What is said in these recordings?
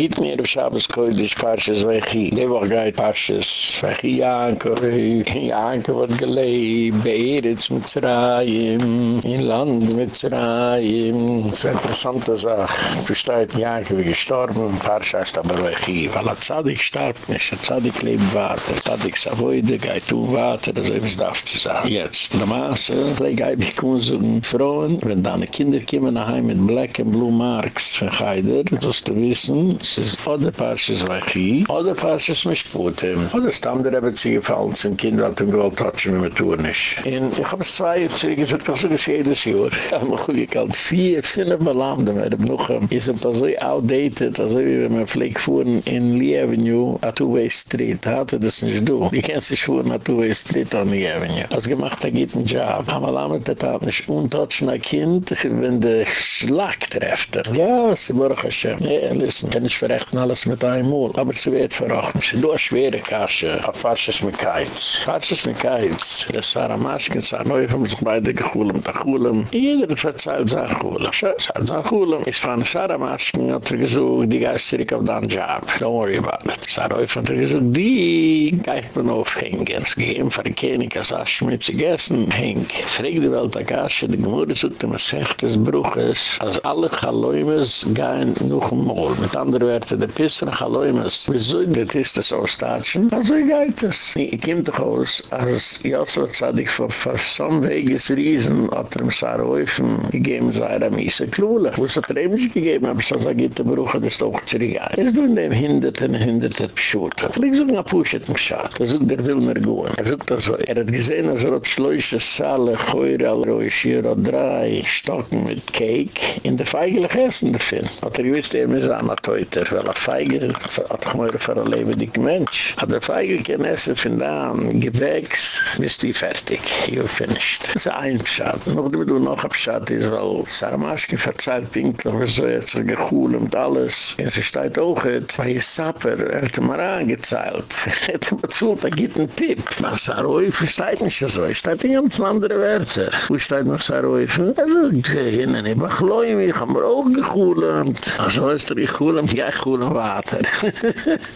git mir der Shabbos koidisch Parshas Vechi. Die Woche geht Parshas Vechi Yankov. Yankov hat gelebt, Beeritz mit Zerayim, in Land mit ist eine interessante Sache. Versteht, Yankov ist gestorben, Parshas aber Vechi. Er Zadig starb nicht, er Zadig lebt weiter. Zadig Savoide geht um weiter, das ist darf sagen. Jetzt, in der Maße, vielleicht habe ich kommen zu den Frauen, wenn deine Kinder kommen nach Hause mit Black and Blue Marks von Heider, das zu wissen, ist oder Parshas Vachi, oder Parshas Mishputim, oder ist andere, aber sie gefallen sind, Kinder hat den Gold tatschen, wie man tun ist. Und ich habe es zwei Jahre zurück gesagt, das ist jedes Jahr. Ich habe mich gut gekallt, vier, fünf Mal lang, da werde ich noch, ist es so outdated, also wie wenn man fliegt fuhren in Lee Avenue, a Two-Way Street, hatte das nicht du. Die kennst sich fuhren a Two-Way Street on Lee Avenue. Als gemacht, da geht ein Job. Aber lamet das hat nicht untotschen ein Kind, wenn der Schlag trefft. Ja, sie wurde Hashem. Ja, listen, kann ich verrechten alles mit einem Mal. Aber sie wird verrochen. Sie do a schwere Kasche, a farsches mit Keiz. Farsches mit Keiz. Das Sarah Maschken, Sarah Neufam, sich beide gechulem, tachulem. Jeder verzeiht sich chulem. Verzeiht sich chulem. Ich fand Sarah Maschken, hat er gesucht, die geist zurück auf den Job. Don't worry about it. Sarah Neufam hat er gesucht, die geist man aufhängen. Es gehen für die König, als er schmitzig essen, häng. Freg die Welt, der Kasche, die Gemüse sucht, immer sagt des Bruches, als alle Chaloimes gehen noch einmal. Mit anderen Werten, der Pisser Chaloimes. Wieso das ist das Austatschen? Also geht es. Ich komme doch aus, als Josso Zadig vor, vor so einem Weges Riesen hat er im Saarhäufen gegeben, so eine miese Klule. Wo es hat er eben nicht gegeben, aber so sagt er, der hat es doch zurückgegangen. Er ist nur in dem Hinderten, Hinderten Pschurte. Ich suche nach Puschet im Schad. Er sucht, der will mir gehen. Er sucht das so. Er hat gesehen, als er hat Schleusche, Salle, Heure, Alroischir, drei Stocken mit Cake in der Feigelig essen davon. Hat er gewusst, er muss an der Teuter, weil er Feigel hat er mehr für ein lebendig Mensch. Hat er Feigel kein Essen von da an Gewächs, bist du fertig. You're finished. Das ist ein Pschad. Noch du noch ein Pschad ist, weil Saramaschke verzeiht pinklich, was so jetzt so gechul und alles. Es ist steht auch, weil ihr Sapper, er hat ihm angezeilt. Er hat ihm bezahlt, er gibt einen Tipp. Was er ruhig versteht nicht so. Er steht in ganz andere Werte. Wo steht noch so ruhig? Er sagt, hin und ich mach leu mich, ich hab mir auch gechult. Also ist er gechult, ja, ich chult Water.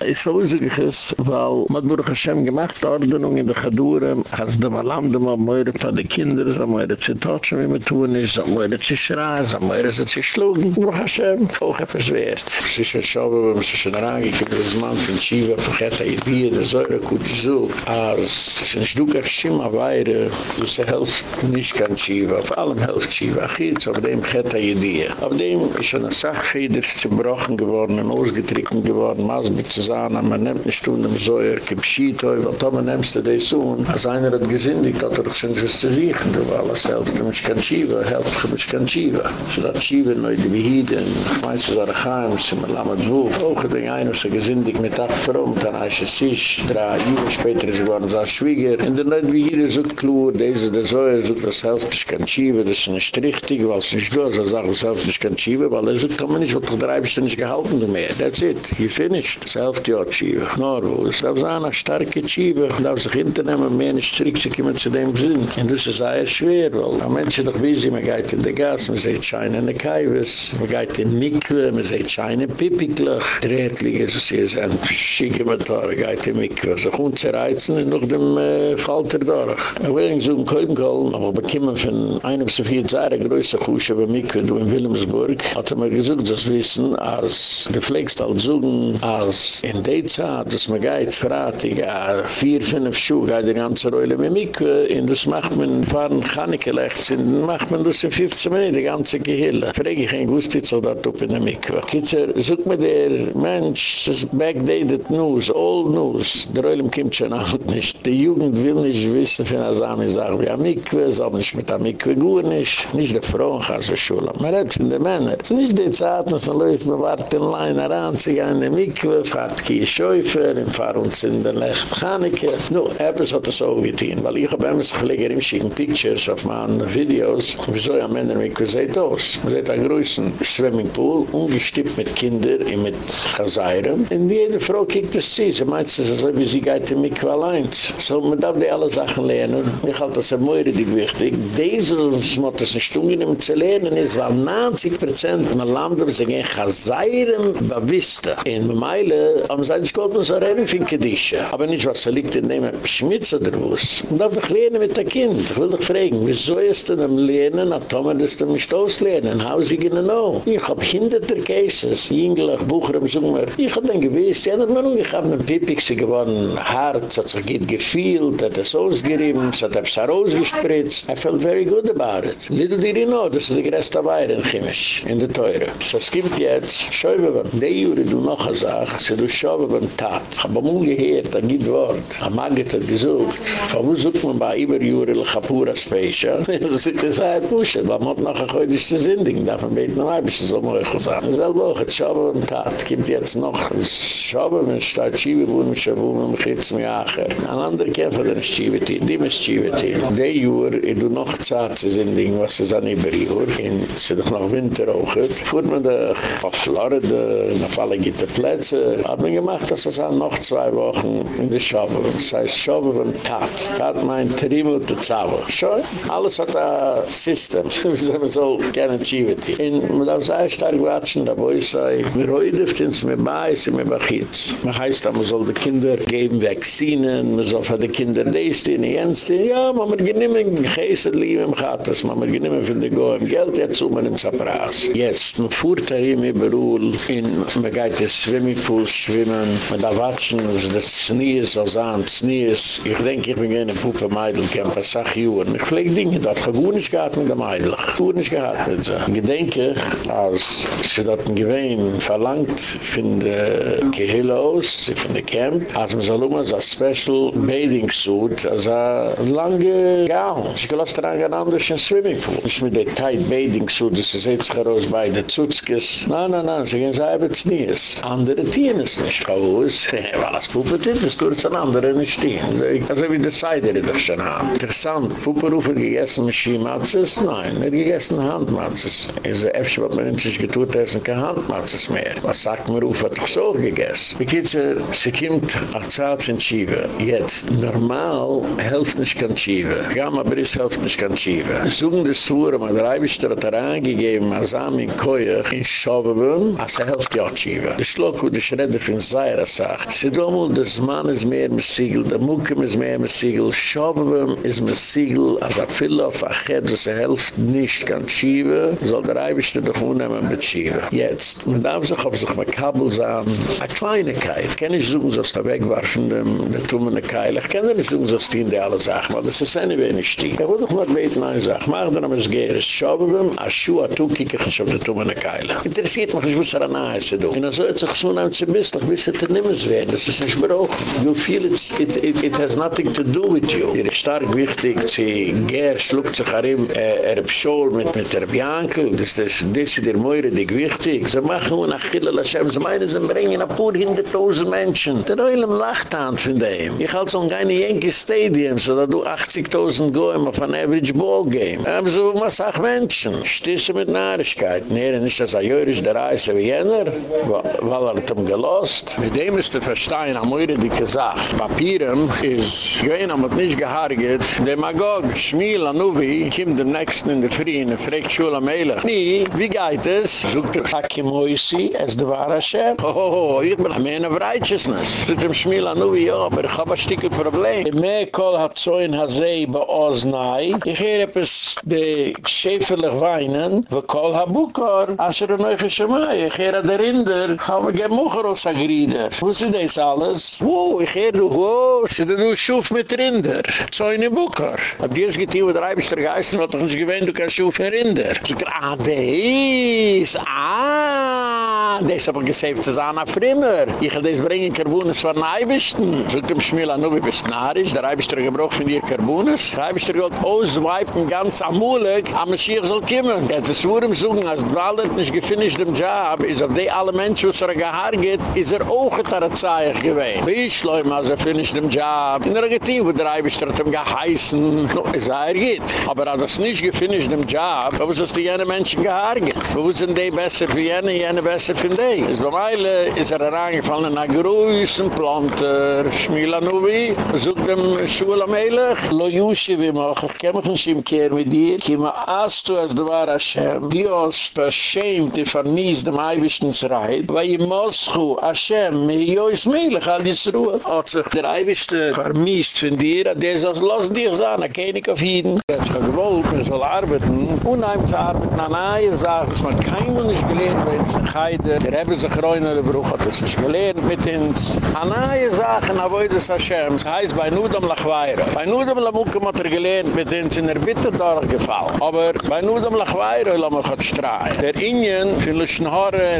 Es ist so es, weil man durch Hashem gemacht, Ordnung in der Chadurem, als der Malam, der mal meure von den Kindern, so meure zu tatschen, wie man tun ist, so meure zu schreien, so meure zu schlugen. Durch Hashem, auch etwas wert. Es ist ein Schaube, wenn man sich schon reingekommen, das Mann von Shiva, vergeht er hier, der Säure gut zu als es ein Stück auf Schimma weire, wo sie helft nicht kann Shiva, auf allem helft achitz, auf dem er hier. Auf dem ist eine Sachfeder zerbrochen geworden, und ausgetrunken geworden, Masbe zu sagen, man nimmt eine Stunde im Säure, gibt Schietoi, weil Tome nimmst du das so, als einer hat gesündigt, hat er doch schon was zu sich, du war alles helft, du musst kein Shiva, helft, du musst kein Shiva. So dat Shiva, neu die Behiden, ich meinst du da Rechaim, sind wir lammet wo, auch hat ein einer, was er gesündigt mit acht Fromm, dann heißt es sich, drei Jahre später ist er geworden, so Schwieger, in der Neu die Behiden so klur, diese, der Säure, so das helft, du kein Shiva, das ist nicht richtig, weil es nicht du, als er sagt, das helft, du kein Shiva, weil er sagt, kann man nicht, was du drei bist, nicht gehalten, du mehr, that's it, you finished, das helft ja Shiva. Nor wo, es darf sein, eine starke Shiva, darf sich hinternehmen, mehr nicht zurückzukommen zu dem Sinn. Und das ist sehr schwer, weil ein Mensch doch wie man geht in den Gas, man sieht scheine in den Kaiwes, man geht in Mikve, man sieht scheine Pipiklach. Drehtlich ist es hier, ein schicke Motor, geht in Mikve, so gut zu reizen und noch dem äh, Falter durch. Ich will nicht so ein Köln aber bekommen von einem so viel Zahre größer Kusche bei Mikve, du in Wilhelmsburg, hat er mir gesagt, das wissen, als die Pflegstall suchen, als in der Zeit, dass man geht, fratig, vier, fünf Schuhe, geht die ganze Reule mit Mikve, und das macht man, fahren Chaneke lechts, und macht man das in 15 Minuten, die ganze Gehille. Frage ich ein Gustitz, so da tup in der Mikve. Kitzer, such mir der Mensch, das ist backdated news, old news, der Reulem kommt schon auch nicht. Jugend will nicht wissen, von der Samen sagt, wie a Mikve, soll mit der Mikve gut nicht, nicht der Frauen, als der Schule. Man redt von den Männern. Es ist nicht die Zeit, dass man läuft, man wartet in Lein heran, sie gehen in Mikve, fahrt kie Schäufer, und fahren uns in der Lecht Chaneke. Nu, etwas hat das auch getan, weil ich habe immer so gelegen, im schicken Pictures auf meinen Videos, wieso ja Männer Mikve seht aus. Man sieht einen größten Swimmingpool, ungestippt mit Kindern und mit Chazayram. Und jede Frau kiegt das zu, sie meint, ist so, wie sie geht in Mikve allein. So, man darf die alle Sachen lernen. Ich halte das am Möire, die wichtig. Diese Smottes in Stungen, um zu lernen ist, weil 90% meiner Lande, sie gehen Chazayram da wisste. In Meile haben sie eigentlich geholfen, so reden für Kedische. Aber nicht, was er liegt in dem Schmitz oder was. Und darf doch lernen mit der Kind. Ich will doch fragen, wieso ist denn am Lernen, hat Tomer das denn nicht auslernen? How is he gonna know? Ich hab hinderter Cases, Jünglach, Bucher im Sommer. Ich hab dann gewiss, die anderen ich hab einen Pipixi gewonnen, hart, hat sich geht gefühlt, hat es ausgerieben, es hat es ausgespritzt. I felt very good about it. Little did he know, das ist die größte Weihre in Chimisch, in der Teure. So es gibt jetzt, schau über, die Jure du noch eine Sache, du schau über den Tat. Ich hab am Ungehört, da gibt Wort. Am Magit hat gesucht. Von wo sucht man bei Iber Jure, le Chapura Specha? Das ist Zeit, Pusche, weil man noch ein Geutische Sinding, darf man beten, noch ein bisschen so möglich sein. Selbe auch, schau über den Tat, gibt jetzt noch, schau über den Stadt, schiebe, wo man schon, wo man mich mir. Ein anderer Käfer, den schiebe, die ist schiebe, die Jure, ich du noch Zeit, Sinding, was ist an Iber Jure, in, sie doch noch Winter auch, fuhrt man da auf Florida, auf alle gitte Plätze, hat man gemacht, dass es an noch zwei Wochen in der Schaube, das heißt Schaube beim Tat, Tat mein Trimmel zu Zawo. Schon, alles hat ein System, wie so gerne Chiviti. Und man darf sehr stark watschen, da wo ich sei, wir uns mit Beiß und mit Bachitz. Man heißt, man soll die Kinder geben Vaccinen, man soll für die Kinder das, die Jens, ja, man muss geniemen, Geisse, Liebe, im Gattas, man muss geniemen für die Goem, Geld jetzt um in Zapras. Jetzt, man fuhrt hier mit Beruhl, in, geht in Swimmingpool schwimmen, man darf watschen, das Znees, als an Znees, ich denke, ich bin gerne Puppe Meidl, kein paar Sachjuren, ich pflege Dinge, das hat gewohnisch gehabt mit der Meidl, gewohnisch gehabt mit sie. Ich denke, als sie dort ein Gewehen verlangt, von der Gehille aus, von der Camp, als man soll immer so ein Special Bathing Suit, als ein lange Gown. Ich gelasse daran ein anderes Swimmingpool. Nicht mit der Tight Bathing Suit, das ist jetzt heraus bei der Zutskes. Nein, nein, nein, sie gehen selber zu Nies. Andere Tieren ist nicht groß. Weil das Puppe das tut es an anderen nicht stehen. Also wie der Zeit, die doch schon haben. Interessant, Puppe rufen gegessen mit Skimatzes? Nein, er gegessen Handmatzes. Es ist öfter, was man sich getut, er ist kein Handmatzes mehr. Was sagt man, rufen hat doch so gegessen. Wie geht's er, sie kommt auf Zeit in Schiewe. Jetzt, normal, helft nicht kann Schiewe. Gamma Briss helft nicht kann Schiewe. Sogen des Zuhren, man der Eibischter hat er angegeben, als Amin Koyach in Schauweben, als er helft ja tschiva. De schlok und de schrede fin zaira sagt. Sie des man is mehr mit siegel, de mukem is mehr mit siegel, is mit siegel, as a filler of a head, was er helft nicht kan tschiva, soll der eibischte doch unheimen mit tschiva. Jetzt, man darf sich auf sich makabel sein, a kleine keil. Ken ich suchen, so da wegwarfen, dem, der tummene keil. Ich kenne nicht suchen, so ist die alle Sachen, weil das ist eine wenig die. Ich er will doch mal beten, eine Sache. Mach dann am es geres, schovem, a schu a tuki, kich, schov, der tummene keil. Interessiert mich, ich muss er an sie do. Und so hat sich so nahm zu bist, doch wisst ihr werden, das ist nicht berochen. You feel it, it, it, it has nothing to do with you. Ihr ist stark wichtig, sie gär, schluckt sich arim, er bschol mit, mit der Biankel, das ist das, der Meure, die wichtig. Sie machen und Achille Lashem, sie meinen, sie bringen ein paar hinderttausend Menschen. Der Oilem lacht an von dem. Ich halte so ein kleines Yankee Stadium, so da du 80.000 goem auf ein Average Ball Game. Aber so was auch Menschen, stisse mit Nahrigkeit. Nee, nicht das ein Jörisch der Reise wie jener, weil er hat ihm gelost. Mit dem ist der Verstein am Eure dicke Sache. Papieren ist, gehen am hat nicht gehargert, Demagog, Schmiel, Anuvi, kim dem Nächsten in der Frieden, er fragt Schula Melech. Nie, wie geht es? Sogt er, Haki Moisi, es de Hashem. Oh, ich bin ein Man of Righteousness. Mit dem Schmiel, Anuvi, ja, aber ich hab ein Stückchen Problem. Die Mekol hat so in Hasei bei Oznai. Ich höre etwas, die schäferlich weinen, wo Kol Habukor, asher Neuche Shemai. Ich höre der Rinder, haben wir gemocher aus der Grieder. Wo ist das alles? Wo, ich höre du, wo, sie du schuf mit Rinder. In Bukor. Ab dies geht hier, wo der Eibischter geheißen, hat doch nicht gewähnt, du kannst schuf mit Rinder. So, ah, des, ah, des hab ich gesaved, das an Frimmer. Ich will das bringen, Karbunas von Eibischten. So, dem Schmiel an Nubi bist narisch, der Eibischter gebrochen von dir Karbunas. Der Eibischter geht ausweipen, ganz amulig, am Mashiach soll kommen. Jetzt ist Wurm suchen, als Dwallet nicht gefinisht im Job, ist auf die alle Menschen, was er gehaar geht, ist er auch ein Tarazaich gewesen. Wie schleim, als er finisht im Job. In der Argentin, wo der Eibischter hat ihm geheißen, no, ist er geht. Aber als er es nicht gefinisht im Job, wo ist es die jene Menschen gehaar geht? Wo sind die besser für jene, jene besser für dem. Es beim Eile ist er reingefallen in einer größten Planter. Schmiel an Uwe, sucht dem Schuhl am Eilig. Lo Yushe, wie man auch, ich kann mich nicht im Kehr mit dir. Kima als du war Hashem. Die uns verschämt, die vernies dem Eiwischtens Reit. Weil in Moskau, Hashem, mir Jois Melech, all dies Ruhe. Hat sich der Eiwischte vermisst von dir, der sagt, lass dich sein, ein König auf Jeden. Er hat sich gewollt, er soll arbeiten. Unheim zu arbeiten, an eine Sache, was man kein Mensch gelernt, wenn es sich heide. Der Rebbe sich der Bruch hat es sich gelernt mit uns. An eine Sache, na wo ist Hashem? Es heißt, bei Nudam Lachweire. Bei Nudam Lamukum hat er gelernt mit uns in der Bitte durchgefallen. Aber bei Nudam Lachweire, la man hat strahlen. Der Ingen, für Luschen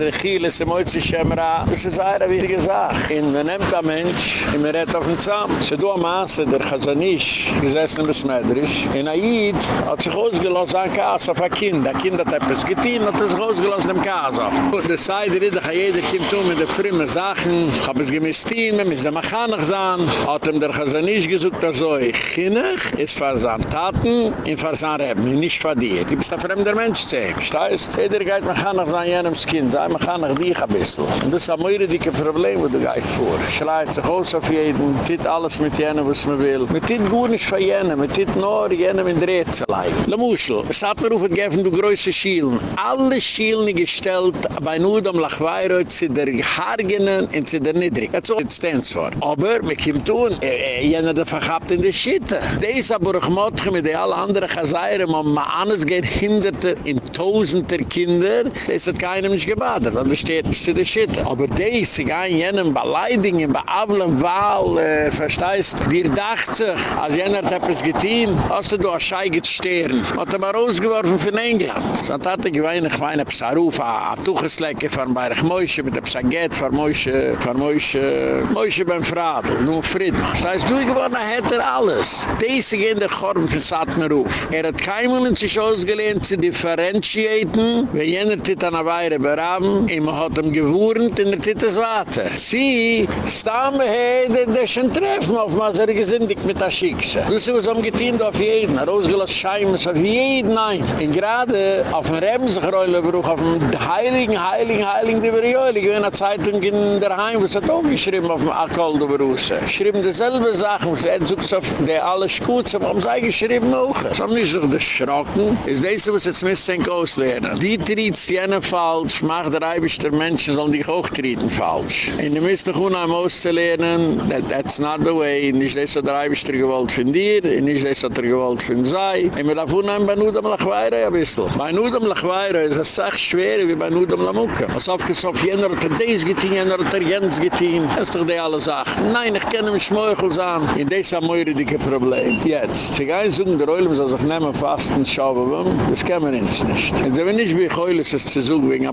Hore, Rechile, Semoitzi Shemra, das ist eine wichtige Sache. In man nimmt ein Mensch, in man redt auf den Zahm. Se du am Maße, der Chazanisch, gesessen bis Medrisch, in Aid hat sich ausgelost an Kaas auf ein Kind. Ein Kind hat etwas getan, hat sich ausgelost an Kaas auf. Der Seide Riede, jeder kommt um mit den frimmen Sachen, hab es gemisst hin, wir müssen Machanach sein, hat ihm der Chazanisch gesagt, dass so ich kinnig, ist für seine Taten, in für seine Reben, nicht für dir. Du bist ein fremder Mensch, zäh. Steißt, jeder geht Machanach sein, jenem Kind, sei Machanach dich ein bisschen. Und das ist ein mehr dicke Problem, wo du gehst vor. Schreit sich aus auf jeden, tit alles mit jenem, was man will. Mit tit gut nicht für jenem, mit tit nur jenem in der Rätselei. Le Muschel, es hat mir rufen gegeben, du größte Schielen. Alle Schielen gestellt, bei Nudam Lachweiro, zu der Hargenen und zu der Niedrig. Das ist so, stands for. Aber, wir können tun, äh, äh, jener der verhabt in der Schitte. Dies aber auch Motche mit den alle anderen Chazayren, man ma anders geht hinderte in tausender Kinder, das hat keinem nicht gebadet, weil das steht zu der Schitte. Aber dies, sie gehen jenen Beleidigungen, bei Ablen, Wahl, äh, versteißt, dir dacht sich, als jener hat etwas getan, hast du a Schei gestehren. Hat er mal rausgeworfen von England. So hat er gewähne, ich meine, Psa-Ruf, a Tucheslecke von Bayerich Moishe, mit der Psa-Get von Moishe, von Moishe, Moishe beim Fradl, nur Friedman. Das heißt, du geworden, er hat er alles. Diese gehen der Chorm von Satmeruf. Er hat keinem in sich ausgelehnt, zu differenziaten, wenn jener tit an der Weire beraben, immer hat ihm gewohrend, in der tit das Water. Sie, stamme, hey, der schon treffen, auf was er gesündigt mit der Schickse. Du sie was am getein, auf jeden, er ausgelost Scheimes, auf jeden ein. Und gerade auf dem Rebensichreulebruch, auf dem Heiligen, Heiligen, Heiligen, die wir ja, ich Zeitung in der Heim, was hat auch geschrieben auf dem Akkol, du beruße. Schrieben dieselbe Sachen, was er sucht auf der alles gut, so haben sie geschrieben auch. So haben nicht so erschrocken, ist das, was jetzt müsst ihr auslernen. Die tritt jene falsch, macht Eibisch der Menschen, sollen dich auch treten falsch. Und ihr müsst doch unheim auszulernen, that, that's not the way, nicht das, was der Eibisch der gewollt von dir, nicht das, was der gewollt von sei. Und wir darf unheim bei Nudam Lachweire ein bisschen. Bei Nudam Lachweire ist es sach schwer, wie bei Nudam Lamuka. Was aufgezogen, auf jener hat er dies getein, jener hat er jens getein. Das ist doch die alle Sachen. Nein, ich kenne mich Schmeuchel sagen. In ist ein mehr dicke Problem. Jetzt. Sie gehen suchen, der Oilem soll sich nehmen fast und schauen, das kennen wir uns nicht. Und wenn nicht bei Heulis es zu suchen, wegen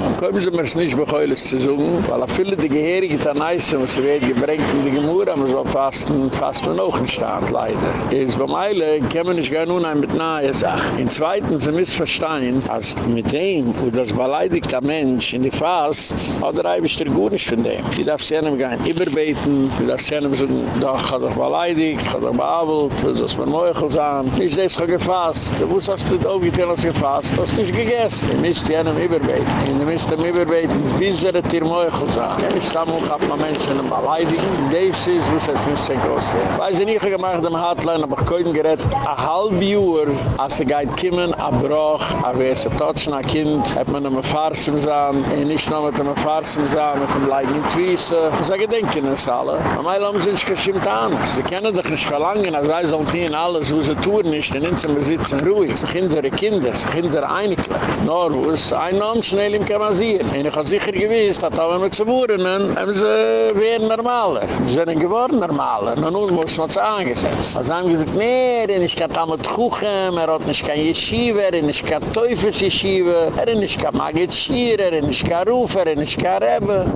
Apurtamen, können Sie mir es nicht Heulis zu suchen, weil viele die Gehirige heißen, was sie werden gebringt in die Gemur, aber so fast, fast nur noch ein Stand, leider. Ist beim Eile, wir nicht gar nun ein mit nahe Sachen. In zweiten, Sie missverstehen, als mit dem, wo das beleidigte Mensch in die Fast, hat er eigentlich der Gunisch von dem. Die darf sie einem gehen überbeten, die darf sie einem sagen, doch, hat er beleidigt, hat er beabelt, das ist mein Meuchel sein. Ist das schon gefasst? Wo hast du da getan, als gefasst? Das ist nicht gegessen. Die misst die einem überbeten. Die misst ihm überbeten, bis er dir Meuchel sein. Ja, ich stamm auch ab, man Menschen beleidigen. Das ist, es jetzt nicht so groß wird. Weiß ich nicht, ich gemacht am Hotline, aber ich konnte gerät, a halb Uhr, als er geht kommen, a Bruch, a wese Totschen, a Kind, hat man ihm Farsim sein, und nicht nur mit ihm Farsim sein, mit Leigen in Twiese. Ist ein Gedenken, das alle. Aber meine Leute sind sich geschimmt an. Sie können doch nicht verlangen, als sie sollen tun alles, wo sie tun nicht, in sie besitzen ruhig. Sie sind unsere Kinder, sie sind unsere Einiglich. Nur, wo es ein Mann schnell im Kamasieren. Und ich habe sicher dass wenn wir zu wohnen, haben sie werden normaler. Sind geworden normaler. Und nun muss man sie angesetzt. Also haben gesagt, nee, denn ich kann damit kuchen, er hat nicht kein Yeshiva, er hat nicht kein Teufels Yeshiva, er nicht kein Magit Shir, er nicht Ruf, er nicht kein Rebbe.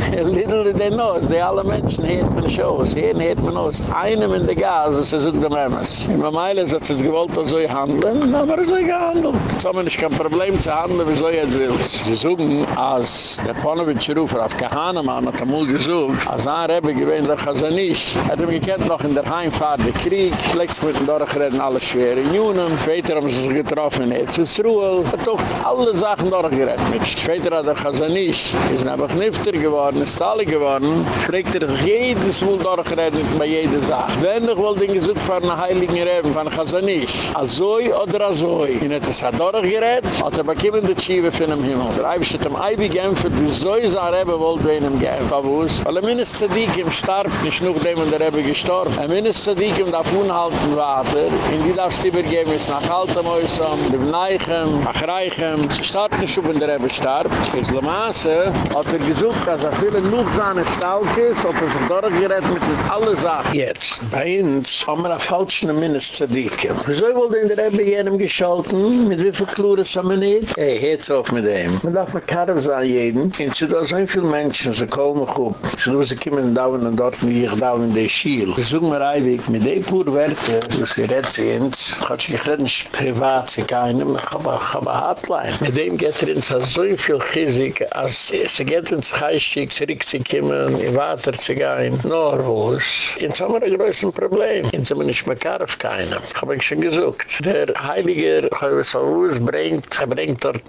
little they know, die alle Menschen heet man schoos, hier heet man aus, einem in der Gas, das ist auch der Memmes. In der Meile hat es gewollt, so handeln, aber er so gehandelt. Jetzt haben wir nicht kein Problem zu handeln, wieso jetzt willst. Sie suchen, als der Ponovitsch-Rufer auf Kahnemann hat amul gesucht, als ein Rebbe gewähnt der Chazanisch, hat ihm gekannt noch in der Heimfahrt, der Krieg, flex mit dem Dorfreden, alle schwere Jungen, später haben sie sich getroffen in Erzsruel, hat doch alle Sachen durchgerät. Mit später hat der Chazanisch, ist einfach nifter geworden, ist alle geworden, fragt er jedes Mal durchgerät bei jeder Sache. Wenn ich wohl den gesucht von einem Heiligen Reben, von Chazanisch, Azoi oder Azoi, in hat es durchgerät, hat er bekommen die Schiebe von dem Himmel. Der Eibisch hat ihm Eibi geämpft, wie soll es ein Rebbe wollte bei ihm geämpft, aber wo es? Weil er mindest Zadikim starb, nicht nur dem und der Rebbe gestorben. Er mindest Zadikim darf unhalten weiter, in die darfst du übergeben, ist nach Altamäusam, dem Neichem, nach Reichem, starb nicht wenn der Rebbe starb. Le Masse hat er gesucht, dass er viele noch seine Stalk ist, hat er sich durchgerät mit allen Sachen. Jetzt, bei uns haben wir ein falscher Mindest Zadikim. Wieso wollte in der Rebbe jenem geschalten, mit wie viel Klures haben wir nicht? Hey, het's auf mit dem. Man darf mit Karab sein jeden. Und sie da so viele Menschen, sie kommen. Sie da, sie kommen da und dort, wie ich da in der Schiel. Sie suchen mir eigentlich, mit den pur Werke, wo sie redet sind, hat sich nicht nicht privat, sie keinem, ich habe eine Hotline. Mit dem geht er in so viel Chizik, als sie geht ins Heischig, zurück zu kommen, in Water zu gehen, es. Und so haben wir ein größeres Problem. Sie haben nicht mehr Karab keinem. Ich habe schon gesucht. Der Heiliger, Chavis bringt, er bringt dort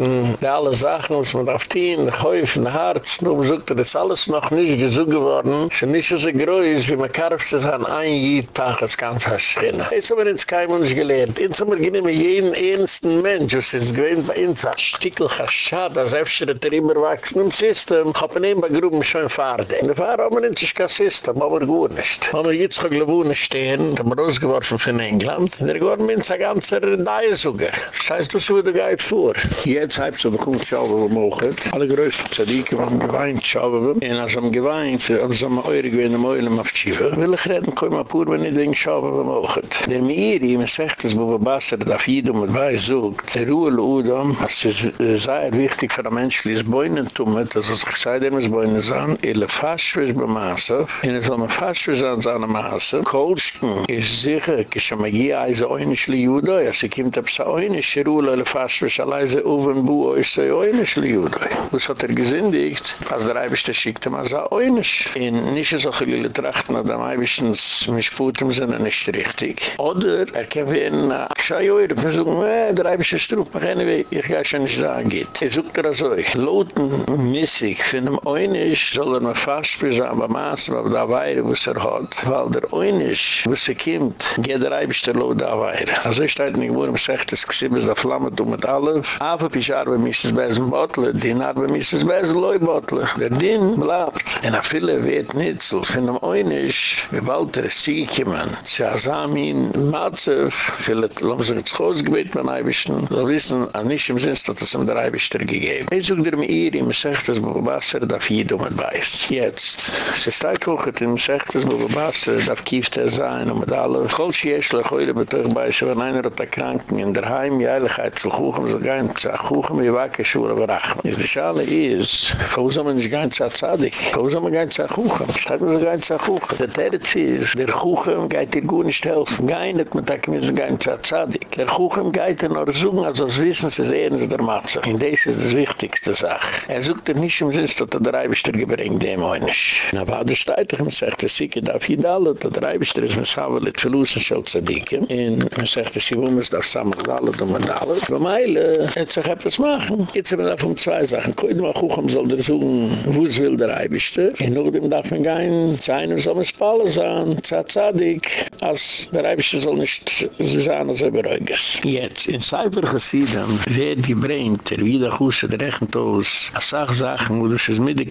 alle Sachen, was man auf Tien, der Häuf, der Harz, nur besucht er, das ist alles noch nicht gesucht geworden. Es ist nicht so groß, wie man karft zu sein, ein jeden Tag, es kann verschwinden. Jetzt haben wir ins Keim uns gelernt. Jetzt haben wir genommen jeden ernsten Mensch, was ist gewähnt bei uns, ein Stickel, ein Schad, als öfter der immer wachsen im System, hat man eben bei gruben schon fahrde. Wir fahren aber nicht, ich kann es, aber gut nicht. Wenn wir jetzt auf Glewune stehen, haben wir rausgeworfen von England, und wir gehen mit uns ein ganzer Neisuger. Das heißt, das ist wieder geil vor. Jetzt halb so doch uns schauen, wo wir. Alle größten Zadike haben geweint, schauen wir. Und als haben geweint, haben sie mal eure gewähne Meulen aufgeschieven. Will ich reden, können mal pur, wenn ich denke, schauen wir machen. Der Meiri, man sagt, dass Baba Basar darf jedem um und weiß, sucht, der Ruhe, Udam, das ist sehr wichtig für ein menschliches Beunentum, das ist, ich sage dem, es ist Beunentum, in zan ele faschwes be masse in zan am faschwes an zan masse kolschen is sicher geschmagi eise einisle judo es kimt ab saine shrule ele faschwes ze oven bu is einisle judo. Was hat er gesindigt as der eibste schickte ma sa einisch er in nische so gelele tracht na da meibsten misputem sind nicht richtig. Oder er keven äh, shayoy äh, der versuchen der eibste struf beginn ich ja schon sagen er geht. Er sucht er so lauten missig für einem oinisch soll er noch fast bis an der Maße, aber da weire, was er hat. Weil der oinisch, was er kommt, geht der Eibischte Lot da weire. Also ich steht nicht, wo er sagt, es gibt eine Flamme, du mit allem. Aber ich arbeite mich, Mrs. Bezen Botle, die nach bei Mrs. Bezen Loi Botle. Der Dinn bleibt. En a viele nicht, so von dem Oynisch, wie bald er ist sie gekommen. Sie hat Samin, Matzev, viele lassen sich ins Haus gebeten beim Eibischten, so wissen, an nicht im Sinn, dass es ihm der Eibischter gegeben. Ich such dir mir ihr, ihm sagt, dass Baba Basser darf jeder mit weiß. Jetzt. Es ist ein Kuchen, ihm sagt, dass Baba Basser darf kiefte sein, und mit alle. Kolsch jeschle, heute betrug bei sich, wenn einer hat erkranken, in der Heim, die Eiligkeit zu kuchen, so gehen, zu kuchen, wie wacke Schuhe berachman. Is de Schale is, kauza man nicht ganz a Zadig, kauza man ganz a Kuchen, statt man ganz a Kuchen. Der Terz is, der Kuchen geht dir gut nicht helfen. Gein hat man tak mit ganz a Zadig. Der Kuchen geht dir nur suchen, als als wissen sie sehen, sie der Matze. In des is das wichtigste Sache. Er sucht dir nicht im Sinn, dass der Dreibischter gebringt dem Oynisch. Na wa, der Steitig, man sagt, das Sieke darf hier alle, der Dreibischter ist mit Savalit verlusen, schall Zadikim. Und man sagt, das Siwumis darf sammeln alle, und man alle. Bei Meile, hat sich etwas machen. Jetzt haben wir davon zwei Sachen. Koit mal kuchen, soll der suchen, wo es will der Eibischte. Und noch dem darf man gehen, sein, soll man Spalle sein, zazadig, als der Eibischte soll nicht so sein, als er beruhiges. Jetzt, in Cyber Chassidim wird gebringt, der Wiederhusse, der Rechent aus, als Sachsachen, wo du es mit der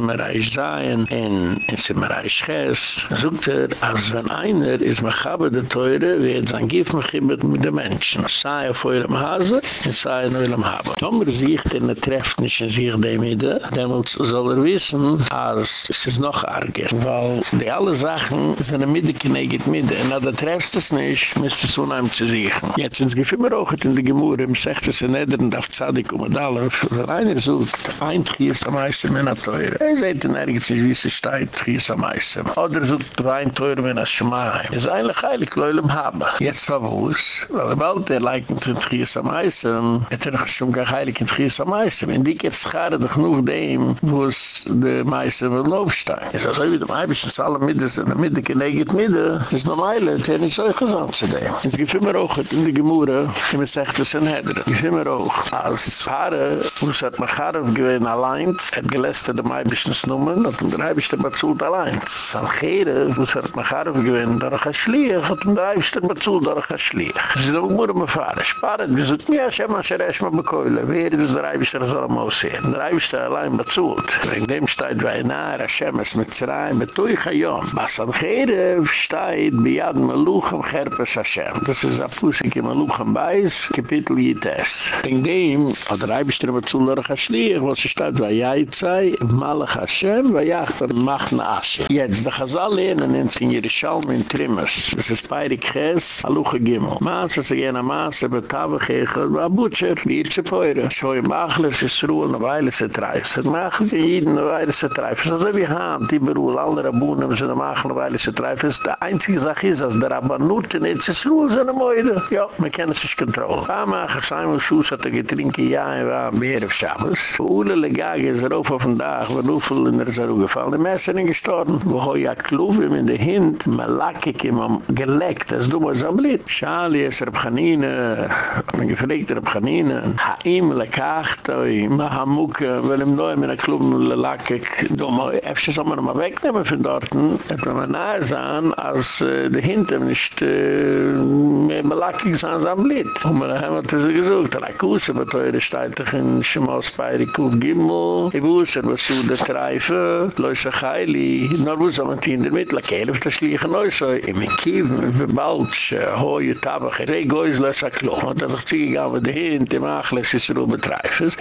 mit reich sein, und es sind mir reich ches. Sogt er, als wenn einer ist, mach habe der Teure, wird sein Gif mich mit den Menschen. Sei auf eurem Hase, sei in Oilem haben. Tomer sieht in der Treff nicht in sich dem Ide, demnus soll er wissen, als es ist noch arger. Weil die alle Sachen sind eine Mitte, keine Mitte. Und du treffst es nicht, müsst es unheimlich zu sehen. Jetzt es gefühlt auch in der Gemüse, im Sechtes in Edern, auf Zadig und alle. Wenn einer sucht, ein Chies am Eisem in a Teure. Er seht ihn ergens nicht, wie sie steht, Chies am Eisem. Oder so ein Teure mit a Schmaim. Es ist eigentlich heilig, Leulem Haba. Jetzt war wuss, weil bald er leikend in Chies am Eisem, hat er noch schon gar heilig in Chies am Eisem. Und die geht schade doch nur dem, wo es de Meisem im Lauf steht. Es ist also wie dem Eibisch, dass alle Middes in der Mitte, geneget Mitte, ist normal, es ist nicht so gesamt zu dem. Es gibt immer auch in der Gemurre, in der Sechte sind Hedder. Es gibt immer auch, als Paare, wo es hat mich Haare gewähnt, allein, hat gelästet dem Eibischens Numen, hat dem Eibischten bezult allein. Salchere, es hat mich Arve gewinnt, da noch ein Schlieg, hat dem Eibischten bezult, da noch ein Schlieg. Sie sagen, muren wir fahren, sparen, wir sagen, ja, schäme, schäme, schäme, bekäule, wer ist der Eibischter, soll am Aussehen? Der Eibischter allein bezult. In dem steht, wei nahe, Hashem, es mit Zerayim, betui chayom. Was an Chere steht, biad meluchem Herpes Hashem. Das ist ein Pusik im meluchem Beis, kapitel jites. In dem, hat der Eibischter bezult, da noch ein Schlieg, was er ist vayaytsay Malach khashem vayacht machn ash jetzt da khazal in an entsin in trimmers. Es is beide kres alu khagem ma as es gen a mas be tav khagel va but shef mit tsfoyre shoy machle shru un vayle se es mach vi in vayle se trays es ze vi han di beru alder abun un ze da machle weil es trays es einzige sach is as der aber nut in ze shru ze na moide jo me ken es es kontrol ga ma khashaim shus at er getrinke ya va er mer shabos ulele gag ist er auf vandaag, Dach, wo in der Zaru gefallen, die Messer sind gestorben. Wo hoi ja Kluvim in der Hint, malakik ihm am geleckt, das du was am Blit. Schali ist er Rebchanine, hat man gefragt er Rebchanine, haim lekachtoi, mahamuke, weil im Neu mit der Kluvim lelakik, du mo, öfters soll man mal wegnehmen von dort, hat man mal nahe sahen, als äh, der Hint ihm nicht äh, mehr malakik sahen am Blit. Und man hat er gesucht, er hat er gesucht, er hat er gesucht, er hat er gesucht, er hat er Mo, I wuss was zu der Treife, Läuse Chaili, na wuss äh, er mit? Der Mitte, la kelef das liegen euch so, i me kiv, me verbalgsch, ho je tabach, re goiz las a klo, hat er doch mit de hint, im Achles is er ober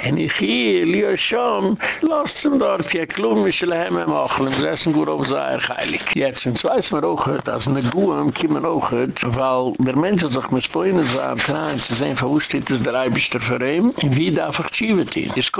en ich hier, lio schon, lasst zum dort, je Klum, michel hem hem achl, im Sessen gur ob sei er Jetzt, ins weiß man auch, als ne Guam, kiem man auch, weil der Mensch hat sich mispoin, es war am Traum, es ist ein Verwust, es ist der Ei für ihm, wie darf ich schiebe dich? Es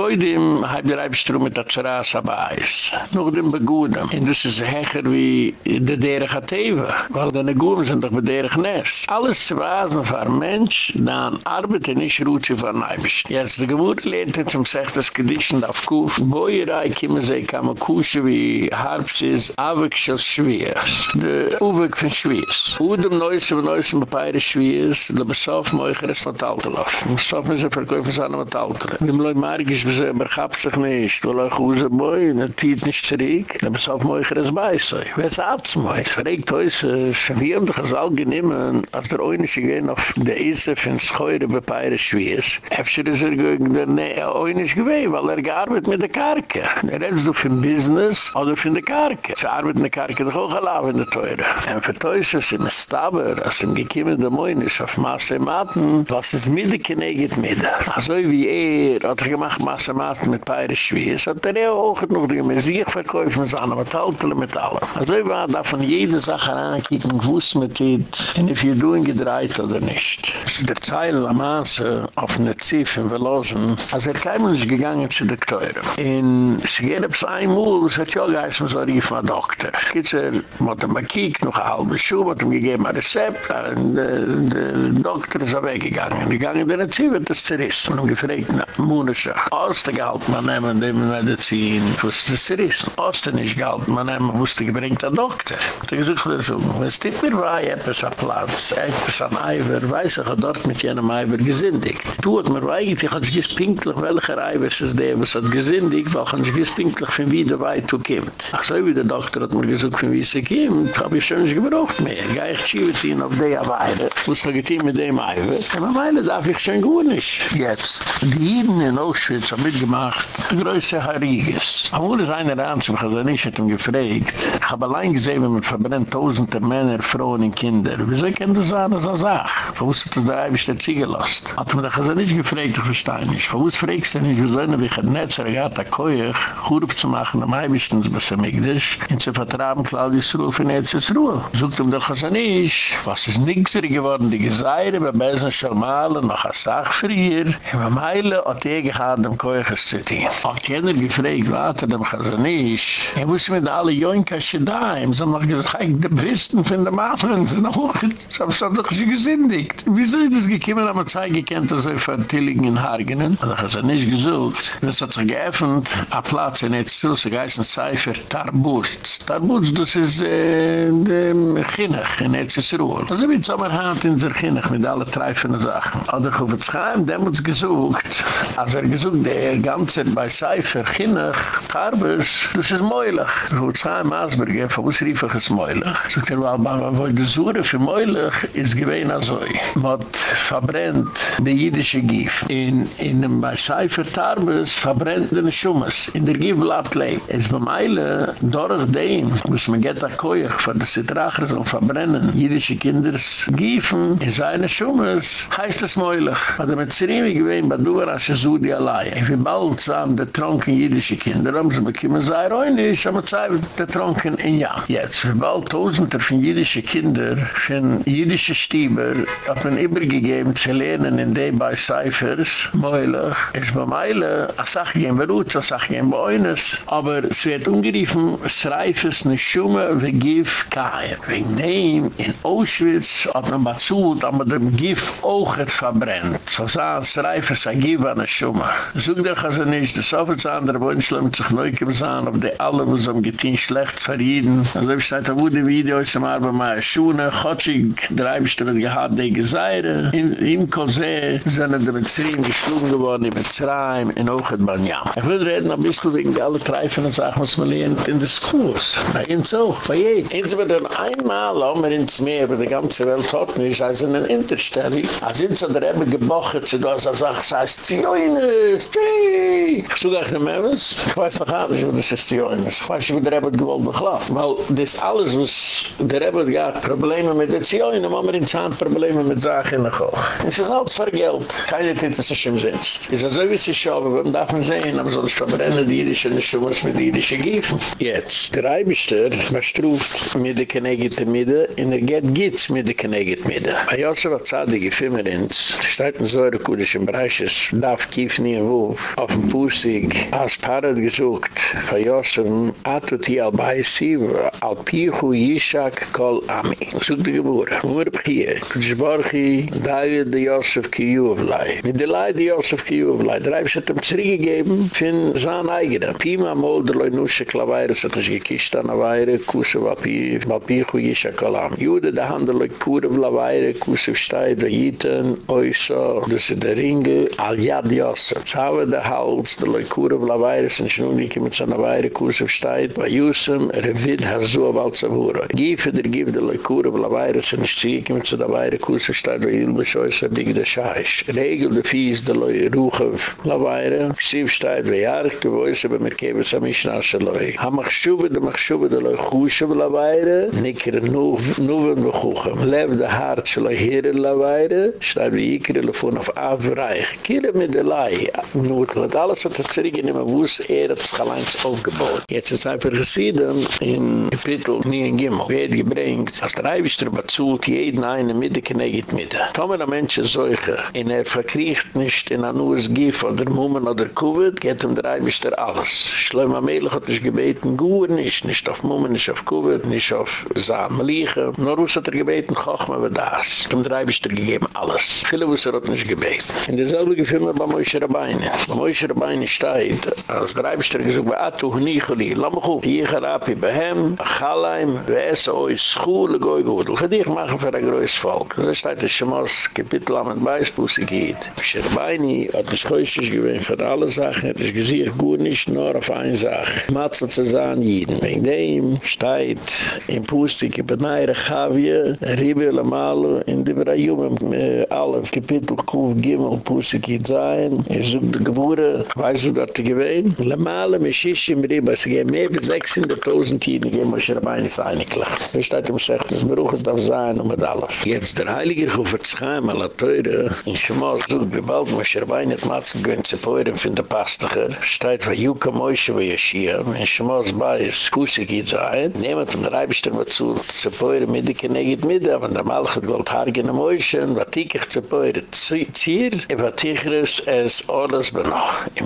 hab mir ein Strom mit der Zeraas am Eis. Noch dem Begudem. Und das ist hecher wie der Derech hat Ewa. Weil deine Negum sind doch bei Derech Ness. Alles zu wasen für ein Mensch, dann arbeite nicht Ruzi für ein Eibisch. Jetzt die Geburt lehnt er zum Sechtes Gedichten auf Kuf. Boierei kiemen sie, kamen Kusche wie Harpsis, Awekschel Schwiees. De Uwek von Schwiees. Udem Neuze, wo Neuze, von Peire Schwiers, le Besof, mit Metalltelof. Besof, mit der Verkäufe, mit Metalltelof. Wie mloi Margisch, bis er berchabt, sich nicht. Weil euch Hause boi, und er tiet nicht zurück. Le Besof Moicheres beiße. Wer ist Arztmoi? Es fragt uns, wie haben doch es all geniemen, als der Oynische gehen auf der Isse von Scheure Bepeire Schwiees. Efter ist er gegen den Oynisch gewesen, weil er gearbeitet mit der Karke. Er ist doch für ein Business oder für die Karke. Sie arbeiten der Karke doch auch allein in der Teure. Und für uns ist im Staber, als im gekiemen der Moinisch auf Masse Maten, was ist mit der Kineget mit. Also wie er hat er gemacht Masse Maten mit Peire Schwiees, hat er auch noch die Musik verkäufe mit seiner Metalltele mit allem. Also wie war da von jeder Sache ankicken, wuss mit dit, und if you doing gedreit oder nicht. Das ist der Zeil am Maße auf einer Ziff in Velosen, als er keinem ist gegangen zu der Teure. In sie gehen ab sein Mul, es hat ja geheißen, so rief man Doktor. Kitzel, hat er mal kiekt, noch eine halbe Schuhe, hat ihm gegeben ein Rezept, und der Doktor ist er weggegangen. Die gange in der Ziff wird das zerrissen. Und ihm gefragt, na, Munische, Oste gehalten, man nehmen dem Medizin, wo ist das zerrissen. Oste nicht gehalten, man nehmen, wusste gebringt der Doktor. Da gesagt, so, wenn es dit mir war, etwas am Platz, etwas am Eiver, weiß ich, dort mit jenem Eiver gesündigt. Du hat mir weigert, ich hatte gewiss pinklich, welcher Eiver ist es der, was hat gesündigt, weil ich hatte gewiss pinklich, von wie der Weit du kommt. Ach so, wie der Doktor hat mir von wie sie kommt, hab ich schon nicht gebraucht mehr. Gehe ich schiebe ihn auf Eiver, muss ich getein mit dem Eiver, aber meine darf ich schon gut nicht. Jetzt, die in Auschwitz haben mitgemacht, größer Hariges. Amul ist einer der Anzug, ich nicht mit ihm gefragt, ich habe allein gesehen, wie man verbrennt tausende Männer, Frauen und Kinder. Wieso kann das sein, das ist eine Sache? Ist das der Eibisch der Ziege lost? Hat man das nicht gefragt, ich verstehe nicht. Warum fragst du nicht, wieso eine Wiche Netzer, er hat ein Churuf zu machen, am Eibisch, das ist ein Migdisch, und zu vertrauen, Claudius Ruf, von Erzes Ruhe. Sogt ihm doch nicht, was ist nixer geworden, die Geseire, bei Besen Schalmalen, noch als Sach frier, in Meile hat er dem Koiches zu tun. Hat jener gefragt, warte dem also nicht, er muss mit alle Joinkasche da, ihm so noch gesagt, die Bristen von der Mafren sind hoch, das haben sie doch schon gesündigt. Wieso ist das gekommen, haben wir Zeit gekannt, dass wir von Tilligen in Hargenen, hat er also nicht gesucht, das hat sich geöffnet, a Platz in Erzes Ruhe, geißen Cipher Tarbuz. Tarbuz, das ist äh, dem Kinnach in. Das ist wie Sommerhand in der Kinnach mit allen treifenden Sachen. Habe es geheim, der hat es gesucht. Als er gesucht, der ganze bei Cipher Kinnach, Tarbuz, das ist habe es geheim, Asberger, von uns rief ich es Meulich. Sagt er, wo die Sure für Meulich ist gewähne also. Man verbrennt die jüdische Gif. In, in dem bei Cipher Tarbuz verbrennt den Schummes. In der Gif bleibt leib. Es beim Eile, durch den, muss man geht a koeig von der Zitracher so verbrennen, jüdische Kinders giefen, in seine Schummes, heißt es meulig. Aber mit Zerimi als es so die allein. Ich will bald sagen, der tronken jüdische Kinder, um sie bekommen, sei reunisch, aber sei der tronken in ja. Jetzt, wir bald tausender von jüdische Kinder, von jüdische Stieber, hat man übergegeben zu lernen in den bei Cyphers, meulig. Es beim Eile, a sach gehen wir ut, a sach gehen wir oines, aber es wird ungeriefen, es reifes ne Schumme wie Gif Kaia. Wegen dem, in Auschwitz hat man bezult, aber dem Gif auch hat verbrennt. So sah es reifes a Gif an ne Schumme. Sog der Chase nicht, das auf das andere Wunschle mit sich neu kem sahen, auf die alle, wo es am Gittin schlecht verrieden. Also ich sage, da wurde Video, ich sage mal, bei meiner Schuhe, Chotschig, drei Bestimmt gehad, die Geseire. Im Kosee sind mit Zerim geschlungen geworden, mit Zerayim, in Ochet Banyam. Ich will reden ein bisschen wegen alle treifenden Sachen, was man lehnt in der Schools. Bei uns auch, bei jedem. Jetzt wird dann einmal, auch mehr ins Meer, über die ganze Welt hat nicht, als in einer Interstellung. Als uns hat er eben gebochert, so dass er sagt, es heißt Zioines, Tschii. Ich suche euch mehr was. Ich weiß noch gar nicht, wo das ist Zioines. Ich weiß nicht, wo der Rebbe gewollt beklagt. Weil das alles, was der Rebbe hat, Probleme mit der dann haben wir in Zahn Probleme mit Sachen in der Koch. Es ist alles für Geld. Keine Tinte sich im Sitz. Es ist so, wie sie schauen, wir darf man sehen, aber so das verbrennen die jüdische Schummers mit jüdische Giefen. Jetzt, der Eibischter, was struft mit der Kenegite Mitte, in der Gett Gitz mit der Kenegite Mitte. Bei Josef hat Zadi gefimmerins, steht in so einer kudischen Bereiches, darf Kief nie in Wuf, auf dem Pusik, als Parat gesucht, bei Josef, atuti al Baisi, al Pichu Yishak kol Ami. Sucht die Geburt. Umar Pchie, Kutschborchi, David de Josef ki Juwelai. Mit der Leid de Josef ki Juwelai. Der Reibs hat ihm zurückgegeben, fin sein eigener. Pima mol de loi nusche klaweire, hat er gekischt an a weire, kusse Pichu Yishak kol Ami. Jude de hande loi pure vla weire, kusse vstai de Jiten, oiso, dus de ringe, al Yad Yosef. Zawe de hals, de Leukure vla vairis en schnung ikim et zan Weire vairi kurs of steit va yusem er vid ha zu a wal zav hura gifid gif de Leukure vla vairis en schnung ikim et zan Weire vairi kurs of steit va yil bish big de shahish Regel egel de fies de leik ruche vla Weire ksiv steit va yark ke voysa be merkebe sa mishna ha Machschuwe de Machschuwe de leik kushe vla Weire nikir nuven vachuchem lev de hart se Heren hiri la Weire Steit vi ikri lefun af avraich kire me de lai nu tlat alles alles hat er zurückgenehmen, wo es er hat schaleins aufgebaut. Jetzt ist einfach gesieden, in Kapitel, nie in Gimmel, wird gebringt, als der Eiwischter bezult, jeden einen mit der Knegit mit. Tomer ein Mensch ist solche, in er verkriegt nicht in ein Urs Gif oder Mummen oder Kuvit, geht ihm der Eiwischter alles. Schleim am Melech hat nicht gebeten, Guren nicht, nicht auf Mummen, nicht auf Kuvit, nicht auf Samen liegen. Nur was hat er gebeten, Chochme wa das. Dem der Eiwischter gegeben alles. Viele wusser hat nicht gebeten. In derselbe Gefilme bei Moshe Rabbeine. Bei Moshe Rabbeine steht, als der Eiwischter gesagt, bei Atu Hunichuli, lass mich auf, hier gerapi behem, Chalaim, wees oi schule goi gudel. Gedicht machen für ein größtes Volk. Das steht in Shemos, Kapitel am und Beispusse geht. Moshe Rabbeine hat nicht schäuschig gewinnt für alle Sachen, hat sich gesiegt, gut nicht nur auf eine Sache. Matzel zu sein, jeden. Wegen dem steht in Pusik, Benaire Chavie, Ribe Lamalu, in dem Rayum, alle Kapitel Kuf Gimel Pusik geht sein, er sucht die Gebure, weiß du dort gewesen. Le Malem ist es im Riba, es gehen mehr bis 600.000 Tieren, die gehen muss ihr Bein ist einiglich. Wie steht das Beruch ist auf sein, um mit allen. Jetzt der Heilige Hof hat sich Teure, in Schumas, du, wie bald muss ihr Bein nicht zu Peuren von der Pastiger, steht von Juka Moishe, wo ihr Schia, in Schumas, bei es Kusse geht sein, nehmt und Reibster ich mal zu, zu Peuren, mit der Kenne mit, aber der Malch hat Gold Hargen am Moishe, und was ich zu Peuren, Zier, und was ich, es, es, alles,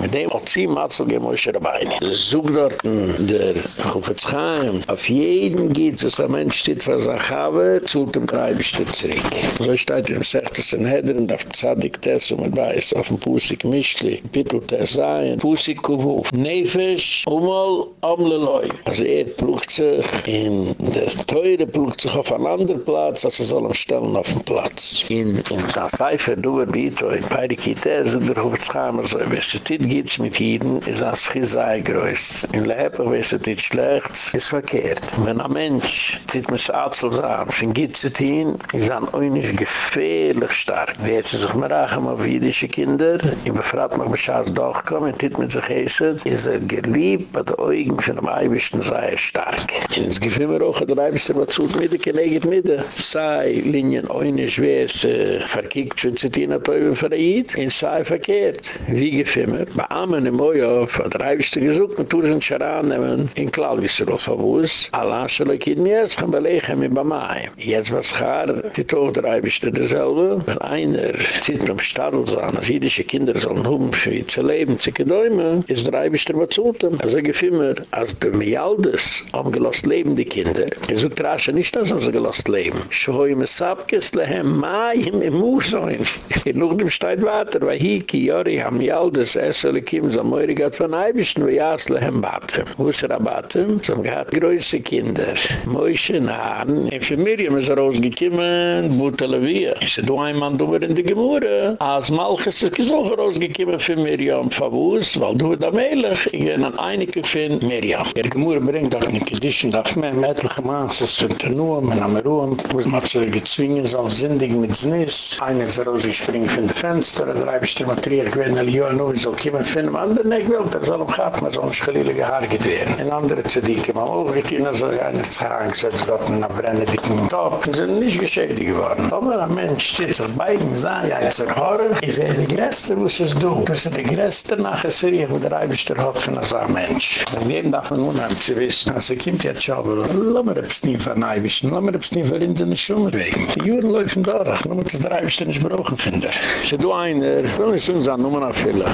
mit dem hat sie Matzel ge Moishe Rabbeini. Zoek dort der Chufetzchaim, auf jeden geht, was der Mensch steht, was er habe, zu dem Reibischter zurück. So steht in Sechtes in Hedren, auf Zadig Tess, und man weiß, auf dem Pusik Mischli, Bittel Tess ein, Pusik Kuvuf, Nefesh, Umal, Amleloi. Also er plucht sich in der Teure, plucht sich auf einen anderen Platz, als er soll ihn stellen auf den Platz. In, Zafeife, du er bieto, in Peidikites, in der Hofzchamer, so, wenn es Hitz mit Hiden ist ein Schizai groß. In Leipzig weiß es nicht schlecht, ist verkehrt. Wenn ein Mensch, sieht mit es Atzel sagen, von Gitzetin, ist ein Oynisch gefährlich stark. Wer sie sich merachen auf jüdische Kinder, ich befragt mich, was das doch und sieht mit sich heißt, ist er geliebt, bei den Augen von dem Eibischten sei er stark. Und es gibt immer auch, der Eibischte war zu mit, er gelegt mit, sei Linien Oynisch, wer es äh, verkickt, wenn sie Tina Teufel verriet, in sei verkehrt. Wie gefimmert, Amen im Ojof hat Reibste gesucht und Tusen Scheran nehmen in Klaugisrol verwus. Allah schloi kidni es, chan belechem im Bamaim. Jetzt was schar, die Tochter Reibste derselbe. weil einer zieht um Stadl sein, als jüdische Kinder sollen um für ihr zu leben, zu gedäumen, ist der Reibste bezutem. Also ich finde mir, als der Mialdes haben gelost lebende Kinder, er sucht rasch nicht, dass er sie gelost leben. Schoim es abkes lehem, maim im Musoin. Nuch dem Stein weiter, weil hier, ki jori, ham Mialdes essen, Kimsele Kimse, so moire hat von Eibischen, wie Jasle, hem Batem. Wo ist er Batem? Zum Gehat, größe Kinder. moische Nahen. In Femirium ist er rausgekommen, wo Tel Aviv. Ich seh, du ein Mann, du war in die Gemurre. Als Malchus ist es auch rausgekommen für Miriam, für weil du da Melech, ich geh an einige von Miriam. der Gemurre bringt doch eine Kedischen, darf mehr ein Mädelche es von Tenuam, in Ameruam, wo es mal zu gezwingen soll, sindig mit Znis. Einer ist rausgespringen von den Fenster, er reibisch dir mal kriege, ich werde in der Jörn, wo es soll kommen, ich finde, wenn der nicht will, der soll ihm gehabt, man soll ein schlieliger gehargert werden. Ein anderer Zedike, man auch, wie Kinder soll einer zu Hause setzen, dort in einer brennendicken Top, und sind nicht geschädigt geworden. Aber ein Mensch steht sich bei ihm, sagt, ja, jetzt erhorre, ich sehe Gräste, muss es du. Das ist die Gräste nach der Serie, wo der Eibisch der von in dieser Mensch. Und jedem darf man unheim zu wissen, als er kommt jetzt schon, aber lass mir das nicht von Eibisch, lass mir das nicht von Rinsen und Schummen wegen. Die Juren laufen dort, nur muss das Eibisch nicht gebrochen finden. Sie du einer, will nicht so sein, nur mal nach Fülle.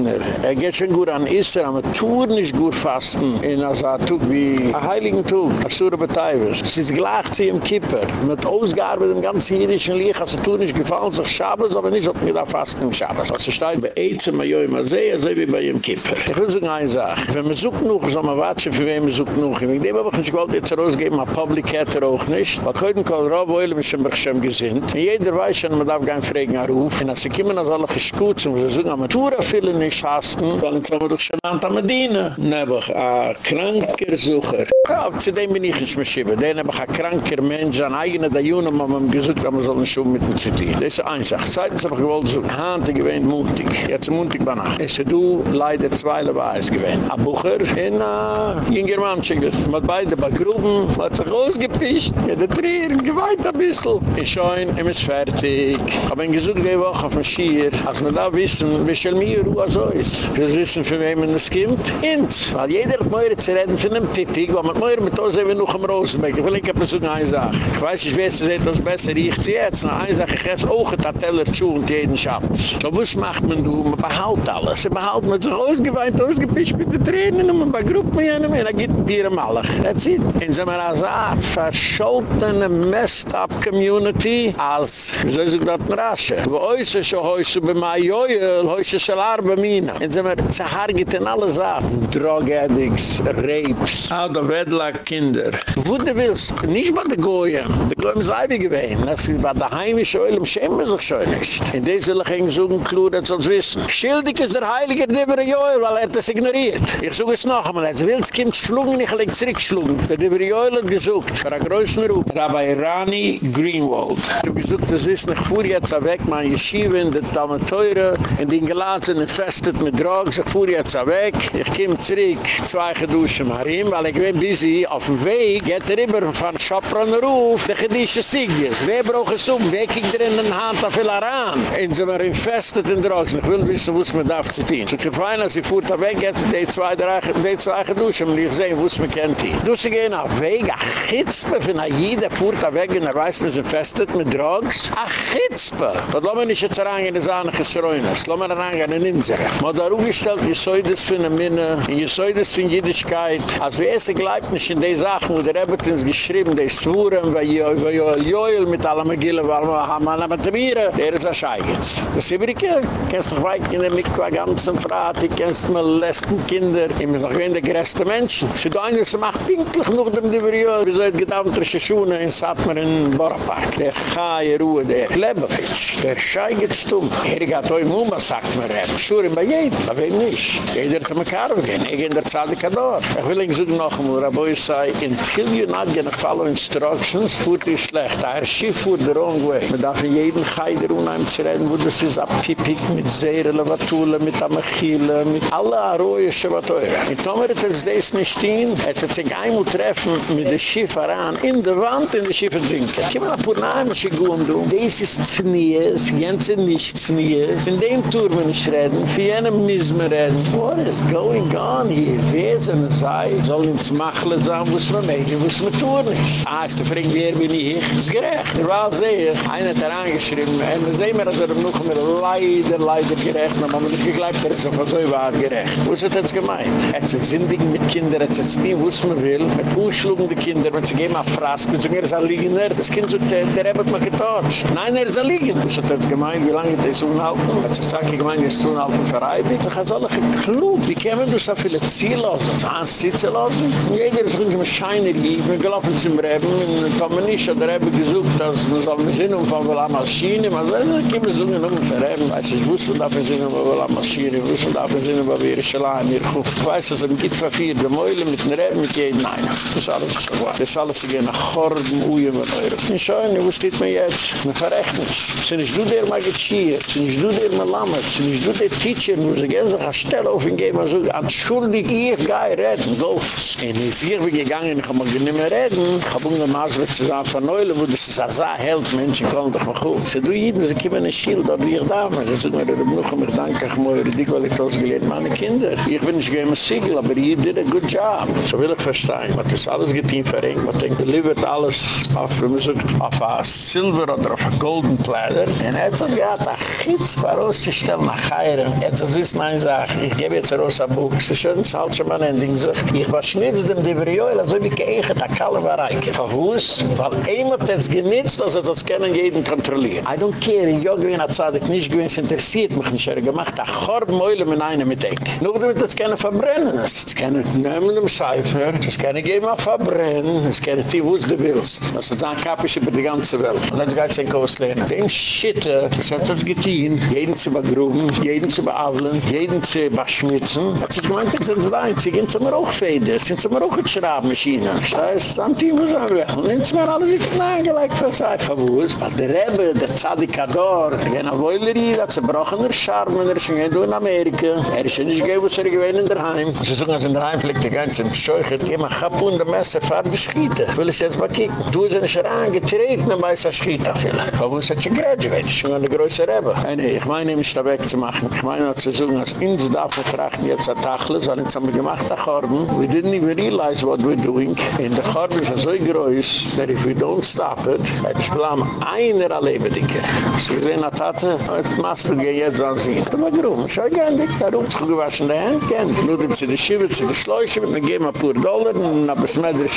Schigener, er geht schon gut an Isser, aber tut nicht gut fasten, in einer Tug wie ein Heiligen Tug, als Sura Betaiwes. Es ist gleich zu ihm Kipper, mit Ausgabe dem ganzen jüdischen Licht, also tut nicht gefallen, sich Schabes, aber nicht, ob mir da fasten im Schabes. Also steht bei Eizen, bei Joi, bei See, so wie bei ihm Kipper. Ich will sagen eine Sache, wenn man sucht noch, soll man warten, für wen man sucht noch. Ich denke, aber ich wollte jetzt rausgeben, aber Public hätte er auch nicht. Weil heute kann Rob Oile mich schon schon gesinnt. Und jeder weiß schon, man darf gar fragen, er rufen. Und als sie kommen, als alle geschützt, und sie sagen, aber Tura viele nicht fasten, weil dann wir doch schon an der Medina. Ich ein kranker Sucher. Ja, zu dem bin ich nicht mehr schieben. Dann habe ich ein kranker Mensch, ein eigener der Jungen, man hat gesagt, man soll nicht schon mit dem Zitien. Das ist eins. Zweitens habe ich gewollt, so Hante gewähnt, mutig. Jetzt mutig bei Nacht. Es du, leider zwei Leute gewähnt. Ein Bucher in ein jünger Mannschiger. Mit beiden bei Gruben, hat sich ausgepischt. Ja, der Trier, geweint ein bisschen. Ich schaue ihn, ihm ist fertig. Ich habe ihn gesagt, die Woche auf dem Schier. Als wir da wissen, wie viel mehr Ruhe so ist. Wir wissen, für wen man es kommt. Ins. Weil jeder hat mehr zu reden von einem Pittig, weil man mehr mit uns eben noch im Rosenberg. Ich will nicht, man so eine Sache. Ich weiß nicht, wer es ist, was besser riecht sie jetzt. Na, eine Sache, ich esse auch ein Teller zu und jeden Schatz. So was macht man, du? Man behält alles. Man behält, man sich ausgeweint, ausgepischt mit den Tränen und man begrübt mit einem, und dann gibt ein Bier im Allach. That's it. So man als eine verscholtene, messed up community, als, wie soll ich das raschen? Wo ist schon heute bei mir Joel, heute schon bei mir. Und so man zerhargit in alle Sachen. Drug addicts, rapes, out of wedlock Kinder. Wo du willst, nicht bei den Goyen. Die Goyen sei wie gewesen. Das ist bei der heimische Öl, im schämen sich schon nicht. In dieser Leching suchen Klur, das soll wissen. Schildig ist der Heilige Dibber Joel, weil er das ignoriert. Ich suche es noch einmal, als willst, kommt es schlugen, ich lege zurückschlugen. Der Dibber Joel hat gesucht, für einen größten Ruf. Rabbi Rani Greenwald. Ich gesucht, das ist nicht vor jetzt weg, mein Yeshiva in der Talmeteure, in den gelaten, infestet mit Drogs, ich fuhr jetzt weg. Ich komme zurück, zwei geduschen Marim, weil ich bin busy, auf dem Weg, geht er immer von Schopron Ruf, der Gedische Sigges. Wer braucht es um? Wer kriegt er in den Hand auf Ilaran? Und sie waren infestet in Drogs. Ich will wissen, wo es mir darf zu tun. Ich fein, als ich fuhr da weg, jetzt die zwei, drei, die zwei geduschen, und ich sehe, wo es mir kennt. Du du sie gehen auf Weg, ach Chitzpe von Aida fuhrt er weg und er weiß, wir sind festet mit Drogs. Ach Chitzpe! Das lassen wir nicht jetzt rein in die Sahne das lassen wir rein in den Insere. Man hat auch gestellt, wie soll das für eine Minne, wie soll das für Jüdischkeit. Als wir essen gleich nicht in die Sachen, wo der Ebbetins geschrieben, die Schwuren, weil Joel Joel mit allen Magillen, weil wir haben alle Matamieren, der ist ein Scheigitz. Das ist übrigens, kennst du weit in der Mikva ganzen Frati, kennst du mal letzten Kinder, immer noch wie der größte Menschen. Sie do einer, sie macht pinklich noch dem Diverjöl, wie so ein gedamtrische Schuhe in Satmer in Borapark. Der Chai Ruhe, der Klebowitsch, der Scheigitz dumm. Er gaat oi Muma, sagt mir, er schuren bei jedem, aber wem nicht. Jeder mir Karve gehen, ich in der Zadikador. Ich will Ihnen sagen noch einmal, Raboi sei, until you not gonna follow instructions, fuhrt ihr schlecht. Er schiff fuhrt the wrong way. Man darf in jedem Geider unheim zu reden, wo das ist abgepickt mit Seere, Levatule, mit Amachile, mit alle Arroye, Shabatoire. In Tomer hat es das nicht stehen, hat es sich einmal treffen mit dem Schiff heran, in der Wand, in der Schiff sinken. Kima na Purnayma, Shigum, du. Das ist Znies, Jense nicht Znies. In dem Tour will ich reden, jenem müssen wir reden. What is going on here? Wer soll es sein? Soll ins Machle sein, was wir machen, was wir tun nicht. Ah, ist der Frink, wer bin ich? Das ist gerecht. Er war sehr, einer hat er angeschrieben, und wir sehen mir, dass er noch mehr leider, leider gerecht, aber man hat nicht geglaubt, er ist auch so wahr gerecht. Was hat er jetzt gemeint? Er hat sich sindig mit Kindern, er hat sich nie, was man will, mit unschlugende Kinder, wenn sie gehen auf Frask, und sagen, er ist ein Liegener, das Kind sagt, der hat mich getotcht. Nein, er ist ein Liegener. Was hat er jetzt gemeint, wie lange ist das unhalten? Er hat sich gesagt, ich meine, ist unhalten für Eibi. Ich habe alle geklug, wie kämen du so viele Ziele aus, so ein Sitze? Und jeder ist irgendwie scheiner, ich bin gelaufen zum Reben, und dann wir nicht, hat er eben gesucht, dass man soll mir Sinn umfangen, weil er Maschine, man sagt, ich kann mir so einen Namen verreben, weiß ich, wusste da für Sinn, weil er Maschine, wusste da für Sinn, weil wir Schleim hier gut. Ich weiß, dass er gibt für vier, der Meule mit den Reben, mit jedem einen. Das ist alles so wahr. Das ist alles, ich gehe nach Chorben, Uyen, mit Eure. Ich schaue, wo steht mir jetzt? Man verrecht nicht. Sind ich du der Magichir, sind ich du der Malamed, sind ich du der Teacher, wo sie gehen sich Stelle auf ihn geben, so, entschuldig, ich gehe reden, go. Und ich bin gegangen, ich habe mir nicht mehr reden, ich habe um den Maas, wird zusammen verneuillen, wo das ist, als er hält, Menschen kommen doch mal gut. Sie tun jeden, sie kommen in ein Schild, dort wie ich da bin. Sie sagen mir, ich muss mich danken, ich muss mir dich, weil ich das gelehrt, meine Kinder. Ich bin nicht mit Siegel, aber ihr did a good job. So will ich verstehen. Hat das alles getein verrenkt. Man denkt, delivert alles auf, wie man sagt, auf a silver oder auf a golden platter. Und jetzt hat es gehabt, a chitz vorauszustellen nach Heiren. Jetzt ist wissen eine Sache. Ich gebe jetzt raus a Buch. Sie schön, es halt schon mal ein Ding so. Ich war schnitz dem Diverioel, also wie geächert, a kalle war reiche. Verwus, weil jemand hat es genitzt, also das können jeden kontrollieren. I don't care, in jo gewinn hat Zadig nicht gewinn, es interessiert mich nicht, er gemacht, a chord meule mit einem mit Eck. Nur damit das keine verbrennen ist. Kann nicht nehmen Cipher, es kann nicht geben auf verbrennen, kann nicht die, wo es du willst. Das ist ein Kapisch über die ganze Welt. Und das geht es in Kostlehnen. Dem Schitte, das hat es getan, jeden zu begruben, jeden zu beavlen, jeden zee beschmitzen. Das ist gemeint, das sind die einzigen, sind wir auch Feder, sind wir auch eine Schraubmaschine. Scheiß, dann tun wir es an, wir haben uns mal alle sitzen angelegt, das ist einfach wuss. Weil der Rebbe, der Zadikador, der in der Wäulerie, der zerbrochen der Scharmen, der ist schon gehen in Amerika. Er ist schon nicht gehen, wo er gewähnt in der Heim. Sie suchen als in der Heim, fliegt die ganze Scheuche, die immer kaputt, der Messer fahrt die Schiete. Ich will es jetzt mal kicken. Du sind schon angetreten, dann weiß er Schiete. Schieten. wo ist er schon graduiert, schon an der größere Rebbe. Ich meine, ich muss da weg zu machen. Zu sagen, als uns darf man trachten, jetzt ein Tachle, sondern jetzt haben wir gemacht, der Chorben. We didn't even realize what we're doing. In der Chorben ist so groß, that if we don't stop it, hat es blam einer Allebediker. Sie sehen, hat hatte, hat Master gehen jetzt an sie. Aber warum? Schau gern, dick, da sich gewaschen der Hand, gern. Nur zu der Schiebe, zu der Schläuche, mit mir geben ein paar Dollar, und ein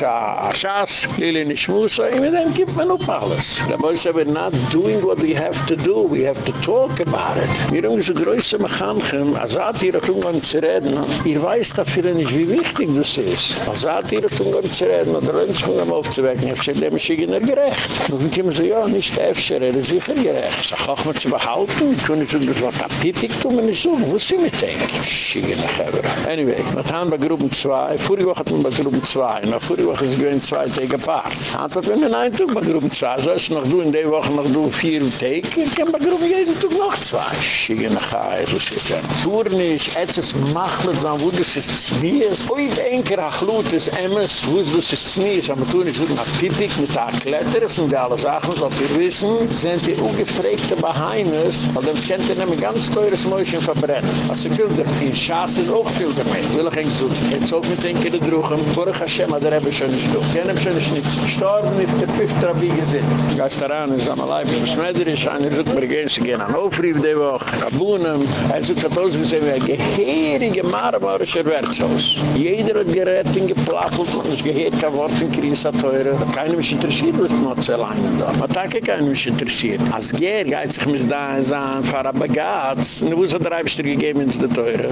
Schaß, Lili in die Schmusse, und mit dem gibt man auch alles. Da wollen sie aber not doing what we have to do, we have to talk about it. Wir haben so größere Mechanchen, als hat ihr auch umgang zu reden, ihr weiß dafür nicht, wie wichtig das ist. Als hat ihr auch umgang zu reden, oder wenn es umgang aufzuwecken, ich sage, dem ist ihnen gerecht. Und dann kommen sie, ja, nicht Äfscher, er ist sicher gerecht. Ich sage, auch mal zu behalten, ich kann nicht so, das war Tapitik, tun wir nicht so, wo sie mit denken? Schiege nach Eber. Anyway, wir haben bei Gruppen 2, vorige Woche hatten wir bei Gruppen 2, na vorige Woche ist es zwei Tage Paar. Hat wir einen einen Tag bei Gruppen 2, so ist noch du in der Woche noch du vier Tage, ich kann bei Gruppen jeden Tag noch zwei. Schiege nach Eber, steht ja. Tour nicht, jetzt ist machlich, wo das ist Zwies, oi denke, ach Lut ist Emmes, wo das ist Zwies, aber tun ich so nach Pipik mit der Kletteres und alle Sachen, so wir wissen, sind die ungefrägte Beheimnis, weil dann kennt ihr nämlich ganz teures Mäuschen verbrennen. Also Filter, in Schaas ist auch Filter mit. Will ich eigentlich so, jetzt auch mit den Kindern drüchen, Baruch Hashem, hat er eben schon nicht durch. Keinem schon nicht gestorben, nicht der fünfte Rabbi gesehen. Geist daran, in seinem Leib, in Schmederisch, einer sucht mir gehen, sie gehen an Aufrief, die Woche, Rabunem. Er sucht hat ausgesehen, wie ein geheirige Marmorischer Wertshaus. Jeder hat gerät, in geplappelt, und es gehört kein Wort in Krisa teure. Keinem ist interessiert, was man zu alleine da. Man hat keinem ist interessiert. Als Ger geht sich mit da in sein, fahre Bagatz, und wo ist der Reibster gegeben ins der Teure?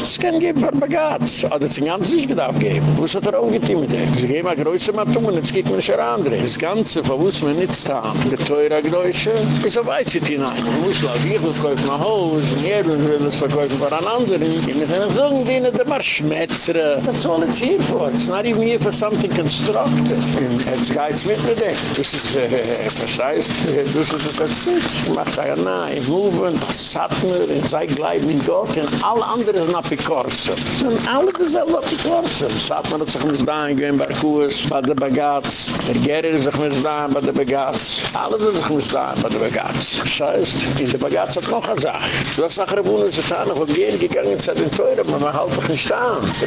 Das kann geben für Bagatz. Oder es ist ganz nicht gedacht geben. Wo ist er auch mit dem? Sie geben eine größere Matung, und jetzt geht man an andere. Das Ganze, von wo ist man nicht da? Der Teure Gdeutsche, ist auf Weizit hinein. Man muss lassen, ich will kaufen ein Haus, und jeder will es verkaufen für einen anderen. Ich muss ihnen sagen, die nicht immer schmetzere. That's all it's here for. It's not even here for something constructive. Jetzt geht's mit mir denk. Das ist, äh, was heißt, das ist das jetzt nicht. Macht er na, im Movement, Satmer, in sei Gleib in Gott, und alle anderen sind Apikorsen. Und alle dieselbe Apikorsen. Satmer hat sich mit da eingehen bei Kurs, bei der Bagatz. Der Gerer sich mit da bei der Bagatz. Alle sind sich mit da bei der Bagatz. Das heißt, in der Bagatz hat noch eine Sache. Du hast nachher wohnen, sie sind noch gehen gegangen zu den Teuren, aber man halt doch nicht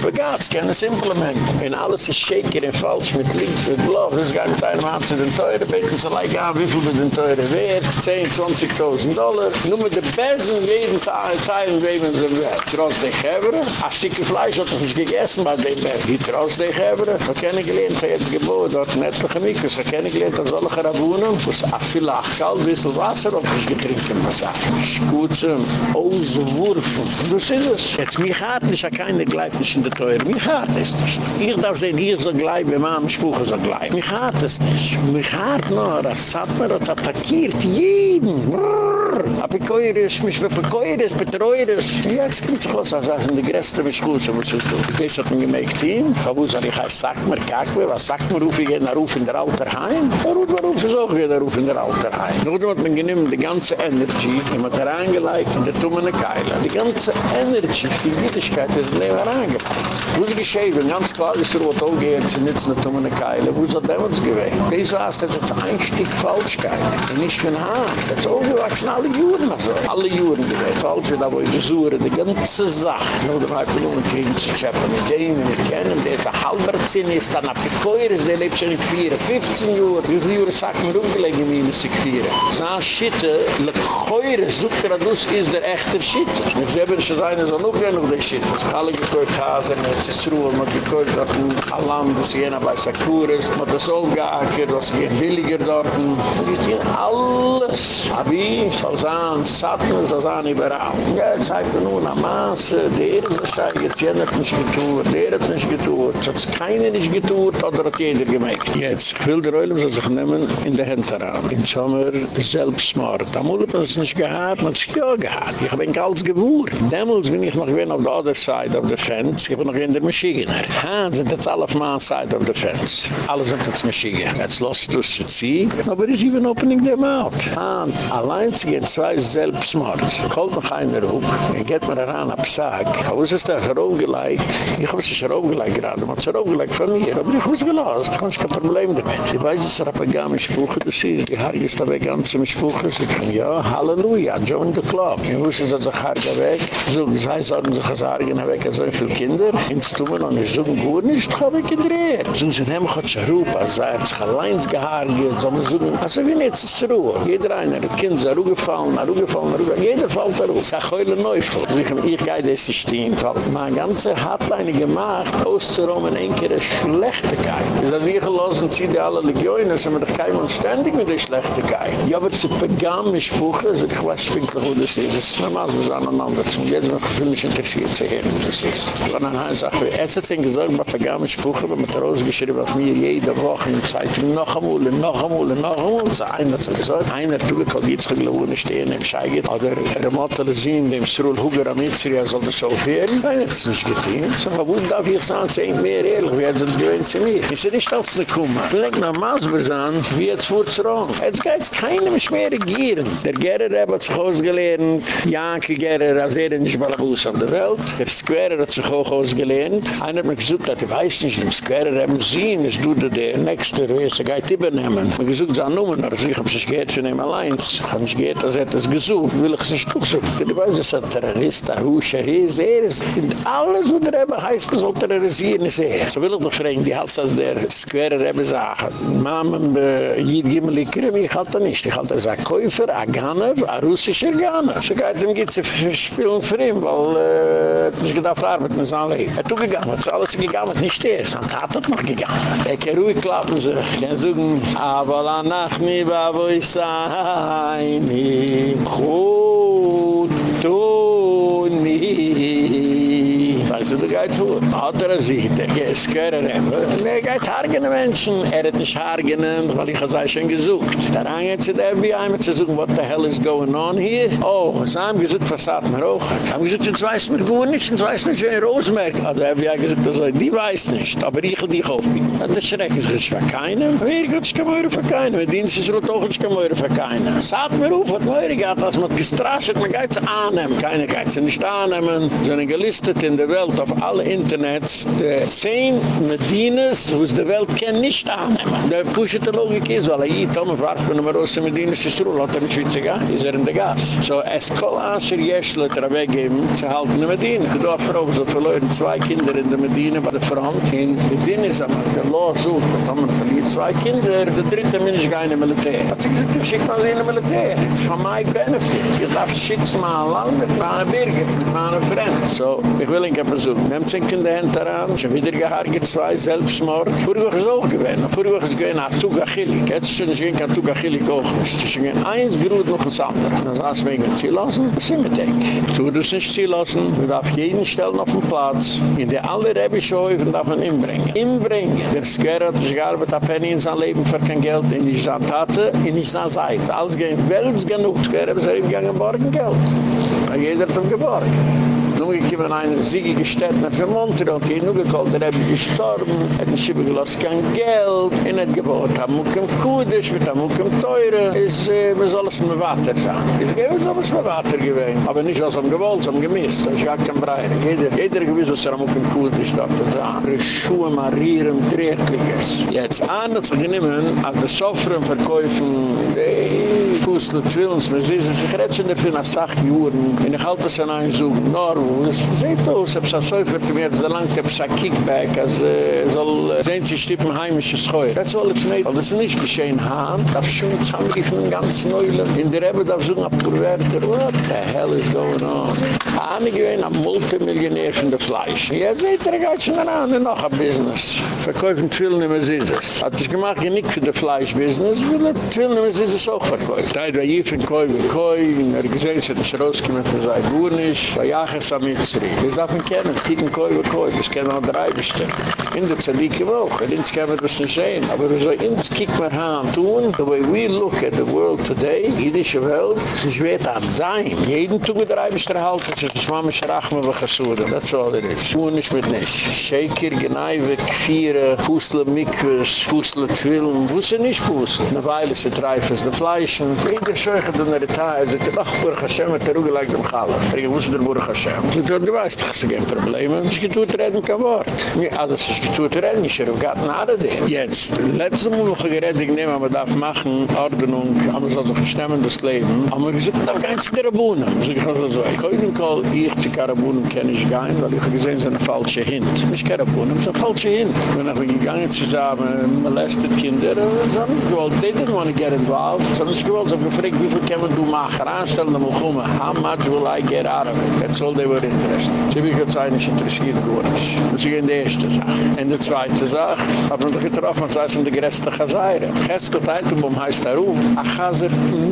Bagatz kann es implementen. Und alles ist shaker und falsch mit links und blau. Das ist gar nicht ein Mann zu den Teuren. Beten sie like, ah, wie viel mit den Teuren wert? 10, 20.000 Dollar. Nur mit den Besten jeden Teil geben sie wert. Trotz der Gevre. Ein Stückchen Fleisch hat nicht gegessen bei den Besten. Die trotz der Gevre. Wir kennen gelähnt, er hat geboren. Dort nicht für mich. Wir kennen gelähnt, dass alle Gerabunen. Wo es auch viel Achkalt, ein bisschen Wasser sich getrinken. Was sagt. Schuzen, Und das ist es. Jetzt mich hat nicht, keine gleibt in der Teuer. Mich hat es nicht. Ich darf sehen, hier so gleich, wenn man am Spruch so gleich. Mich hat es nicht. Mich hat nur, das hat mir das attackiert jeden. Apikoiris, mich bepekoiris, betreuiris. Jetzt kommt sich aus, als in die größte Beschuze, was ist das? Das hat man gemägt hin. Warum soll ich heißt, sag mir, kack mir, was sagt mir, ruf ich der Ruf in der Alterheim? Warum, warum ist auch wieder Ruf in der Alterheim? Nur hat man genommen die ganze Energy, die man da reingelegt in der Tumene Keile. Die ganze Energy, die Wittigkeit ist in dem reingelegt. Wo ist geschehen, wenn ganz klar ist, er wird auch gehen, sie nützen der Tumene Keile. Wo ist das damals gewesen? Das war es, das ist ein Stück Falschkeit. Und nicht von Hand. Das ist auch gewachsen alle Juren, also. Alle Juren gewesen. Falsch wird aber besuchen, die ganze Sache. Nur der Leute nur mit ihm zu schäppen, mit dem, mit kennen, der ist ein halber Zinn, ist dann ein Pekoiris, der lebt schon in vier, 15 Juren. Wie viele Juren sagt man umgelegen, wie man sich vier? So ein Schitte, le Koiris, sucht er dus, ist der echte shit. Ich zeh ben shzayne er zo er nok ken noch de shit. Skalle gekoyt hazen mit zisrul mit gekoyt dat un alam de siena bei sakures, mit de solga aker was ge billiger dorten. Ich zeh alles. Abi soll satn zo zan ibera. Ge zeit nu na mas de erze shay ge tsene nich getur, de erze nich getur. Tsats keine nich getur, oder jeder gemerkt Jetzt will der Eulen so sich nehmen in der Hinterraum. In Sommer selbsmart smart. Amulipen ist nicht gehad, man hat ja gehad. Ich bin ein alles gewohrt. Demmels bin ich noch gewinn auf der other side of the fence, ich bin noch in der Maschine. Ha, sind jetzt alle auf meiner side of the fence. Alle sind jetzt Maschine. Jetzt lost du zu ziehen, aber is even opening them out. Ha, allein sie gehen zwei Selbstmord. Kommt noch einer hoch, und geht mir daran ab Saag. Ist es da heraufgelegt? Ich habe es sich heraufgelegt gerade, man hat es heraufgelegt von mir, aber ich habe es gelost, ich habe kein Problem damit. Sie weiß, es ist ein Rapagam, Spruche, du siehst, die Haare ist dabei ganz im Spruche, sie kann, ja, Halleluja, join the club. Ich wusste, hat sich Haare weg, so, sie sagen, sich als Haare gehen weg, so viele Kinder, ins Tummen, und ich suche gut nicht, ich habe gedreht. So, sie nehmen sich Rup, also er hat sich allein gehaare, so, man suchen, also wie nicht, es ist Ruhe. Jeder einer, das Kind ist Ruhe gefallen, Ruhe gefallen, Ruhe gefallen, jeder fällt Ruhe. Es ist ein Heule Neufel. So, ich, ich gehe das stehen, weil mein ganzer Hotline gemacht, auszuräumen, ein Kere Schlechtigkeit. Ich sage, ich lasse, ziehe die alle Legionen, so, man doch kein Mann ständig mit der Schlechtigkeit. Ja, aber es ist begam, ich spuche, so, ich weiß, wie das ist. Es ist normal, so, aneinander zu. Jetzt bin ich völlig interessiert zu hören, wie das ist. Ich dann halt, sag, jetzt hat sich gesagt, man begam, ich spuche, wenn man da rausgeschrieben auf mir, jede Woche, in Zeit, noch einmal, noch einmal, noch einmal, so, einer hat gesagt, einer tut, ich habe jetzt gewohnt, stehen, im Scheiget, oder er mottele sehen, dem Srul Huger am Itzri, er soll das so werden, nein, das ist nicht getan. So, wo darf ich sagen, sie sind mehr ehrlich, wie hat es uns gewöhnt zu mir? Ich sehe nicht aufs ne Kumma. Ich lege noch Masber sagen, wie jetzt fuhrt es rum. Jetzt geht es keinem mehr regieren. Der Gerer hat sich ausgelernt, Janke Gerer, als er nicht Balabus auf der Welt. Der Square hat sich auch ausgelernt. Einer hat mir gesagt, dass ich weiß nicht, im Square haben sie, es tut der Nächste, wie es er geht übernehmen. Ich habe gesagt, sie haben nur noch, ich habe sich geht zu nehmen allein. Ich habe sich geht als er das gesucht, will ich sich durchsuchen. Ich weiß, es ist ein Terrorist, ein Ruscher, er ist, er ist, alles, was der Rebbe heißt, soll terrorisieren, ist er. So will ich doch fragen, die Hals als der Square Rebbe sagen, Mama, äh, jid gimmel ich halte nicht. Ich halte als ein Käufer, ein Ganev, ein russischer Ganev. So geht ihm, gibt ganze spielen für ihn, weil äh, er nicht gedacht hat, arbeiten in seinem Leben. Er hat zugegangen, es ist alles gegangen, es nicht der, sein Tat hat er noch gegangen. Er kann ruhig klappen sich, er kann sagen, aber la nach mi ba wo ich sein, mi chut tun mi. Weißt du, gehst vor. Hat er sich, der geht, gehören ihm. Er geht hargene Menschen. Er hat nicht hargene, weil ich habe schon gesucht. Da rang jetzt der FBI mit zu suchen, what the hell is going on here? Oh, sie haben gesagt, was hat man auch? Sie haben gesagt, jetzt weiß man gut nicht, jetzt weiß man schon in Rosenberg. Also der FBI gesagt, das die weiß nicht, aber ich will dich aufbieten. Das schreck ist es für keinen. Wer geht, ich kann mir für keinen. Dienst ist rot auch, ich kann mir für keinen. Sagt mir auf, was mir geht, dass man gestrascht, man geht es annehmen. Keiner geht es nicht annehmen. Sie sind gelistet in der Welt, auf alle Internets, de zehn Medinas, wo es de Welt ken nicht annehmen. Der Pushete Logik ist, weil er hier, Tome, warf von einem Rosse Medinas ist Ruhl, hat er mit Schweizer gehen, ist er in der Gas. So, es kol answer jeschle, der weggeben, zu halten in Medina. Du hast verhoben, so verloren zwei Kinder in der Medina bei der Front. In Medina ist aber, der Law sucht, da haben verliert zwei Kinder, der dritte Mensch gar in der Militär. Hat sich gesagt, du schick mal sie in der Militär. It's for my benefit. Ich darf schickst mal lang mit meiner Birgit, mit meiner Freund. So, ich will ihn Nehmt sich in der Hand daran, schon wieder gehargert zwei Woche ist auch gewesen. Vorige Woche ist gewesen, hat Tuga Chilik. Jetzt ist schon nicht kein Tuga Chilik auch. Es ist schon eins gerührt noch das andere. Dann saß wir in Ziel lassen, sind wir denk. Tu das nicht Ziel lassen, wir darf jeden stellen auf den Platz. In der alle Rebische Häufen darf man inbringen. Inbringen. Der Skerr hat sich gearbeitet, hat Penny in sein Leben für kein Geld, in die Tate, in die Seite. Alles gehen, welches genug. Skerr hat sich gegangen, borgen Geld. Jeder hat ihm geborgen. umgekommen einer Siege gestellt nach Vermonter und hier nur gekollt, er habe gestorben, hat nicht übergelost kein Geld, er hat gebaut, am Mukim Kudisch, mit am Mukim Teure, ist, äh, man alles mit Water sein. Ich sage, wir sollen mit Water gewesen. aber nicht was am Gewalt, am Gemiss, das ist gar kein Breire. Jeder, jeder gewiss, was er am Mukim Kudisch dort zu sein. Rischuhe marieren, drehtliches. Jetzt an hat sich genommen, an der Sofren verkäufen, die Fussle Twillens, man sieht, sich retten dafür nach Sachjuren, in der Haltesanheim suchen, Norwo, aus. Seht aus, ob es ein Säufer für mich, so lange gibt es ein Kickback, als er soll sehen, sie stippen heimische Schäuer. Das soll jetzt nicht, weil das ist nicht geschehen, Haan, darf schon zusammengefen, ganz Neulen. In der Ebbe darf so ein Abkurwerter, what the hell is going on? Ich bin ein Multimillionär von der Fleisch. Jetzt seht ihr, geht schon an, noch ein Business. Verkäufen nicht mehr Sisses. Hat ich gemacht, nicht für das Fleisch-Business, will er nicht mehr Sisses auch verkäufen. Hat er hier für Koi, Koi, in der Gesellschaft, ist rausgekommen für sein Gurnisch, bei Jachas Mitzri. Wir dürfen kennen, kicken koi wa koi, das kennen auch drei bestimmt. In der Zadike woch, und ins können wir das nicht sehen. Aber wir sollen ins kicken wir haben tun, the way we look at the world today, jüdische Welt, es ist wert an Daim. Jeden tun wir drei bestimmt halten, es ist das Mama Schrachme wa Chassuda. That's all it is. Tun nicht mit nisch. Shaker, Gneiwe, Kfiere, Pusle Mikwes, Pusle Twillen, wo sie nicht Pusle. Eine Weile sie treifen es, die Fleischen. Jeder scheuche, dann er retail, sie sagt, ach, Baruch Hashem, hat er rugelag dem Chalaf. Er wusste der Baruch Hashem. Du, du weißt, das ist kein Problem. Es ist getuert reden, kein Wort. Also es ist getuert reden, ich habe gerade eine Art Idee. Jetzt, letzte Mal noch geredet, ich nehme, aber darf machen, Ordnung, aber so ein stemmendes Leben. Aber wir sind noch ganz in der Rabunen. So ich kann so, ich kann nicht mal, ich die Karabunen kenne ich nicht, weil ich habe gesehen, es ist eine falsche Hint. Nicht Karabunen, es ist eine falsche Hint. Wenn ich gegangen zusammen, molestet Kinder, so nicht gewollt, they didn't want to get involved. So nicht gewollt, so gefragt, wie viel kann man du machen? Anstellen, dann mal kommen, how much will I get out of it? That's all they were interested. Sie will jetzt eigentlich interessiert geworden. Das ist die erste Sache. Und die zweite Sache, hat man doch getroffen, das heißt in der größten Chazayre. Cheskel Teitelbaum heißt darum, a Chazer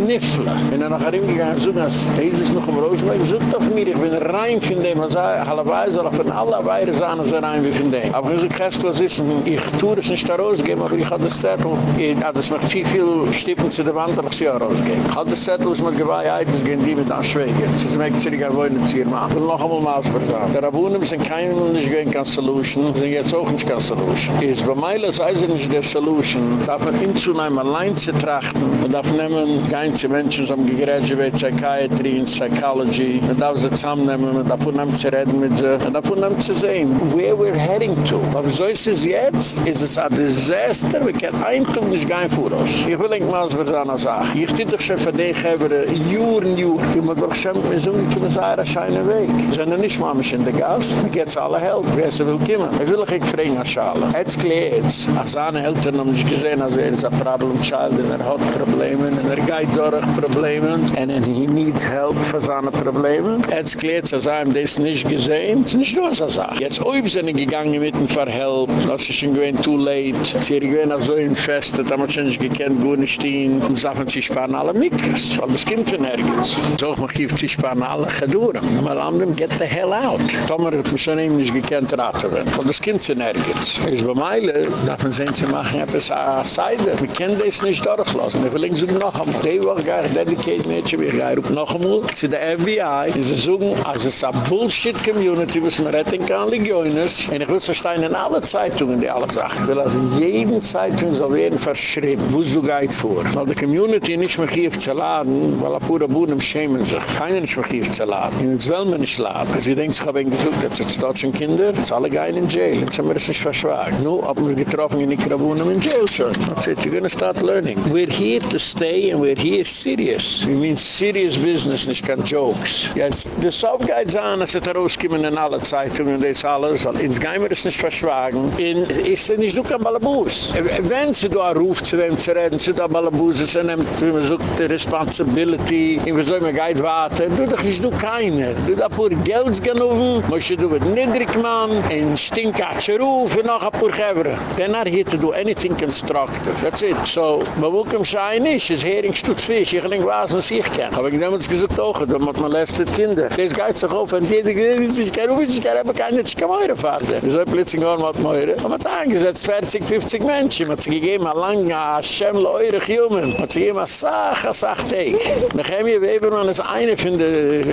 Nifle. Wenn er nachher hingegangen ist, dass Jesus noch im Rosenberg sucht auf mir, ich bin rein von dem, was er alle Weise, oder von aller Weire sahen, er rein wie von dem. Aber wenn sie Cheskel ist, ich tue es nicht da rausgeben, aber ich habe das Zettel, ich habe das noch viel, viel Stippen zu der Wand, aber ich habe rausgeben. Ich habe das Zettel, was man geweiht, das gehen die mit Anschwägen. Sie mir zirig, er wollen zu ihr machen. Noch einmal maßbar Der Rabunem sind kein und nicht gehen kann Solution, sind jetzt auch nicht kann Solution. Ist bei Meile sei nicht der Solution, darf man ihn zu einem allein zu trachten, man darf nehmen, ganze Menschen, die gegraduate Psychiatry Psychology, man darf sie zusammennehmen, man darf von einem zu reden mit sie, man darf von einem zu sehen, where we're heading to. Aber so ist es jetzt, ist es ein Desaster, wir können ein Tag nicht gehen vor uns. Ich will nicht mal was an der Sache. Ich tue doch schon für dich, aber Juren, Juren, ich muss doch schon mit so einem scheinen Weg. Sind nicht mal in der Gas, wir gehen alle helfen, wer sie will kommen. Ich will nicht fragen, als Schale. Jetzt klärt es, als seine Eltern haben sich gesehen, als er ist ein Problem-Child, und er hat Probleme, und er geht durch Probleme, und he needs help für seine Probleme. Jetzt klärt es, als er ihm das nicht gesehen, es ist nicht nur, er sagt. Jetzt oben sind gegangen mit ihm für Help, das ist schon gewesen too late, sie sind gewesen so infestet, da man schon nicht gekannt, wo nicht stehen, und sagen, sie sparen alle Mikros, weil das kommt von nirgends. So, man gibt sie sparen alle Geduren. Aber anderen, get the hell out. Tomer hat mich schon eben nicht gekannt, raten werden. Weil das kommt von nirgends. Es ist bei Meile, darf man sehen, sie machen etwas an Seide. Wir können das nicht durchlassen. Ich will ihnen sagen, noch einmal. Die Woche gehe ich dedicate Mädchen, ich gehe rup noch einmal zu der FBI. Und sie sagen, also es eine Bullshit-Community, was man retten kann, Legioners. Und ich will verstehen in alle Zeitungen, die alle Sachen. Ich will also in jedem Zeitung so werden verschrieben, wo es du geht vor. Weil die Community nicht mehr hier zu laden, weil a pura Buhnen schämen sich. Keiner nicht mehr hier zu laden. Und jetzt will man nicht laden. Sie denkt, ich habe ihn gesucht, jetzt sind es deutschen Kinder, jetzt alle gehen in jail. Jetzt haben wir es nicht verschwagen. Nu, ob wir getroffen in Nikrabunen in jail schon. That's it, you're gonna start learning. We're here to stay and we're here serious. We mean serious business, nicht kein jokes. Jetzt, soft guides an, als es rauskommen in alle Zeitungen und das alles, weil ins gehen wir es nicht verschwagen. In, ist es nicht nur kein Balabus. Wenn sie da ruft, zu wem zu reden, zu da Balabus, es nimmt, wie man sucht, die Responsibility, in wieso immer geht weiter, du doch nicht du keine. Du da pur Gelds genoven, moshe du mit Niedrigman, en Stinkatscheruf, en noch ein paar Gevre. Denar hier to do anything constructive. That's it. So, ma wukum schei nisch, is hering stutzfisch, ich link was man sich ken. Hab ich damals gesagt, doch, da mott man lästet Kinder. Des geht sich auf, und jeder gesagt, ich kann rufen, ich kann aber keine Schkamäure fahren. Wieso ein Blitzingorn mott meure? Hab man angesetzt, 40, 50 Menschen, hat sie gegeben, a lang, a schem, leure, human. Hat sie gegeben, a sach, a sach, teig. Nachem, je weber man, ist eine von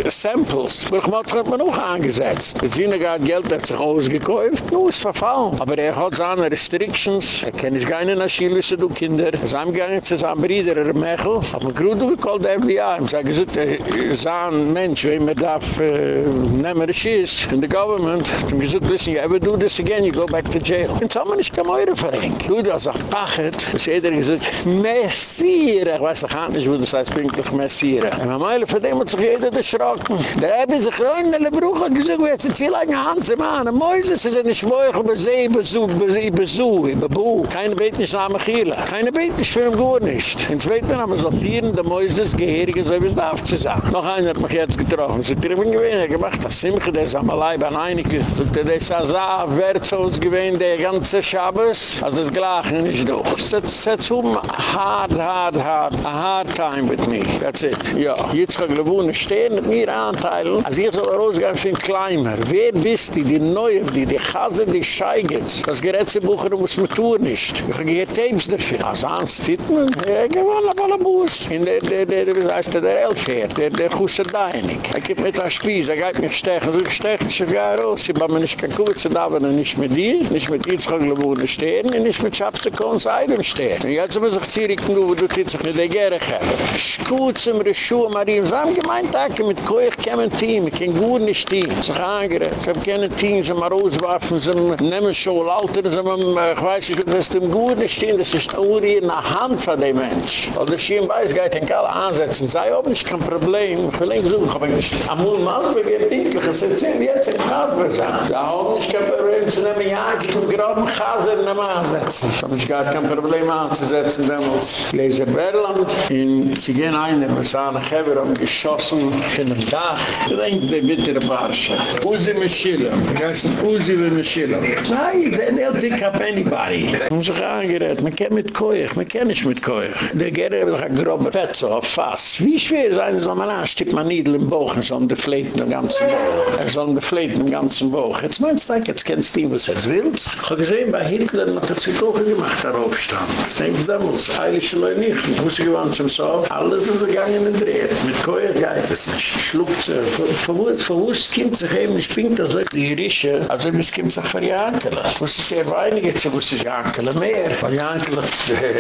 Samples. Burg Burgmatz hat man auch angesetzt. Die Zine hat Geld hat sich ausgekäuft, nur ist verfallen. Aber er hat seine Restrictions, er kennt nicht keine Naschilwisse, du Kinder. Er ist angegangen zu seinem Bruder, er Mechel, hat man gerade gekallt, der FBI. Er sagt, er ist ein Mensch, wenn man darf äh, nehmen, er schießt. In the government, hat er gesagt, listen, you ever do this again, you go back to jail. Und so haben wir kein Euro verhängt. Du, das sagt, Pachet, ist jeder gesagt, Messiere. Ich weiß noch nicht, wo das heißt, pinklich Messiere. Und am Eile von dem hat sich jeder erschrocken. Der Rebbe sich rein in der Bruch hat gesagt, hat sich hier lange Hand zu machen. Mäuse, sie sind nicht moich, aber sie besuch, besuch, besuch. Keine beten nicht nach Mechila. Keine beten nicht für ihn gut nicht. In zweiten haben wir so vieren, der Mäuse ist Gehirige, so wie es darf zu sagen. Noch einer hat mich jetzt getroffen. Sie mir gewinnt, er gemacht, das Simche, der ist am Leib an Einige. Und der ist so, wer zu uns gewinnt, der ganze Schabes. Also das Gleiche nicht durch. Es hat um hard, hard, hard, a hard time with me. That's it. Ja. Jetzt kann ich gewohnen stehen mit mir anteilen. Als ich soll rausgehen, sind kleiner. Wer bist die, die Neue, die, die Chase, die Scheigens? Das Gerätzebucher muss man tun nicht. Ich habe hier Tapes dafür. Als Hans Tittmann, ja, gewann ab alle Bus. In der, der, der, der, wie heißt der, der Elfheer, der, der Gusser Deinig. Ich gebe mit der Spieß, er geht mich stechen. So ich stechen, ich gehe raus. Ich habe mir nicht kein Kurze da, aber nicht mit dir. Nicht mit dir, ich kann gewohnen stehen. Und nicht mit Schabsekon Seidem stehen. Und jetzt muss ich zirig, wo du titzig mit der Gerech haben. Schkutzem, Rischuhe, Marien. Sie haben gemeint, mit Koech kämen Team. Ich kann gut nicht Team. Sie haben angeregt. Sie haben keine Team, sie haben rauswerfen, sie nehmen schon Alter, sie haben, äh, ich weiß nicht, was dem gut nicht stehen, das ist nur hier in der Hand von dem Mensch. Weil der Schien weiß, geht in alle ansetzen. Sie haben nicht kein Problem. Ich will nicht suchen, aber ich nicht. Amul Masber wird pinklich, es sind zehn jetzt in Masber sein. Sie haben nicht kein Problem, sie nehmen ja, ich kann gerade Chaser in ansetzen. Ich habe nicht gar kein Problem anzusetzen, damals. Leser Berland, in Sie gehen ein, der Messane Geber haben geschossen, von dem Dach. Du denkst, die bittere Barsche. Uzi. Die heißt Uzi Meshila. Nein, they don't pick up anybody. Man muss sich angerät, man kann mit Koech, man kann nicht mit Koech. Der Gerrer hat ein grober Petzo auf Fass. Wie schwer ist eine, soll man anstippt man Niedel im Bauch, er soll ihn deflaten im ganzen. Er soll ihn deflaten im ganzen Bauch. Jetzt meinst du, jetzt kennst du ihn, was er will. Ich habe gesehen, bei Hitler hat er sich auch gemacht, darauf stand. Das denkst du damals, heilige Leute nicht. Ich muss gewann zum Sof. Alles sind so gegangen in Dreher. Mit Koech geht es nicht. Schluckt sie. Uns kommt sich eben, ich finde, dass euch die Rische, also es kommt sich für Jankele. Was ist sehr weinig, jetzt muss ich Jankele mehr. Weil Jankele,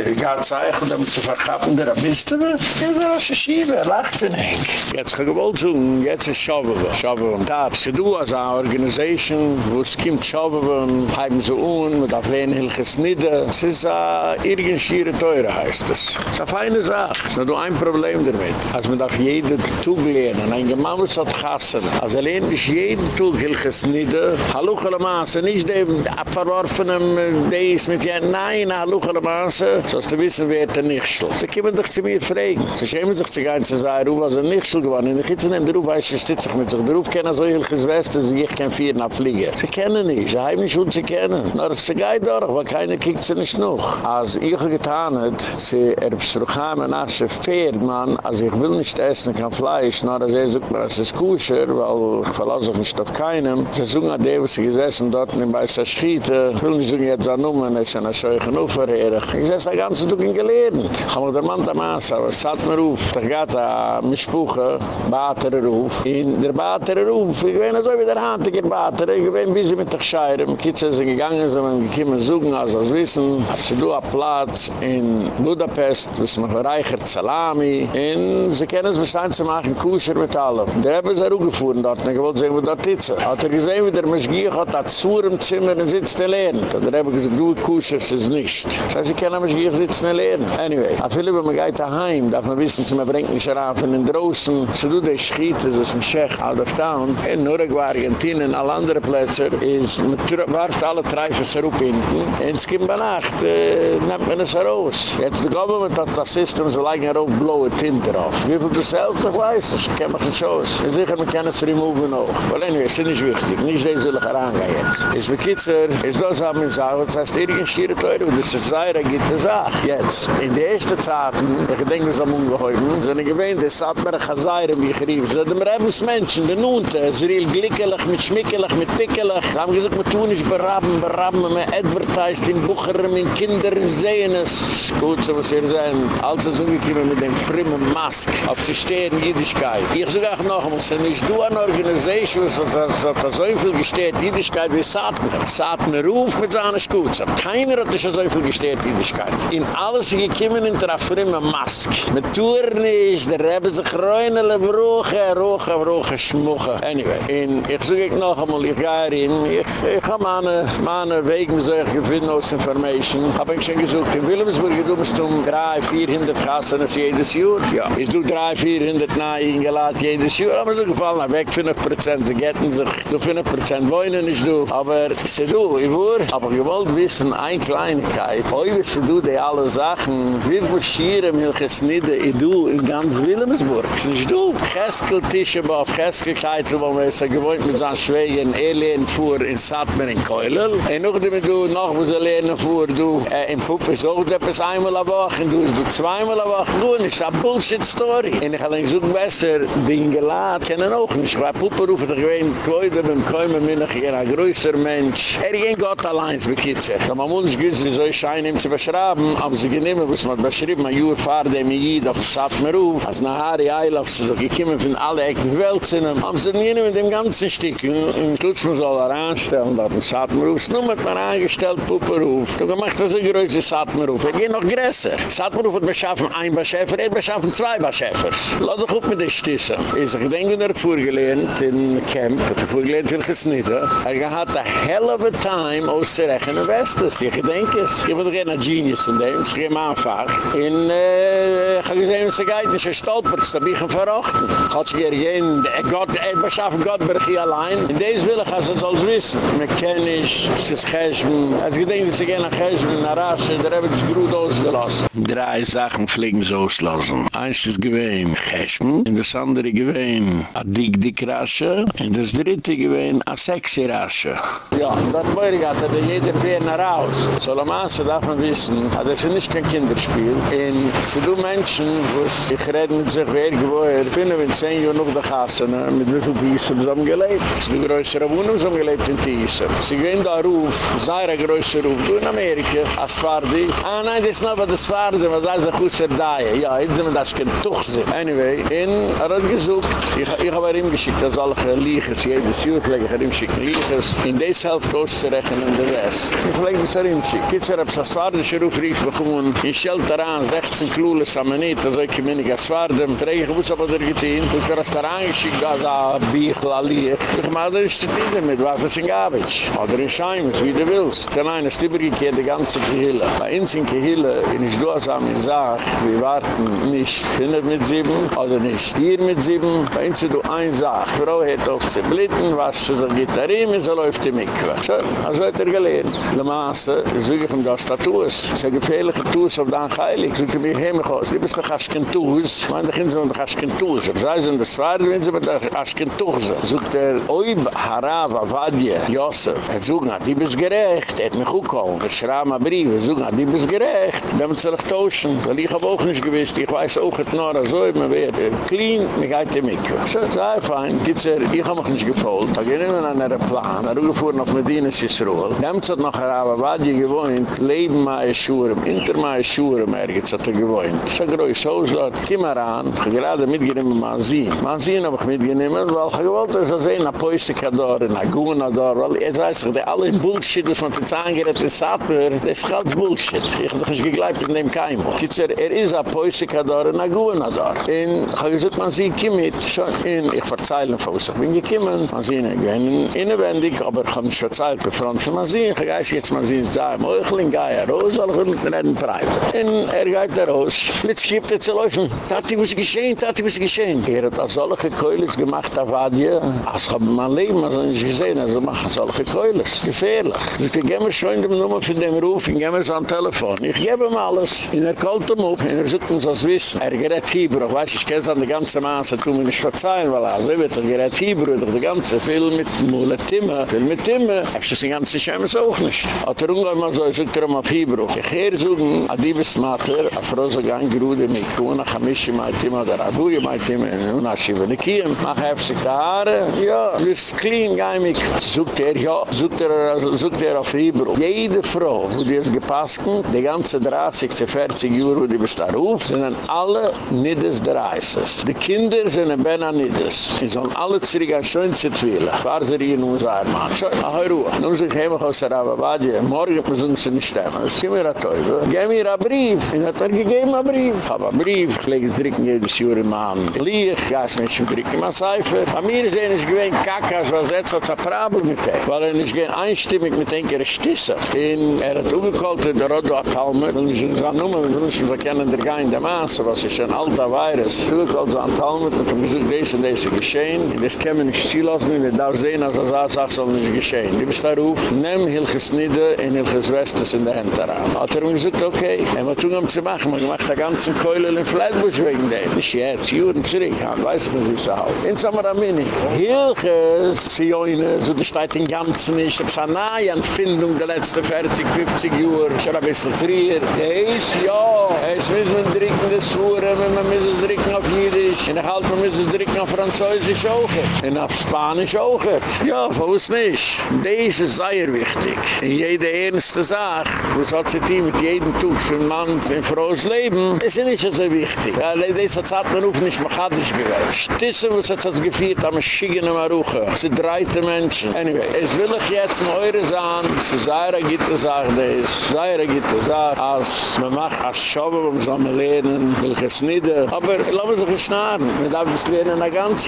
die gaat zeichen, damit sie verkappen, der bist du, ja, so ist es schiebe, er lacht in Henk. Jetzt kann ich wohl sagen, jetzt ist Schaubewe. Schaubewe und Tat. Sie du als eine Organisation, wo es kommt Schaubewe, haben sie un, mit auf wen hilges nidde. Es ist a irgen schiere teure, heißt es. Es ist eine feine Sache. Es ist nur ein Problem damit. Als man auf jeden Tug lehnen, ein Gemammus hat gassen, als er lehnt nicht jeden Tug hilges nidde, halluchele Maße, nicht dem verworfenen Dees mit ja, nein, halluchele Maße, so du wissen, wer der Nichtschel. Sie kommen doch zu mir fragen. Sie schämen sich zu gehen, zu sagen, Ruf, als er Nichtschel gewann. In der Kitzel nehmen der Ruf, weiß ich, stütze ich mit sich. Der Ruf kennen so hilges Westes, wie ich kann vier nach Fliegen. Sie kennen nicht, sie haben nicht, sie kennen. Nur sie geht durch, weil keiner kiegt sie nicht noch. Als ich getan hat, sie erbstruchheim ein Asche Pferd, man, als ich will nicht essen, kein Fleisch, nur als er sagt mir, es ist kusher, weil ich verlasse nicht auf keinem. Sie sagen, der, was sie gesessen dort in Weißer Schiete, ich will nicht sagen, jetzt an Numen, es ist eine Scheuche Uferherig. Ich sitze den ganzen Tag in Gelehrend. Ich habe der Mann der Maas, aber es hat mir auf, da geht ein Mischbuche, Bater ruf. In der Bater ruf, ich bin so wie der Handiger Bater, ich bin ein bisschen mit der Scheire, die Kids sind gegangen, sind wir gekommen suchen, als wir wissen, sie do a Platz in Budapest, was man verreichert Salami, und sie kennen es wahrscheinlich zu machen, Kusher mit allem. Der haben sie auch gefahren dort, und ich wollte sehen, wo das ist. Hat er gesehen, wie der Mischgier hat, hat zu im Zimmer und sitzt zu lernen. Und er haben gesagt, du Kusher ist es nicht. Das heißt, sie kennen Mischgier sitzen zu lernen. Anyway, a viele, wenn man geht daheim, darf man wissen, sie bringt nicht rauf in den Drossen, sie do der Schiet, das ist ein Schech out of town, in Nuremberg, Argentinien, alle andere Plätze, ist, man warft alle Treifers herup hinten, und es kommt bei Nacht, äh, nehmt man es heraus. Jetzt, die Government hat das System, so lange herauf, blowe Tinte drauf. Wie viel das hält, ich weiß ich kenne mich nicht aus. Ich sicher, man kann es removen auch. Well, anyway, es ist nicht wichtig, nicht das will ich herangehen jetzt. Es ist Kitzer, es ist das, haben wir gesagt, das heißt, irgendein Schiere teure, und das ist sehr, eine gute Sache. Jetzt, in der ersten Zeit, ich denke, wir sind ungeheuben, sind ich gewähnt, es hat mir ein Chazayre, wie ich rief, es sind mir eben Menschen, die Nunte, es ist real glickelig, mit schmickelig, mit pickelig. Sie haben gesagt, wir tun nicht beraben, beraben, wir advertised in Bucherem, in Kinder sehen es. Gut, so was ihr sein. Also so gekommen mit dem frimmen Mask auf die Stehen Jüdischkeit. Ich sage auch noch wenn ich du an Organisation, so da so viel gesteht Jüdischkeit wie Satmer. Satmer ruf mit seiner Skutze. Keiner hat nicht so viel gesteht Jüdischkeit. In alles gekommen in der frimmen Mask. Mit Tour nicht, der Rebbe sich reunele Brüche, Ruche, Brüche, Schmuche. Anyway, in, ich sage noch einmal, ich gehe rein, ich, ich habe meine, meine Wege, so ich gewinne aus Information. Hab ich schon gesucht, in Wilhelmsburg, du musst um 3, 400 Kassen jedes Jahr. Ja, ich do 3, 400 nahe ingeladen jedes Jahr. Aber so gefallen, na weg 5%, sie getten sich. Du 5% wollen nicht du. Aber sie du, ich wohr. Aber ich wollte wissen, ein Kleinigkeit. Heute sie du die alle Sachen. Wie viel Schieren, welches Nieder ich du in ganz Wilhelmsburg. Sie nicht du. Cheskel Tischebof, Cheskel Keitel, wo man ist gewohnt mit seinen Schwägen, Elien fuhr in Satmer in Keulel. Und noch du noch, wo sie lernen fuhr, du äh, in Puppe ist auch etwas einmal a Woche, du ist du zweimal a Woche. Du, ist eine Bullshit-Story. Und ich habe gesagt, besser, bin geladen, kennen auch nicht. Weil Puppe rufen dich wein, Kleider beim Käumen, bin ich hier ein größer Mensch. Er ging Gott allein, wie Kitze. Da man muss nicht wie soll ich scheinen, ihm zu beschreiben, aber sie gehen immer, was man beschrieben, ein Jahr fahrt, der mir jid auf Satmer ruf, als Nahari Eilauf, sie so gekommen von alle Ecken Welt sind, haben sie nie mit dem ganzen Stück, in Klutzmann soll er anstellen, da von Satmer ruf, nur mit mir angestellt, Puppe ruf, du gemacht das ein größer Satmer ruf, er geht noch größer. Satmer ruf hat beschaffen ein Beschäfer, er beschaffen zwei Beschäfers. Lass doch gut mit den Stüssen. Ich ich denke, er hat vorgelehnt in Camp, hat er vorgelehnt für Gesnitte, er hat a hell of a time auszurechnen Westes. Ich denke es, ich bin doch ein Genius in dem, ich am Anfang. In, äh, ich habe gesehen, es geht nicht, er stolpert, da bin ich ihn verrochten. Ich hatte hier gehen, Gott, er beschaffen Gott, bin ich hier allein. In des will ich, als er soll es wissen. Man kennt nicht, es ist Cheshm. Als ich denke, sie gehen nach Cheshm, nach Rasche, da habe ich das Grut ausgelassen. Drei Sachen fliegen sie auslassen. Eins ist gewesen Cheshm, und das andere gewesen a dick, dick Rasche, und das dritte gewesen a sexy Rasche. Ja, das war ich hatte, da jeder nach Haus. So, la Masse darf man wissen, hat es nicht kein Kinderspiel. Und sie do Menschen, wo sich reden sich, wer gewohr, finden wir in zehn Jahren noch die Kassen, mit wie viel Tiesem sie haben gelebt. Größere Wohnungen, sie haben gelebt in Tiesem. Sie gehen da ruf, ein größer Ruf, du in Amerika, als Fardi. Ah nein, das noch das Fardi, was heißt ein Kusser da. Ja, jetzt sind wir das kein Tuch sind. Anyway, in, er hat gesucht, ich, ich habe ihm geschickt, dass alle Liches, jedes Jahr pflege ich ihm schicken Liches, in des Hälfte auszurechnen in der Rest. Ich pflege mich er ihm schicken. Kitzer hab das Swardische Ruf rief bekommen, in Schelteran, 16 Klule, Samanit, also ich nicht als Swardem, träge ich wusste, was er getein, und er ist da reingeschickt, als er Bichl, Ali. Ich mach da ist zufrieden mit, was ist in Gabitsch. Oder in Scheim, wie du willst. Dann ein ist übergekehrt, die ganze Gehille. Bei uns in Gehille, in ich duasam in Saag, wir warten nicht 5 mit 7, oder nicht 4 mit 7, bei uns du ein Saag. Frau hat auf zu blitten, was zu so Gitarrim, so läuft die Mikve. So, also hat er gelehrt. Le Maße, so ich ihm das Tattoos. Es ist ein gefährlicher Tattoos auf den Heilig. Ich mich heimlich aus. Die bist doch Aschkentus. Ich meine, da sind doch Aschkentus. Sei es in der Zweite, wenn sie mit Aschkentus. Sogt er, Oib Harava Vadje, Yosef. Er sogt, die bist gerecht. Er hat mich auch gekommen. Er schraub mal Briefe. Er sogt, die bist gerecht. Da muss er tauschen. Weil ich hab auch nicht gewiss. Ich weiß auch nicht nur, so immer wird. Clean, mich geht die Mikve. So, sei fein. Kitzer, ich hab mich nicht gefolgt. Da ging immer an einen Plan. Er gefahren auf Medina Sisrol. Demz hat noch Araber Wadi gewohnt, Leben mei Schurem, hinter Maia Schurem ergens hat er gewohnt. Das ist ein größer Haus dort. Kim heran, ich hab gerade mitgenommen Manzin. Manzin hab ich mitgenommen, weil ich wollte, dass er sehen, ein Päusik hat da, ein Aguna da, weil jetzt weiß ich, der alle Bullshit, was man jetzt angerät in Sapper, das ist ganz Bullshit. Ich hab doch nicht ich nehm kein Wort. Kitzer, er ist ein Päusik hat da, ein Aguna da. Und ich hab gesagt, man sieht, Kim mit, schon, und ich verzeihle von uns, ich bin gekommen, man sieht, ich bin innenwendig, aber ich hab nicht verzeiht, für Franz, man sieht, ich weiß jetzt, man sieht, sei, Meuchling, geh ja raus, alle gut mit Reden frei. Und er geht da raus, jetzt gibt er zu laufen, Tati, was geschehen, Tati, was geschehen? Er hat das solche Keulis gemacht, da war die, als ich mein Leben also nicht gesehen, also machen solche Keulis. Gefährlich. Ich gebe mir schon die Nummer für den Ruf, ich gebe mir so ein Telefon. Ich gebe ihm alles. In er kalt ihm auf, in er sucht uns das Wissen. Er gerät Hebrew, ich weiß, ich kenne es an der ganzen Maße, tu mir nicht verzeihen, weil er so wird, er gerät Hebrew, durch die ganze Film mit Mule Timme, viel mit Timme, er ist das ganze Schemes auch nicht. Hat er mal so, ich sucht er ihm auf Hebrew. Ich gehe suchen, a Diebesmater, a Froze gang Grude, mit Kuna, Chamishi, mein Timme, oder Aburi, mein Timme, und a Shivanekiem, mach hefzig die Haare, ja, das clean geimig. Sogt er, ja, sogt er, sogt er auf Hebrew. Jede Frau, wo die ist gepasst, die ganze 30, 40 Jahre, wo die bist da ruf, sind alle Niddes der Eises. Die Kinder sind ein Bena Niddes. Die sollen alle zurück an schön zu zwillen. Fahr sie hier in unser Armann. Schau, ahoi Ruhe. Nun sind heimlich aus der Rababadje. Morgen müssen sie nicht stemmen. Gibt mir ein Teufel. Geh mir ein Brief. Ich hab er gegeben einen Brief. Ich hab einen Brief. Ich lege es direkt jedes Jahr im. Lieg, mich schon direkt in mein Seifer. Bei mir ist er nicht gewähnt, Kakas, was jetzt hat es ein Problem mit ihm. Weil er nicht gehen einstimmig mit den Gerstisse. Und er hat umgekollt, der Rodo hat Talmud. Und ich sage, nun, wir müssen verkennen, der Gein der Maße, was ist ein alter Virus. Umgekollt so an Talmud, und wir müssen das und das geschehen. Das können wir nicht zielassen, wir darf sehen, als er sagt, soll nicht geschehen. Du bist da ruf, nimm Hilches Nieder in Hilches Westes in der Hand daran. Hat er mir gesagt, okay, er hat tun, um zu machen, man macht den ganzen Keule in Flatbush wegen dem. Nicht jetzt, Juren zurück, weiß ich nicht, wie es auch. In Samaramini. Hilches, Zioine, so das steht in Ganzen nicht. Ich habe eine neue Empfindung der letzten 40, 50 Jahre. Schon ein bisschen früher. Der ist, ja, es müssen wir trinken das wenn wir müssen es trinken auf Jiddisch. Und ich halte, wir müssen es trinken auf Französisch auch. Und auf Spanisch auch. Ja, uns nicht. Das ist sehr wichtig. In jede ernste Sache, was hat sich mit jedem Tag für ein Mann ein frohes Leben, ist nicht so wichtig. Ja, das hat man auf nicht mechanisch gewählt. Stisse, was hat sich geführt, am Schigen am Aruche. Sie dreite Menschen. Anyway, es will ich jetzt mal eure sagen, es ist eine gute Sache, das ist eine gute Sache, als man macht als Schaube, wo man soll man lernen, will ich es nicht. Aber lassen Sie sich schnarren, man darf das lernen ein ganz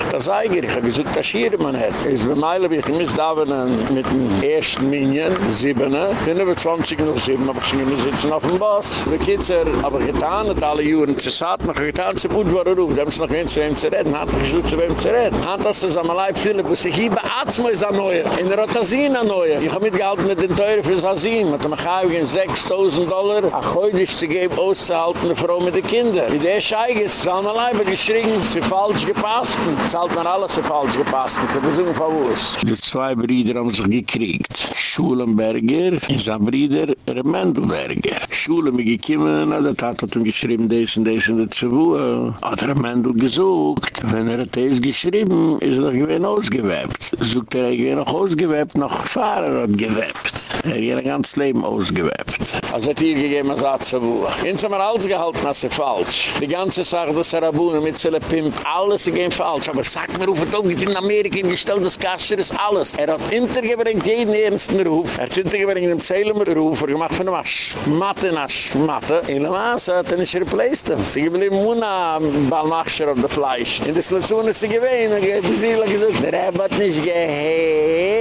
hätte einen Achterseiger, ich habe gesagt, dass hier man hätte. Es bei mir, ich gemisst da mit dem ersten Minion, siebene, haben wir 20 noch sieben, aber ich muss sitzen auf dem Boss. Die Kids aber getan hat alle Juren, sie sagt noch, getan, sie gut war er ruf, da haben sie noch wen zu ihm zu reden, hat er gesagt, zu wem zu reden. Hat das das am Leib Philipp, wo sich hier beatzme ist an Neue, in der Rotasin an Neue. Ich habe mitgehalten mit den Teuren für Sazin, mit dem Chaiwgen 6.000 Dollar, ach heute ist zu geben, auszuhalten, eine Frau mit den Kindern. Wie der Scheige ist, am Leib geschrien, sie falsch gepasst, Jetzt halt man alles auf falsch gepasst. Das ist ungefähr wuss. Die zwei Brüder haben sich gekriegt. Schulenberger und sein Brüder Remendelberger. Schule mir gekommen, der Tat hat ihm geschrieben, des und des und der Zewuhe. Hat Remendel gesucht. Wenn er hat das geschrieben, ist er gewinn ausgewebt. Sucht er, er gewinn noch ausgewebt, noch Fahrer hat gewebt. Er hat ganz Leben ausgewebt. Also hat hier gegeben, er Zewuhe. Jetzt haben wir alles gehalten, als er falsch. Die ganze Sache, dass er abunnen mit seinem Pimp, alles ist falsch. Sag mir, ruf er doch, in Amerika, in gestellt das Kascher ist alles. Er hat hintergebringt jeden ernsten Ruf. Er hat hintergebringt in dem Zählemer Ruf. Er gemacht von einem Schmatte nach Schmatte. In der Maße hat er nicht replaced ihm. Sie geblieben Muna Ballmachscher auf der Fleisch. In der Situation ist sie gewähnt. Er hat gesagt, der Rebbe hat nicht gehört.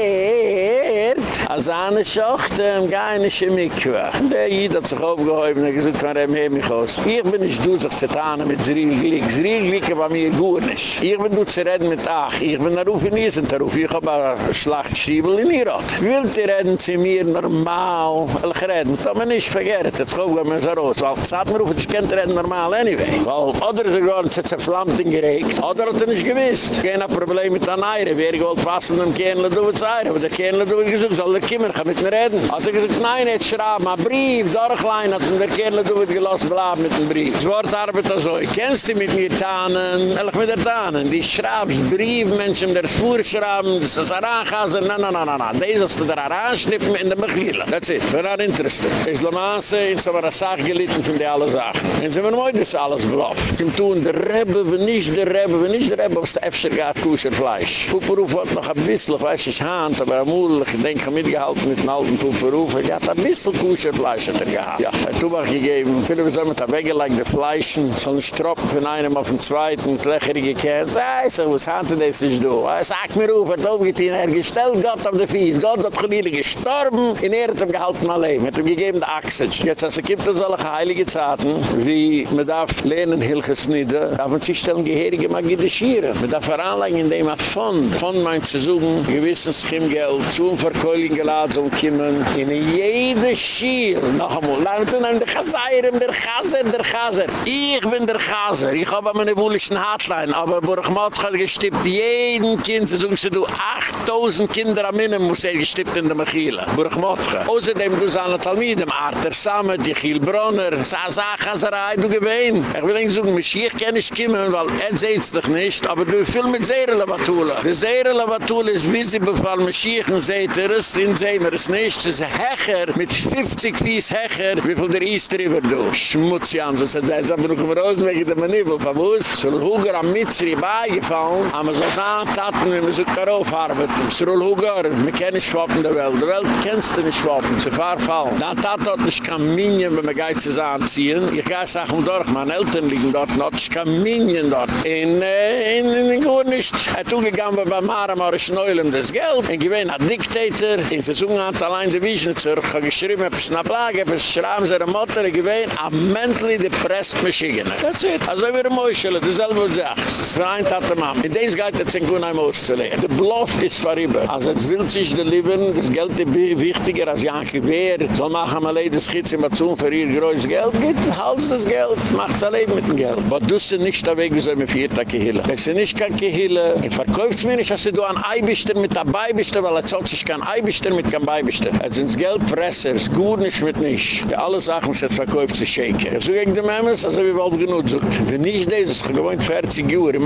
Als eine Schochte, keine Chemikwa. Der Jid hat sich aufgehäubt und er gesagt, von dem her mich aus. Ich bin nicht du, sich tun mit. Zeril Glick war mir gut nicht. Ich bin du zu reden mit Ach. Ich bin da ruf in Niesen, da ruf. Ich hab eine Schlachtschiebel in Irak. Willt ihr reden zu mir normal? Ich rede, das hat man nicht vergehrt. Jetzt kommen wir so raus. Weil es hat mir ruf, ich kann reden normal anyway. Weil oder ist er hat sich flammt in geregt. Oder hat er nicht gewiss. Kein Problem mit der Neire. Wer gewollt passen, können wir du Aber der können wir gesagt, soll er kommen, kann mit mir reden. Hat er gesagt, nein, jetzt schrauben, ein Brief, durchlein, hat der können wir gelassen bleiben mit dem Brief. Das Wort arbeitet so. Kennst du mit mir Tannen? Ehrlich mit der Tannen. Die schraubst Brief, Menschen, der Spur schrauben, das ist ein Rangaser, na, na, na, na, na. Das ist der Aranschnippen in der Mechila. That's it. We're not interested. Islamaße, in so einer Sache gelitten von der alle Sachen. Und sie haben heute das alles bluff. Im Tun, der Rebbe, wenn nicht der Rebbe, wenn nicht der Rebbe, was der Efter gehad, Kusherfleisch. Puppenruf hat noch ein bisschen, ich weiß nicht, Hand, aber amul, ich denke, ich habe mitgehalten mit dem alten Puppenruf, er hat ein bisschen Kusherfleisch hat er gehad. Ja, er hat Tubach gegeben, viele wir sollen mit der Weggelag der Fleischen, so ein Stroppen von einem auf den zweiten, lächerige Kerns, ich was Hand, das ist du. Er sagt mir auf, er hat aufgetein, er gestellt Gott auf der Fies, Gott hat geliehen gestorben, in er hat ihm gehalten mal leben, hat ihm gegeben der Achse. Jetzt, als er gibt es alle heilige Zeiten, wie man darf lernen, Hilches nieder, darf man sich stellen, Geherige mag gedeschieren. Man darf veranlegen, indem man von, von meint zu suchen, gewissen Schimmgeld, zu einem Verkäuling geladen soll kommen, in jede Schier, noch einmal, lernt man der Chazair, der Chazer, der Chazer. Ich bin der Chazer, ich habe meine wohlischen Hotline, aber Burgmatsch hat gestippt, jeden Kind, sie sagen, sie du, 8000 Kinder am Minimum, muss er gestippt in der Mechila. Burgmatsch. Außerdem, du sagst, Talmidem, Arter Samme, die Chielbronner, Sasa, Chazerei, du gewähn. Ich will nicht sagen, Mashiach kann nicht kommen, weil er sieht dich nicht, aber du viel mit Seerele Batula. Die Seerele Batula ist visible, weil Mashiach und seht er es, sind sehen wir es nicht. Es ist Hecher, mit 50 Fies Hecher, wie viel der East River du. Schmutzjan, so sind sie, jetzt haben wir noch im Rosenweg in der Manibel, von es? So ein Huger am Mitzri beigefallen, gefallen. Aber so sahen Taten, wir müssen darauf arbeiten. Es ist ruhiger, wir kennen nicht schwappen der Welt. Die Welt kennst du nicht schwappen, zu fallen. Da Taten hat nicht kein Minion, wenn wir Geizes anziehen. Ich gehe es auch um durch, meine Eltern liegen dort, hat nicht kein Minion dort. In, äh, in, in, in, gut nicht. Er zugegangen war bei Maramor, ich neulem das Geld. Er ich bin er ein Diktator. In der Saison hat allein die Vision zurück. Ich habe geschrieben, ein bisschen Plage, ein bisschen Schramm, seine Mutter, ich bin ein mentally depressed Maschigener. That's it. Also wir müssen, dasselbe, wo du sagst. Das Verein hat der Mama. In des geht jetzt in Gunheim auszulegen. Der Bluff ist vorüber. Also jetzt will sich der Leben, das Geld ist wichtiger als Janke Wehr, soll machen wir leider Schitz immer zu für ihr größtes Geld, geht Hals das Geld, macht es allein mit dem Geld. Aber du sie nicht der Weg, wie soll man vier Tage hille. Das ist nicht kein Gehille. Ich verkauf's mir nicht, dass du ein Eibischter mit dabei bist, weil er sagt sich kein Eibischter mit kein Beibischter. Es sind Geldpresser, es gut nicht mit nicht. Die alle Sachen jetzt verkauft sich schenken. Ich suche gegen die Mämmes, also wie wollt genug sucht. Wenn nicht das, ist gewohnt 40 Jahre in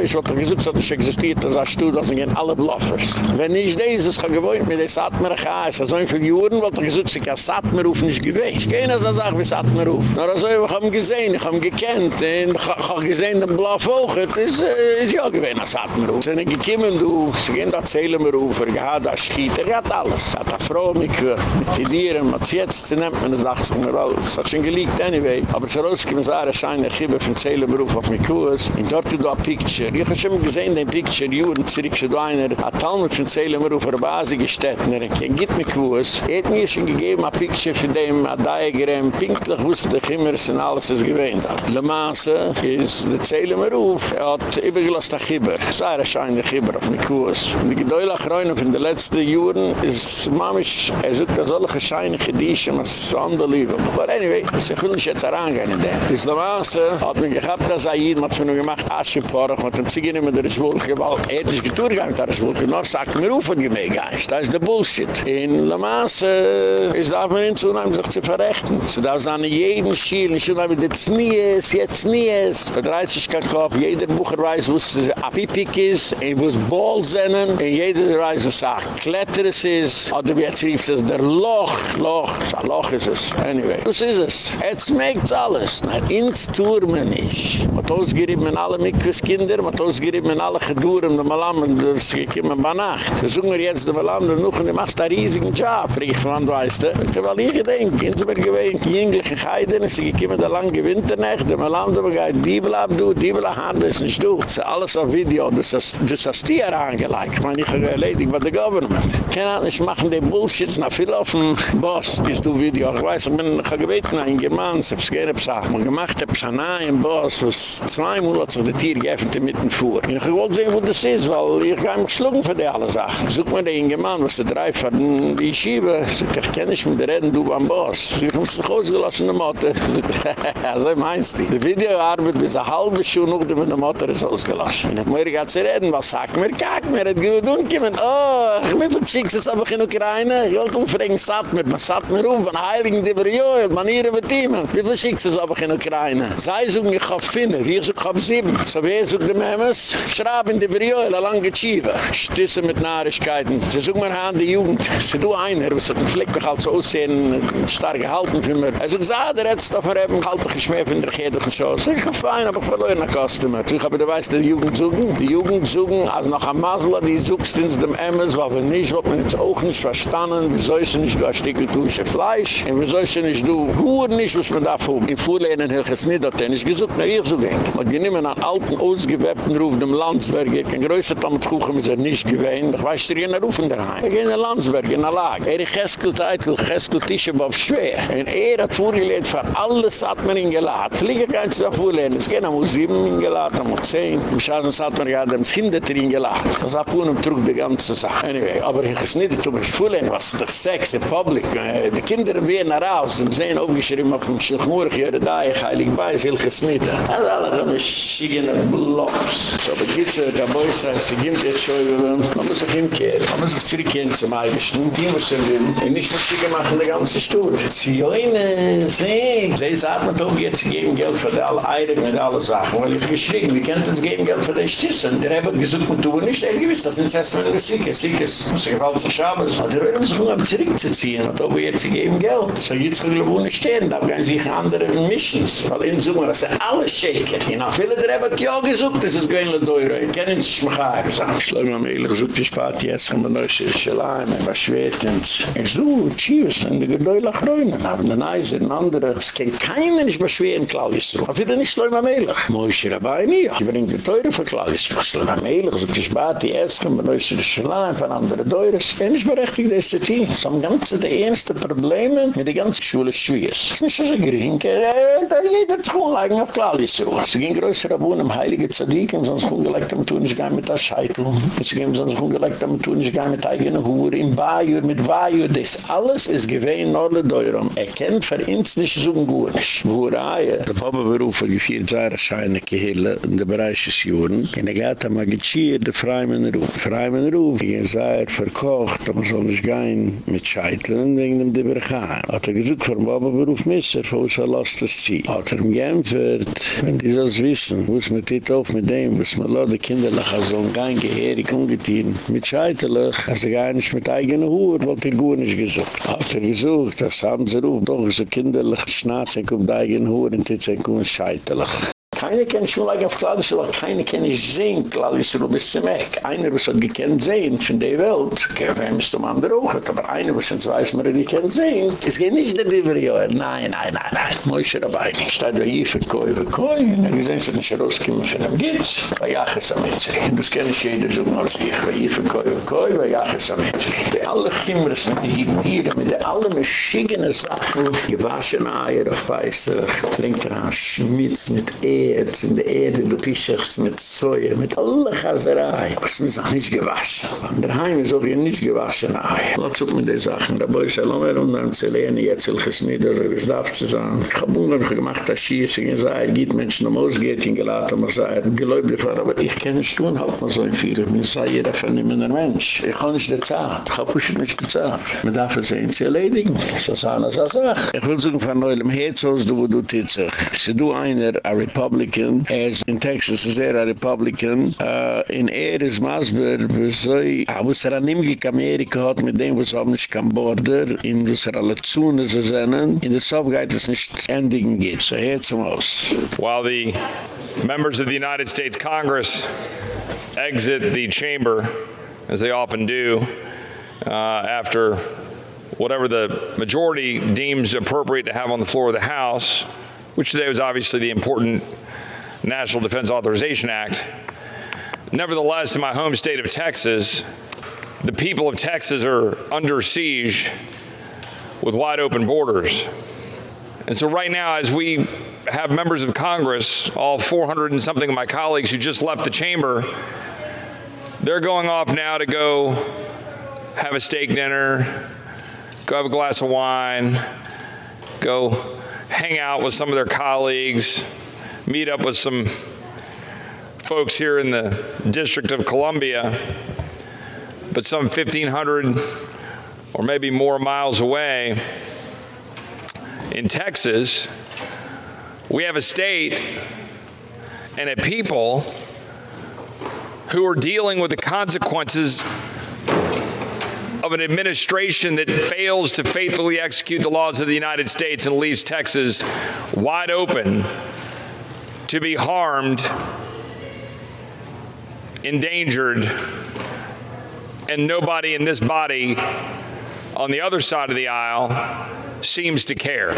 Maramar, ich wollte gesagt, dass es existiert, dass es tut, das sind alle Bluffers. Wenn nicht das, ist gewohnt mit der Satmerach, also so viele Jahre, wollte gesagt, dass ich Satmer auf nicht gewähnt. Ich kenne das auch, wie Satmer auf. Na, also ich habe ihn gesehen, ich habe ihn gekannt, und ich habe gesehen, den Bluff auch, das ist ja gewähnt, als Satmer auf. Sie sind gekommen, du, sie gehen da zählen mir auf, er hat das Schiet, er hat alles. Er hat eine Frau mit den Dieren, was jetzt zu nehmen, und das dachte ich mir, es hat schon geliegt, anyway. Aber es rausgekommen, es war ein Schein, er gibt von zählen mir auf auf mich Kurs, und dort du ein Picture. Ich habe schon gesehen, den Picture, Juren, zurück, so einer, hat Talmud von zählen mir auf der Basis gestellt, und er gibt mir Kurs. Er hat mir schon gegeben, ein Picture von dem, ein Diagramm, pinklich wusste ich immer, es sind alles, was gewähnt hat. Le Masse ist, der zählen mir auf, er hat übergelost ein Chibber. Es war ein Schein, der Chibber auf mich. Und die Gedäulach reinen von den letzten Juren, ist Mamisch, er sucht das alle gescheine Gediche, aber es ist unbelievable. But anyway, ich will nicht jetzt herangehen in der. Das Lamaße hat mir gehabt, dass er hier, hat mir gemacht, Aschenporach, mit dem Ziegen immer der Schwulch gewalt. Er sich getuert gegangen, der Schwulch, noch sagt mir und gemäh geist. Das ist der Bullshit. In Lamaße ist da man hinzunehmen, sich zu verrechten. Sie darf sagen, jeden Schiel, nicht schon jetzt nie ist, jetzt nie ist. Verdreht sich kein Kopf, jeder Bucher weiß, wo es Apipik ist, wo es Ball sind, und jeder weiß, was er Kletteres ist, oder wie jetzt rief es, der Loch, Loch, ein Loch ist es. Anyway, das ist es. Jetzt merkt alles. Na, ins Turmen. Man hat ausgerieben alle Mikroskinder, man hat ausgerieben in alle Geduren, die Malam, das gekommen bei Nacht. Wir suchen wir jetzt die Malam, und du machst einen riesigen Job. Riech, wann weißt du? Ich habe alle gedacht, in sind gewähnt, die jüngliche Geiden, sie gekommen da lang Winternacht, die Malam, die geht Bibel ab, du, Bibel ab, das ist nicht du. Das ist alles auf Video, das ist das Tier angelegt. Ich meine, ich habe erledigt, was der Government. Keine nicht machen die Bullshits nach viel auf dem Boss, bist du Video. Ich weiß, ich bin gebeten, ein German, ich habe es gerne gesagt, man gemacht hat, ein neues Boss, was zwei Monate sich die Tier geöffnet mitten vor. Ich wollte sehen, wo das ist, weil ich kann mich schlucken für die alle Sachen. Such mir den German, was der drei von die Schiebe, ich kenne nicht mit der Reden, du beim Boss. Ich habe sich ausgelassen, der Motte. So meinst du. Die Video arbeitet bis eine halbe Stunde, noch der Motte ist ausgelassen. Habe mir gesagt, zu reden, was sagt mir, kack mir, hat gut umgekommen. Oh, bin von Schicks, habe ich in Ukraine. Ich wollte umfragen, satt mir, man satt mir um, von Heiligen, die wir johe, man hier mit ihm. Wie viel Schicks, habe ich in Ukraine. Sei so, ich habe Finne, wie ich so, ich habe sieben. So wie ich so, die Memes, schraub in die wir johe, la lange Schiebe. Stüsse mit Nahrigkeiten. Sie suchen mir an die Jugend. Sie du einer, was hat ein Fleck mich halt so aussehen, stark gehalten für mir. Also gesagt, er hat es doch mal eben, halt mich schmäh von der Kette und so. Ich habe fein, aber ich verloren nach Customer. Ich habe, du weißt, die Jugend suchen. Die Jugend suchen, als noch ein Masler, die suchst ins dem Emmes, weil wir nicht, was man jetzt auch nicht verstanden, wieso ist nicht du ein Stück Tusche Fleisch, und wieso ist nicht du Huren nicht, was man da fuhren. In Fuhrlehnen hätte ich es nicht, dass er nicht gesucht, ihr zu gehen. Und wir nehmen einen alten, ausgewebten Ruf, dem Landsberg, ich kann größer damit kuchen, ist er nicht gewähnt. Ich weiß, der gehen rufen daheim. Wir gehen in Landsberg, in der Lage. Er ist Geskel-Teitel, Geskel-Tische, aber schwer. Und er hat vorgelehnt, für alles hat man ihn geladen. Fliege kann sich da vorlehnen. Es gehen am sieben ihn geladen, am zehn. Im Schaden hat man ja dem Kinder drin geladen. Das hat man trug die ganze Sache. Anyway, aber ich ist nicht, du musst vorlehnen, was ist doch Sex in Public. Äh, die Kinder werden raus, sie sehen aufgeschrieben auf dem Schilchmurg, hier da, ich heilig bei, es nicht. Also alle haben schickene Blocks. So, aber gibt es, der Boys heißt, sie gibt jetzt schon, man muss sich hinkehren. Man muss sich zurückkehren zum Eibischen. Die müssen wir, und nicht nur schicken machen, die ganze Stunde. Sie joine, sie. Sie sagt, man doch jetzt geben Geld für die alle Eiren und alle Sachen. Weil ich geschrieben, wir können uns geben Geld für die Stissen. Der Rebbe gesucht, man tun nicht, er gewiss, das sind erst mal die Sieke. Sieke ist, muss ich auf alles Schabes. Aber der Rebbe muss man zurückzuziehen, und ob wir jetzt geben Geld. So jetzt können wir wohnen stehen, da gehen sich andere Missions. Weil in Summe, das sind alle Schäke. Und auch viele der hat ja gesucht, is es gein le doire. Kenin sich schmachai. Schleim am Eilig, so viel Spati, jetzt, am Neusche, Schleim, am Schwetens. Ich so, tschivis, in de gedoilach reunen. Aber den Eise, den anderen, es kennt keinen, ich beschweren, klau ist so. Auf jeden nicht Schleim am Eilig. Moishe Rabbi, mir. Ich bringe die Teure für klau ist. Schleim am Eilig, so viel Spati, jetzt, am Neusche, Schleim, von anderen Deures. Kenin sich berechtig, das ist die. So am ganzen, die ernste Probleme, mit der ganzen Schule schwiees. Es ist nicht so, so grinke, er hat jeder zuhlein, auf klau. Es ging größer, abun, am Heilige Zadir, und sonst ungelegt am tun, ich gehe mit der Scheitel. Es ging sonst ungelegt am tun, ich gehe mit eigener Hure, im Bajur, mit Bajur. Das alles ist gewähnt, Norle Deurum. Er kennt für uns nicht so gut. Wo Reihe, der Papa berufe, gefiert seine Scheine gehille, in der Bereich des Juren, und er geht am Agitschir, der Freimann Ruf. Freimann Ruf, er sei verkocht, aber soll nicht gehen mit Scheiteln, wegen dem Deberchan. Hat er gesagt, vom Papa beruf Messer, wo es er lasst es ziehen. Hat er ihm geämpft, wenn die das wissen, wo es mit dit auf mit dem, was man lau die Kinder nach so ein Gein geherig ungetien, mit Scheiteln, also gar nicht mit eigener Hur, wollte er gut nicht gesucht. Hat er gesucht, das haben sie ruf, doch so kinderlich schnatzen, kommt die eigene Hur, und jetzt ein Kuhn scheiteln. Keine kennt schon lange auf Klaudis, aber keine kennt nicht sehen, Klaudis, du bist zum Eck. Einer, was hat gekannt sehen von der Welt, Wem ist um andere auch, aber einer, was jetzt weiß, man nicht kennt sehen. Es geht nicht der Diverjoer, nein, nein, nein, nein, Moishe dabei nicht. Statt wir hier für Koi, für Koi, und dann gesehen, dass nicht rauskommen von dem Gitz, bei Jachas am. Und das kenne ich jeder so, als ich, bei hier für Koi, für Koi, bei Jachas am Etzri. Die alle Chimmers mit den Hieren, mit den alle Maschigenen Sachen, gewaschene Eier auf Weißer, trinkt er an Schmitz mit Ehr, Erz, in der Erde, du Pischachs mit Soja, mit alle Chazerei. Das ist auch nicht gewaschen. An der Heim ist auch hier nicht gewaschen. Lass uns mit den Sachen, da boi Shalom er und dann zelene, jetzt will ich es nicht, also ich darf zu sagen. Ich habe Hunger gemacht, dass ich hier sei, geht Menschen um ausgeht, in gelaten, man sei, geläubig war, aber ich kann nicht tun, halt man so ein viel. Ich sei jeder vernehmender Mensch. Ich kann nicht der Zeit. Ich habe nicht die Zeit. Man darf es sehen, sie erledigen. Das ist auch. Ich will sagen, von neuem Herzos, du wo du titzig. Sie du einer, a Republican, ist in Texas, ist er a Republican, uh, in er ist Masber, wieso es er an Imgik Amerika hat, mit dem, es auch nicht kein Border, in wo es er alle Zune zu sehnen, in der Sofgeit es nicht endigen geht. So herzom aus. While the members of the United States Congress exit the chamber, as they often do, uh, after whatever the majority deems appropriate to have on the floor of the House, which today was obviously the important National Defense Authorization Act. Nevertheless, in my home state of Texas, the people of Texas are under siege with wide open borders. And so right now as we have members of Congress, all 400 and something of my colleagues who just left the chamber, they're going off now to go have a steak dinner, go have a glass of wine, go hang out with some of their colleagues, meet up with some folks here in the District of Columbia, but some 1500 or maybe more miles away in Texas, we have a state and a people who are dealing with the consequences of an administration that fails to faithfully execute the laws of the United States and leaves Texas wide open to be harmed, endangered, and nobody in this body on the other side of the aisle seems to care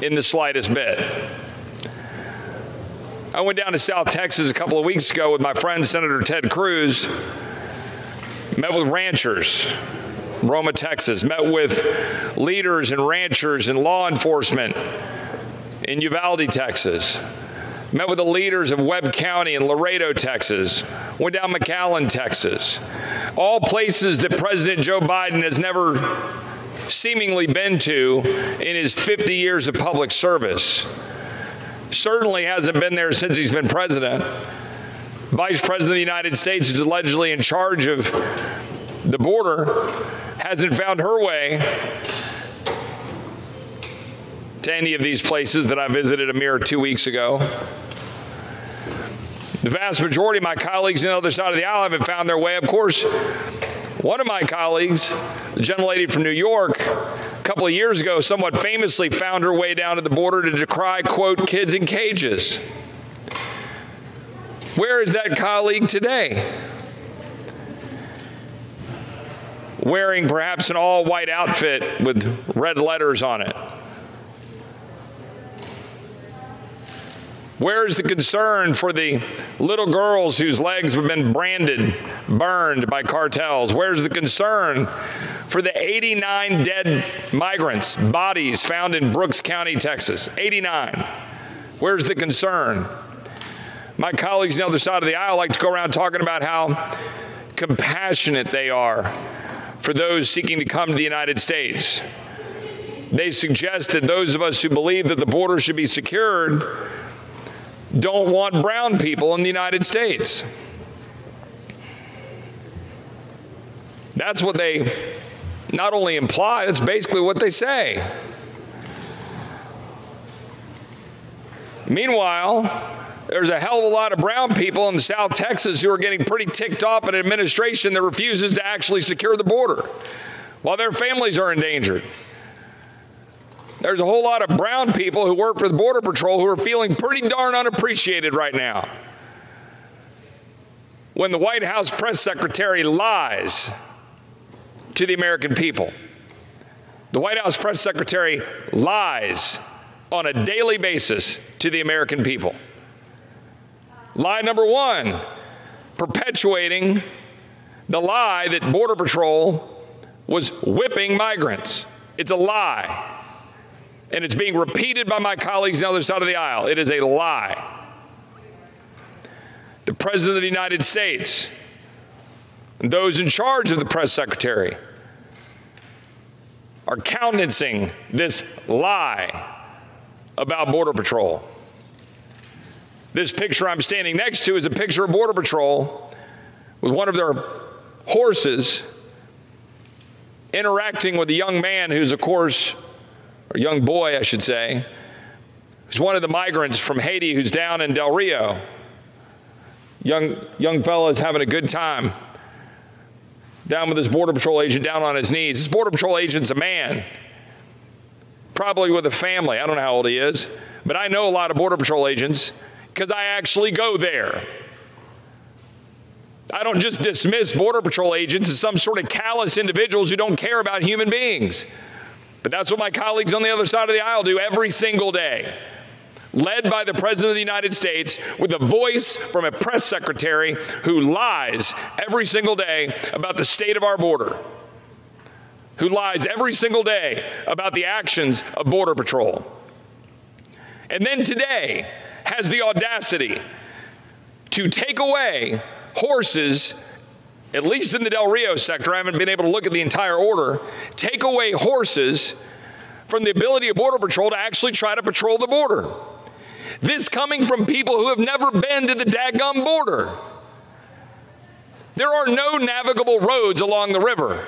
in the slightest bit. I went down to South Texas a couple of weeks ago with my friend Senator Ted Cruz met with ranchers Roma, Texas, met with leaders and ranchers and law enforcement in Uvalde, Texas. Met with the leaders of Webb County in Laredo, Texas. Went down McAllen, Texas. All places that President Joe Biden has never seemingly been to in his 50 years of public service. Certainly hasn't been there since he's been president. Vice President of the United States is allegedly in charge of the border hasn't found her way to any of these places that I visited a mere 2 weeks ago. The vast majority of my colleagues on the other side of the aisle haven't found their way. Of course, one of my colleagues, the gentle lady from New York, a couple of years ago somewhat famously found her way down to the border to decry quote kids in cages. Where is that colleague today? Wearing perhaps an all white outfit with red letters on it. Where's the concern for the little girls whose legs have been branded, burned by cartels? Where's the concern for the 89 dead migrants, bodies found in Brooks County, Texas? 89. Where's the concern? My colleagues on the other side of the aisle like to go around talking about how compassionate they are for those seeking to come to the United States. They suggest that those of us who believe that the border should be secured don't want brown people in the United States. That's what they not only imply, that's basically what they say. Meanwhile, there's a hell of a lot of brown people in South Texas who are getting pretty ticked off at an administration that refuses to actually secure the border while their families are endangered. There's a whole lot of brown people who work for the Border Patrol who are feeling pretty darn unappreciated right now. When the White House press secretary lies to the American people. The White House press secretary lies on a daily basis to the American people. Lie number 1, perpetuating the lie that Border Patrol was whipping migrants. It's a lie and it's being repeated by my colleagues on the other side of the aisle. It is a lie. the President of the United States and those in charge of the press secretary are countenancing this lie about Border Patrol. This picture I'm standing next to is a picture of Border Patrol with one of their horses interacting with a young man who's, of course, or young boy, I should say, who's one of the migrants from Haiti who's down in Del Rio. Young, young fellow is having a good time down with his Border Patrol agent down on his knees. This Border Patrol agent's a man, probably with a family. I don't know how old he is, but I know a lot of Border Patrol agents because I actually go there. I don't just dismiss Border Patrol agents as some sort of callous individuals who don't care about human beings. But that's what my colleagues on the other side of the aisle do every single day. Led by the President of the United States with a voice from a press secretary who lies every single day about the state of our border, who lies every single day about the actions of Border Patrol. And then today has the audacity to take away horses at least in the Del Rio sector, I haven't been able to look at the entire order, take away horses from the ability of Border Patrol to actually try to patrol the border. This coming from people who have never been to the daggum border. There are no navigable roads along the river.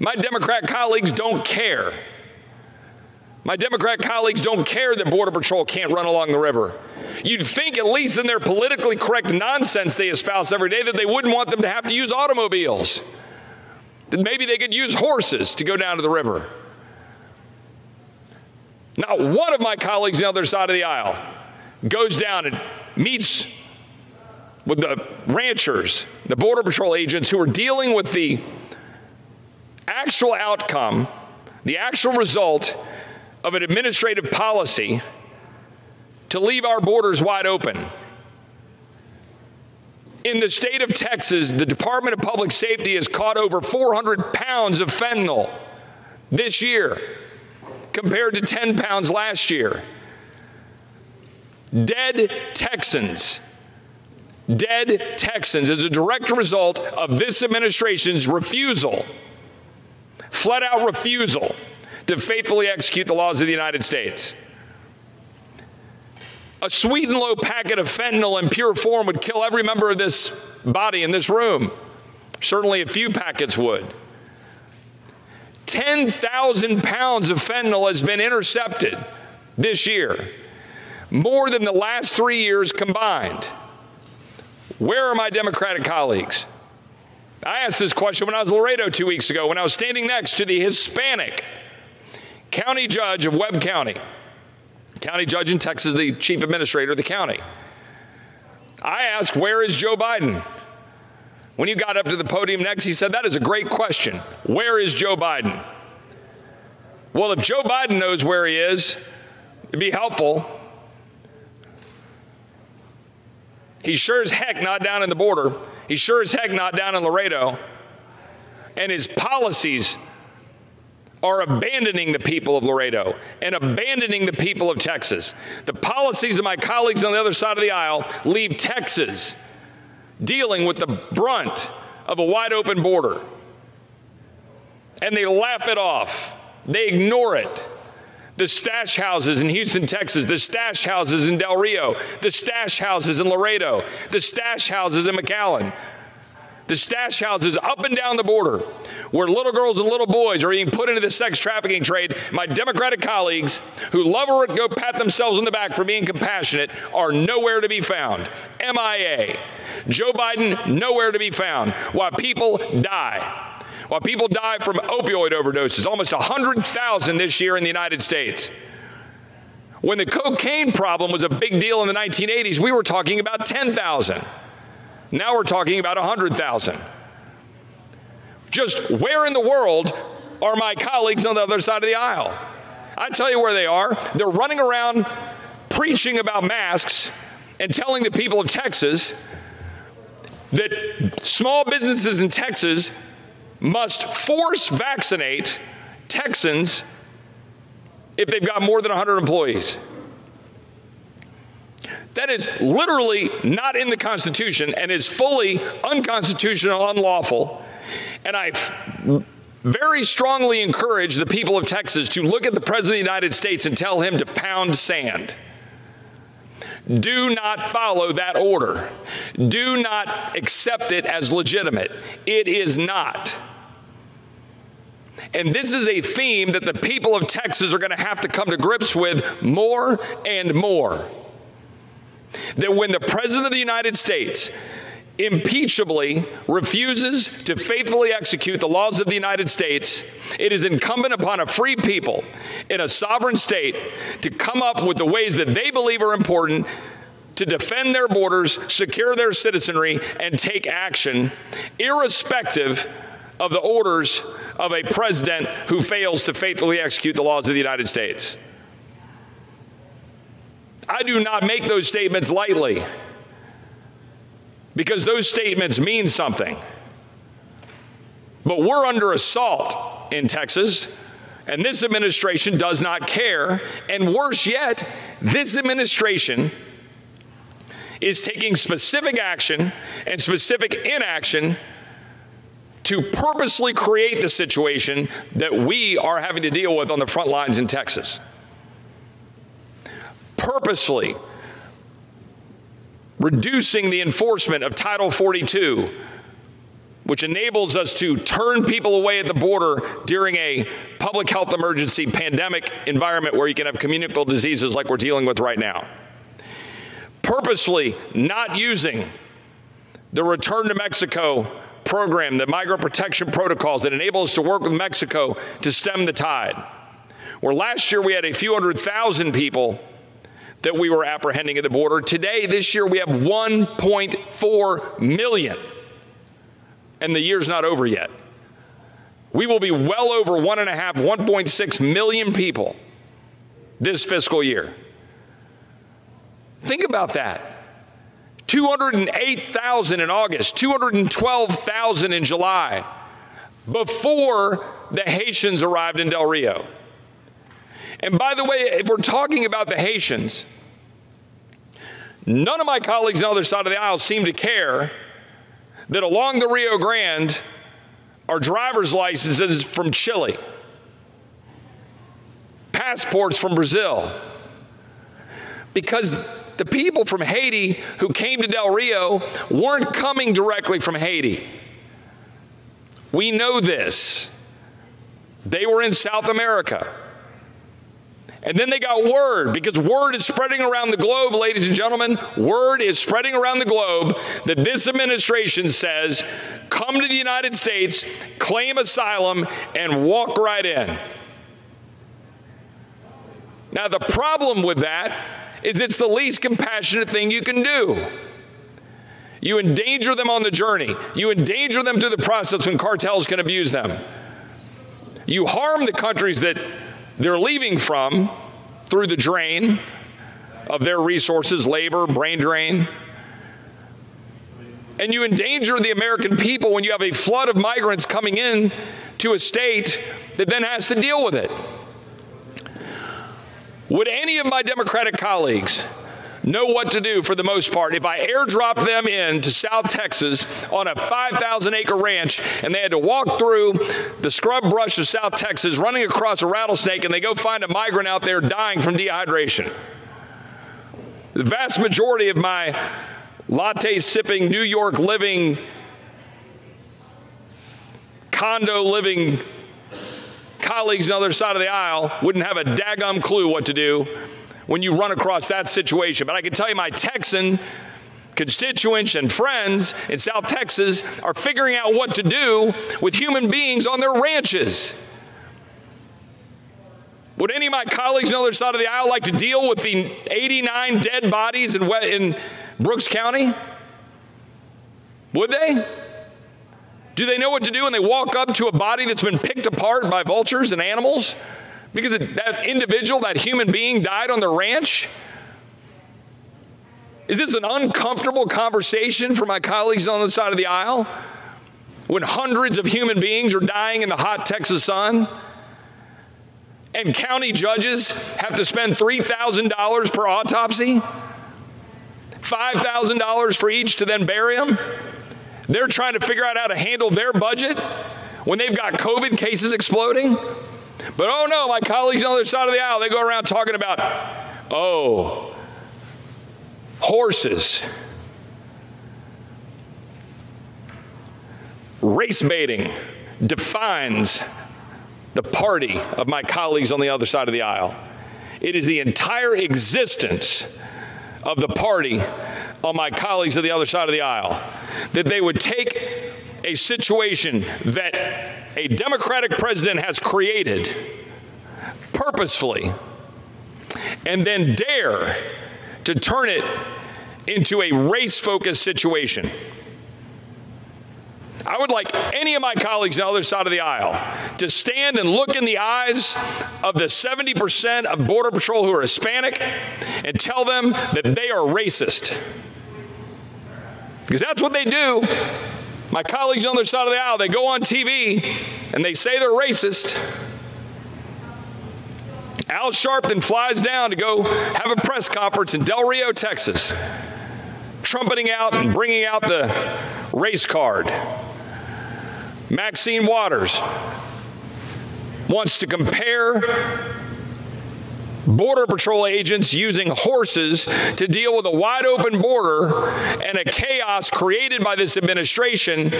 My Democrat colleagues don't care. My Democrat colleagues don't care that Border Patrol can't run along the river. You'd think, at least in their politically correct nonsense they espouse every day, that they wouldn't want them to have to use automobiles. That maybe they could use horses to go down to the river. Not one of my colleagues on the other side of the aisle goes down and meets with the ranchers, the Border Patrol agents who are dealing with the actual outcome, the actual result of an administrative policy to leave our borders wide open. In the state of Texas, the Department of Public Safety has caught over 400 pounds of fentanyl this year compared to 10 pounds last year. Dead Texans. Dead Texans is a direct result of this administration's refusal, flat out refusal, to faithfully execute the laws of the United States. A sweet and low packet of fentanyl in pure form would kill every member of this body in this room. Certainly a few packets would. 10,000 pounds of fentanyl has been intercepted this year, more than the last three years combined. Where are my Democratic colleagues? I asked this question when I was in Laredo two weeks ago when I was standing next to the Hispanic county judge of Webb County. County judge in Texas, the chief administrator of the county. I asked, Where is Joe Biden? When you got up to the podium next, he said, That is a great question. Where is Joe Biden? Well, if Joe Biden knows where he is, it'd be helpful. He's sure as heck not down in the border. He's sure as heck not down in Laredo. And his policies are abandoning the people of Laredo and abandoning the people of Texas. The policies of my colleagues on the other side of the aisle leave Texas dealing with the brunt of a wide open border. And they laugh it off, they ignore it. The stash houses in Houston, Texas, the stash houses in Del Rio, the stash houses in Laredo, the stash houses in McAllen, the stash houses up and down the border where little girls and little boys are being put into the sex trafficking trade. My Democratic colleagues who love to go pat themselves on the back for being compassionate are nowhere to be found. MIA. Joe Biden, nowhere to be found. While people die. While people die from opioid overdoses, almost 100,000 this year in the United States. When the cocaine problem was a big deal in the 1980s, we were talking about 10,000. Now we're talking about 100,000. Just where in the world are my colleagues on the other side of the aisle? I tell you where they are. They're running around preaching about masks and telling the people of Texas that small businesses in Texas must force vaccinate Texans if they've got more than 100 employees. That is literally not in the Constitution and is fully unconstitutional, unlawful. And I very strongly encourage the people of Texas to look at the President of the United States and tell him to pound sand. Do not follow that order. Do not accept it as legitimate. It is not. And this is a theme that the people of Texas are going to have to come to grips with more and more. That when the President of the United States impeachably refuses to faithfully execute the laws of the United States, it is incumbent upon a free people in a sovereign state to come up with the ways that they believe are important to defend their borders, secure their citizenry, and take action, irrespective of the orders of a president who fails to faithfully execute the laws of the United States. I do not make those statements lightly because those statements mean something. But we're under assault in Texas, and this administration does not care. And worse yet, this administration is taking specific action and specific inaction to purposely create the situation that we are having to deal with on the front lines in Texas. Purposely reducing the enforcement of Title 42, which enables us to turn people away at the border during a public health emergency pandemic environment where you can have communicable diseases like we're dealing with right now. Purposely not using the return to Mexico program, the migrant protection protocols that enable us to work with Mexico to stem the tide. Where last year we had a few hundred thousand people that we were apprehending at the border. Today, this year, we have 1.4 million. And the year's not over yet. We will be well over one and a half, 1.6 million people this fiscal year. Think about that. 208,000 in August, 212,000 in July, before the Haitians arrived in Del Rio. And by the way, if we're talking about the Haitians, none of my colleagues on the other side of the aisle seem to care that along the Rio Grande are driver's licenses from Chile, passports from Brazil. Because the people from Haiti who came to Del Rio weren't coming directly from Haiti. We know this. They were in South America. And then they got word because word is spreading around the globe, ladies and gentlemen. Word is spreading around the globe that this administration says come to the United States, claim asylum, and walk right in. Now, the problem with that is it's the least compassionate thing you can do. You endanger them on the journey, you endanger them through the process when cartels can abuse them. You harm the countries that they're leaving from through the drain of their resources, labor, brain drain. And you endanger the American people when you have a flood of migrants coming in to a state that then has to deal with it. Would any of my Democratic colleagues know what to do for the most part. If I airdrop them in to South Texas on a 5,000 acre ranch and they had to walk through the scrub brush of South Texas running across a rattlesnake and they go find a migrant out there dying from dehydration. The vast majority of my latte sipping, New York living, condo living colleagues on the other side of the aisle wouldn't have a daggum clue what to do when you run across that situation. But I can tell you, my Texan constituents and friends in South Texas are figuring out what to do with human beings on their ranches. Would any of my colleagues on the other side of the aisle like to deal with the 89 dead bodies in, in Brooks County? Would they? Do they know what to do when they walk up to a body that's been picked apart by vultures and animals? Because that individual, that human being died on the ranch? Is this an uncomfortable conversation for my colleagues on the side of the aisle? When hundreds of human beings are dying in the hot Texas sun? And county judges have to spend $3,000 per autopsy? $5,000 for each to then bury them. They're trying to figure out how to handle their budget when they've got COVID cases exploding. But oh no, my colleagues on the other side of the aisle, they go around talking about, oh, horses. Race baiting defines the party of my colleagues on the other side of the aisle. It is the entire existence of the party on my colleagues on the other side of the aisle that they would take a situation that a Democratic president has created purposefully and then dare to turn it into a race focused situation. I would like any of my colleagues on the other side of the aisle to stand and look in the eyes of the 70% of Border Patrol who are Hispanic and tell them that they are racist. Because that's what they do. My colleagues on the other side of the aisle, they go on TV and they say they're racist. Al Sharpton flies down to go have a press conference in Del Rio, Texas, trumpeting out and bringing out the race card. Maxine Waters wants to compare Border Patrol agents using horses to deal with a wide open border and a chaos created by this administration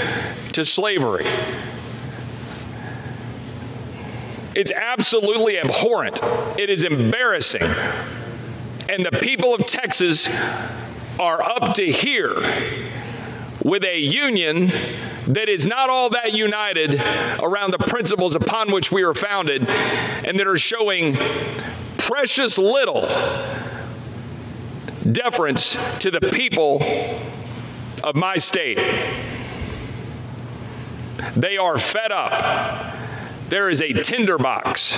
to slavery. It's absolutely abhorrent. It is embarrassing. And the people of Texas are up to here with a union that is not all that united around the principles upon which we are founded and that are showing precious little deference to the people of my state. They are fed up. There is a tinderbox.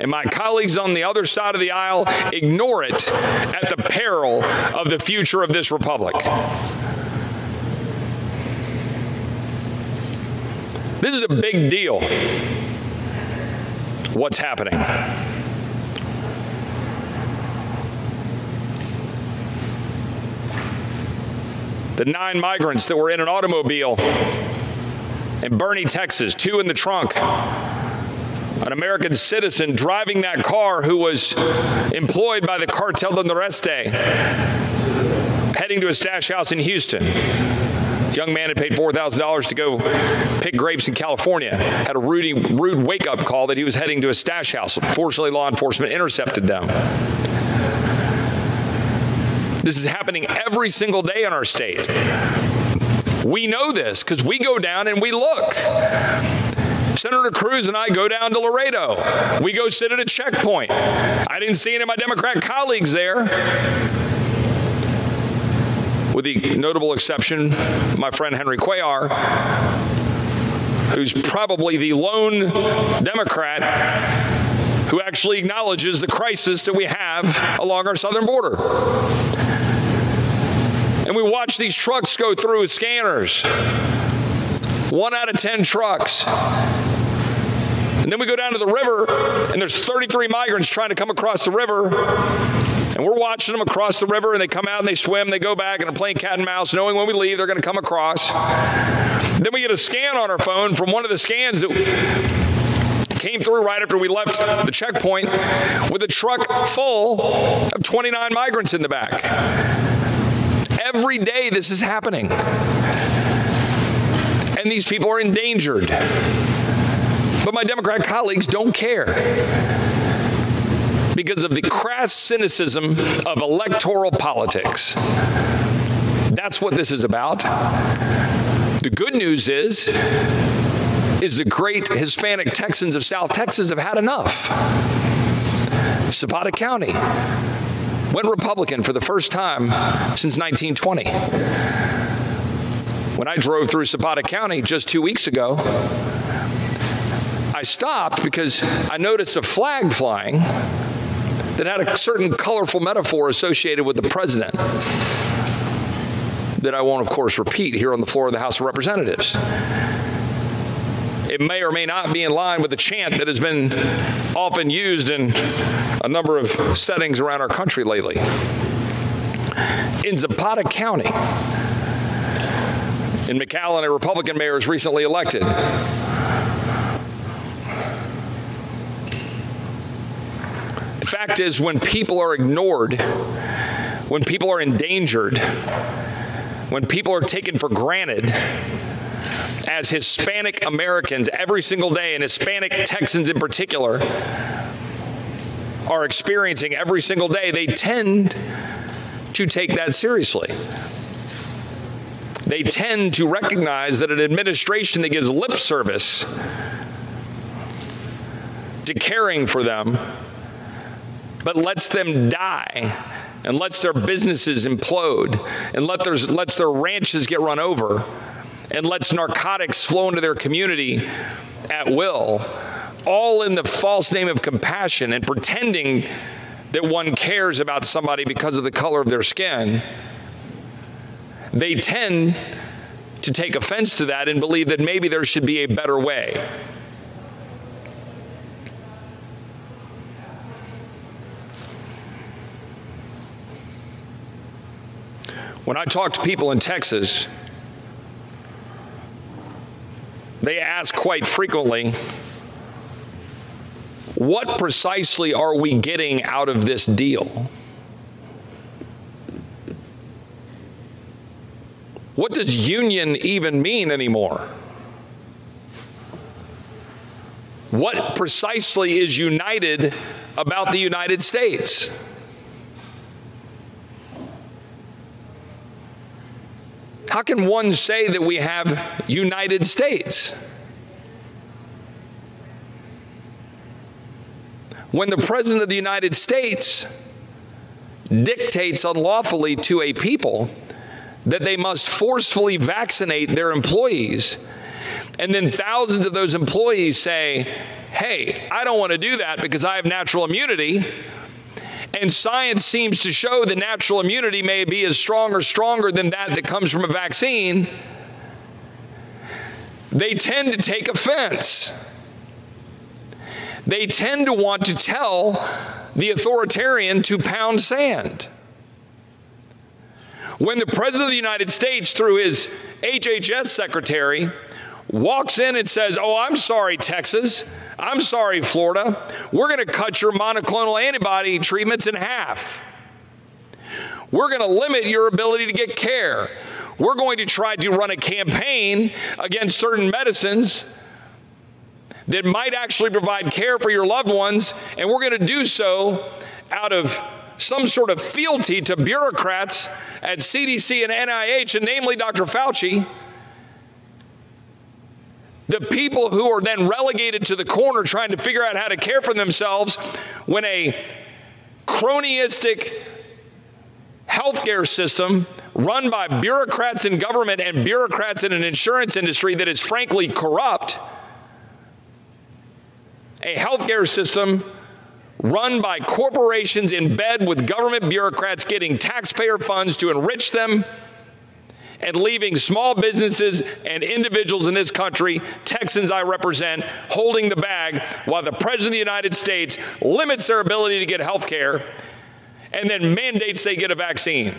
And my colleagues on the other side of the aisle ignore it at the peril of the future of this republic. This is a big deal. What's happening? The nine migrants that were in an automobile in Boerne, Texas, two in the trunk. An American citizen driving that car who was employed by the Cartel de Noreste heading to a stash house in Houston young man had paid $4,000 to go pick grapes in California. Had a rude, rude wake-up call that he was heading to a stash house. Fortunately, law enforcement intercepted them. This is happening every single day in our state. We know this cuz we go down and we look. Senator Cruz and I go down to Laredo. We go sit at a checkpoint. I didn't see any of my Democrat colleagues there with the notable exception my friend Henry Cuellar who's probably the lone Democrat who actually acknowledges the crisis that we have along our southern border. And we watch these trucks go through scanners. 1 out of 10 trucks. And then we go down to the river and there's 33 migrants trying to come across the river and we're watching them across the river and they come out and they swim, and they go back and are playing cat and mouse knowing when we leave they're going to come across. Then we get a scan on our phone from one of the scans that came through right after we left the checkpoint with a truck full of 29 migrants in the back. Every day this is happening. And these people are endangered. But my Democrat colleagues don't care because of the crass cynicism of electoral politics. That's what this is about. The good news is is the great Hispanic Texans of South Texas have had enough. Zapata County went Republican for the first time since 1920. When I drove through Zapata County just 2 weeks ago, I stopped because I noticed a flag flying that had a certain colorful metaphor associated with the president that I won't of course repeat here on the floor of the House of Representatives. It may or may not be in line with the chant that has been often used in a number of settings around our country lately. in Zapata County. In McAllen, a Republican mayor is recently elected. The fact is, when people are ignored, when people are endangered, when people are taken for granted, as Hispanic Americans every single day, and Hispanic Texans in particular, are experiencing every single day, they tend to take that seriously. They tend to recognize that an administration that gives lip service to caring for them but lets them die and lets their businesses implode and let their, lets their ranches get run over and lets narcotics flow into their community at will all in the false name of compassion and pretending that one cares about somebody because of the color of their skin. They tend to take offense to that and believe that maybe there should be a better way. When I talk to people in Texas, they ask quite frequently, what precisely are we getting out of this deal? What does union even mean anymore? What precisely is united about the United States? How can one say that we have United States? When the President of the United States dictates unlawfully to a people that they must forcefully vaccinate their employees, and then thousands of those employees say, Hey, I don't want to do that because I have natural immunity. And science seems to show that natural immunity may be as strong or stronger than that that comes from a vaccine. They tend to take offense. They tend to want to tell the authoritarian to pound sand. When the President of the United States, through his HHS secretary, walks in and says, Oh, I'm sorry, Texas. I'm sorry, Florida. We're going to cut your monoclonal antibody treatments in half. We're going to limit your ability to get care. We're going to try to run a campaign against certain medicines that might actually provide care for your loved ones, and we're going to do so out of some sort of fealty to bureaucrats at CDC and NIH, and namely Dr. Fauci the people who are then relegated to the corner trying to figure out how to care for themselves when a cronyistic healthcare system run by bureaucrats in government and bureaucrats in an insurance industry that is frankly corrupt a healthcare system run by corporations in bed with government bureaucrats getting taxpayer funds to enrich them and leaving small businesses and individuals in this country, Texans I represent, holding the bag while the President of the United States limits their ability to get health care and then mandates they get a vaccine.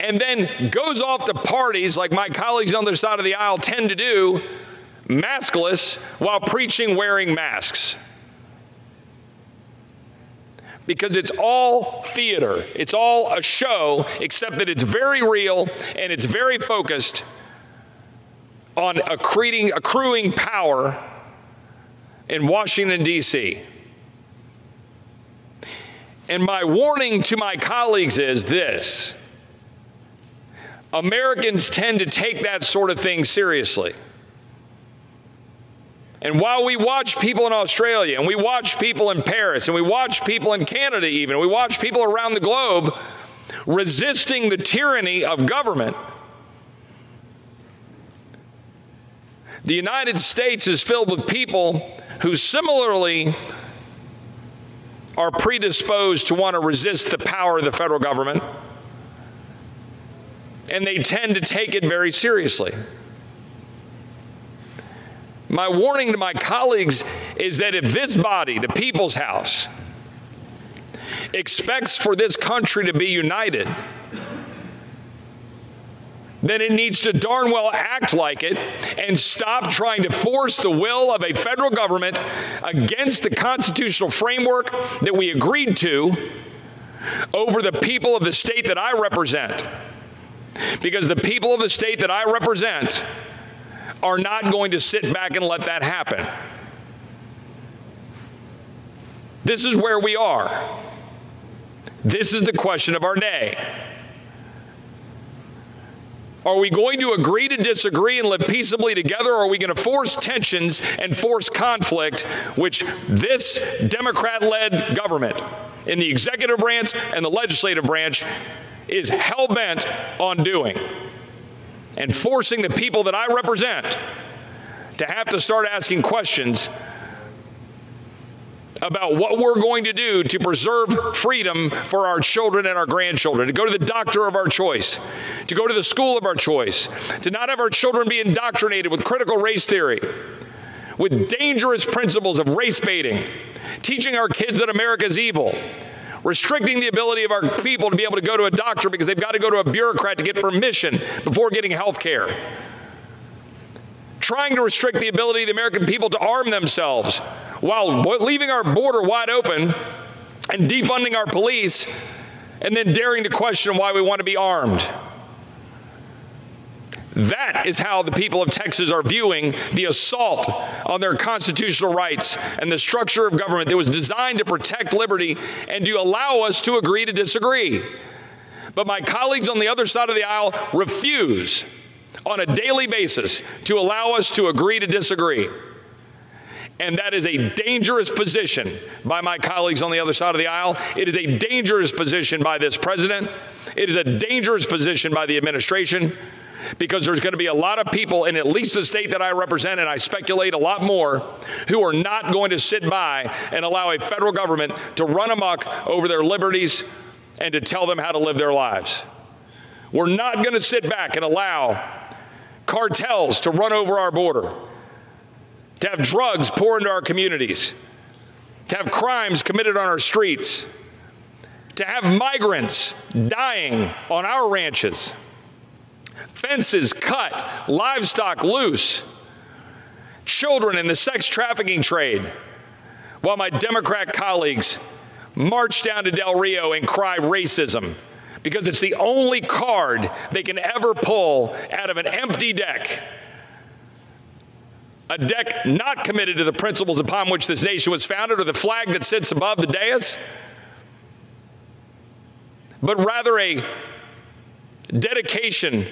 And then goes off to parties like my colleagues on the other side of the aisle tend to do, maskless, while preaching wearing masks because it's all theater. It's all a show, except that it's very real and it's very focused on accreting, accruing power in Washington, D.C. And my warning to my colleagues is this Americans tend to take that sort of thing seriously. And while we watch people in Australia and we watch people in Paris and we watch people in Canada even, we watch people around the globe resisting the tyranny of government, the United States is filled with people who similarly are predisposed to want to resist the power of the federal government and they tend to take it very seriously. My warning to my colleagues is that if this body, the people's house, expects for this country to be united, then it needs to darn well act like it and stop trying to force the will of a federal government against the constitutional framework that we agreed to over the people of the state that I represent. Because the people of the state that I represent are not going to sit back and let that happen. This is where we are. This is the question of our day. Are we going to agree to disagree and live peaceably together, or are we going to force tensions and force conflict, which this Democrat led government in the executive branch and the legislative branch is hell bent on doing? And forcing the people that I represent to have to start asking questions about what we're going to do to preserve freedom for our children and our grandchildren, to go to the doctor of our choice, to go to the school of our choice, to not have our children be indoctrinated with critical race theory, with dangerous principles of race baiting, teaching our kids that America is evil, restricting the ability of our people to be able to go to a doctor because they've got to go to a bureaucrat to get permission before getting health care. Trying to restrict the ability of the American people to arm themselves while leaving our border wide open and defunding our police and then daring to question why we want to be armed. That is how the people of Texas are viewing the assault on their constitutional rights and the structure of government that was designed to protect liberty and to allow us to agree to disagree. But my colleagues on the other side of the aisle refuse on a daily basis to allow us to agree to disagree. And that is a dangerous position by my colleagues on the other side of the aisle. It is a dangerous position by this president. It is a dangerous position by the administration because there's going to be a lot of people in at least the state that I represent, and I speculate a lot more, who are not going to sit by and allow a federal government to run amok over their liberties and to tell them how to live their lives. We're not going to sit back and allow cartels to run over our border to have drugs pour into our communities, to have crimes committed on our streets, to have migrants dying on our ranches, fences cut, livestock loose, children in the sex trafficking trade, while my Democrat colleagues march down to Del Rio and cry racism because it's the only card they can ever pull out of an empty deck. A deck not committed to the principles upon which this nation was founded or the flag that sits above the dais, but rather a dedication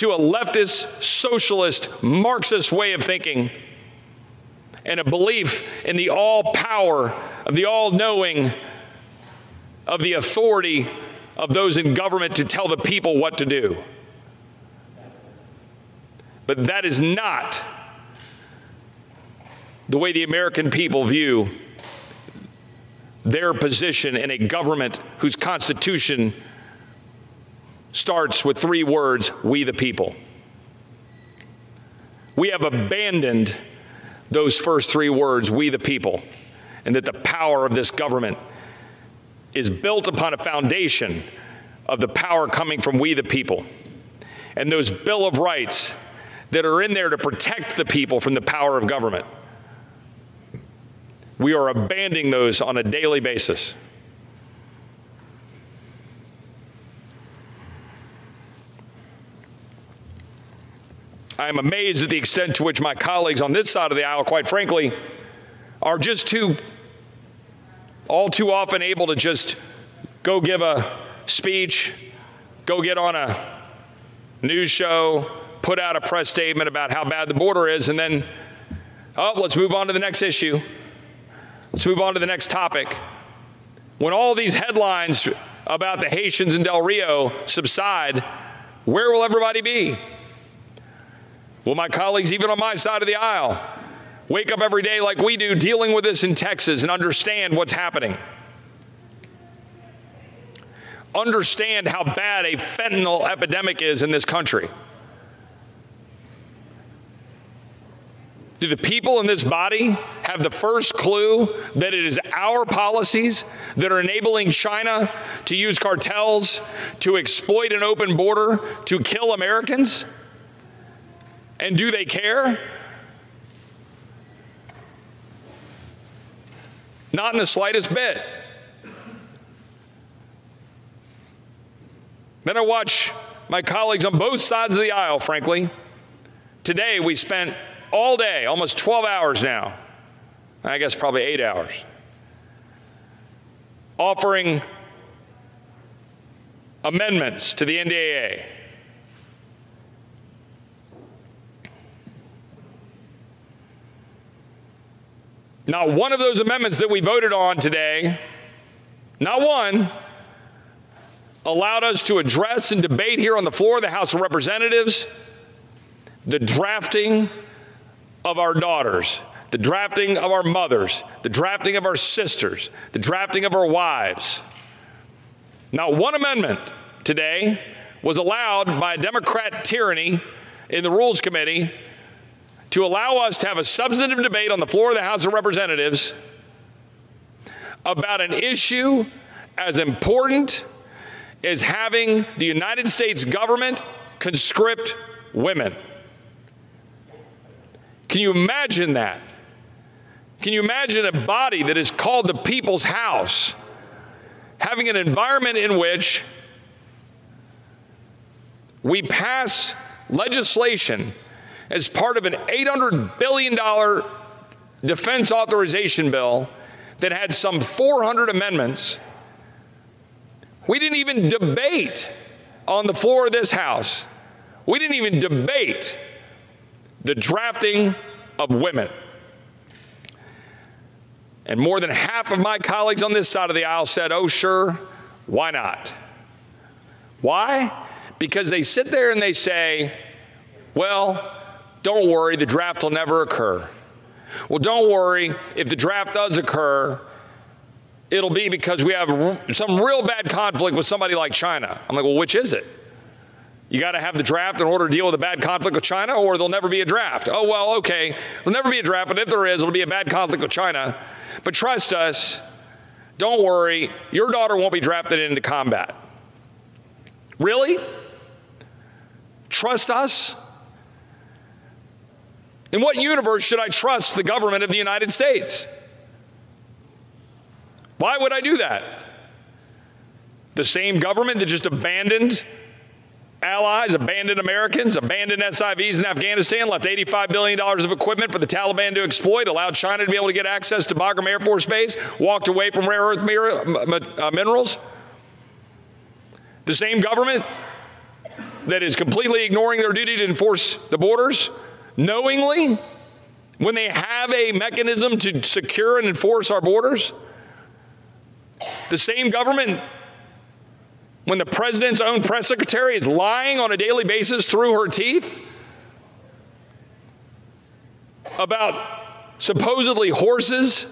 to a leftist, socialist, Marxist way of thinking and a belief in the all power of the all knowing of the authority of those in government to tell the people what to do. But that is not the way the American people view their position in a government whose constitution starts with three words we the people. We have abandoned those first three words, we the people, and that the power of this government is built upon a foundation of the power coming from we the people. And those Bill of Rights that are in there to protect the people from the power of government. We are abandoning those on a daily basis. I am amazed at the extent to which my colleagues on this side of the aisle, quite frankly, are just too, all too often able to just go give a speech, go get on a news show, put out a press statement about how bad the border is, and then, oh, let's move on to the next issue. Let's move on to the next topic. When all these headlines about the Haitians in Del Rio subside, where will everybody be? Will my colleagues, even on my side of the aisle, wake up every day like we do, dealing with this in Texas and understand what's happening? Understand how bad a fentanyl epidemic is in this country. Do the people in this body have the first clue that it is our policies that are enabling China to use cartels to exploit an open border to kill Americans? And do they care? Not in the slightest bit. Then I watch my colleagues on both sides of the aisle, frankly. Today we spent all day, almost 12 hours now, I guess probably eight hours, offering amendments to the NDAA. Not one of those amendments that we voted on today, not one, allowed us to address and debate here on the floor of the House of Representatives the drafting of our daughters, the drafting of our mothers, the drafting of our sisters, the drafting of our wives. Not one amendment today was allowed by Democrat tyranny in the Rules Committee to allow us to have a substantive debate on the floor of the House of Representatives about an issue as important as having the United States government conscript women. Can you imagine that? Can you imagine a body that is called the people's house having an environment in which we pass legislation as part of an $800 billion defense authorization bill that had some 400 amendments? We didn't even debate on the floor of this House. We didn't even debate the drafting of women. And more than half of my colleagues on this side of the aisle said, oh, sure, why not? Why? Because they sit there and they say, well, don't worry, the draft will never occur. Well, don't worry, if the draft does occur, it'll be because we have some real bad conflict with somebody like China. I'm like, well, which is it? You got to have the draft in order to deal with a bad conflict with China, or there'll never be a draft. Oh, well, okay. There'll never be a draft, but if there is, it'll be a bad conflict with China. But trust us, don't worry, your daughter won't be drafted into combat. Really? Trust us? In what universe should I trust the government of the United States? Why would I do that? The same government that just abandoned allies, abandoned Americans, abandoned SIVs in Afghanistan, left $85 billion of equipment for the Taliban to exploit, allowed China to be able to get access to Bagram Air Force Base, walked away from rare earth uh, minerals. The same government that is completely ignoring their duty to enforce the borders, knowingly, when they have a mechanism to secure and enforce our borders. The same government when the president's own press secretary is lying on a daily basis through her teeth about supposedly horses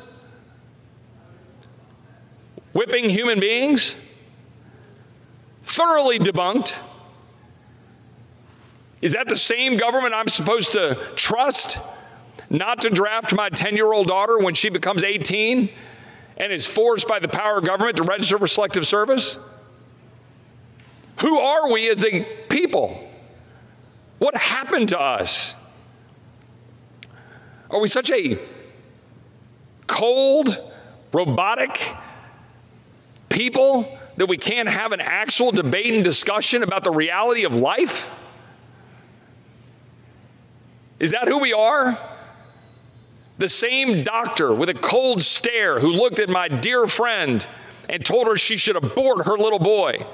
whipping human beings? Thoroughly debunked. Is that the same government I'm supposed to trust not to draft my 10 year old daughter when she becomes 18 and is forced by the power of government to register for selective service? Who are we as a people? What happened to us? Are we such a cold, robotic people that we can't have an actual debate and discussion about the reality of life? Is that who we are? The same doctor with a cold stare who looked at my dear friend and told her she should abort her little boy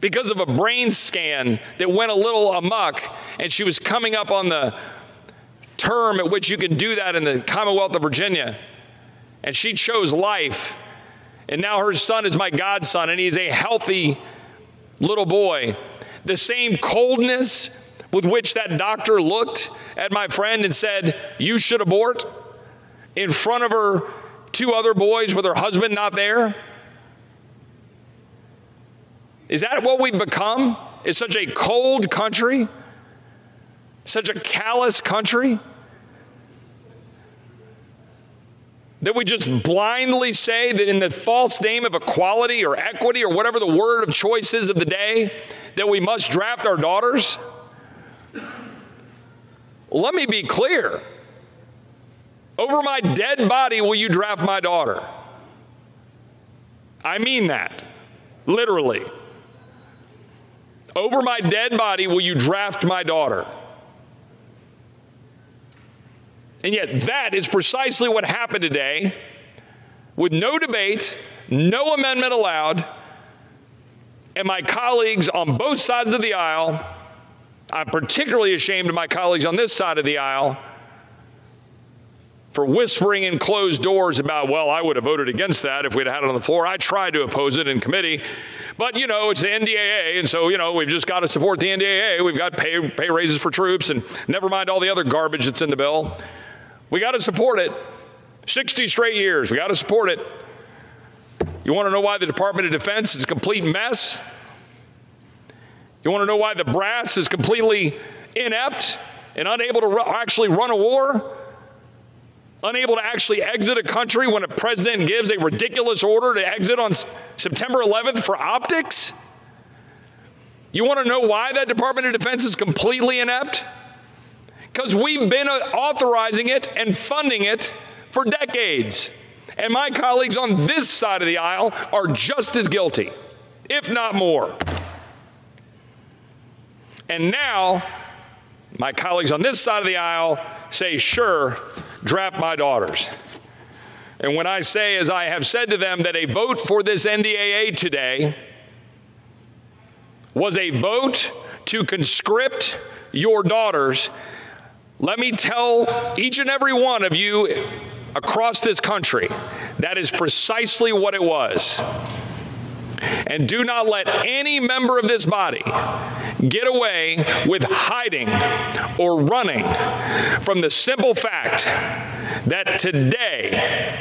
because of a brain scan that went a little amuck, and she was coming up on the term at which you can do that in the Commonwealth of Virginia. And she chose life. And now her son is my godson, and he's a healthy little boy. The same coldness with which that doctor looked at my friend and said, You should abort, in front of her two other boys with her husband not there. Is that what we've become? Is such a cold country? Such a callous country? That we just blindly say that in the false name of equality or equity or whatever the word of choice is of the day, that we must draft our daughters? Let me be clear. Over my dead body will you draft my daughter. I mean that, literally. Over my dead body will you draft my daughter. And yet, that is precisely what happened today with no debate, no amendment allowed, and my colleagues on both sides of the aisle. I'm particularly ashamed of my colleagues on this side of the aisle for whispering in closed doors about, well, I would have voted against that if we'd had it on the floor. I tried to oppose it in committee. But, you know, it's the NDAA, and so, you know, we've just got to support the NDAA. We've got pay, pay raises for troops, and never mind all the other garbage that's in the bill. We got to support it. 60 straight years, we got to support it. You want to know why the Department of Defense is a complete mess? You want to know why the brass is completely inept and unable to actually run a war? unable to actually exit a country when a president gives a ridiculous order to exit on September 11th for optics? You want to know why that Department of Defense is completely inept? Because we've been uh, authorizing it and funding it for decades. And my colleagues on this side of the aisle are just as guilty, if not more. And now, my colleagues on this side of the aisle say, sure, draft my daughters. And when I say, as I have said to them, that a vote for this NDAA today was a vote to conscript your daughters, let me tell each and every one of you across this country that is precisely what it was. And do not let any member of this body get away with hiding or running from the simple fact that today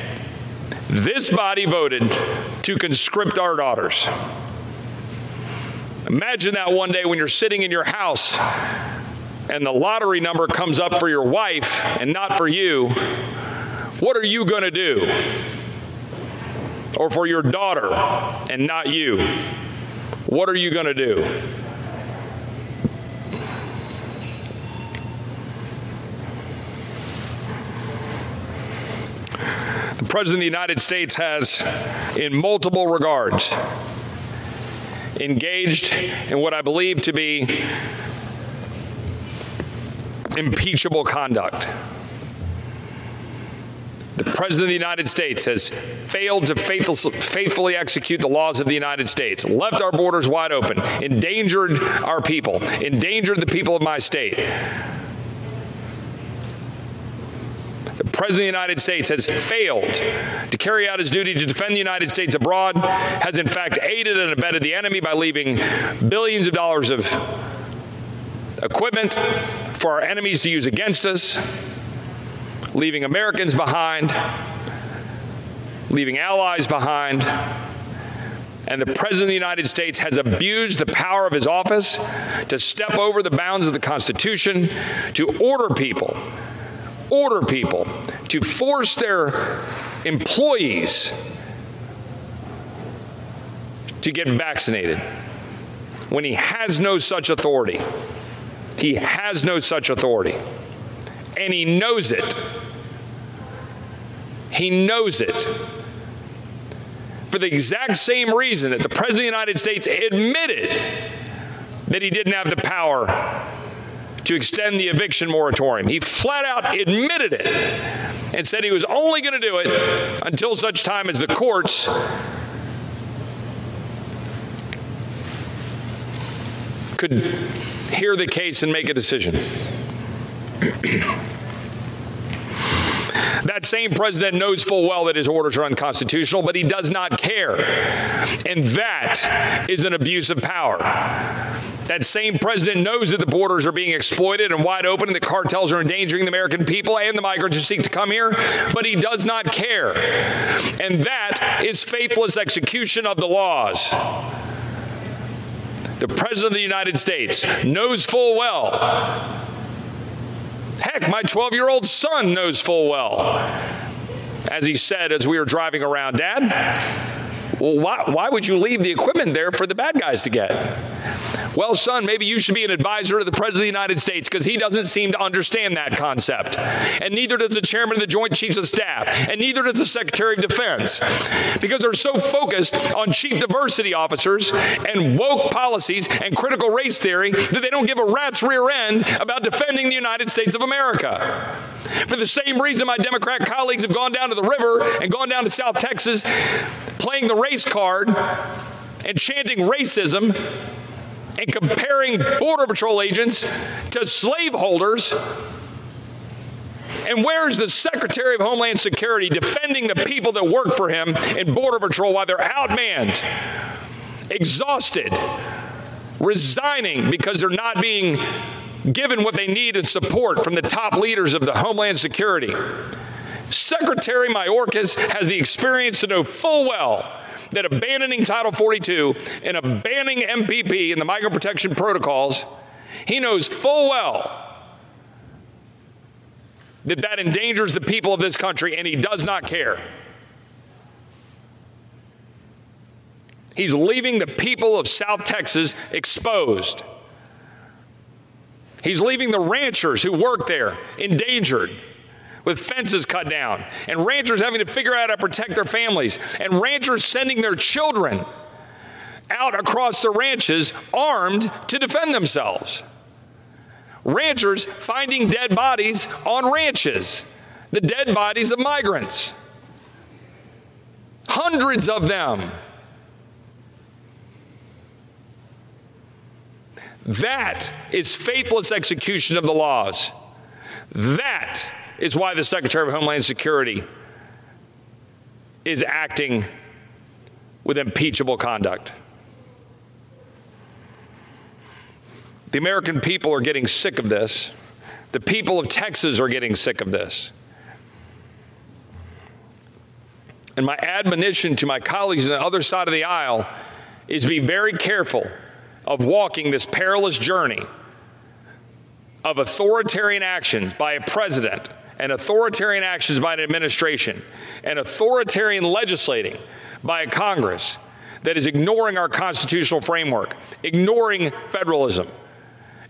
this body voted to conscript our daughters. Imagine that one day when you're sitting in your house and the lottery number comes up for your wife and not for you. What are you going to do? Or for your daughter and not you? What are you going to do? The President of the United States has, in multiple regards, engaged in what I believe to be impeachable conduct. The President of the United States has failed to faithfully execute the laws of the United States, left our borders wide open, endangered our people, endangered the people of my state. The President of the United States has failed to carry out his duty to defend the United States abroad, has in fact aided and abetted the enemy by leaving billions of dollars of equipment for our enemies to use against us, leaving Americans behind, leaving allies behind. And the President of the United States has abused the power of his office to step over the bounds of the Constitution, to order people, order people to force their employees to get vaccinated when he has no such authority. He has no such authority. And he knows it. He knows it. For the exact same reason that the President of the United States admitted that he didn't have the power to extend the eviction moratorium. He flat out admitted it and said he was only going to do it until such time as the courts could hear the case and make a decision. That same president knows full well that his orders are unconstitutional, but he does not care. And that is an abuse of power. That same president knows that the borders are being exploited and wide open and the cartels are endangering the American people and the migrants who seek to come here, but he does not care. And that is faithless execution of the laws the President of the United States knows full well. Heck, my 12 year old son knows full well as he said as we were driving around, Dad, well, why, why would you leave the equipment there for the bad guys to get? Well, son, maybe you should be an advisor to the President of the United States because he doesn't seem to understand that concept. And neither does the chairman of the Joint Chiefs of Staff, and neither does the Secretary of Defense. Because they're so focused on chief diversity officers and woke policies and critical race theory that they don't give a rat's rear end about defending the United States of America. For the same reason my Democrat colleagues have gone down to the river and gone down to South Texas playing the race card and chanting racism and comparing Border Patrol agents to slaveholders. And where's the Secretary of Homeland Security defending the people that work for him in Border Patrol while they're outmanned, exhausted, resigning because they're not being given what they need and support from the top leaders of the Homeland Security? Secretary Mayorkas has the experience to know full well that abandoning Title 42 and abandoning MPP and the migrant protection protocols, he knows full well that that endangers the people of this country and he does not care. He's leaving the people of South Texas exposed. He's leaving the ranchers who work there endangered with fences cut down, and ranchers having to figure out how to protect their families, and ranchers sending their children out across the ranches armed to defend themselves. Ranchers finding dead bodies on ranches, the dead bodies of migrants. Hundreds of them. That is faithless execution of the laws. That is why the Secretary of Homeland Security is acting with impeachable conduct. The American people are getting sick of this. The people of Texas are getting sick of this. And my admonition to my colleagues on the other side of the aisle is be very careful of walking this perilous journey of authoritarian actions by a president and authoritarian actions by an administration and authoritarian legislating by a Congress that is ignoring our constitutional framework, ignoring federalism,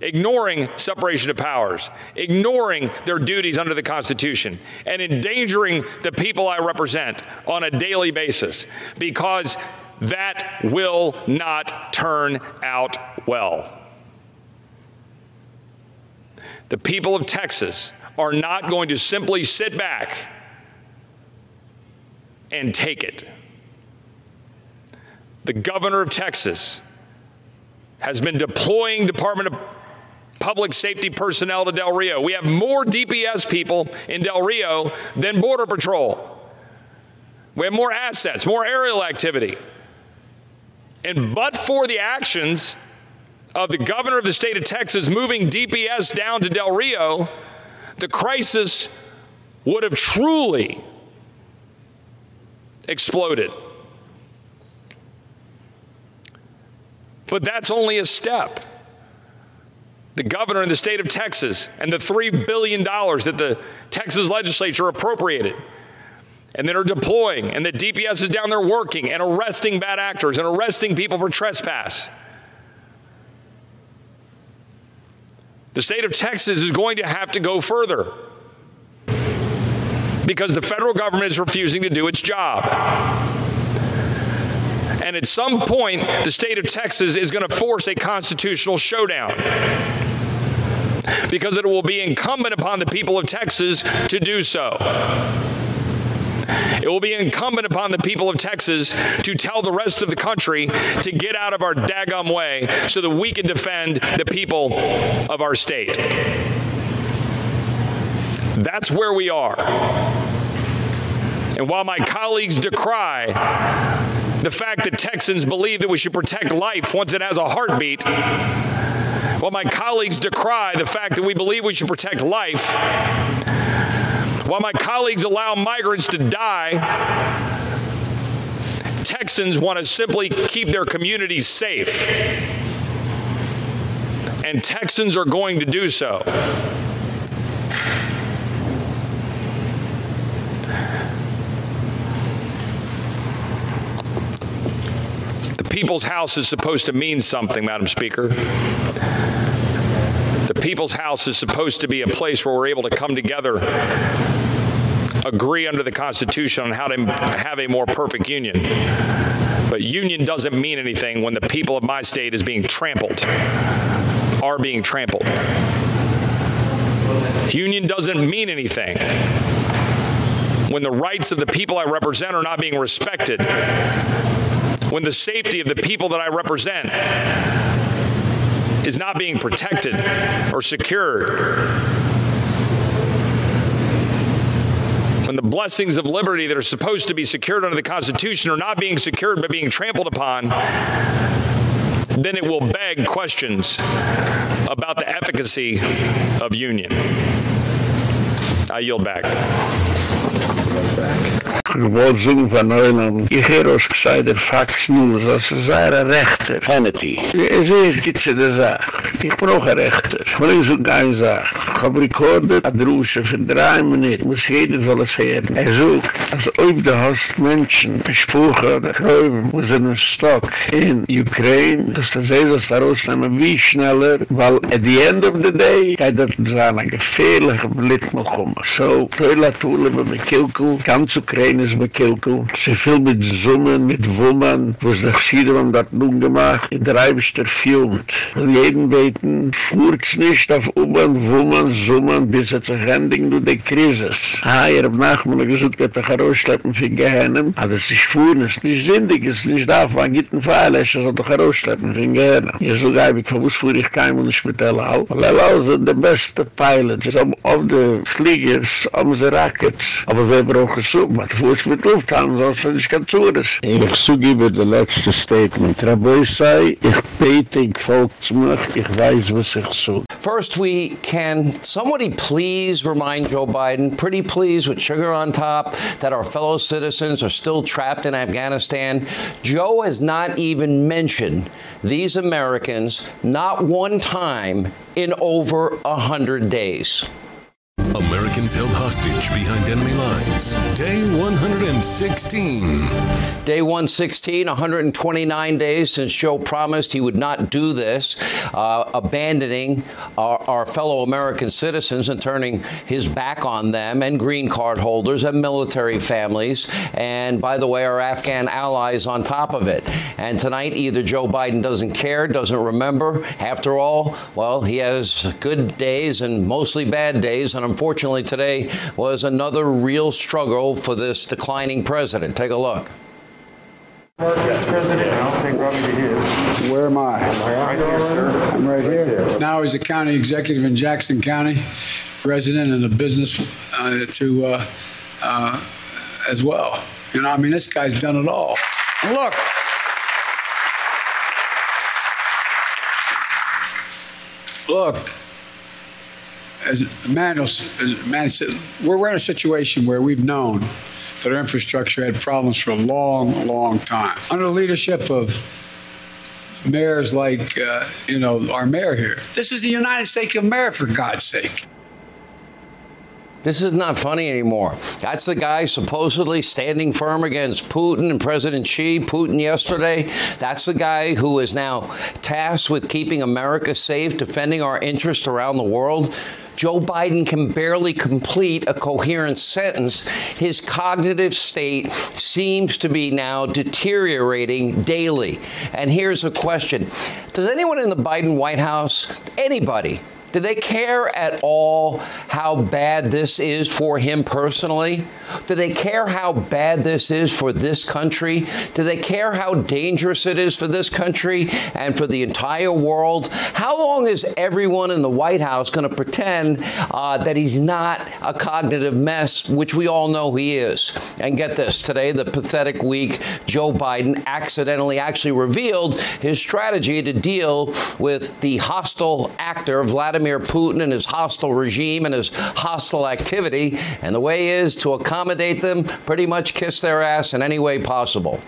ignoring separation of powers, ignoring their duties under the Constitution, and endangering the people I represent on a daily basis because that will not turn out well. The people of Texas are not going to simply sit back and take it. The governor of Texas has been deploying Department of Public Safety personnel to Del Rio. We have more DPS people in Del Rio than Border Patrol. We have more assets, more aerial activity. And but for the actions of the governor of the state of Texas moving DPS down to Del Rio, the crisis would have truly exploded. But that's only a step. The governor in the state of Texas and the $3 billion that the Texas legislature appropriated and that are deploying, and that DPS is down there working and arresting bad actors and arresting people for trespass. The state of Texas is going to have to go further because the federal government is refusing to do its job. And at some point, the state of Texas is going to force a constitutional showdown because it will be incumbent upon the people of Texas to do so. It will be incumbent upon the people of Texas to tell the rest of the country to get out of our daggum way so that we can defend the people of our state. That's where we are. And while my colleagues decry the fact that Texans believe that we should protect life once it has a heartbeat, while my colleagues decry the fact that we believe we should protect life, while my colleagues allow migrants to die, Texans want to simply keep their communities safe. And Texans are going to do so. The people's house is supposed to mean something, Madam Speaker. People's house is supposed to be a place where we're able to come together agree under the Constitution on how to have a more perfect union. But union doesn't mean anything when the people of my state is being trampled, are being trampled. Union doesn't mean anything when the rights of the people I represent are not being respected. When the safety of the people that I represent is not being protected or secured when the blessings of liberty that are supposed to be secured under the Constitution are not being secured but being trampled upon, then it will beg questions about the efficacy of union. I yield back. gewozen van Neuland. Ik heer ons gezegd er vaak snoes als ze zijn een rechter. Vanity. Is eerst iets in de zaak. Ik vroeg rechter. Maar nu is ook geen zaak. Ik heb recorden. Het roosje van drie minuten. Moet je dit wel eens heren. En zo. Als ooit de hoogst mensen. Ik vroeg aan de groeien. Moet ze een stok in Ukraine. Dus dan zei ze als de wie sneller. Want at the end of the day. Kijk dat ze aan een gefeerlijke blik moet komen. Zo. Toilatoelen met mijn kielkoel. Kan ze. Is bekilkel. Sie viel mit Summen, mit Wummern, wo es nach Siedem dat nun gemacht, in der Eibischter filmt. Und jeden beten, fuhrt's nicht auf Ummern, Wummern, Summen, bis er zu rendigen du de Krisis. Ah, ihr habt nachmule gesucht, dass er herausschleppen für Gehennen. Ah, das ist fuhren, es ist nicht sindig, es ist nicht da, wo ein Gitten Feierlöscher soll doch herausschleppen für Gehennen. Ihr so geib, ich verwusst fuhr ich kein nicht mit Elal. Weil Elal sind die beste Pilots. Sie haben auf die Fliegers, auf die Rockets. Aber wir brauchen so, was fuhrt's mit Lufthansa, sonst sind ich kein Zures. Ich zugebe das letzte Statement. Rabeu sei, ich bete, ich folgt mir, ich weiß, was ich so. First, we can somebody please remind Joe Biden, pretty please with sugar on top, that our fellow citizens are still trapped in Afghanistan. Joe has not even mentioned these Americans not one time in over a hundred days. Americans held hostage behind enemy lines. Day 116. Day 116, 129 days since Joe promised he would not do this, uh, abandoning our, our, fellow American citizens and turning his back on them and green card holders and military families. And by the way, our Afghan allies on top of it. And tonight, either Joe Biden doesn't care, doesn't remember. After all, well, he has good days and mostly bad days. And unfortunately, today was another real struggle for this declining president. Take a look. President, I'll take Robbie to his. Where am I? Right here, sir. I'm right here. Now he's a county executive in Jackson County, resident in the business uh, to uh, uh, as well. You know, I mean, this guy's done it all. Look. Look, as we're in a situation where we've known that our infrastructure had problems for a long, long time. Under the leadership of mayors like, uh, you know, our mayor here. This is the United States of America, for God's sake. This is not funny anymore. That's the guy supposedly standing firm against Putin and President Xi, Putin yesterday. That's the guy who is now tasked with keeping America safe, defending our interests around the world. Joe Biden can barely complete a coherent sentence. His cognitive state seems to be now deteriorating daily. And here's a question. Does anyone in the Biden White House, anybody, do they care at all how bad this is for him personally? Do they care how bad this is for this country? Do they care how dangerous it is for this country and for the entire world? How long is everyone in the White House going to pretend uh, that he's not a cognitive mess, which we all know he is? And get this, today, the pathetic week, Joe Biden accidentally actually revealed his strategy to deal with the hostile actor, Vladimir Vladimir Putin and his hostile regime and his hostile activity, and the way is to accommodate them, pretty much kiss their ass in any way possible.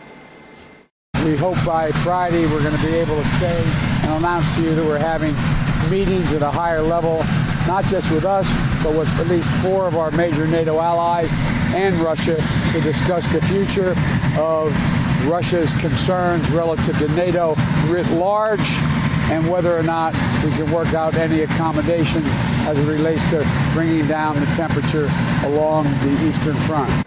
We hope by Friday we're going to be able to say and announce to you that we're having meetings at a higher level, not just with us, but with at least four of our major NATO allies and Russia to discuss the future of Russia's concerns relative to NATO writ large and whether or not we can work out any accommodations as it relates to bringing down the temperature along the Eastern Front.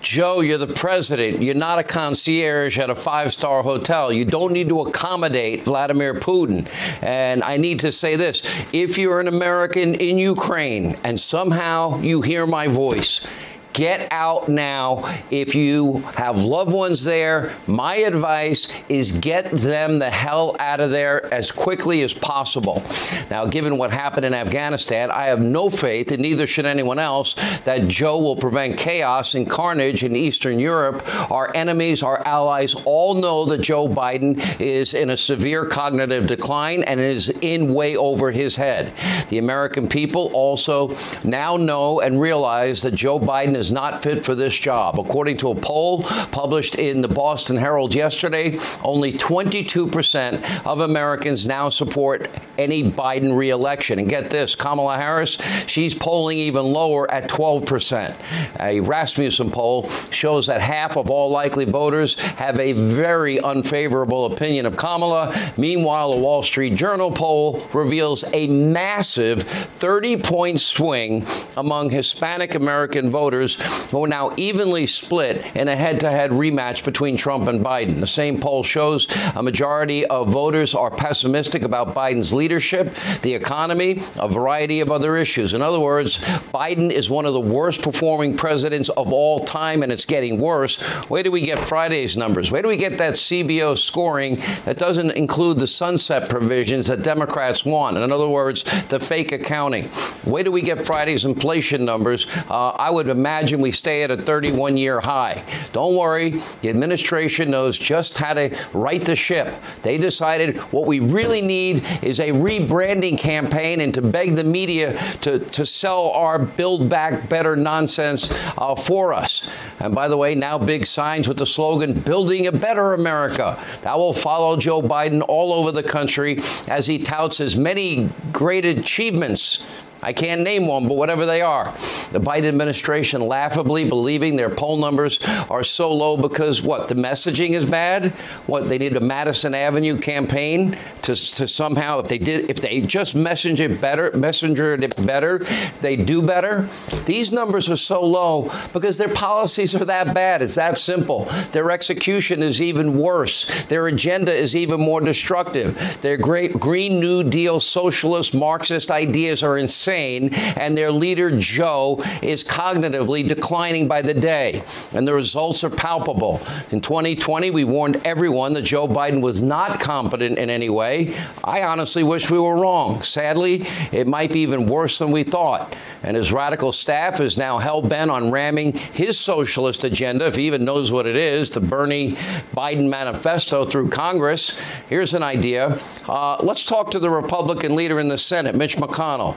Joe, you're the president. You're not a concierge at a five-star hotel. You don't need to accommodate Vladimir Putin. And I need to say this. If you're an American in Ukraine and somehow you hear my voice, Get out now. If you have loved ones there, my advice is get them the hell out of there as quickly as possible. Now, given what happened in Afghanistan, I have no faith, and neither should anyone else, that Joe will prevent chaos and carnage in Eastern Europe. Our enemies, our allies all know that Joe Biden is in a severe cognitive decline and is in way over his head. The American people also now know and realize that Joe Biden is not fit for this job. According to a poll published in the Boston Herald yesterday, only 22% of Americans now support any Biden reelection. And get this, Kamala Harris, she's polling even lower at 12%. A Rasmussen poll shows that half of all likely voters have a very unfavorable opinion of Kamala. Meanwhile, a Wall Street Journal poll reveals a massive 30-point swing among Hispanic American voters who are now evenly split in a head-to-head rematch between Trump and Biden. The same poll shows a majority of voters are pessimistic about Biden's leadership, the economy, a variety of other issues. In other words, Biden is one of the worst performing presidents of all time and it's getting worse. Where do we get Friday's numbers? Where do we get that CBO scoring that doesn't include the sunset provisions that Democrats want? In other words, the fake accounting. Where do we get Friday's inflation numbers? Uh, I would imagine imagine we stay at a 31 year high. Don't worry, the administration knows just how to right the ship. They decided what we really need is a rebranding campaign and to beg the media to, to sell our build back better nonsense uh, for us. And by the way, now big signs with the slogan building a better America. That will follow Joe Biden all over the country as he touts his many great achievements I can't name one, but whatever they are. The Biden administration laughably believing their poll numbers are so low because what? The messaging is bad? What they need a Madison Avenue campaign to to somehow if they did if they just messenger it better, messenger it better, they do better. These numbers are so low because their policies are that bad. It's that simple. Their execution is even worse. Their agenda is even more destructive. Their great green new deal socialist marxist ideas are insane and their leader Joe is cognitively declining by the day and the results are palpable. In 2020 we warned everyone that Joe Biden was not competent in any way. I honestly wish we were wrong. Sadly, it might be even worse than we thought. And his radical staff is now hell-bent on ramming his socialist agenda if he even knows what it is, the Bernie Biden manifesto through Congress. Here's an idea. Uh, let's talk to the Republican leader in the Senate, Mitch McConnell.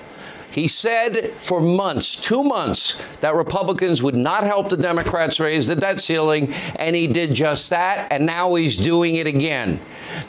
He said for months, 2 months, that Republicans would not help the Democrats raise the debt ceiling, and he did just that, and now he's doing it again.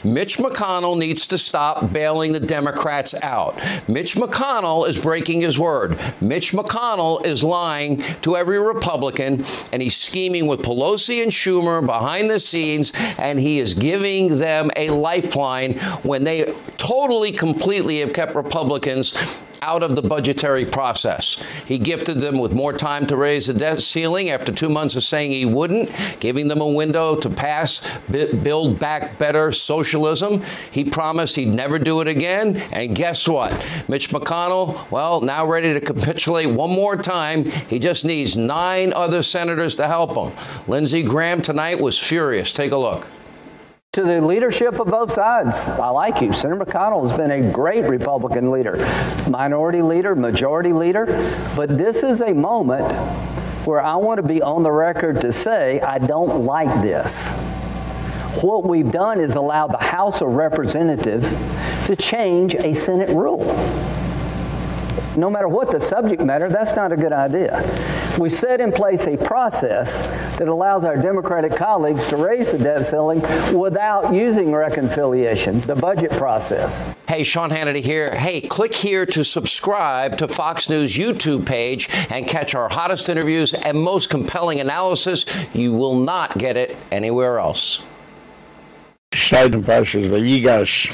Mitch McConnell needs to stop bailing the Democrats out. Mitch McConnell is breaking his word. Mitch McConnell is lying to every Republican and he's scheming with Pelosi and Schumer behind the scenes and he is giving them a lifeline when they totally completely have kept Republicans out of the budgetary process. He gifted them with more time to raise the debt ceiling after 2 months of saying he wouldn't, giving them a window to pass build back better socialism. He promised he'd never do it again, and guess what? Mitch McConnell, well, now ready to capitulate one more time. He just needs 9 other senators to help him. Lindsey Graham tonight was furious. Take a look to the leadership of both sides. I like you. Senator McConnell has been a great Republican leader, minority leader, majority leader, but this is a moment where I want to be on the record to say I don't like this. What we've done is allow the House of Representatives to change a Senate rule no matter what the subject matter, that's not a good idea. We set in place a process that allows our Democratic colleagues to raise the debt ceiling without using reconciliation, the budget process. Hey, Sean Hannity here. Hey, click here to subscribe to Fox News YouTube page and catch our hottest interviews and most compelling analysis. You will not get it anywhere else. שטייט אין פארשס וייגש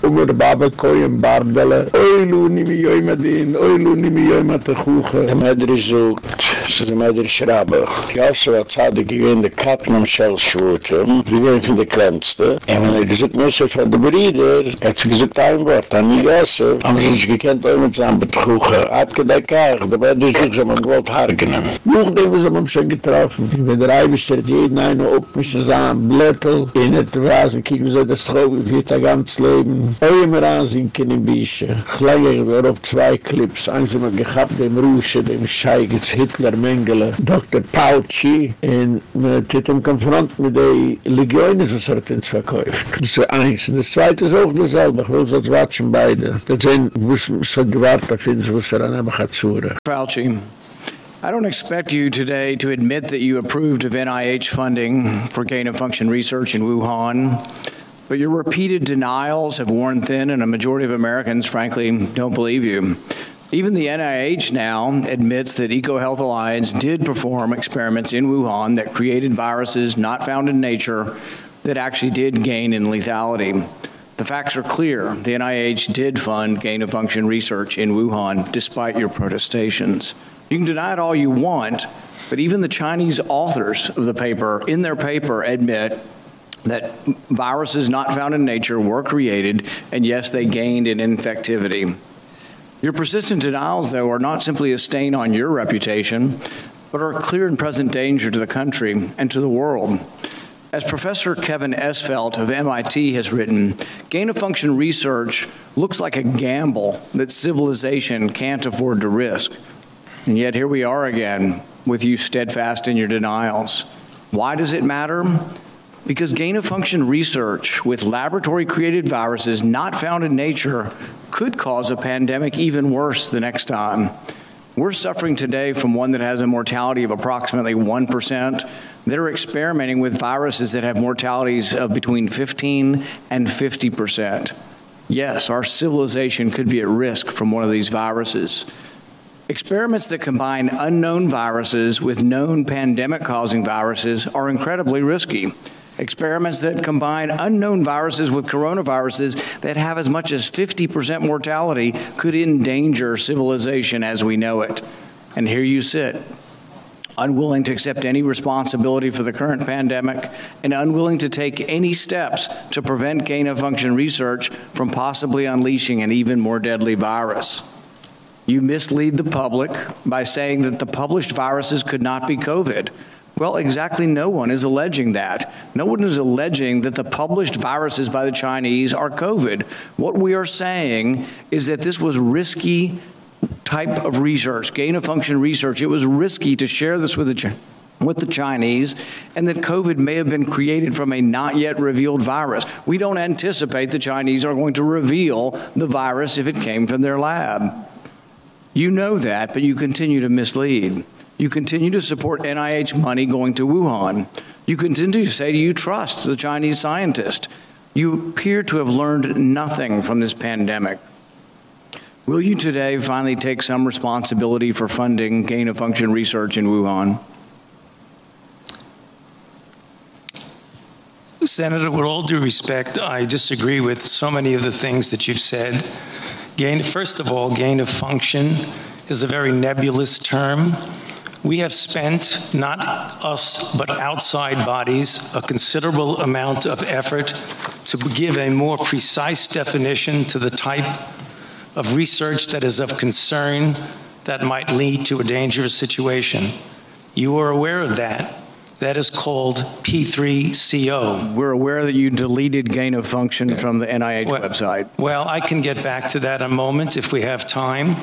פון דער באבע קוין בארדלע אוי לו נימי יוי מדין אוי לו נימי יוי מתחוך המדר זוכט זע מדר שרבה יאס וואס צאד גיין דע קאטנם של שוטם גיין פון דע קלנסטע אין ווען איך זוכט מוס פון דע ברידער האט זיך געזוכט אין וואט an יאס האמ זיך gekent אוי מיט זאם בתחוך האט גדקאר דע מדר זוכט זע מן גלאט הרגנען נוך דעם זע מן schon getroffen. Wenn der reibster jeden eine opmische zaan blättel. In het Rasen kicken so das Traum wird ein ganzes Leben. Immer ansinken in Bische. Gleich wir auf zwei Clips. Eins haben wir gehabt, dem Rusche, dem Scheigitz, Hitler, Mengele, Dr. Pauci. Und wir haben konfront mit den Legionen, was hat uns verkauft. Das ist eins. Und das zweite ist auch dasselbe. Ich will so watschen beide. Das sind, wo es so gewartet finden, wo es er an einem hat zuhören. I don't expect you today to admit that you approved of NIH funding for gain of function research in Wuhan, but your repeated denials have worn thin, and a majority of Americans, frankly, don't believe you. Even the NIH now admits that EcoHealth Alliance did perform experiments in Wuhan that created viruses not found in nature that actually did gain in lethality. The facts are clear. The NIH did fund gain of function research in Wuhan despite your protestations. You can deny it all you want, but even the Chinese authors of the paper, in their paper, admit that viruses not found in nature were created, and yes, they gained in infectivity. Your persistent denials, though, are not simply a stain on your reputation, but are a clear and present danger to the country and to the world. As Professor Kevin Esvelt of MIT has written, gain of function research looks like a gamble that civilization can't afford to risk. And yet here we are again with you steadfast in your denials. Why does it matter? Because gain of function research with laboratory created viruses not found in nature could cause a pandemic even worse the next time. We're suffering today from one that has a mortality of approximately 1%. They're experimenting with viruses that have mortalities of between 15 and 50%. Yes, our civilization could be at risk from one of these viruses. Experiments that combine unknown viruses with known pandemic causing viruses are incredibly risky. Experiments that combine unknown viruses with coronaviruses that have as much as 50% mortality could endanger civilization as we know it. And here you sit, unwilling to accept any responsibility for the current pandemic and unwilling to take any steps to prevent gain of function research from possibly unleashing an even more deadly virus. You mislead the public by saying that the published viruses could not be COVID. Well, exactly no one is alleging that. No one is alleging that the published viruses by the Chinese are COVID. What we are saying is that this was risky type of research, gain of function research. It was risky to share this with the with the Chinese and that COVID may have been created from a not yet revealed virus. We don't anticipate the Chinese are going to reveal the virus if it came from their lab. You know that, but you continue to mislead. You continue to support NIH money going to Wuhan. You continue to say you trust the Chinese scientist. You appear to have learned nothing from this pandemic. Will you today finally take some responsibility for funding gain of function research in Wuhan? Senator, with all due respect, I disagree with so many of the things that you've said. Gain, first of all, gain of function is a very nebulous term. We have spent, not us, but outside bodies, a considerable amount of effort to give a more precise definition to the type of research that is of concern that might lead to a dangerous situation. You are aware of that. That is called P3CO. We're aware that you deleted gain of function from the NIH Well- website. Well, I can get back to that in a moment if we have time.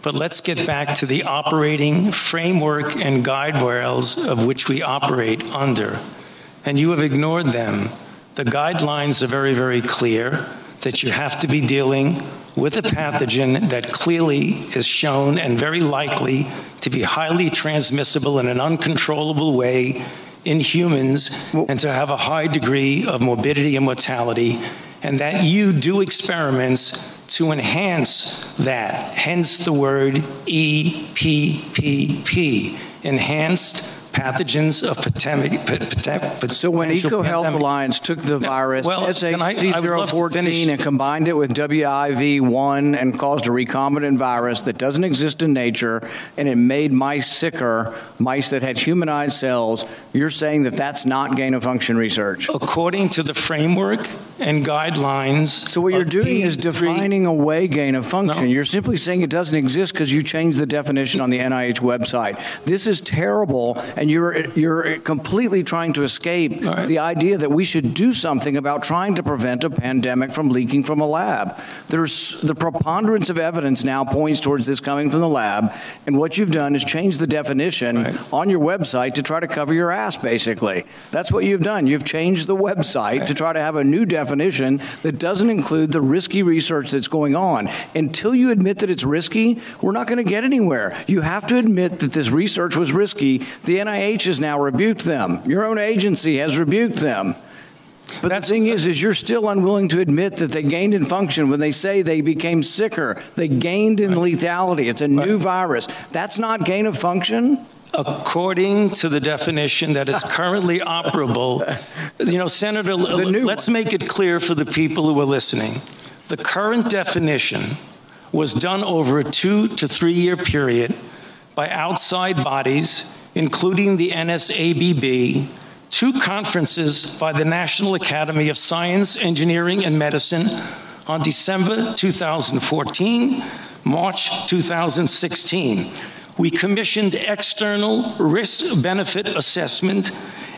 But let's get back to the operating framework and guide rails of which we operate under. And you have ignored them. The guidelines are very, very clear that you have to be dealing with a pathogen that clearly is shown and very likely to be highly transmissible in an uncontrollable way in humans and to have a high degree of morbidity and mortality and that you do experiments to enhance that hence the word EPPP enhanced pathogens of pandemic. So when EcoHealth Alliance took the virus well, can I- I would love to finish- SHC014 and combined it with WIV1 and caused a recombinant virus that doesn't exist in nature and it made mice sicker, mice that had humanized cells, you're saying that that's not gain of function research. according to the framework and guidelines. So what you're doing is defining away gain of function. No. You're simply saying it doesn't exist because you changed the definition on the NIH website. This is terrible, and you're you're completely trying to escape the idea that we should do something about trying to prevent a pandemic from leaking from a lab. There's the preponderance of evidence now points towards this coming from the lab, and what you've done is change the definition on your website to try to cover your ass, basically. That's what you've done. You've changed the website to try to have a new definition that doesn't include the risky research that's going on. Until you admit that it's risky, we're not going to get anywhere. You have to admit that this research was risky. The NIH has now rebuked them. Your own agency has rebuked them. But the thing is, is you're still unwilling to admit that they gained in function when they say they became sicker. They gained in lethality. It's a new virus. That's not gain of function. According to the definition that is currently operable, you know, Senator, let's make it clear for the people who are listening. The current definition was done over a two to three year period by outside bodies, including the NSABB, two conferences by the National Academy of Science, Engineering, and Medicine on December 2014, March 2016. We commissioned external risk benefit assessment,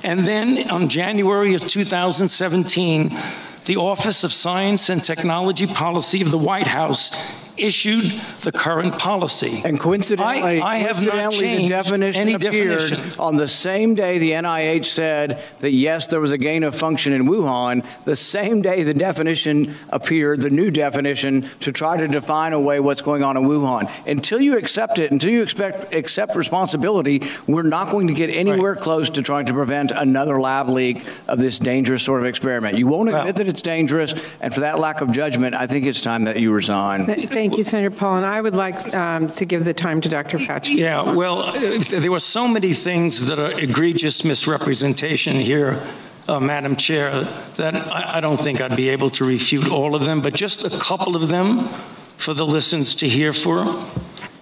and then on January of 2017, the Office of Science and Technology Policy of the White House issued the current policy. And coincidentally, I, I have not changed the definition any appeared definition. on the same day the NIH said that yes, there was a gain of function in Wuhan. The same day the definition appeared, the new definition to try to define away what's going on in Wuhan. Until you accept it, until you expect accept responsibility, we're not going to get anywhere close to trying to prevent another lab leak of this dangerous sort of experiment. You won't admit that it's dangerous, and for that lack of judgment, I think it's time that you resign. Th- Thank you, Senator Paul. And I would like um, to give the time to Dr. Fauci. Yeah, well, uh, there were so many things that are egregious misrepresentation here, uh, Madam Chair, that I, I don't think I'd be able to refute all of them, but just a couple of them for the listeners to hear for.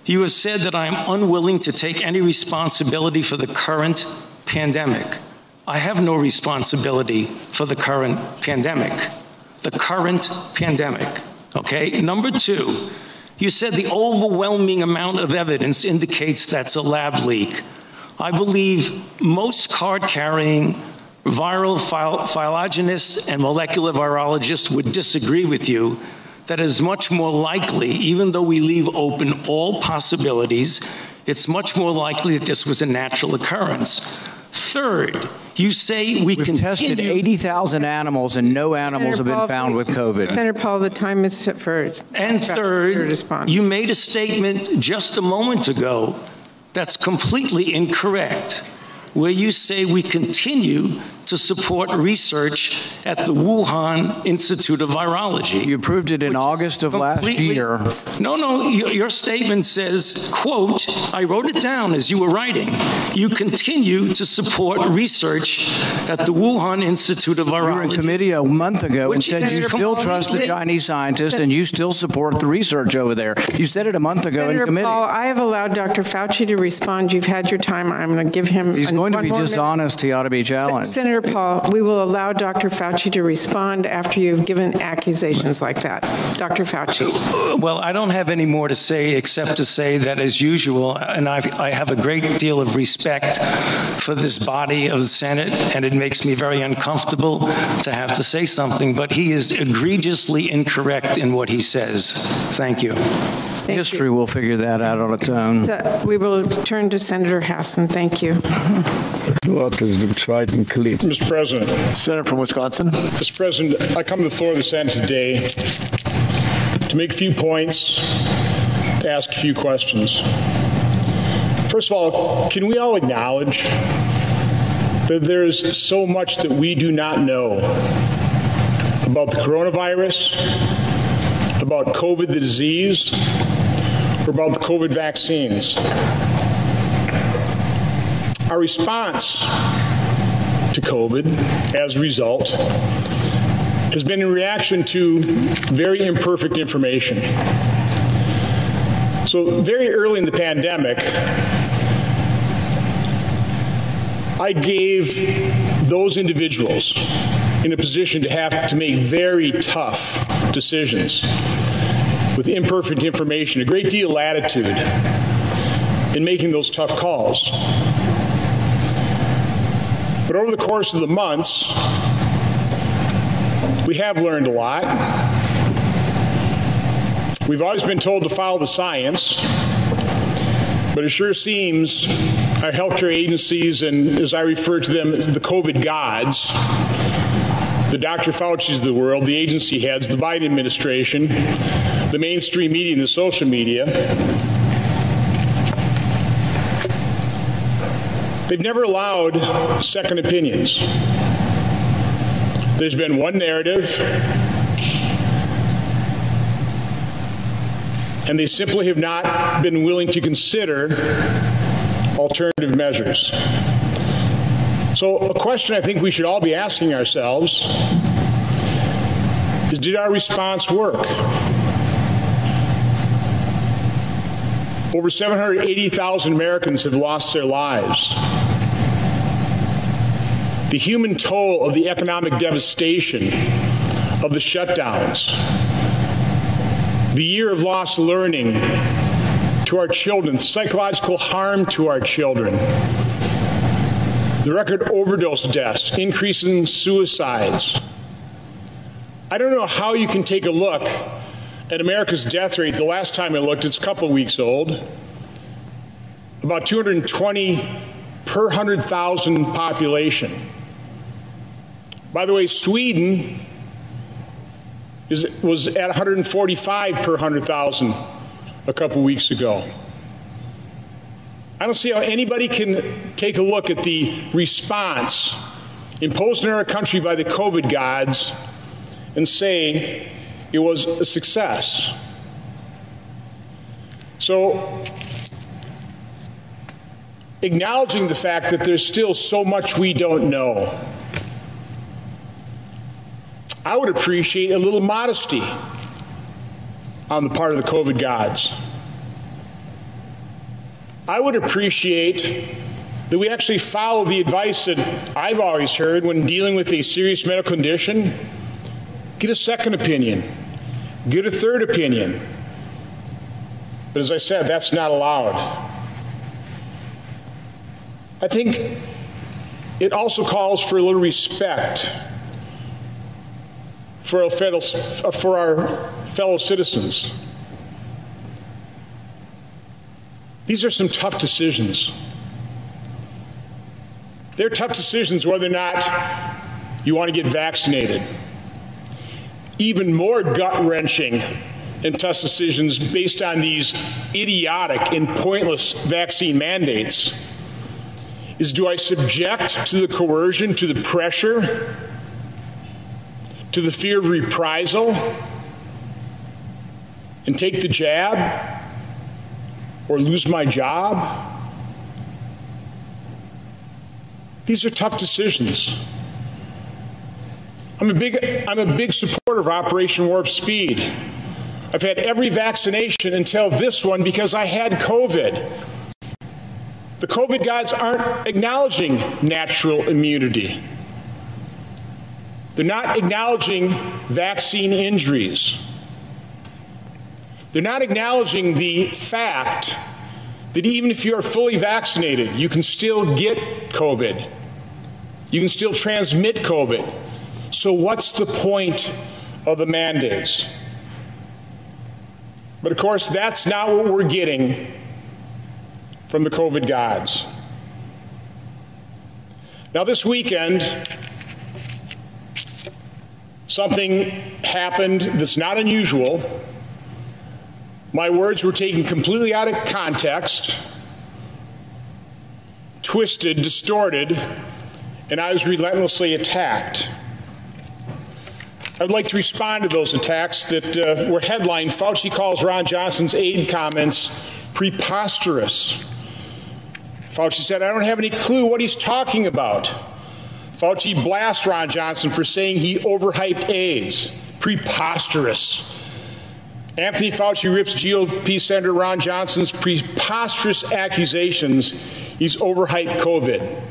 You have said that I am unwilling to take any responsibility for the current pandemic. I have no responsibility for the current pandemic. The current pandemic. Okay? Number two, you said the overwhelming amount of evidence indicates that's a lab leak. I believe most card carrying viral phylogenists and molecular virologists would disagree with you that is much more likely, even though we leave open all possibilities, it's much more likely that this was a natural occurrence. Third, you say we We've can tested 80,000 animals and no animals have been Paul, found with COVID. Senator Paul, the time is set for. And Dr. Fauci to third, you made a statement just a moment ago that's completely incorrect, where you say we continue to support research at the Wuhan Institute of Virology. You approved it in August of last year. No, no, your, your statement says, quote, I wrote it down as you were writing. You continue to support research at the Wuhan Institute of Virology. You were in committee a month ago and said you still trust the Chinese scientists and you still support the research over there. You said it a month ago in Senator committee. Paul, I have allowed Dr. Fauci to respond. You've had your time. I'm going to give him. He's going to be more minute. dishonest. He ought to be challenged. Senator Paul, we will allow Dr. Fauci to respond after you've given accusations like that. Dr. Fauci. Well, I don't have any more to say except to say that, as usual, and I've, I have a great deal of respect for this body of the Senate, and it makes me very uncomfortable to have to say something, but he is egregiously incorrect in what he says. Thank you. History will figure that out on its own. So we will turn to Senator Hassan. Thank you. Dort ist im zweiten Clip. Mr. President. Senator from Wisconsin. Mr. President, I come to the floor of the Senate today to to make a few points, to ask a few questions. First of all, can we all acknowledge that there's so much that we do not know about the coronavirus, about COVID the disease, or about the COVID vaccines? Our response to COVID as a result has been in reaction to very imperfect information. So very early in the pandemic, I gave those individuals in a position to have to make very tough decisions with imperfect information a great deal of latitude in making those tough calls. But over the course of the months, we have learned a lot. We've always been told to follow the science, but it sure seems our healthcare agencies and as I refer to them as the COVID gods, the Dr. Fauci's of the world, the agency heads, the Biden administration, the mainstream media and the social media, they've never allowed second opinions. There's been one narrative and they simply have not been willing to consider alternative measures. So a question I think we should all be asking ourselves is did our response work? Over 780,000 Americans have lost their lives. The human toll of the economic devastation of the shutdowns. The year of lost learning to our children, psychological harm to our children. The record overdose deaths, increase in suicides. I don't know how you can take a look at America's death rate. The last time I looked, it's a couple weeks old. About 220 per 100,000 population. By the way, Sweden is was at 145 per 100,000 a couple weeks ago. I don't see how anybody can take a look at the response imposed in our country by the COVID gods and say it was a success. So acknowledging the fact that there's still so much we don't know. I would appreciate a little modesty on the part of the COVID gods. I would appreciate that we actually follow the advice that I've always heard when dealing with a serious medical condition. Get a second opinion. Get a third opinion. But as I said, that's not allowed. I think it also calls for a little respect for our fellow, for our fellow citizens. These are some tough decisions. They're tough decisions whether or not you want to get vaccinated. Even more gut-wrenching and tough decisions based on these idiotic and pointless vaccine mandates is do I subject to the coercion, to the pressure, to the fear of reprisal and take the jab or lose my job? These are tough decisions. I'm a big I'm a big supporter of Operation Warp Speed. I've had every vaccination until this one because I had COVID. The COVID guys aren't acknowledging natural immunity. They're not acknowledging vaccine injuries. They're not acknowledging the fact that even if you're fully vaccinated, you can still get COVID. You can still transmit COVID. So what's the point of the mandates? But of course, that's not what we're getting from the COVID gods. Now this weekend something happened that's not unusual My words were taken completely out of context, twisted, distorted, and I was relentlessly attacked. I'd like to respond to those attacks that uh, were headlined Fauci calls Ron Johnson's AIDS comments preposterous. Fauci said, I don't have any clue what he's talking about. Fauci blasts Ron Johnson for saying he overhyped AIDS. Preposterous. Anthony Fauci rips GOP Senator Ron Johnson's preposterous accusations he's overhyped COVID.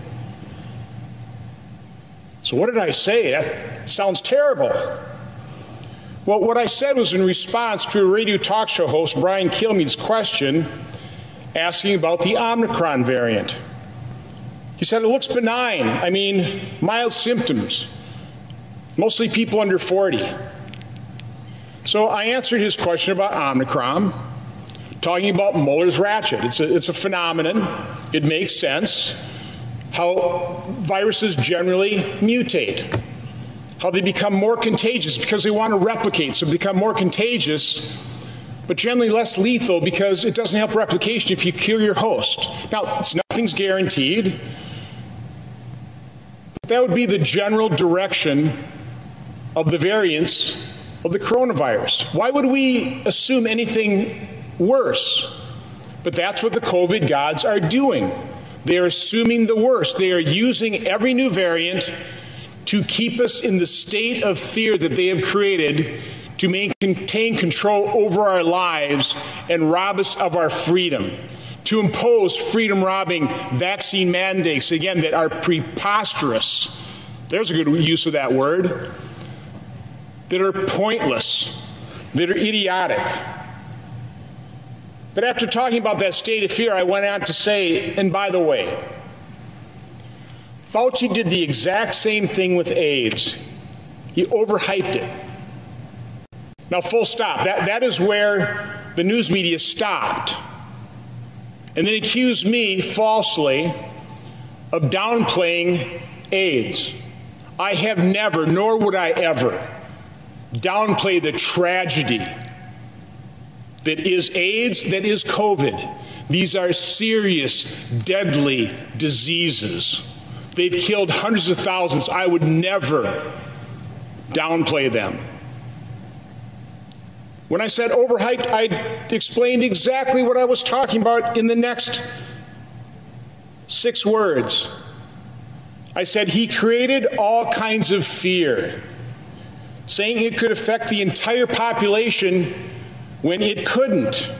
So, what did I say? That sounds terrible. Well, what I said was in response to a radio talk show host, Brian Kilmeade's question asking about the Omicron variant. He said it looks benign. I mean, mild symptoms, mostly people under 40. So I answered his question about Omicron, talking about Muller's ratchet. It's a, it's a phenomenon, it makes sense how viruses generally mutate, how they become more contagious because they want to replicate, so become more contagious, but generally less lethal because it doesn't help replication if you kill your host. Now, it's nothing's guaranteed. But that would be the general direction of the variants of the coronavirus. Why would we assume anything worse? But that's what the COVID gods are doing. They are assuming the worst. They are using every new variant to keep us in the state of fear that they have created to maintain control over our lives and rob us of our freedom. To impose freedom robbing vaccine mandates, again, that are preposterous. There's a good use of that word. That are pointless, that are idiotic. But after talking about that state of fear, I went on to say, and by the way, Fauci did the exact same thing with AIDS. He overhyped it. Now, full stop. That, that is where the news media stopped. And then accused me falsely of downplaying AIDS. I have never, nor would I ever, downplay the tragedy that is AIDS, that is COVID. These are serious, deadly diseases. They've killed hundreds of thousands. I would never downplay them. When I said overhyped, I explained exactly what I was talking about in the next six words. I said he created all kinds of fear, saying it could affect the entire population when it couldn't.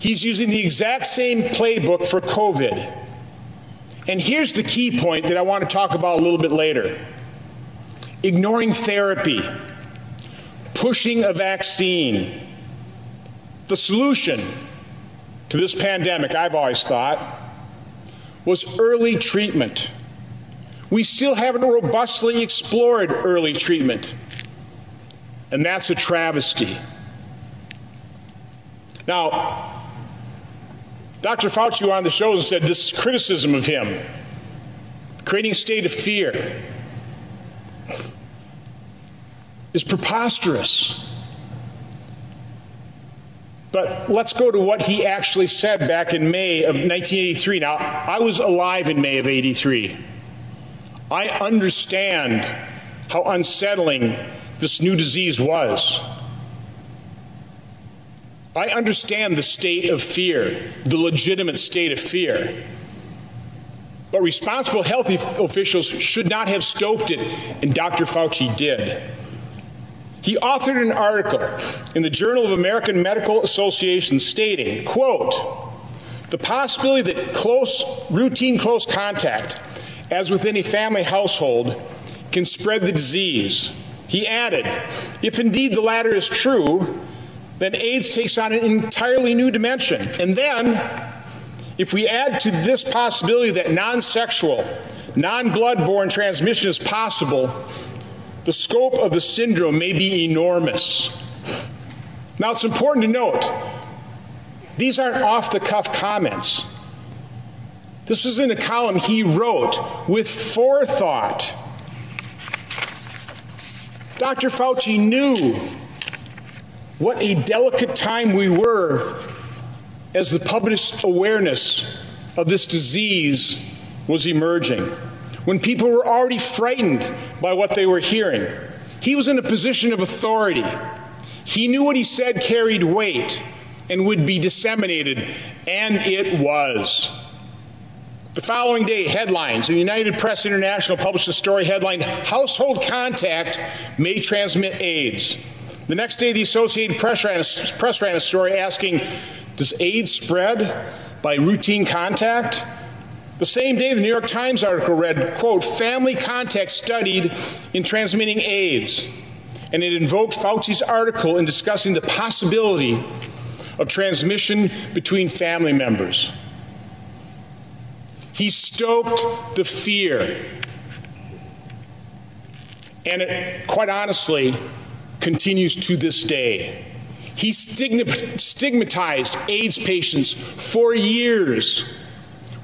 He's using the exact same playbook for COVID. And here's the key point that I want to talk about a little bit later ignoring therapy, pushing a vaccine. The solution to this pandemic, I've always thought, was early treatment. We still haven't robustly explored early treatment. And that's a travesty. Now, Dr. Fauci on the show and said this criticism of him, creating a state of fear, is preposterous. But let's go to what he actually said back in May of 1983. Now, I was alive in May of 83. I understand how unsettling this new disease was. I understand the state of fear, the legitimate state of fear. But responsible health officials should not have stoked it, and Dr. Fauci did. He authored an article in the Journal of American Medical Association stating, quote, the possibility that close routine close contact as within a family household can spread the disease. He added, if indeed the latter is true, then AIDS takes on an entirely new dimension. And then, if we add to this possibility that non sexual, non blood-borne transmission is possible, the scope of the syndrome may be enormous. Now, it's important to note these aren't off the cuff comments. This was in a column he wrote with forethought. Dr. Fauci knew what a delicate time we were as the public awareness of this disease was emerging, when people were already frightened by what they were hearing. He was in a position of authority. He knew what he said carried weight and would be disseminated, and it was. The following day, headlines. The United Press International published a story headlined Household Contact May Transmit AIDS. The next day, the Associated Press ran a, Press ran a story asking Does AIDS spread by routine contact? The same day, the New York Times article read, quote, family contact studied in transmitting AIDS. And it invoked Fauci's article in discussing the possibility of transmission between family members. He stoked the fear. And it, quite honestly, continues to this day. He stigmatized AIDS patients for years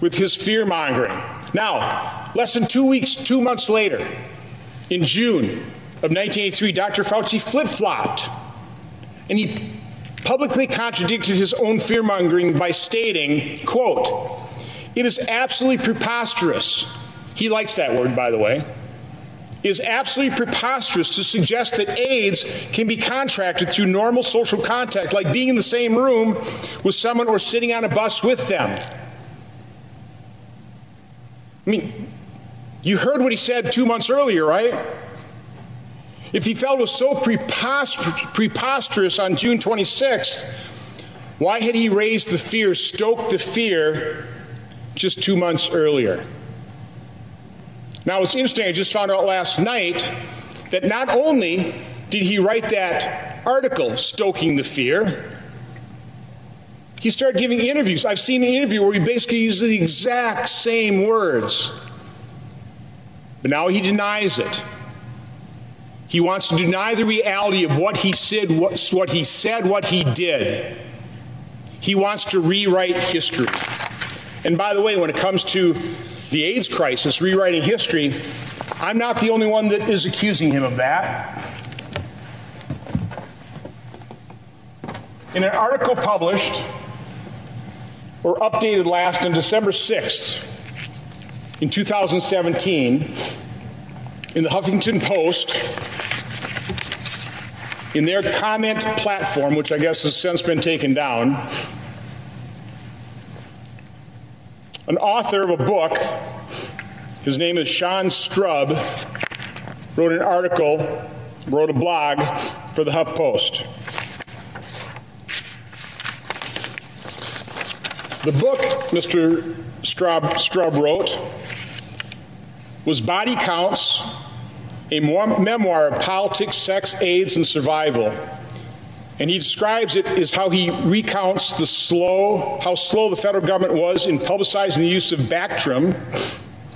with his fear mongering. Now, less than two weeks, two months later, in June of 1983, Dr. Fauci flip flopped and he publicly contradicted his own fear mongering by stating, quote, it is absolutely preposterous. He likes that word, by the way. Is absolutely preposterous to suggest that AIDS can be contracted through normal social contact, like being in the same room with someone or sitting on a bus with them. I mean, you heard what he said two months earlier, right? If he felt it was so preposterous on June 26th, why had he raised the fear, stoked the fear just two months earlier? Now, it's interesting, I just found out last night that not only did he write that article stoking the fear, he started giving interviews. I've seen an interview where he basically uses the exact same words. But now he denies it. He wants to deny the reality of what he said, what, what he said, what he did. He wants to rewrite history. And by the way, when it comes to the AIDS crisis, rewriting history, I'm not the only one that is accusing him of that. In an article published or updated last on December 6th in 2017 in the Huffington Post in their comment platform which I guess has since been taken down an author of a book his name is Sean Strub wrote an article wrote a blog for the Huff Post The book Mr. Strub, Strub wrote was Body Counts, a memoir of politics, sex, AIDS, and survival. And he describes it as how he recounts the slow, how slow the federal government was in publicizing the use of Bactrim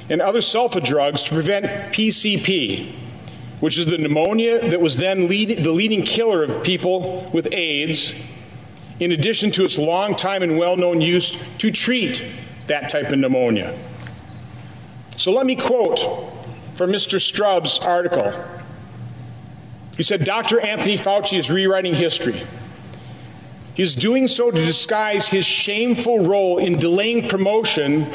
and other sulfa drugs to prevent PCP, which is the pneumonia that was then lead, the leading killer of people with AIDS in addition to its long time and well-known use to treat that type of pneumonia. So let me quote from Mr. Strub's article. He said Dr. Anthony Fauci is rewriting history. He's doing so to disguise his shameful role in delaying promotion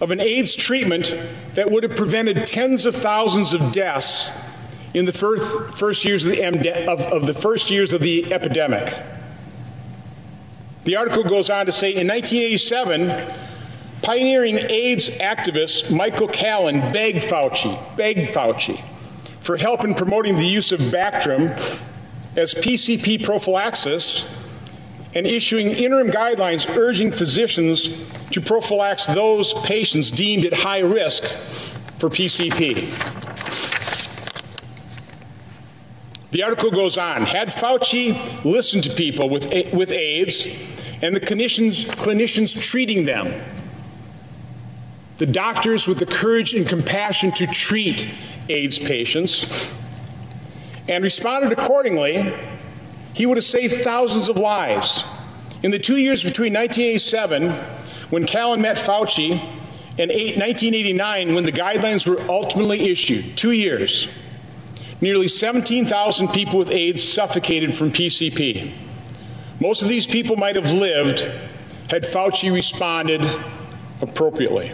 of an AIDS treatment that would have prevented tens of thousands of deaths in the first, first years of the, of, of the first years of the epidemic. The article goes on to say in 1987, pioneering AIDS activist Michael Callen begged Fauci, begged Fauci for help in promoting the use of Bactrim as PCP prophylaxis and issuing interim guidelines urging physicians to prophylax those patients deemed at high risk for PCP. The article goes on. Had Fauci listened to people with, with AIDS and the clinicians, clinicians treating them, the doctors with the courage and compassion to treat AIDS patients, and responded accordingly, he would have saved thousands of lives. In the two years between 1987, when Callen met Fauci, and 1989, when the guidelines were ultimately issued, two years, nearly 17,000 people with AIDS suffocated from PCP. Most of these people might have lived had Fauci responded appropriately.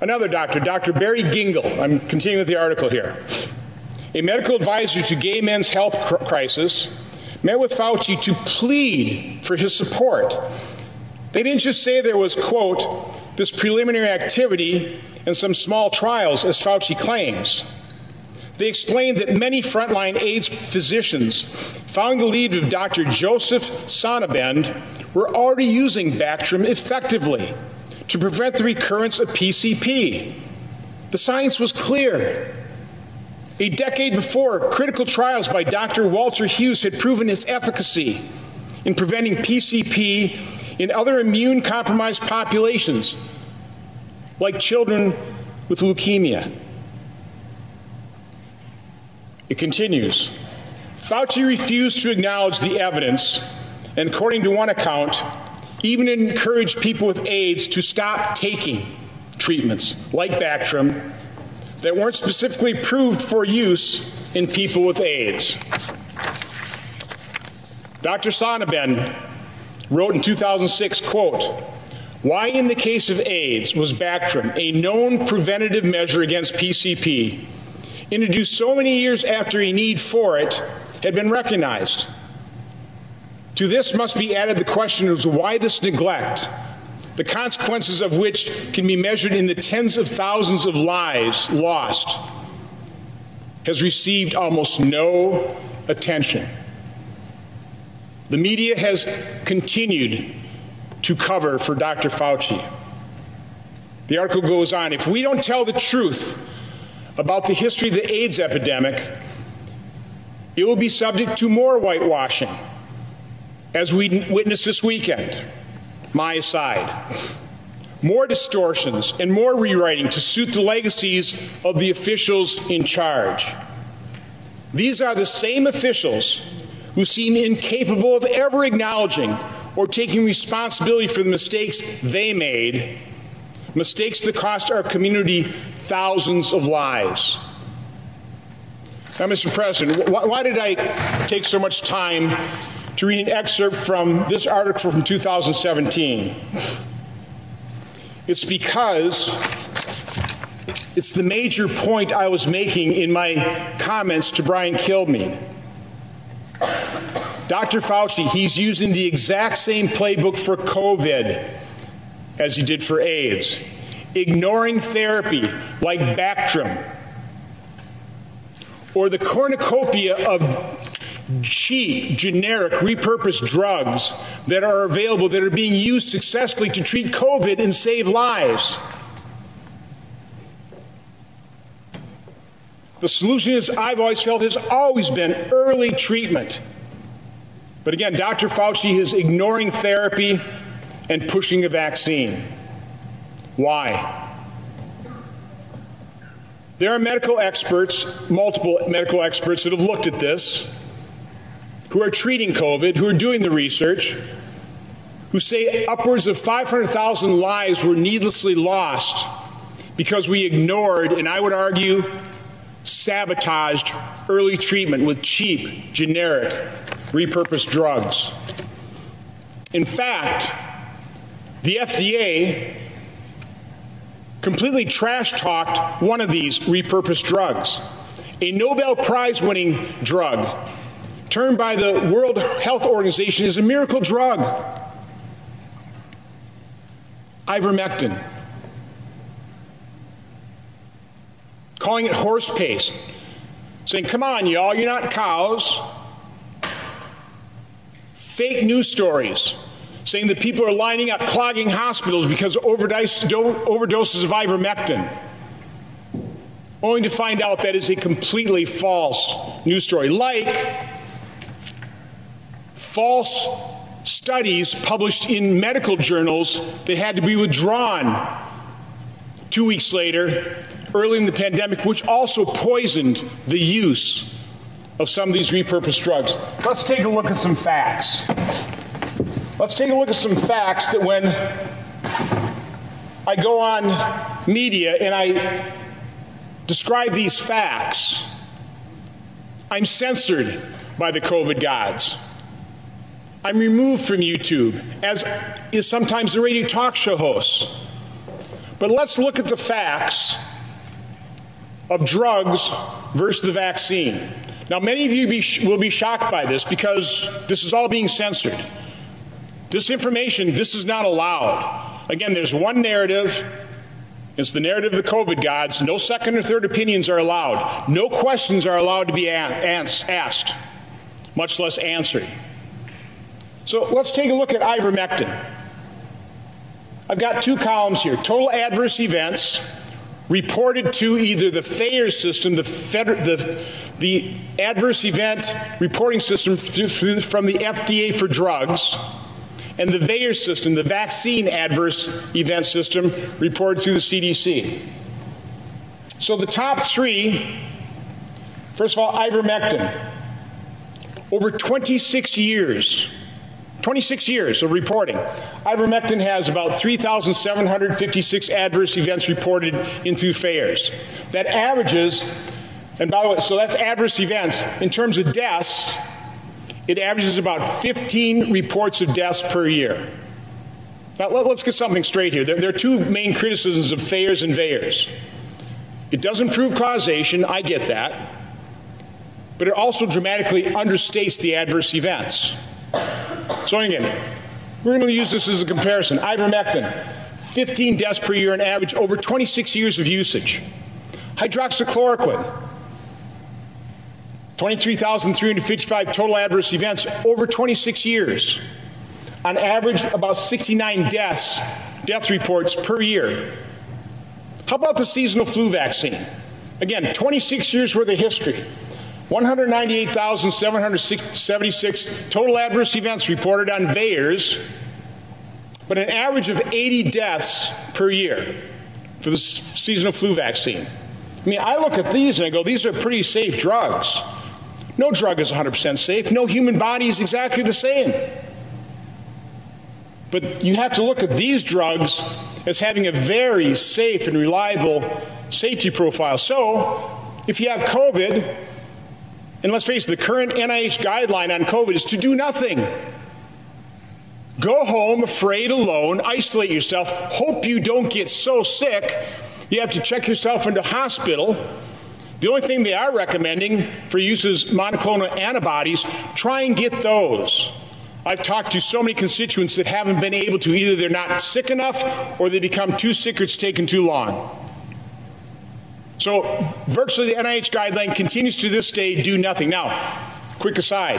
Another doctor, Dr. Barry Gingell, I'm continuing with the article here. A medical advisor to gay men's health crisis met with Fauci to plead for his support. They didn't just say there was, quote, this preliminary activity and some small trials, as Fauci claims. They explained that many frontline AIDS physicians, following the lead of Dr. Joseph Sonnabend, were already using Bactrim effectively to prevent the recurrence of PCP. The science was clear. A decade before, critical trials by Dr. Walter Hughes had proven its efficacy in preventing PCP in other immune compromised populations, like children with leukemia. It continues Fauci refused to acknowledge the evidence, and according to one account, even encouraged people with AIDS to stop taking treatments like Bactrim that weren't specifically approved for use in people with AIDS. Dr. Sonnabend wrote in 2006, quote, why in the case of AIDS was Bactrim, a known preventative measure against PCP, introduced so many years after a need for it had been recognized? To this must be added the question of why this neglect the consequences of which can be measured in the tens of thousands of lives lost, has received almost no attention. The media has continued to cover for Dr. Fauci. The article goes on if we don't tell the truth about the history of the AIDS epidemic, it will be subject to more whitewashing, as we witnessed this weekend my side. More distortions and more rewriting to suit the legacies of the officials in charge. These are the same officials who seem incapable of ever acknowledging or taking responsibility for the mistakes they made, mistakes that cost our community thousands of lives. Now, Mr. President, why, why did I take so much time to read an excerpt from this article from 2017. It's because it's the major point I was making in my comments to Brian Kilmeade. Dr. Fauci, he's using the exact same playbook for COVID as he did for AIDS, ignoring therapy like Bactrim or the cornucopia of cheap, generic, repurposed drugs that are available that are being used successfully to treat COVID and save lives. The solution, as I've always felt, has always been early treatment. But again, Dr. Fauci is ignoring therapy and pushing a vaccine. Why? There are medical experts, multiple medical experts that have looked at this who are treating COVID, who are doing the research, who say upwards of 500,000 lives were needlessly lost because we ignored, and I would argue, sabotaged early treatment with cheap, generic, repurposed drugs. In fact, the FDA completely trash talked one of these repurposed drugs, a Nobel Prize winning drug termed by the World Health Organization as a miracle drug. Ivermectin. Calling it horse paste. Saying, come on, y'all, you're not cows. Fake news stories saying that people are lining up clogging hospitals because of overdoses of ivermectin only to find out that is a completely false news story. Like false studies published in medical journals that had to be withdrawn two weeks later, early in the pandemic, which also poisoned the use of some of these repurposed drugs. Let's take a look at some facts. Let's take a look at some facts that when I go on media and I describe these facts, I'm censored by the COVID gods. I'm removed from YouTube, as is sometimes the radio talk show host. But let's look at the facts of drugs versus the vaccine. Now, many of you be, will be shocked by this because this is all being censored. This information, this is not allowed. Again, there's one narrative. It's the narrative of the COVID gods. No second or third opinions are allowed. No questions are allowed to be asked, much less answered. So let's take a look at ivermectin. I've got two columns here total adverse events reported to either the FAER system, the, the, the adverse event reporting system from the FDA for drugs, and the VAERS system, the vaccine adverse event system reported through the CDC. So the top three, first of all, ivermectin. Over 26 years, 26 years of reporting. Ivermectin has about 3,756 adverse events reported into FAERS. That averages, and by the way, so that's adverse events. In terms of deaths, it averages about 15 reports of deaths per year. Now, let, us get something straight here. There, there, are two main criticisms of FAERS and VAERS. It doesn't prove causation, I get that, but it also dramatically understates the adverse events. So again, we're going to use this as a comparison. Ivermectin, 15 deaths per year on average over 26 years of usage. Hydroxychloroquine, 23,355 total adverse events over 26 years. On average, about 69 deaths, death reports per year. How about the seasonal flu vaccine? Again, 26 years worth of history. 198,776 total adverse events reported on VAERS, but an average of 80 deaths per year for the seasonal flu vaccine. I mean, I look at these and I go, these are pretty safe drugs. No drug is 100% safe. No human body is exactly the same. But you have to look at these drugs as having a very safe and reliable safety profile. So, if you have COVID, and let's face it, the current NIH guideline on COVID is to do nothing. Go home afraid, alone, isolate yourself, hope you don't get so sick you have to check yourself into hospital. The only thing they are recommending for use is monoclonal antibodies. Try and get those. I've talked to so many constituents that haven't been able to. Either they're not sick enough or they become too sick or it's taken too long. So virtually the NIH guideline continues to this day do nothing. Now, quick aside.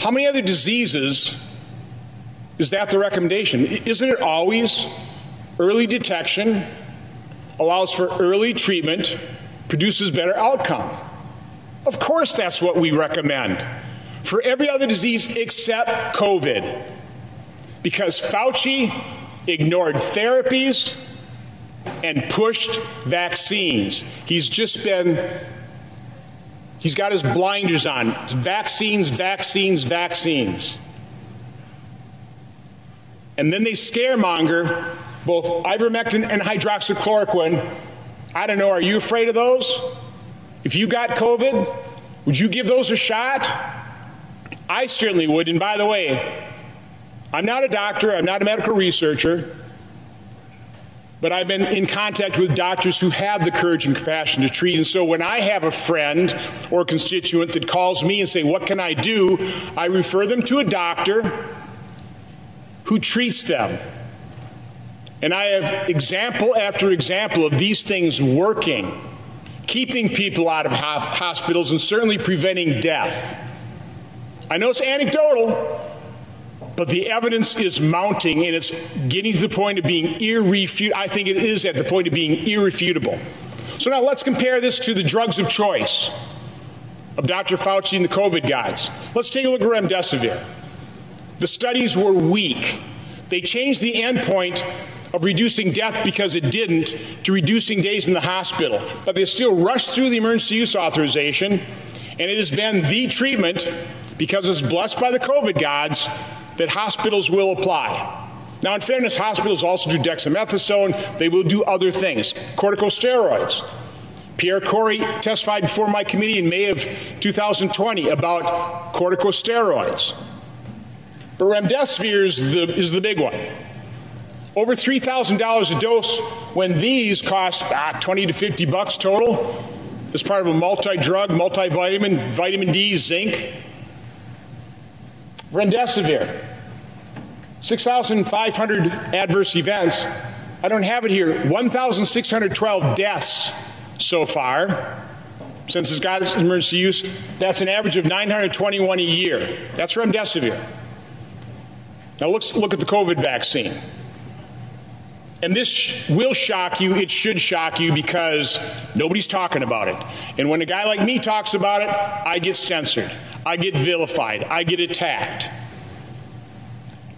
How many other diseases is that the recommendation? Isn't it always early detection allows for early treatment, produces better outcome? Of course that's what we recommend for every other disease except COVID. Because Fauci ignored therapies and pushed vaccines. He's just been he's got his blinders on. Vaccines, vaccines, vaccines. And then they scaremonger both ivermectin and hydroxychloroquine. I don't know, are you afraid of those? If you got COVID, would you give those a shot? I certainly would. And by the way, I'm not a doctor, I'm not a medical researcher but I've been in contact with doctors who have the courage and compassion to treat. And so when I have a friend or constituent that calls me and say, "What can I do?" I refer them to a doctor who treats them. And I have example after example of these things working, keeping people out of hospitals and certainly preventing death. I know it's anecdotal, but the evidence is mounting and it's getting to the point of being irrefutable. I think it is at the point of being irrefutable. So now let's compare this to the drugs of choice of Dr. Fauci and the COVID guides. Let's take a look at remdesivir. The studies were weak. They changed the endpoint of reducing death because it didn't to reducing days in the hospital. But they still rushed through the emergency use authorization, and it has been the treatment because it's blessed by the COVID gods that hospitals will apply. Now, in fairness, hospitals also do dexamethasone. They will do other things, corticosteroids. Pierre Kory testified before my committee in May of 2020 about corticosteroids. But remdesivir is the, is the big one. Over $3,000 a dose when these cost ah, 20 to 50 bucks total as part of a multi-drug, multivitamin, vitamin D, zinc. Remdesivir, 6,500 adverse events. I don't have it here. 1,612 deaths so far since it's got its emergency use. That's an average of 921 a year. That's remdesivir. Now let's look at the COVID vaccine. And this will shock you, it should shock you because nobody's talking about it. And when a guy like me talks about it, I get censored. I get vilified. I get attacked.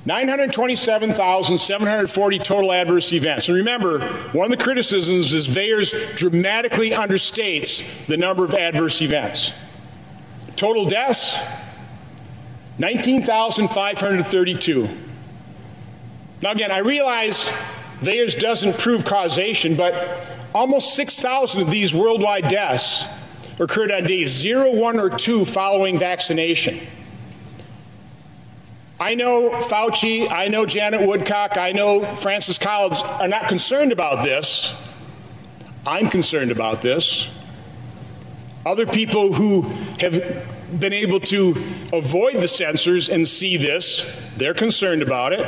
927,740 total adverse events. And remember, one of the criticisms is VAERS dramatically understates the number of adverse events. Total deaths 19,532. Now again, I realize VAERS doesn't prove causation, but almost 6,000 of these worldwide deaths occurred on days 0, 1 or 2 following vaccination. I know Fauci, I know Janet Woodcock, I know Francis Collins are not concerned about this. I'm concerned about this. Other people who have been able to avoid the censors and see this, they're concerned about it.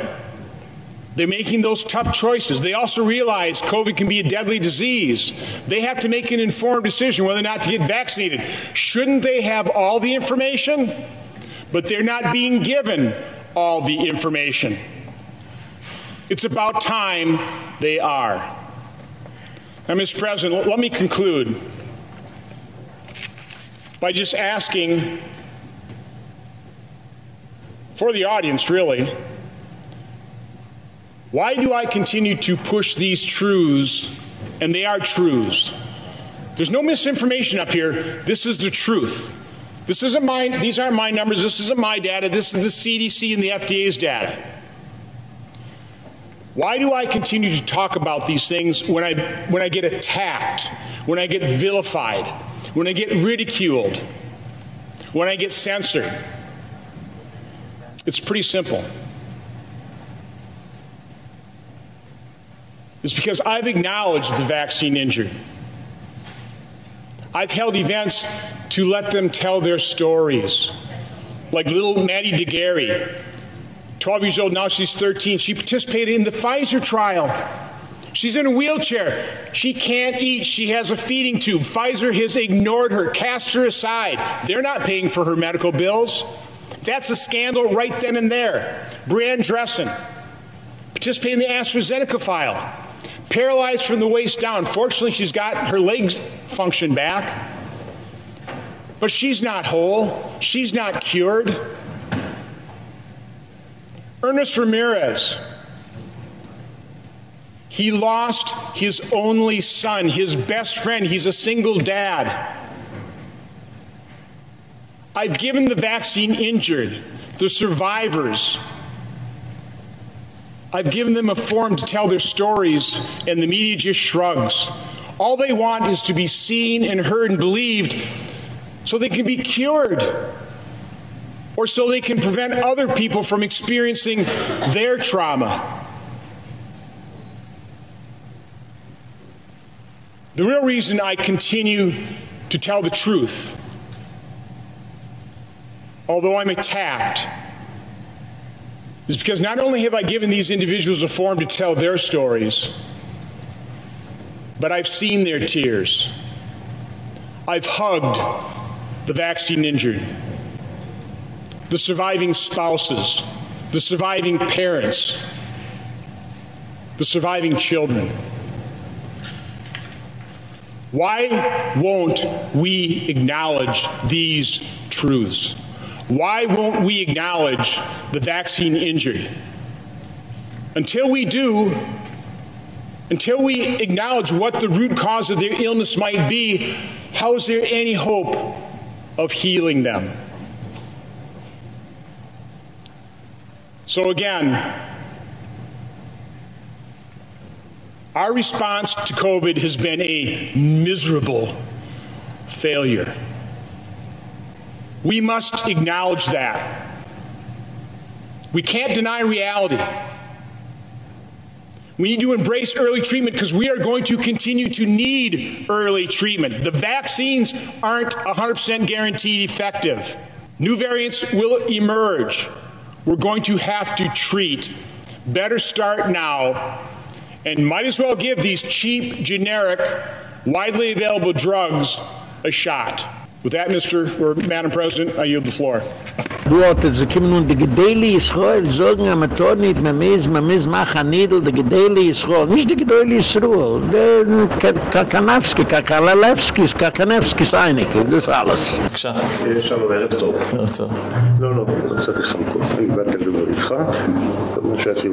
They're making those tough choices. They also realize COVID can be a deadly disease. They have to make an informed decision whether or not to get vaccinated. Shouldn't they have all the information? But they're not being given all the information. It's about time they are. Now, Mr. President, let me conclude by just asking for the audience, really, why do I continue to push these truths? And they are truths. There's no misinformation up here. This is the truth. This isn't my, these aren't my numbers. This isn't my data. This is the CDC and the FDA's data. Why do I continue to talk about these things when I, when I get attacked, when I get vilified, when I get ridiculed, when I get censored? It's pretty simple. It's because I've acknowledged the vaccine injury. I've held events to let them tell their stories. Like little Maddie de Garay, 12 years old, now she's 13. She participated in the Pfizer trial. She's in a wheelchair. She can't eat. She has a feeding tube. Pfizer has ignored her, cast her aside. They're not paying for her medical bills. That's a scandal right then and there. Brianne Dressen participated in the AstraZeneca file. Paralyzed from the waist down. Fortunately, she's got her legs function back. But she's not whole. She's not cured. Ernest Ramirez. He lost his only son, his best friend. He's a single dad. I've given the vaccine injured, the survivors. I've given them a forum to tell their stories, and the media just shrugs. All they want is to be seen and heard and believed so they can be cured or so they can prevent other people from experiencing their trauma. The real reason I continue to tell the truth, although I'm attacked, is because not only have I given these individuals a forum to tell their stories, but I've seen their tears. I've hugged the vaccine injured, the surviving spouses, the surviving parents, the surviving children. Why won't we acknowledge these truths? Why won't we acknowledge the vaccine injury? Until we do, until we acknowledge what the root cause of their illness might be, how is there any hope of healing them. So again, Our response to COVID has been a miserable failure. We must acknowledge that. We can't deny reality. We need to embrace early treatment because we are going to continue to need early treatment. The vaccines aren't 100% guaranteed effective. New variants will emerge. We're going to have to treat. Better start now and might as well give these cheap, generic, widely available drugs a shot. With that, Mr. or Madam President, I yield the floor. Du hat ze kimmen und de gedeli Israel zogen am tor nit na mes ma mes ma khanidl de gedeli Israel roel de gedeli israel. de kakanavski kakalalevski kakanavski sainik des alles ksha ich soll aber redt op redt no no das hat ich hamko ich bat de gedeli kha kemo shasi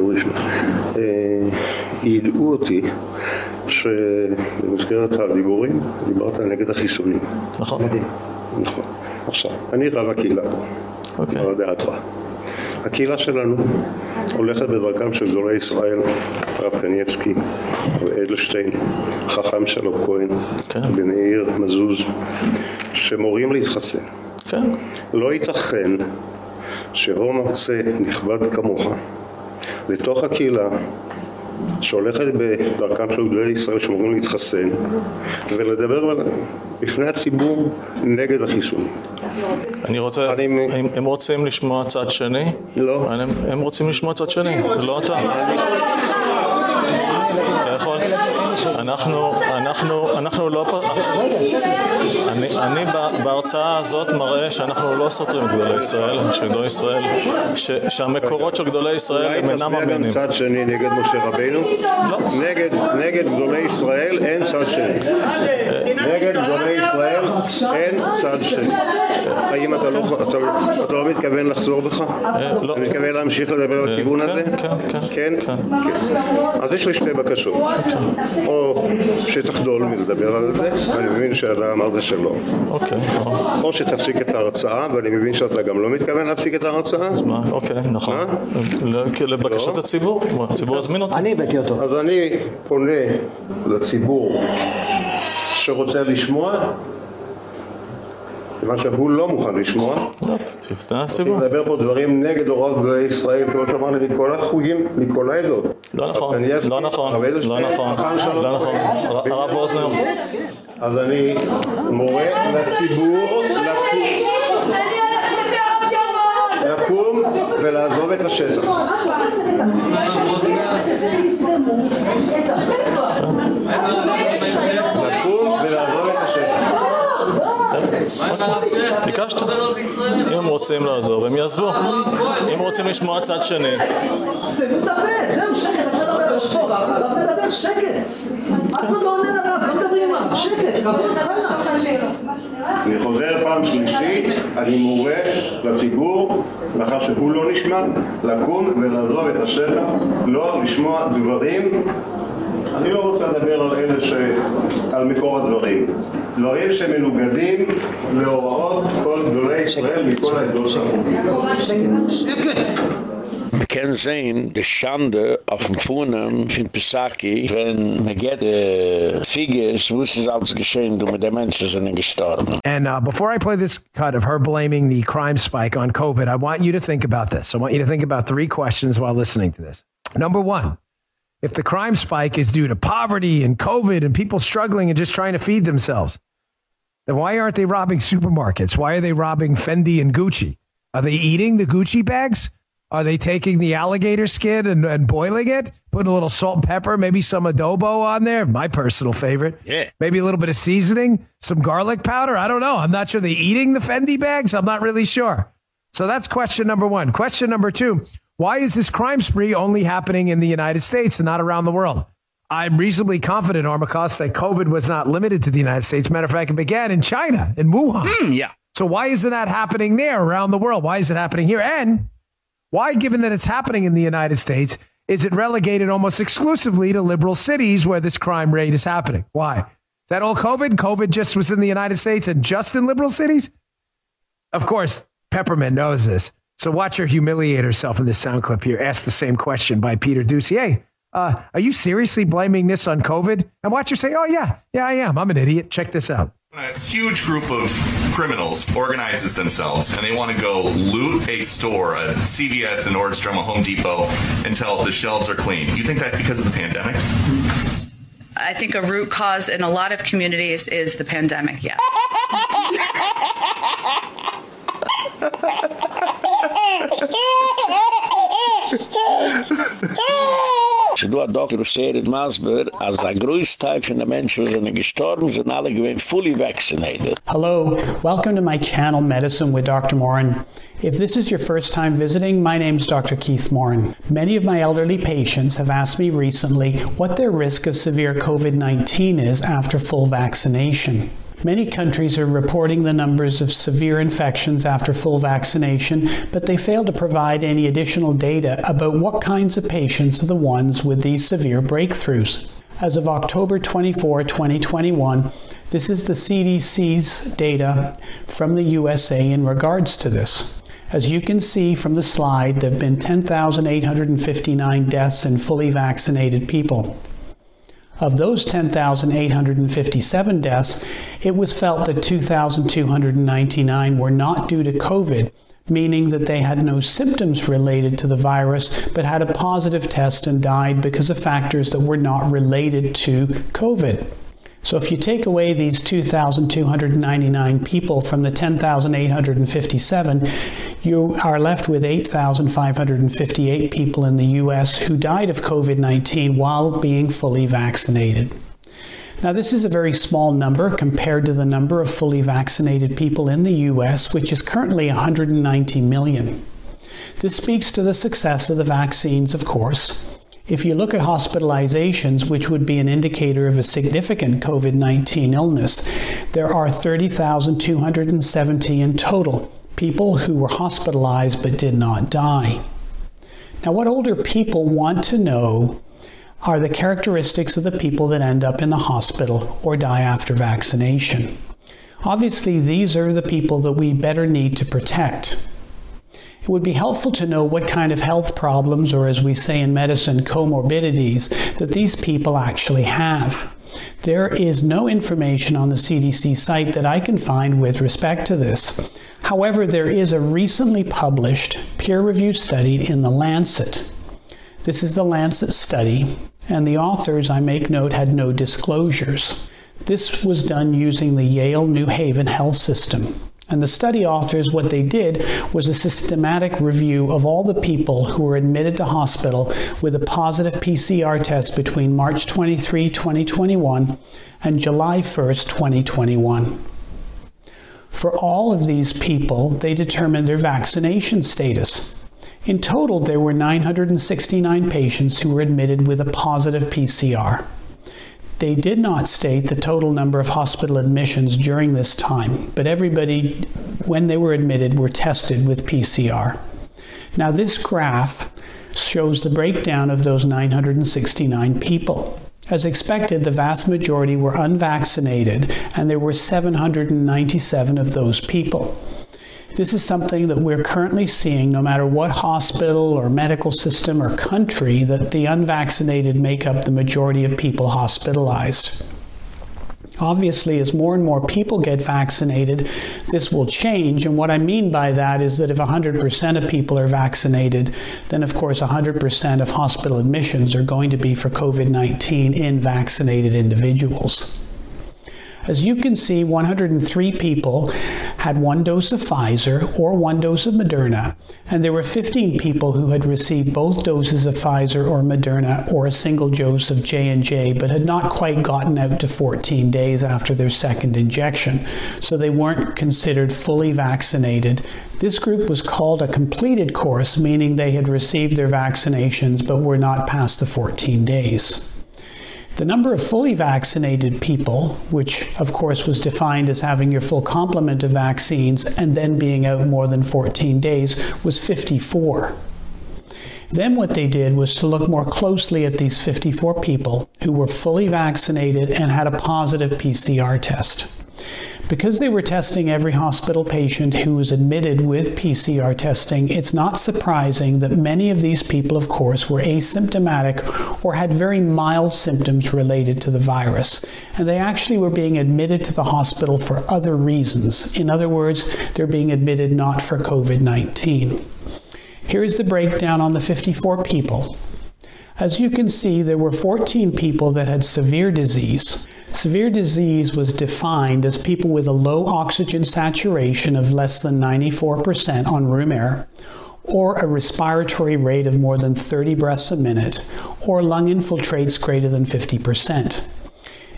uti שבמסגרת הדיבורים דיברת נגד החיסונים. נכון. נכון. עכשיו, אני רב הקהילה פה. אוקיי. לא יודע התורה. הקהילה שלנו הולכת בדרכם של גדולי ישראל, הרב קניאבסקי, אדלשטיין, חכם שלום כהן, כן. בן עיר מזוז, שמורים להתחסן. כן. לא ייתכן שהוא מרצה נכבד כמוך לתוך הקהילה שהולכת בדרכם של גדולי ישראל שאמורים להתחסן ולדבר בפני הציבור נגד החיסון. אני רוצה, אני... הם, הם רוצים לשמוע צד שני? לא. הם, הם רוצים לשמוע צד שני, לא אתה. יכול, אנחנו, אנחנו, אנחנו לא, אני, אני בהרצאה הזאת מראה שאנחנו לא סותרים גדולי ישראל, שגדולי ישראל, ש, שהמקורות של גדולי ישראל הם אינם אמינים. אולי תצביע גם צד שני נגד משה רבינו? לא. נגד, נגד גדולי ישראל אין צד שני. נגד גדולי ישראל אין צד שני. האם אתה לא, אתה, אתה לא מתכוון לחזור בך? לא. אתה מתכוון להמשיך לדבר בכיוון הזה? כן, כן, כן? כן. אז יש לי שתי בקשות. או שתחדול מלדבר על זה, ואני מבין שאתה אמרת שלא. אוקיי. או שתפסיק את ההרצאה, ואני מבין שאתה גם לא מתכוון להפסיק את ההרצאה. אז מה? אוקיי, נכון. לבקשת הציבור, הציבור הזמין אותי. אני הבאתי אותו. אז אני פונה לציבור שרוצה לשמוע, כיוון שהוא לא מוכן לשמוע. תפתח הציבור. מדבר פה דברים נגד הוראות גדולי ישראל, כמו שאמרנו, מכל החוגים, מכל העדות. לא נכון, לא נכון, לא נכון, לא נכון. הרב אוזנר. אז אני מורה לציבור לקום ולעזוב את השטח. לקום ולעזוב את השטח. ביקשת. אם הם רוצים לעזוב, הם יעזבו. אם רוצים לשמוע צד שני. סתמו את הפה, זהו שקט, אתה מדבר, יש פה, הרב מדבר שקט. אף אחד לא עונה לרב, לא מדברים עליו, שקט, אני חוזר פעם שלישית, אני מורה לציבור, לאחר שהוא לא נשמע, לקום ולעזוב את השטח, לא לשמוע דברים אני לא רוצה לדבר על אלה ש... על מקור הדברים. דברים שמנוגדים להוראות כל גדולי ישראל מכל העדות Man kann sehen, die Schande auf dem Fuhnen von Pisaki, wenn man geht, äh, Figures, wo ist es alles geschehen, du mit den Menschen sind gestorben. And uh, before I play this cut of her blaming the crime spike on COVID, I want you to think about this. I want you to think about three questions while listening to this. Number one, if the crime spike is due to poverty and COVID and people struggling and just trying to feed themselves, then why aren't they robbing supermarkets? Why are they robbing Fendi and Gucci? Are they eating the Gucci bags? Are they taking the alligator skin and, and boiling it? Putting a little salt and pepper, maybe some adobo on there, my personal favorite. Yeah. Maybe a little bit of seasoning, some garlic powder. I don't know. I'm not sure they're eating the Fendi bags. I'm not really sure. So that's question number one. Question number two why is this crime spree only happening in the United States and not around the world? I'm reasonably confident, Armacost, that COVID was not limited to the United States. Matter of fact, it began in China, in Wuhan. Mm, yeah. So why isn't that happening there around the world? Why is it happening here? And why, given that it's happening in the United States, is it relegated almost exclusively to liberal cities where this crime rate is happening? Why? Is that all COVID? COVID just was in the United States and just in liberal cities? Of course, Peppermint knows this. So watch her humiliate herself in this sound clip here. Ask the same question by Peter Doocy. Hey, uh, are you seriously blaming this on COVID? And watch her say, oh, yeah, yeah, I am. I'm an idiot. Check this out. A huge group of criminals organizes themselves and they want to go loot a store, a CVS, a Nordstrom, a Home Depot until the shelves are clean. You think that's because of the pandemic? I think a root cause in a lot of communities is the pandemic, yeah. Sie do a Doktor Serid Masber, als der größte Teil von den Menschen, die sind gestorben, sind alle gewesen fully vaccinated. Hello, welcome to my channel Medicine with Dr. Moran. If this is your first time visiting, my name is Dr. Keith Moran. Many of my elderly patients have asked me recently what their risk of severe COVID-19 is after full vaccination. Many countries are reporting the numbers of severe infections after full vaccination, but they fail to provide any additional data about what kinds of patients are the ones with these severe breakthroughs. As of October 24, 2021, this is the CDC's data from the USA in regards to this. As you can see from the slide, there have been 10,859 deaths in fully vaccinated people. Of those 10,857 deaths, it was felt that 2,299 were not due to COVID, meaning that they had no symptoms related to the virus but had a positive test and died because of factors that were not related to COVID. So if you take away these 2,299 people from the 10,857, you are left with 8,558 people in the US who died of COVID-19 while being fully vaccinated. Now, this is a very small number compared to the number of fully vaccinated people in the US, which is currently 190 million. This speaks to the success of the vaccines, of course. If you look at hospitalizations, which would be an indicator of a significant COVID-19 illness, there are 30,270 in total, people who were hospitalized but did not die. Now, what older people want to know are the characteristics of the people that end up in the hospital or die after vaccination. Obviously, these are the people that we better need to protect. It would be helpful to know what kind of health problems, or as we say in medicine, comorbidities, that these people actually have. There is no information on the CDC site that I can find with respect to this. However, there is a recently published peer-reviewed study in The Lancet. This is the Lancet study, and the authors, I make note, had no disclosures. This was done using the Yale New Haven Health System. And the study authors, what they did was a systematic review of all the people who were admitted to hospital with a positive PCR test between March 23, 2021 and July 1st, 2021. For all of these people, they determined their vaccination status. In total, there were 969 patients who were admitted with a positive PCR. They did not state the total number of hospital admissions during this time, but everybody, when they were admitted, were tested with PCR. Now, this graph shows the breakdown of those 969 people. As expected, the vast majority were unvaccinated, and there were 797 of those people. This is something that we're currently seeing no matter what hospital or medical system or country that the unvaccinated make up the majority of people hospitalized. Obviously, as more and more people get vaccinated, this will change. And what I mean by that is that if 100% of people are vaccinated, then of course 100% of hospital admissions are going to be for COVID-19 in vaccinated individuals. As you can see, 103 people had one dose of Pfizer or one dose of Moderna, and there were 15 people who had received both doses of Pfizer or Moderna or a single dose of J&J but had not quite gotten out to 14 days after their second injection, so they weren't considered fully vaccinated. This group was called a completed course, meaning they had received their vaccinations but were not past the 14 days. The number of fully vaccinated people, which of course was defined as having your full complement of vaccines and then being out more than 14 days, was 54. Then what they did was to look more closely at these 54 people who were fully vaccinated and had a positive PCR test. Because they were testing every hospital patient who was admitted with PCR testing, it's not surprising that many of these people, of course, were asymptomatic or had very mild symptoms related to the virus. And they actually were being admitted to the hospital for other reasons. In other words, they're being admitted not for COVID 19. Here is the breakdown on the 54 people. As you can see, there were 14 people that had severe disease. Severe disease was defined as people with a low oxygen saturation of less than 94% on room air, or a respiratory rate of more than 30 breaths a minute, or lung infiltrates greater than 50%.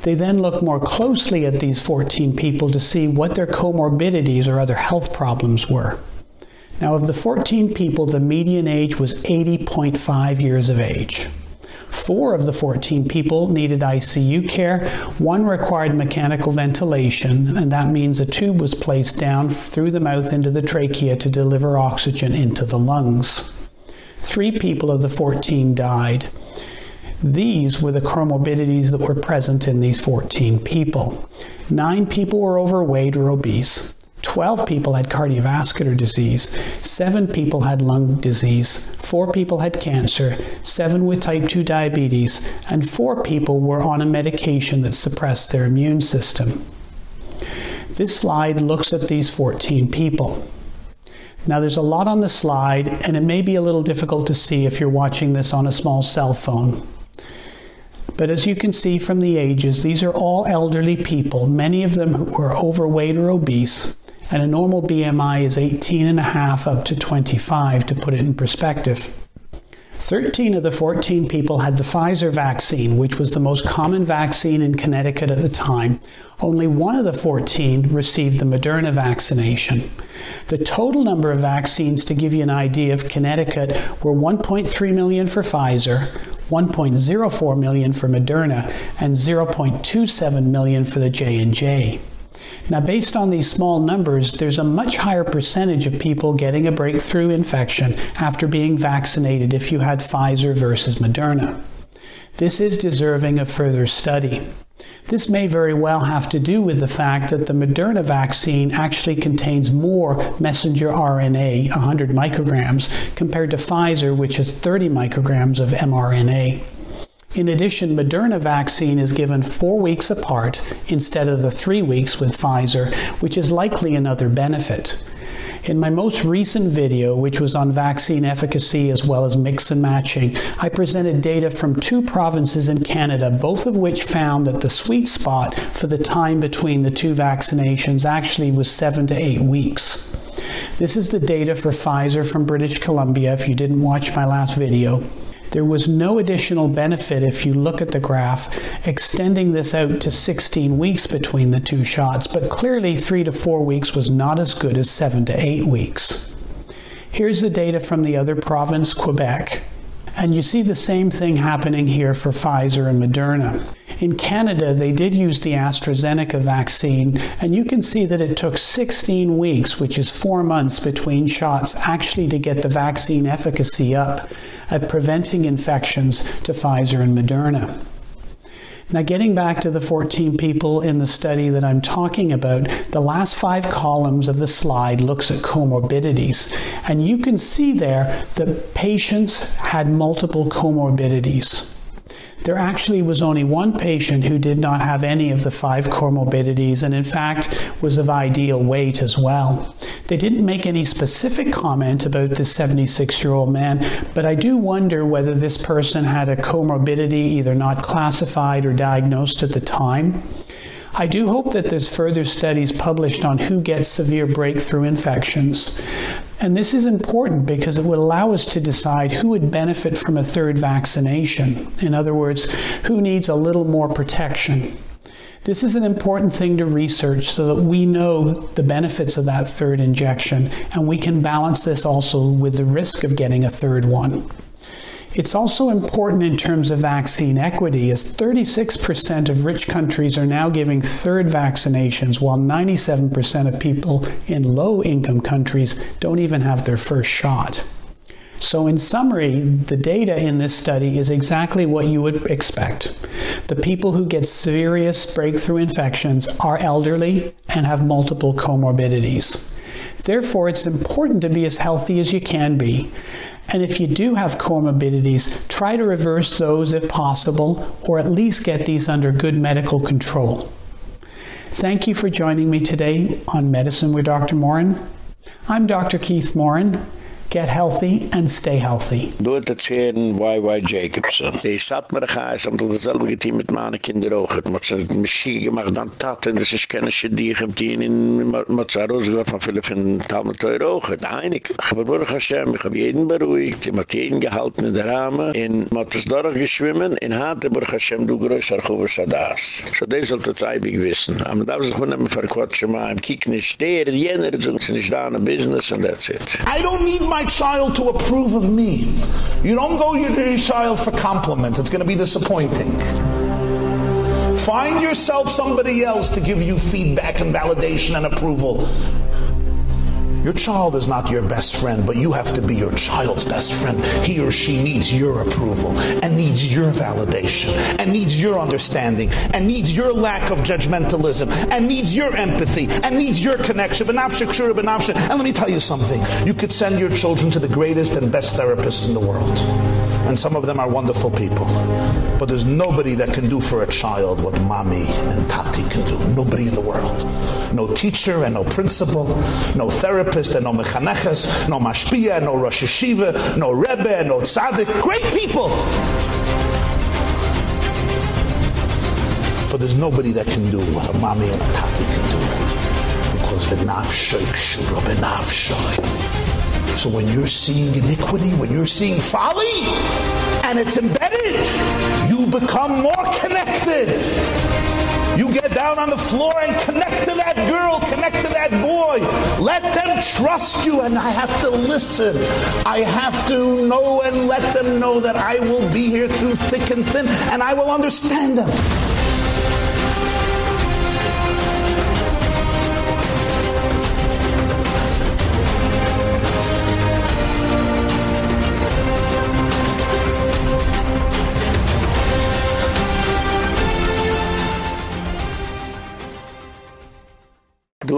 They then looked more closely at these 14 people to see what their comorbidities or other health problems were. Now, of the 14 people, the median age was 80.5 years of age. Four of the 14 people needed ICU care. One required mechanical ventilation, and that means a tube was placed down through the mouth into the trachea to deliver oxygen into the lungs. Three people of the 14 died. These were the comorbidities that were present in these 14 people. Nine people were overweight or obese. 12 people had cardiovascular disease, 7 people had lung disease, 4 people had cancer, 7 with type 2 diabetes, and 4 people were on a medication that suppressed their immune system. This slide looks at these 14 people. Now there's a lot on the slide and it may be a little difficult to see if you're watching this on a small cell phone. But as you can see from the ages, these are all elderly people, many of them who are overweight or obese, and a normal BMI is 18 and a half up to 25 to put it in perspective. 13 of the 14 people had the Pfizer vaccine, which was the most common vaccine in Connecticut at the time. Only one of the 14 received the Moderna vaccination. The total number of vaccines, to give you an idea of Connecticut, were 1.3 million for Pfizer, 1.04 million for Moderna, and 0.27 million for the J&J. Now, based on these small numbers, there's a much higher percentage of people getting a breakthrough infection after being vaccinated if you had Pfizer versus Moderna. This is deserving of further study. This may very well have to do with the fact that the Moderna vaccine actually contains more messenger RNA, 100 micrograms, compared to Pfizer, which has 30 micrograms of mRNA. In addition, Moderna vaccine is given four weeks apart instead of the three weeks with Pfizer, which is likely another benefit. In my most recent video, which was on vaccine efficacy as well as mix and matching, I presented data from two provinces in Canada, both of which found that the sweet spot for the time between the two vaccinations actually was seven to eight weeks. This is the data for Pfizer from British Columbia, if you didn't watch my last video. There was no additional benefit if you look at the graph extending this out to 16 weeks between the two shots, but clearly 3 to 4 weeks was not as good as 7 to 8 weeks. Here's the data from the other province, Quebec. And you see the same thing happening here for Pfizer and Moderna. In Canada, they did use the AstraZeneca vaccine, and you can see that it took 16 weeks, which is 4 months between shots, actually to get the vaccine efficacy up at preventing infections to Pfizer and Moderna. Now, getting back to the 14 people in the study that I'm talking about, the last five columns of the slide looks at comorbidities. And you can see there that patients had multiple comorbidities. There actually was only one patient who did not have any of the five comorbidities and in fact was of ideal weight as well. They didn't make any specific comment about this 76-year-old man, but I do wonder whether this person had a comorbidity either not classified or diagnosed at the time. I do hope that there's further studies published on who gets severe breakthrough infections. And this is important because it would allow us to decide who would benefit from a third vaccination. In other words, who needs a little more protection. This is an important thing to research so that we know the benefits of that third injection and we can balance this also with the risk of getting a third one. It's also important in terms of vaccine equity as 36% of rich countries are now giving third vaccinations while 97% of people in low income countries don't even have their first shot. So, in summary, the data in this study is exactly what you would expect. The people who get serious breakthrough infections are elderly and have multiple comorbidities. Therefore, it's important to be as healthy as you can be. And if you do have comorbidities, try to reverse those if possible, or at least get these under good medical control. Thank you for joining me today on Medicine with Dr. Moran. I'm Dr. Keith Moran. Get healthy and stay healthy. Door te zeren YY Jacobson. Die zat maar gehaast, omdat dezelfde geteem met mijn kinderen ook. Maar ze het misschien gemaakt dan taten, er, dus ze kennen ze die geteem in Mazzarozo van veel van Talmeteur ook. Einig. Ik heb Baruch Hashem, ik heb jeden beruhigd, ik heb jeden gehalten in de ramen, en wat is geschwimmen, en had de du größer Archuvus Adas. So deze sollte het eibig wissen. am da was ich von einem verquatschen, maar ik kijk nicht der, jener, so ist nicht da business, and that's it. I don't need my child to approve of me. You don't go to your child for compliments. It's going to be disappointing. Find yourself somebody else to give you feedback and validation and approval. Your child is not your best friend, but you have to be your child's best friend. He or she needs your approval and needs your validation and needs your understanding and needs your lack of judgmentalism and needs your empathy and needs your connection. And let me tell you something. You could send your children to the greatest and best therapists in the world. And some of them are wonderful people. But there's nobody that can do for a child what mommy and tati can do. Nobody in the world. No teacher and no principal, no therapist and no mechaneches, no mashpia, no rosh yeshiva, no rebbe, no tzaddik. Great people. But there's nobody that can do what a mommy and a tati can do. Because v'nafshoy kshura b'nafshoy. So when you're seeing iniquity, when you're seeing folly, and it's embedded, you become more connected. You get down on the floor and connect to that girl, connect to that boy. Let them trust you and I have to listen. I have to know and let them know that I will be here through thick and thin and I will understand them.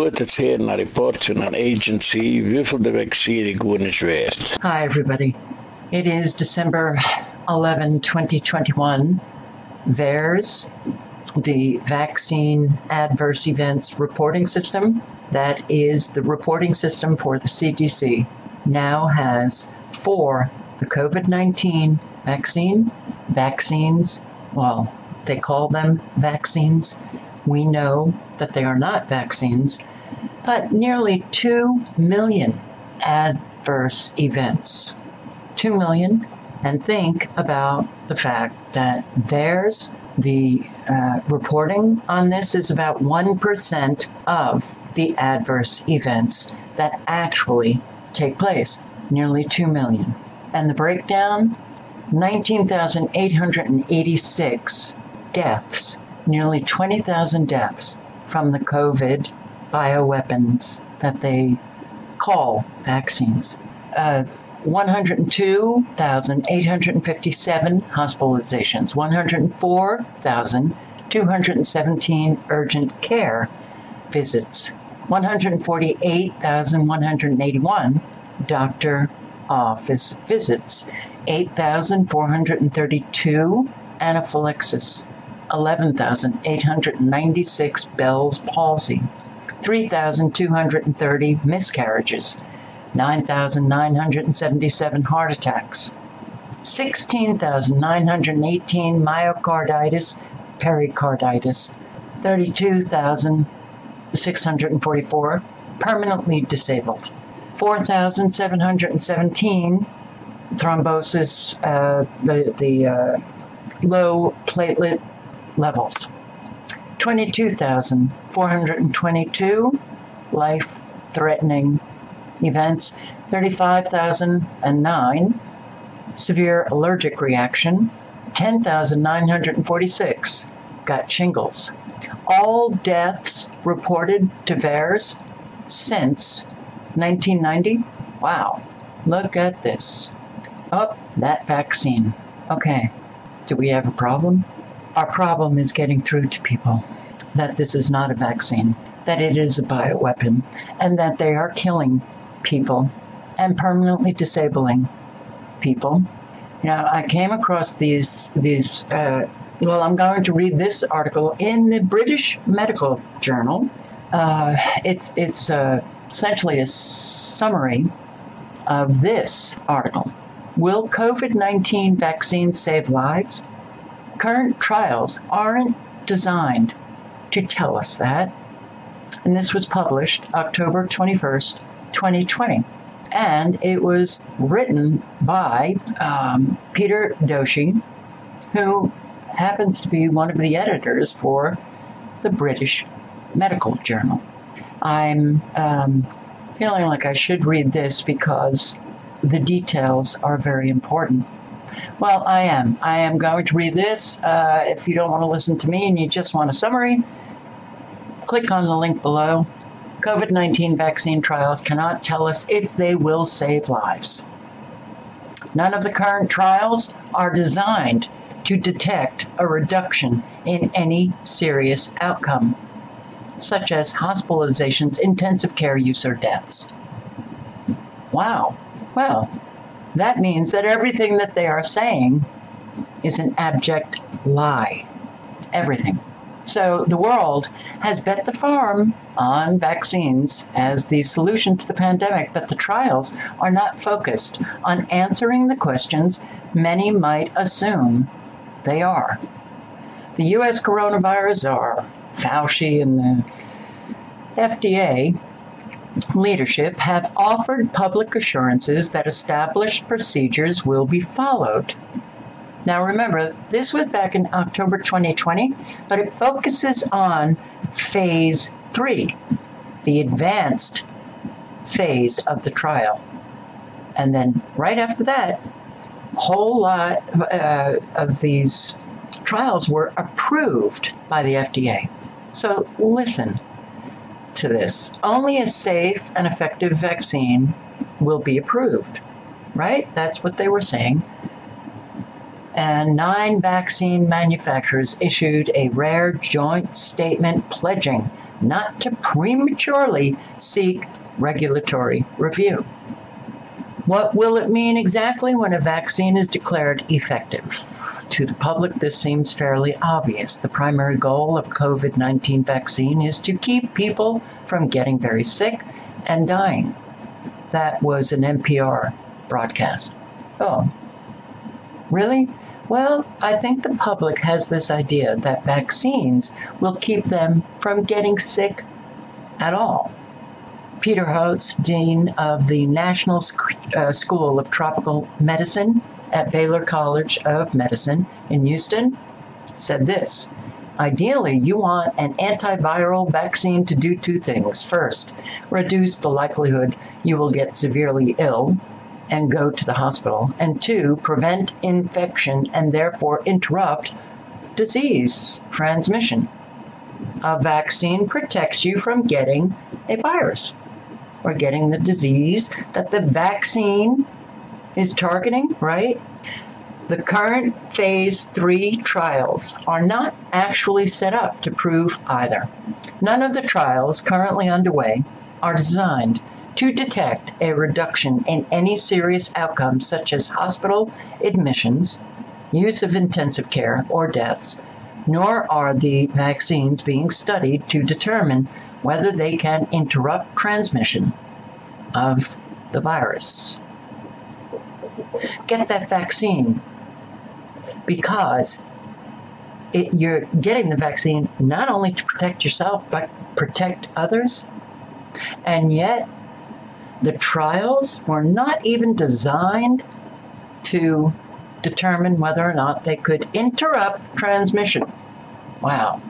Hier eine Report einer Agency, wie viel der Vaccine gut nicht wert. Hi, everybody. It is December 11, 2021. VAERS, the Vaccine Adverse Events Reporting System, that is the reporting system for the CDC, now has for the COVID 19 vaccine, vaccines, well, they call them vaccines. We know that they are not vaccines, but nearly 2 million adverse events. 2 million. And think about the fact that there's the uh, reporting on this is about 1% of the adverse events that actually take place, nearly 2 million. And the breakdown 19,886 deaths, nearly 20,000 deaths from the COVID bioweapons that they call vaccines. Uh, 102,857 hospitalizations, 104,217 urgent care visits, 148,181 doctor office visits, 8,432 anaphylaxis, 11,896 Bell's palsy, 3,230 miscarriages, 9,977 heart attacks, 16,918 myocarditis, pericarditis, 32,644 permanently disabled, 4,717 thrombosis, uh, the, the uh, low platelet levels. 22,422 life threatening events, 35,009 severe allergic reaction, 10,946 got shingles. All deaths reported to VAERS since 1990. Wow, look at this. Oh, that vaccine. Okay. Do we have a problem? Our problem is getting through to people that this is not a vaccine, that it is a bioweapon, and that they are killing people and permanently disabling people. Now, I came across these these. Uh, well, I'm going to read this article in the British Medical Journal. Uh, it's it's uh, essentially a summary of this article. Will COVID 19 vaccines save lives? Current trials aren't designed to tell us that. And this was published October 21st, 2020 and it was written by um, Peter Doshi, who happens to be one of the editors for the British Medical Journal. I'm um, feeling like I should read this because the details are very important. Well, I am. I am going to read this. Uh, if you don't want to listen to me and you just want a summary, click on the link below COVID 19 vaccine trials cannot tell us if they will save lives. None of the current trials are designed to detect a reduction in any serious outcome, such as hospitalizations, intensive care use, or deaths. Wow. Well, that means that everything that they are saying is an abject lie. Everything. So the world has bet the farm on vaccines as the solution to the pandemic, but the trials are not focused on answering the questions many might assume they are. The U.S. coronavirus czar, Fauci, and the FDA leadership have offered public assurances that established procedures will be followed. Now remember, this was back in October 2020, but it focuses on phase three, the advanced phase of the trial. And then right after that, whole lot uh, of these trials were approved by the FDA. So listen to this. Only a safe and effective vaccine will be approved, right? That's what they were saying and nine vaccine manufacturers issued a rare joint statement pledging not to prematurely seek regulatory review. What will it mean exactly when a vaccine is declared effective? To the public, this seems fairly obvious. The primary goal of COVID 19 vaccine is to keep people from getting very sick and dying. That was an NPR broadcast. Oh, Really? Well, I think the public has this idea that vaccines will keep them from getting sick at all. Peter Hotez, Dean of the National uh, School of Tropical Medicine at Baylor College of Medicine in Houston, said this Ideally, you want an antiviral vaccine to do two things. First, reduce the likelihood you will get severely ill and go to the hospital, and two, prevent infection and therefore interrupt disease transmission. A vaccine protects you from getting a virus or getting the disease that the vaccine is targeting, right? The current phase three trials are not actually set up to prove either. None of the trials currently underway are designed to detect a reduction in any serious outcomes such as hospital admissions, use of intensive care, or deaths, nor are the vaccines being studied to determine whether they can interrupt transmission of the virus. Get that vaccine because it, you're getting the vaccine not only to protect yourself, but protect others. And yet, the trials were not even designed to determine whether or not they could interrupt transmission. Wow.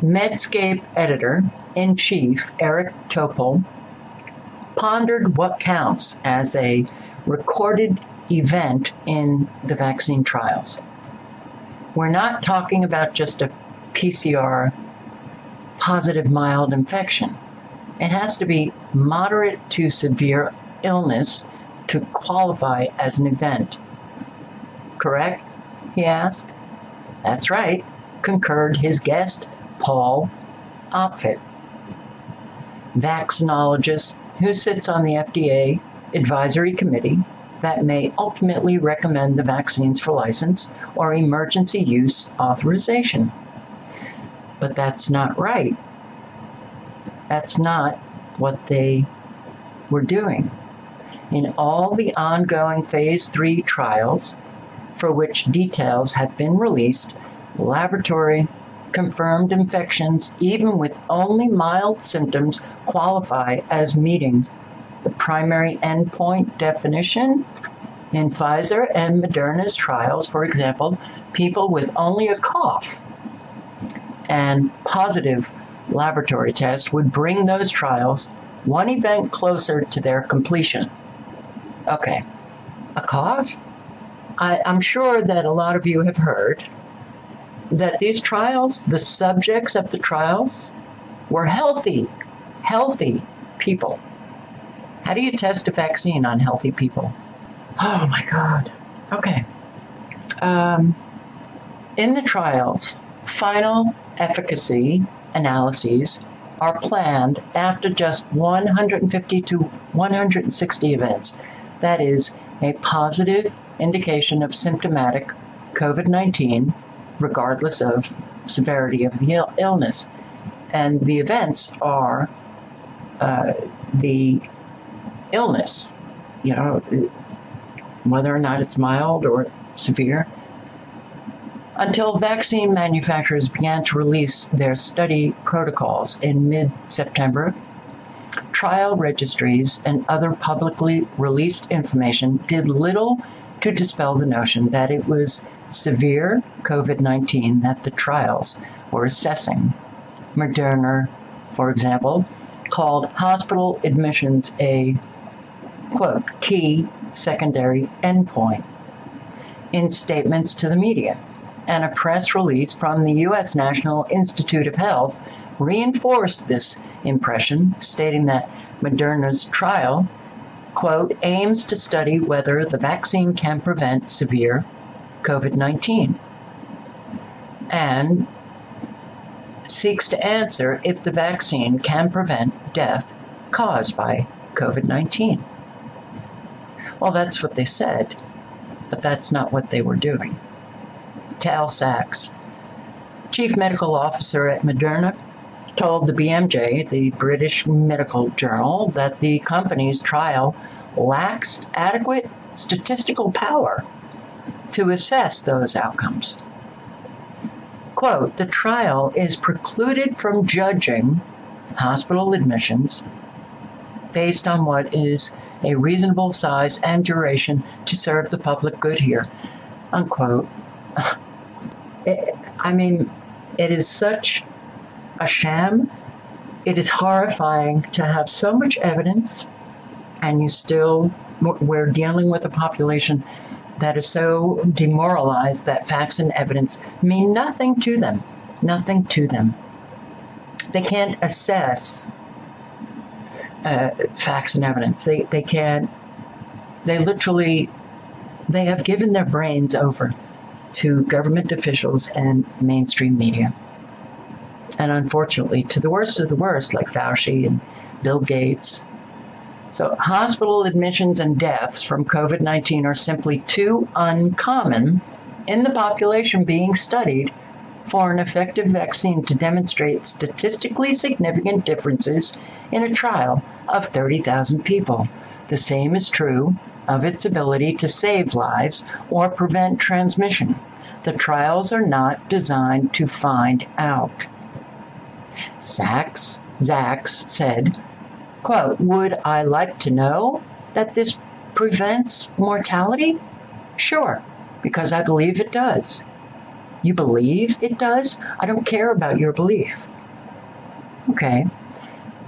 Medscape editor in chief Eric Topol pondered what counts as a recorded event in the vaccine trials. We're not talking about just a PCR positive mild infection. It has to be moderate to severe illness to qualify as an event. Correct? He asked. That's right, concurred his guest, Paul Offit, vaccinologist who sits on the FDA advisory committee that may ultimately recommend the vaccines for license or emergency use authorization. But that's not right. That's not what they were doing. In all the ongoing phase 3 trials for which details have been released, laboratory confirmed infections even with only mild symptoms qualify as meeting the primary endpoint definition in Pfizer and Moderna's trials, for example, people with only a cough and positive laboratory tests would bring those trials one event closer to their completion. Okay, a cough? I, I'm sure that a lot of you have heard that these trials, the subjects of the trials, were healthy, healthy people. How do you test a vaccine on healthy people? Oh my God. Okay. Um, in the trials, final efficacy analyses are planned after just 150 to 160 events. That is a positive indication of symptomatic COVID 19, regardless of severity of the illness. And the events are uh, the illness, you know, whether or not it's mild or severe. Until vaccine manufacturers began to release their study protocols in mid September, trial registries and other publicly released information did little to dispel the notion that it was severe COVID 19 that the trials were assessing. Moderna, for example, called hospital admissions a quote, key secondary endpoint in statements to the media. And a press release from the U.S. National Institute of Health reinforced this impression, stating that Moderna's trial, quote, aims to study whether the vaccine can prevent severe COVID 19 and seeks to answer if the vaccine can prevent death caused by COVID 19. Well, that's what they said, but that's not what they were doing. Tal Zaks, chief medical officer at Moderna, told the BMJ, the British Medical Journal, that the company's trial lacks adequate statistical power to assess those outcomes. Quote, the trial is precluded from judging hospital admissions based on what is a reasonable size and duration to serve the public good here. Unquote. It, I mean, it is such a sham. It is horrifying to have so much evidence, and you still, we're dealing with a population that is so demoralized that facts and evidence mean nothing to them. Nothing to them. They can't assess uh, facts and evidence. They they can't. They literally, they have given their brains over to government officials and mainstream media, and unfortunately, to the worst of the worst, like Fauci and Bill Gates. So, hospital admissions and deaths from COVID 19 are simply too uncommon in the population being studied for an effective vaccine to demonstrate statistically significant differences in a trial of 30,000 people. The same is true of its ability to save lives or prevent transmission. The trials are not designed to find out. Zaks, Zaks said, quote, Would I like to know that this prevents mortality? Sure, because I believe it does. You believe it does? I don't care about your belief. Okay.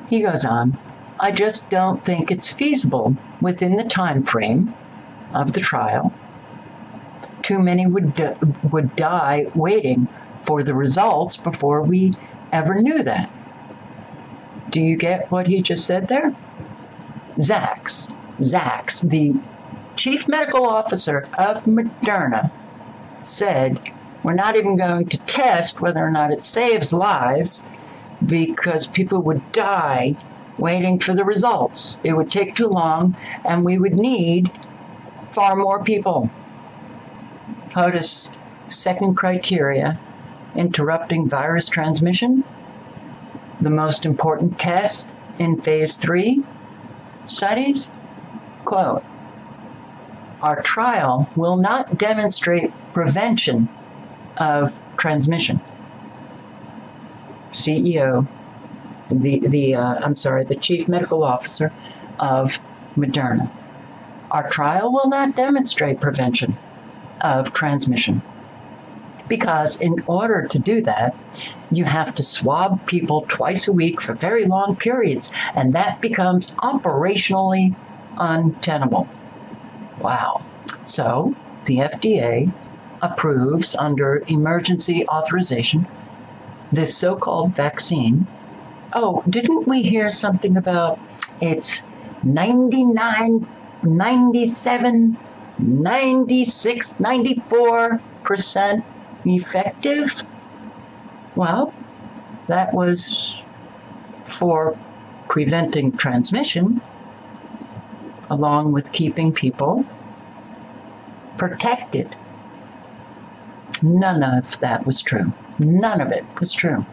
He goes on, I just don't think it's feasible within the time frame of the trial. Too many would would die waiting for the results before we ever knew that. Do you get what he just said there? Zachs, Zaks, the chief medical officer of Moderna, said, We're not even going to test whether or not it saves lives because people would die waiting for the results. It would take too long, and we would need far more people. Hotez's second criteria interrupting virus transmission, the most important test in phase three studies. Quote Our trial will not demonstrate prevention of transmission. CEO, the, the uh, I'm sorry, the chief medical officer of Moderna. Our trial will not demonstrate prevention of transmission because in order to do that, you have to swab people twice a week for very long periods, and that becomes operationally untenable. Wow. So the FDA approves under emergency authorization this so called vaccine. Oh, didn't we hear something about it's 99, 97, 96, 94% effective? Well, that was for preventing transmission, along with keeping people protected. None of that was true. None of it was true.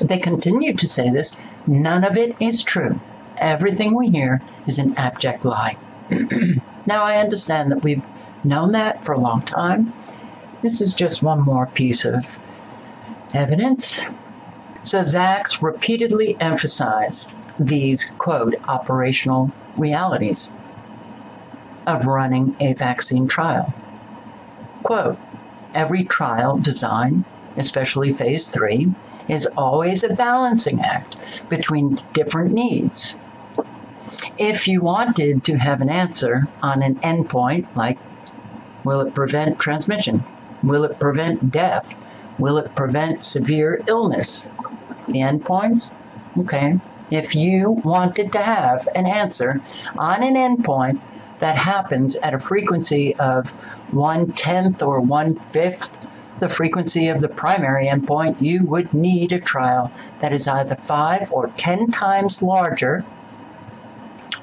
They continued to say this. None of it is true. Everything we hear is an abject lie. now, I understand that we've known that for a long time. This is just one more piece of evidence. So, Zaks repeatedly emphasized these, quote, operational realities of running a vaccine trial. Quote, every trial design, especially phase three, is always a balancing act between different needs. If you wanted to have an answer on an endpoint like will it prevent transmission? Will it prevent death? Will it prevent severe illness? The endpoints? Okay. If you wanted to have an answer on an endpoint that happens at a frequency of one tenth or one fifth the frequency of the primary endpoint, you would need a trial that is either five or ten times larger,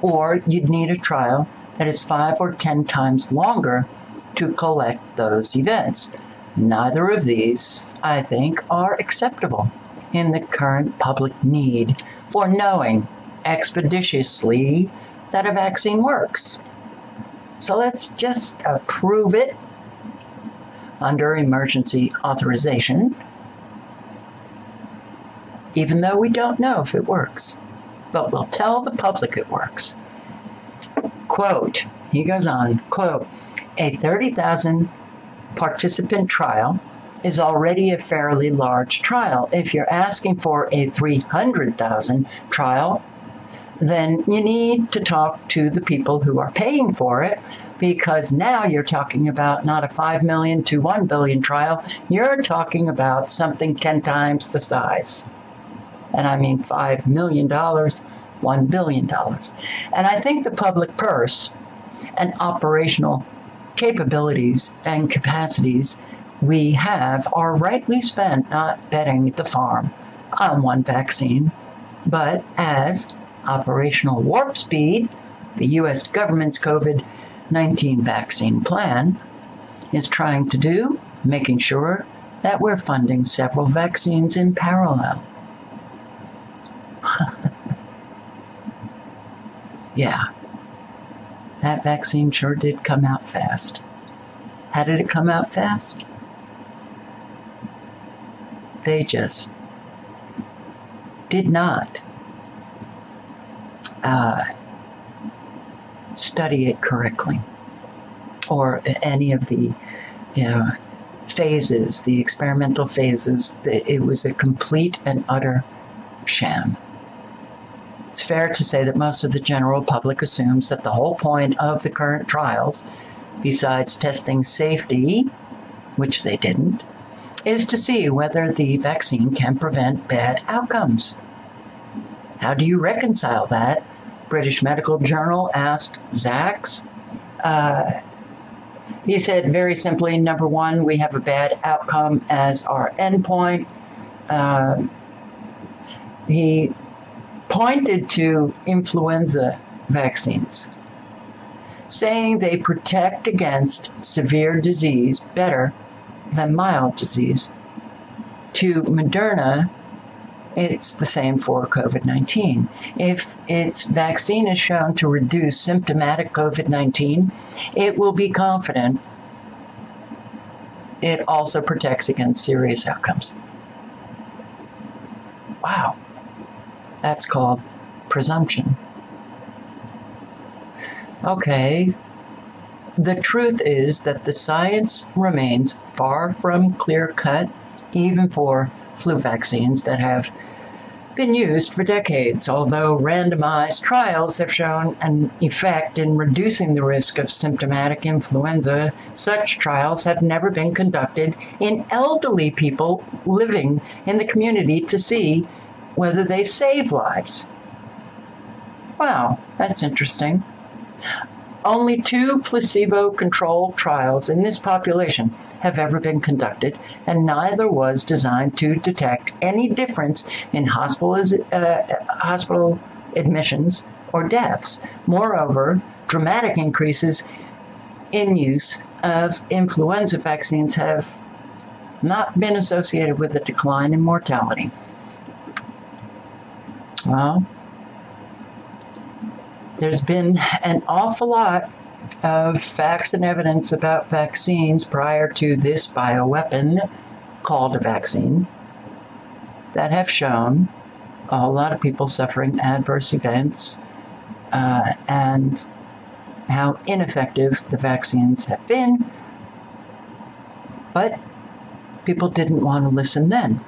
or you'd need a trial that is five or ten times longer to collect those events. Neither of these, I think, are acceptable in the current public need for knowing expeditiously that a vaccine works. So let's just approve it under emergency authorization, even though we don't know if it works. But we'll tell the public it works. Quote, he goes on, quote, a 30,000 participant trial is already a fairly large trial. If you're asking for a 300,000 trial, then you need to talk to the people who are paying for it because now you're talking about not a 5 million to 1 billion trial, you're talking about something 10 times the size. And I mean 5 million dollars, 1 billion dollars. And I think the public purse and operational capabilities and capacities we have are rightly spent not betting the farm on one vaccine, but as operational warp speed, the US government's COVID 19 vaccine plan, is trying to do, making sure that we're funding several vaccines in parallel. yeah, that vaccine sure did come out fast. How did it come out fast? They just did not uh, study it correctly. Or any of the you know phases the experimental phases it was a complete and utter sham. It's fair to say that most of the general public assumes that the whole point of the current trials besides testing safety which they didn't is to see whether the vaccine can prevent bad outcomes. How do you reconcile that British Medical Journal asked Zaks. Uh, he said very simply number one, we have a bad outcome as our endpoint. Uh, he pointed to influenza vaccines, saying they protect against severe disease better than mild disease. To Moderna, it's the same for COVID 19. If its vaccine is shown to reduce symptomatic COVID 19, it will be confident it also protects against serious outcomes. Wow. That's called presumption. Okay. The truth is that the science remains far from clear cut, even for flu vaccines that have been used for decades, although randomized trials have shown an effect in reducing the risk of symptomatic influenza. Such trials have never been conducted in elderly people living in the community to see whether they save lives. Wow, that's interesting. Only two placebo controlled trials in this population have ever been conducted, and neither was designed to detect any difference in hospital, uh, hospital admissions or deaths. Moreover, dramatic increases in use of influenza vaccines have not been associated with a decline in mortality. Well, there's been an awful lot of facts and evidence about vaccines prior to this bioweapon called a vaccine that have shown a whole lot of people suffering adverse events uh, and how ineffective the vaccines have been. But people didn't want to listen then.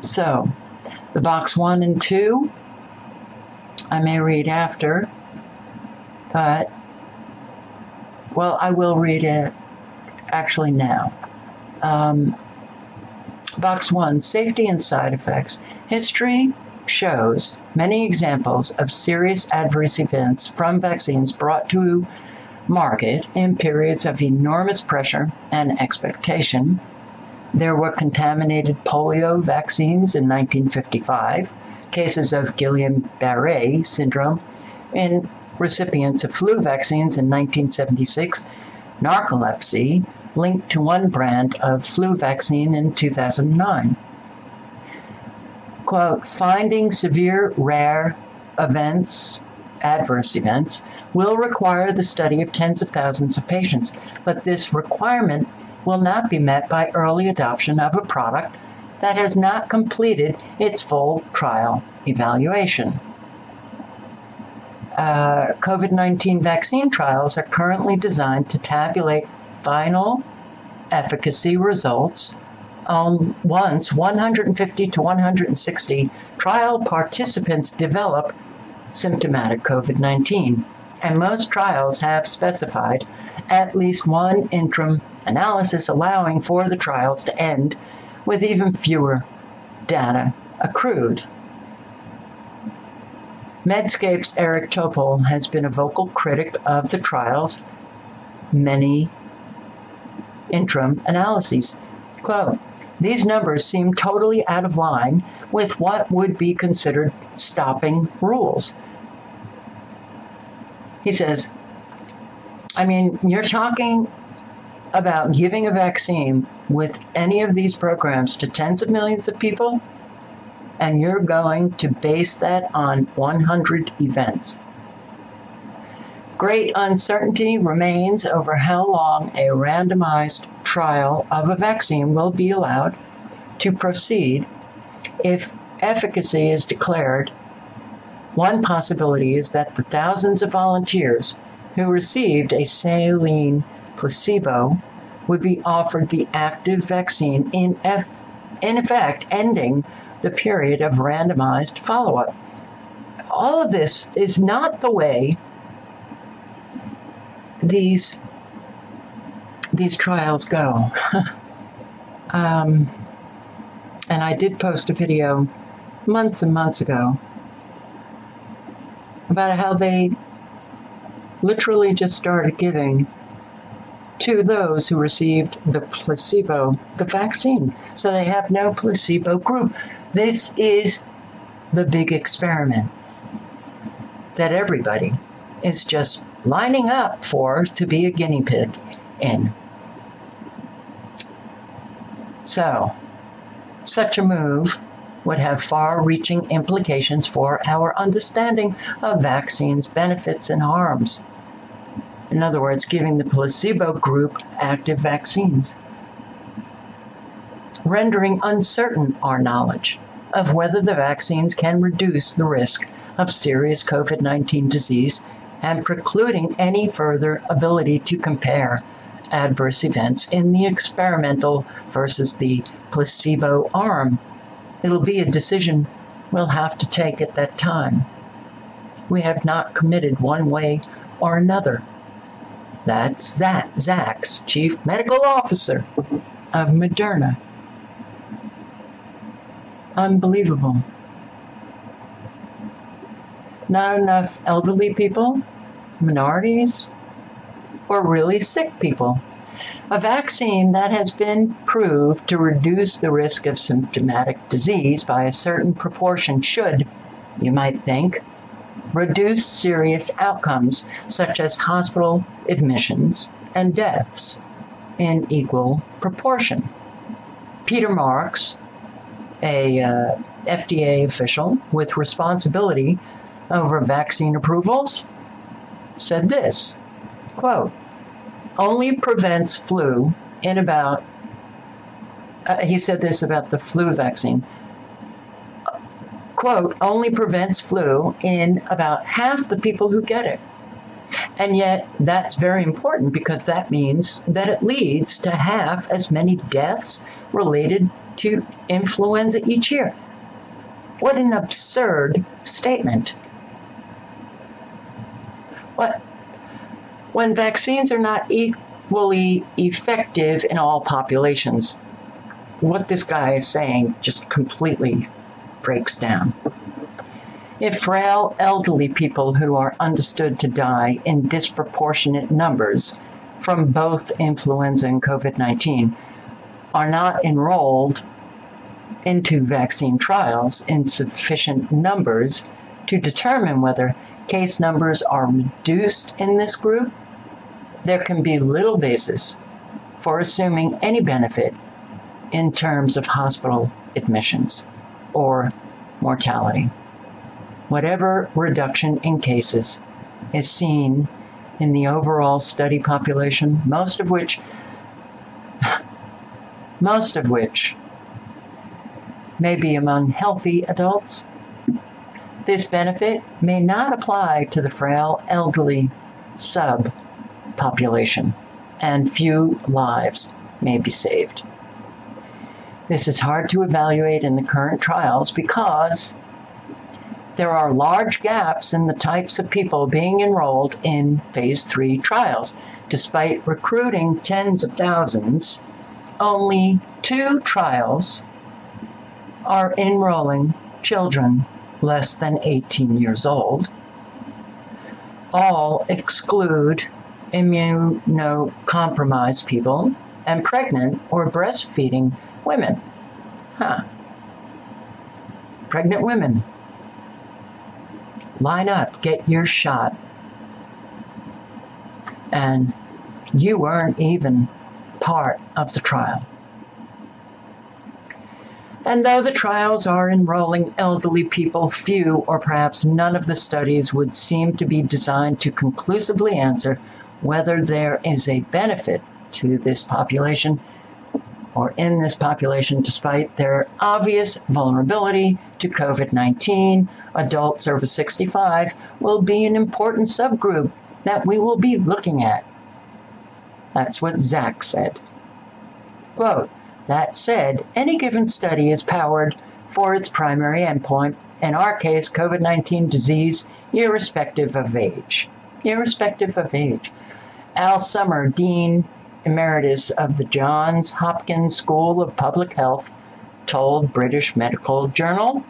So, the box one and two I may read after, but, well, I will read it actually now. Um, box one Safety and side effects. History shows many examples of serious adverse events from vaccines brought to market in periods of enormous pressure and expectation. There were contaminated polio vaccines in 1955 cases of Guillain Barre syndrome in recipients of flu vaccines in 1976, narcolepsy linked to one brand of flu vaccine in 2009. Quote, finding severe rare events, adverse events, will require the study of tens of thousands of patients, but this requirement will not be met by early adoption of a product that has not completed its full trial evaluation. Uh, COVID 19 vaccine trials are currently designed to tabulate final efficacy results on once 150 to 160 trial participants develop symptomatic COVID 19. And most trials have specified at least one interim analysis allowing for the trials to end with even fewer data accrued. Medscape's Eric Topol has been a vocal critic of the trial's many interim analyses. Quote, these numbers seem totally out of line with what would be considered stopping rules. He says, I mean, you're talking about giving a vaccine with any of these programs to tens of millions of people, and you're going to base that on 100 events. Great uncertainty remains over how long a randomized trial of a vaccine will be allowed to proceed if efficacy is declared. One possibility is that the thousands of volunteers who received a saline placebo would be offered the active vaccine in, eff- in effect ending the period of randomized follow-up. All of this is not the way these these trials go. um, and I did post a video months and months ago about how they literally just started giving to those who received the placebo, the vaccine. So they have no placebo group. This is the big experiment that everybody is just lining up for to be a guinea pig in. So, such a move would have far reaching implications for our understanding of vaccines' benefits and harms. In other words, giving the placebo group active vaccines, rendering uncertain our knowledge of whether the vaccines can reduce the risk of serious COVID 19 disease and precluding any further ability to compare adverse events in the experimental versus the placebo arm. It'll be a decision we'll have to take at that time. We have not committed one way or another. That's that Zaks chief medical officer of Moderna. Unbelievable. Not enough elderly people, minorities, or really sick people. A vaccine that has been proved to reduce the risk of symptomatic disease by a certain proportion should, you might think, reduce serious outcomes such as hospital admissions and deaths in equal proportion. Peter Marks, a uh, FDA official with responsibility over vaccine approvals, said this quote, only prevents flu in about, uh, he said this about the flu vaccine, quote, only prevents flu in about half the people who get it. And yet, that's very important because that means that it leads to half as many deaths related to influenza each year. What an absurd statement. What when vaccines are not equally effective in all populations, what this guy is saying just completely breaks down. If frail elderly people who are understood to die in disproportionate numbers from both influenza and COVID 19 are not enrolled into vaccine trials in sufficient numbers to determine whether case numbers are reduced in this group, there can be little basis for assuming any benefit in terms of hospital admissions or mortality. Whatever reduction in cases is seen in the overall study population, most of which most of which may be among healthy adults. This benefit may not apply to the frail elderly subpopulation, and few lives may be saved. This is hard to evaluate in the current trials because there are large gaps in the types of people being enrolled in phase 3 trials. Despite recruiting tens of thousands, only two trials are enrolling children less than 18 years old. All exclude immunocompromised people and pregnant or breastfeeding women. Huh. Pregnant women. Line up, get your shot. And you weren't even part of the trial. And though the trials are enrolling elderly people, few or perhaps none of the studies would seem to be designed to conclusively answer whether there is a benefit to this population or in this population despite their obvious vulnerability to COVID 19. Adults over 65 will be an important subgroup that we will be looking at. That's what Zaks said. Quote, that said, any given study is powered for its primary endpoint, in our case, COVID 19 disease, irrespective of age. Irrespective of age. Al Sommer, Dean Emeritus of the Johns Hopkins School of Public Health, told British Medical Journal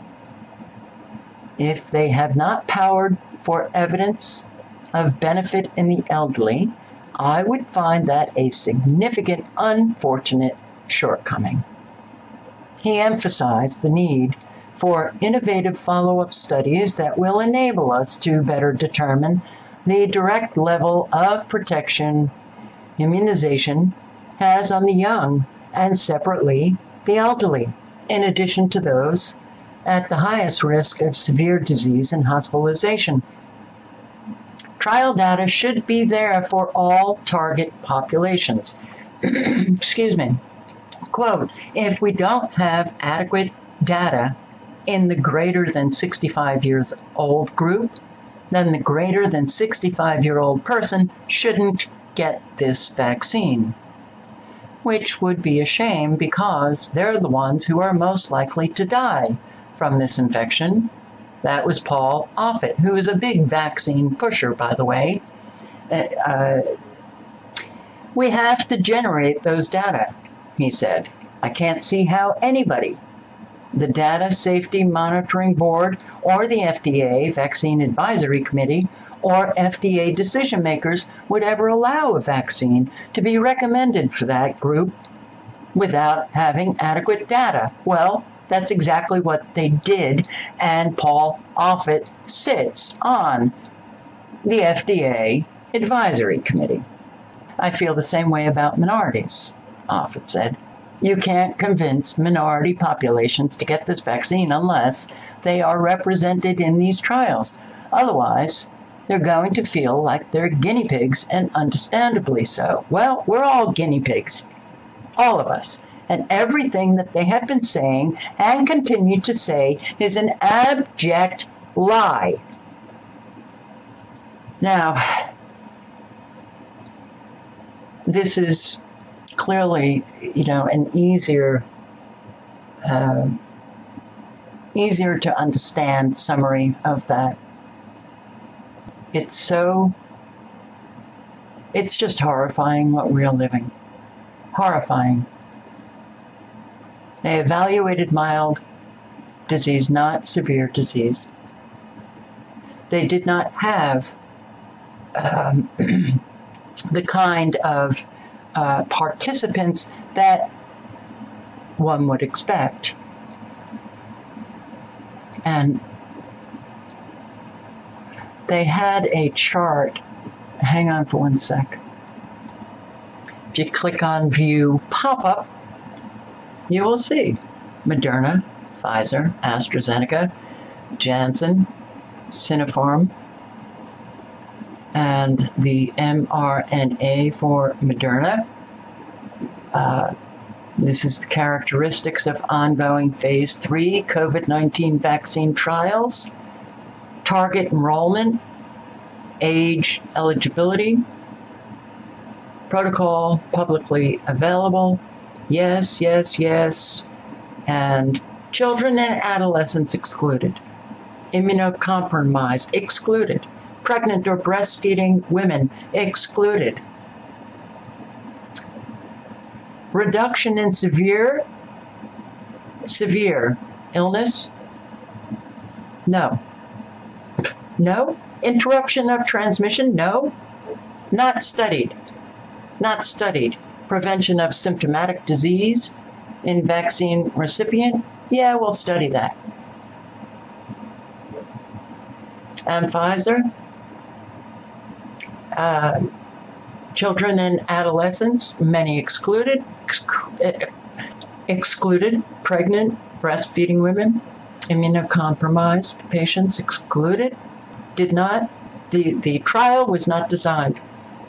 if they have not powered for evidence of benefit in the elderly, I would find that a significant unfortunate shortcoming. He emphasized the need for innovative follow up studies that will enable us to better determine the direct level of protection immunization has on the young and separately the elderly, in addition to those at the highest risk of severe disease and hospitalization. Trial data should be there for all target populations. Excuse me. Quote If we don't have adequate data in the greater than 65 years old group, then the greater than 65 year old person shouldn't get this vaccine. Which would be a shame because they're the ones who are most likely to die from this infection. That was Paul Offit, who is a big vaccine pusher, by the way. Uh, uh, we have to generate those data, he said. I can't see how anybody, the Data Safety Monitoring Board or the FDA Vaccine Advisory Committee or FDA decision makers would ever allow a vaccine to be recommended for that group without having adequate data. Well, that's exactly what they did, and Paul Offit sits on the FDA Advisory Committee. I feel the same way about minorities, Offit said. You can't convince minority populations to get this vaccine unless they are represented in these trials. Otherwise, they're going to feel like they're guinea pigs, and understandably so. Well, we're all guinea pigs, all of us and everything that they have been saying and continue to say is an abject lie. Now, this is clearly, you know, an easier, uh, easier to understand summary of that. It's so, it's just horrifying what we're living. Horrifying. They evaluated mild disease, not severe disease. They did not have um, the kind of uh, participants that one would expect. And they had a chart. Hang on for one sec. If you click on view pop up, you will see Moderna, Pfizer, AstraZeneca, Janssen, Sinopharm, and the mRNA for Moderna. Uh, this is the characteristics of ongoing phase three COVID 19 vaccine trials, target enrollment, age eligibility, protocol publicly available, Yes, yes, yes. And children and adolescents excluded. Immunocompromised excluded. Pregnant or breastfeeding women excluded. Reduction in severe severe illness? No. No. Interruption of transmission? No. Not studied. Not studied prevention of symptomatic disease in vaccine recipient? Yeah, we'll study that. And Pfizer? Uh, children and adolescents, many excluded, excluded, pregnant, breastfeeding women, immunocompromised patients excluded, did not, the, the trial was not designed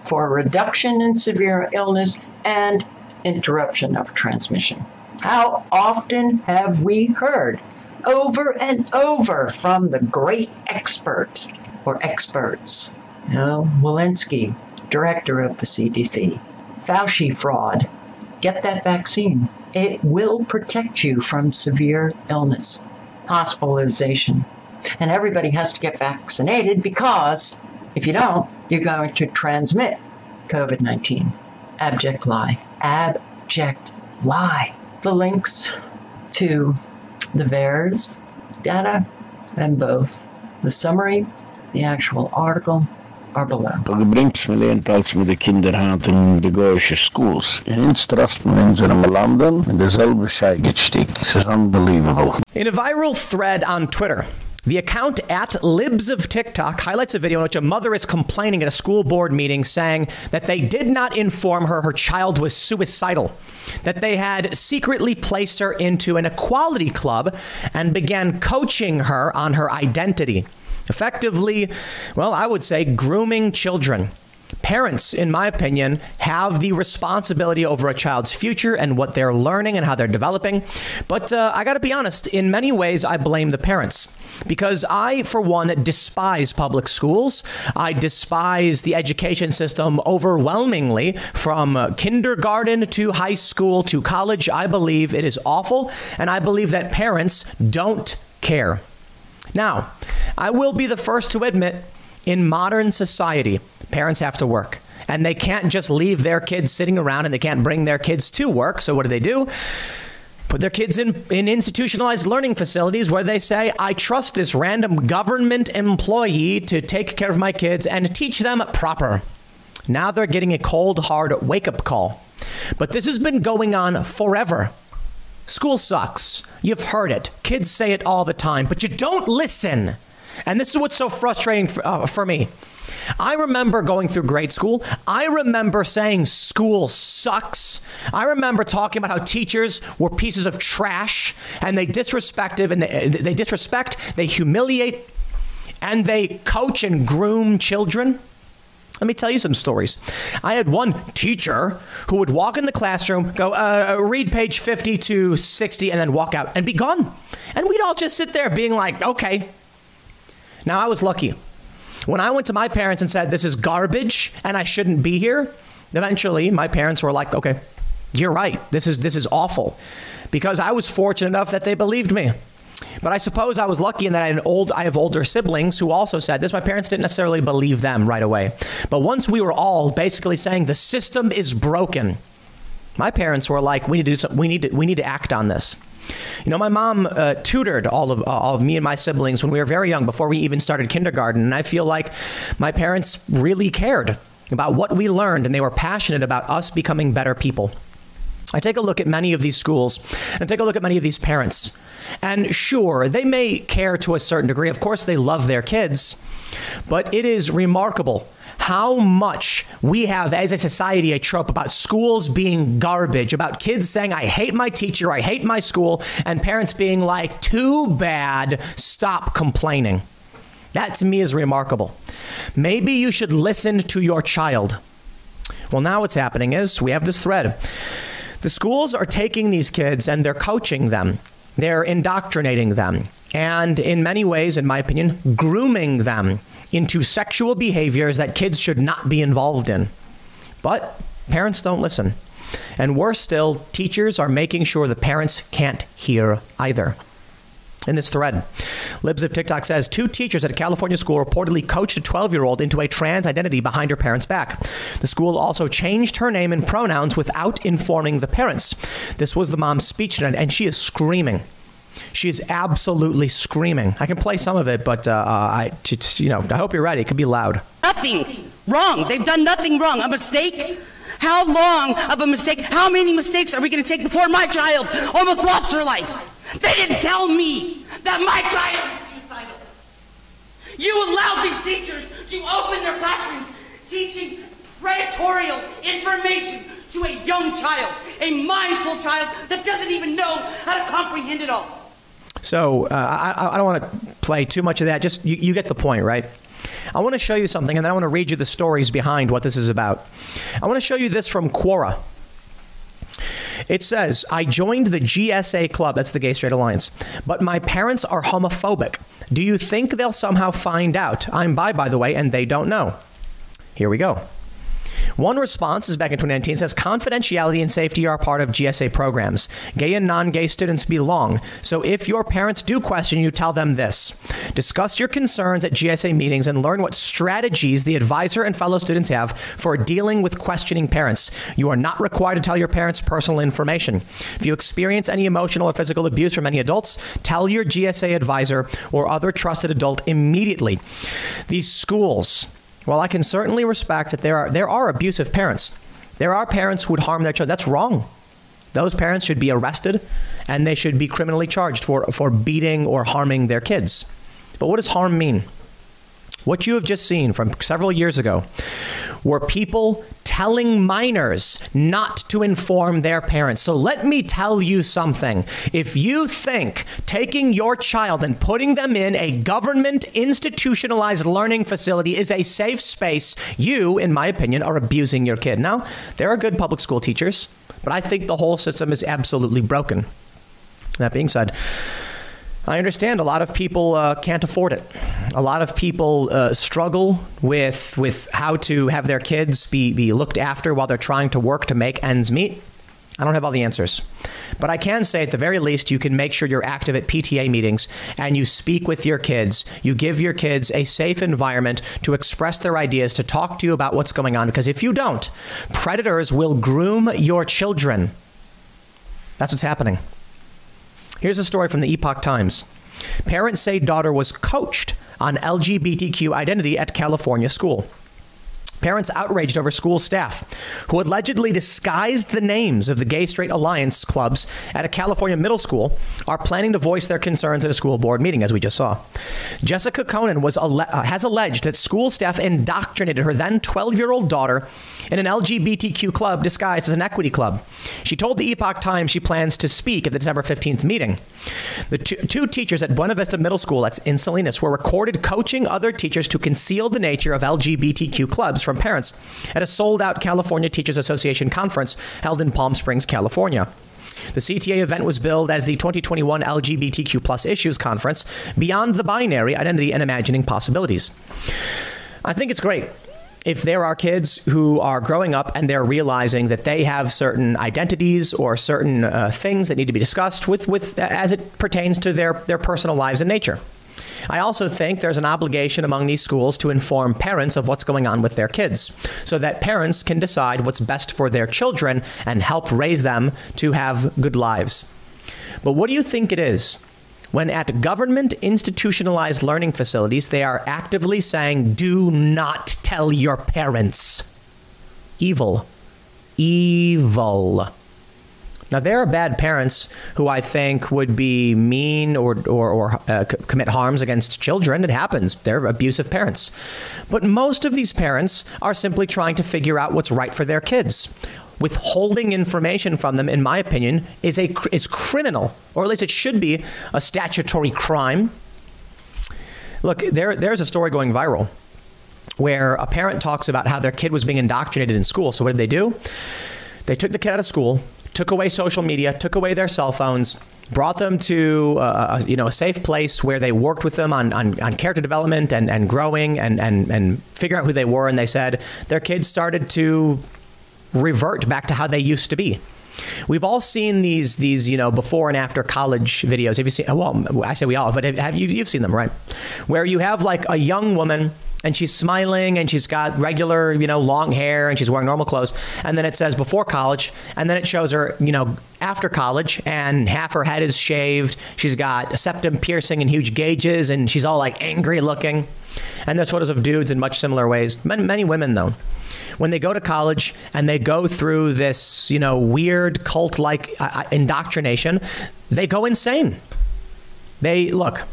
for reduction in severe illness and interruption of transmission. How often have we heard over and over from the great expert or experts? You know, Walensky, director of the CDC, Fauci fraud. Get that vaccine. It will protect you from severe illness, hospitalization. And everybody has to get vaccinated because if you don't, you're going to transmit COVID 19. Abject lie. Abject lie. The links to the VAERS data and both the summary the actual article are below. Du bringst mir lehnt als mit den Kinderhand in die goyische schools. In Instrast in unserem Landen in derselbe Schei gestick. Es ist unbelievable. In a viral thread on Twitter, the account at Libs of TikTok highlights a video in which a mother is complaining at a school board meeting saying that they did not inform her her child was suicidal, that they had secretly placed her into an equality club and began coaching her on her identity. Effectively, well, I would say grooming children. Parents, in my opinion, have the responsibility over a child's future and what they're learning and how they're developing. But uh, I got to be honest, in many ways, I blame the parents. Because I, for one, despise public schools. I despise the education system overwhelmingly from uh, kindergarten to high school to college. I believe it is awful, and I believe that parents don't care. Now, I will be the first to admit in modern society, parents have to work. And they can't just leave their kids sitting around and they can't bring their kids to work. So what do they do? Put their kids in, in institutionalized learning facilities where they say, I trust this random government employee to take care of my kids and teach them proper. Now they're getting a cold, hard wake up call. But this has been going on forever. School sucks. You've heard it. Kids say it all the time, but you don't listen. And this is what's so frustrating for, uh, for me. I remember going through grade school. I remember saying school sucks. I remember talking about how teachers were pieces of trash and they disrespective and they, they disrespect, they humiliate, and they coach and groom children. Let me tell you some stories. I had one teacher who would walk in the classroom, go uh, read page 50 to 60 and then walk out and be gone. And we'd all just sit there being like, "Okay." Now I was lucky. When I went to my parents and said this is garbage and I shouldn't be here, eventually my parents were like, "Okay, you're right. This is this is awful." Because I was fortunate enough that they believed me. But I suppose I was lucky in that I had old I have older siblings who also said this. My parents didn't necessarily believe them right away. But once we were all basically saying the system is broken, my parents were like we need to do we need to we need to act on this. You know, my mom uh, tutored all of uh, all of me and my siblings when we were very young before we even started kindergarten, and I feel like my parents really cared about what we learned and they were passionate about us becoming better people. I take a look at many of these schools and take a look at many of these parents. And sure, they may care to a certain degree. Of course, they love their kids. But it is remarkable how much we have as a society a trope about schools being garbage, about kids saying, I hate my teacher, I hate my school, and parents being like, too bad, stop complaining. That to me is remarkable. Maybe you should listen to your child. Well, now what's happening is we have this thread. The schools are taking these kids and they're coaching them. They're indoctrinating them. And in many ways, in my opinion, grooming them into sexual behaviors that kids should not be involved in. But parents don't listen. And worse still, teachers are making sure the parents can't hear either. In this thread, Libs of TikTok says two teachers at a California school reportedly coached a 12 year old into a trans identity behind her parents' back. The school also changed her name and pronouns without informing the parents. This was the mom's speech tonight, and she is screaming. She is absolutely screaming. I can play some of it, but uh, I, just, you know, I hope you're ready. It could be loud. Nothing wrong. They've done nothing wrong. A mistake? How long of a mistake? How many mistakes are we going to take before my child almost lost her life? They didn't tell me that my child was suicidal. You allowed these teachers to open their classrooms teaching predatorial information to a young child, a mindful child that doesn't even know how to comprehend it all. So uh, I, I don't want to play too much of that. Just you, you get the point, right? I want to show you something, and then I want to read you the stories behind what this is about. I want to show you this from Quora. It says, I joined the GSA club, that's the Gay Straight Alliance, but my parents are homophobic. Do you think they'll somehow find out? I'm bi, by the way, and they don't know. Here we go. One response is back in 2019 says confidentiality and safety are part of GSA programs. Gay and non-gay students belong. So if your parents do question you, tell them this. Discuss your concerns at GSA meetings and learn what strategies the advisor and fellow students have for dealing with questioning parents. You are not required to tell your parents personal information. If you experience any emotional or physical abuse from any adults, tell your GSA advisor or other trusted adult immediately. These schools while I can certainly respect that there are there are abusive parents. There are parents who would harm their children. That's wrong. Those parents should be arrested and they should be criminally charged for for beating or harming their kids. But what does harm mean? What you have just seen from several years ago were people telling minors not to inform their parents. So let me tell you something. If you think taking your child and putting them in a government institutionalized learning facility is a safe space, you in my opinion are abusing your kid. Now, there are good public school teachers, but I think the whole system is absolutely broken. That being said, I understand a lot of people uh, can't afford it. A lot of people uh, struggle with with how to have their kids be be looked after while they're trying to work to make ends meet. I don't have all the answers. But I can say at the very least you can make sure you're active at PTA meetings and you speak with your kids. You give your kids a safe environment to express their ideas, to talk to you about what's going on because if you don't, predators will groom your children. That's what's happening. Here's a story from the Epoch Times. Parents say daughter was coached on LGBTQ identity at California school. Parents outraged over school staff who allegedly disguised the names of the Gay Straight Alliance clubs at a California middle school are planning to voice their concerns at a school board meeting as we just saw. Jessica Konen was uh, has alleged that school staff indoctrinated her then 12-year-old daughter in an LGBTQ club disguised as an equity club. She told the Epoch Times she plans to speak at the December 15th meeting. The two, two teachers at Buena Vista Middle School in Salinas were recorded coaching other teachers to conceal the nature of LGBTQ clubs from parents at a sold-out California Teachers Association conference held in Palm Springs, California. The CTA event was billed as the 2021 LGBTQ issues conference beyond the binary identity and imagining possibilities. I think it's great if there are kids who are growing up and they're realizing that they have certain identities or certain uh, things that need to be discussed with with as it pertains to their their personal lives and nature. I also think there's an obligation among these schools to inform parents of what's going on with their kids so that parents can decide what's best for their children and help raise them to have good lives. But what do you think it is? When at government institutionalized learning facilities they are actively saying do not tell your parents. Evil. Evil now there are bad parents who I think would be mean or or or uh, commit harms against children. It happens. They're abusive parents. But most of these parents are simply trying to figure out what's right for their kids. Withholding information from them in my opinion is a is criminal or at least it should be a statutory crime. Look there there's a story going viral where a parent talks about how their kid was being indoctrinated in school. So what did they do? They took the kid out of school took away social media took away their cell phones brought them to uh, a, you know a safe place where they worked with them on on, on character development and and growing and and and figuring out who they were and they said their kids started to revert back to how they used to be. We've all seen these these you know before and after college videos. Have you seen well I say we all but have you you've seen them right? Where you have like a young woman and she's smiling and she's got regular, you know, long hair and she's wearing normal clothes and then it says before college and then it shows her, you know, after college and half her head is shaved. She's got a septum piercing and huge gauges and she's all like angry looking. And there's photos of dudes in much similar ways. Many, many women though when they go to college and they go through this, you know, weird cult like uh, indoctrination, they go insane. They look.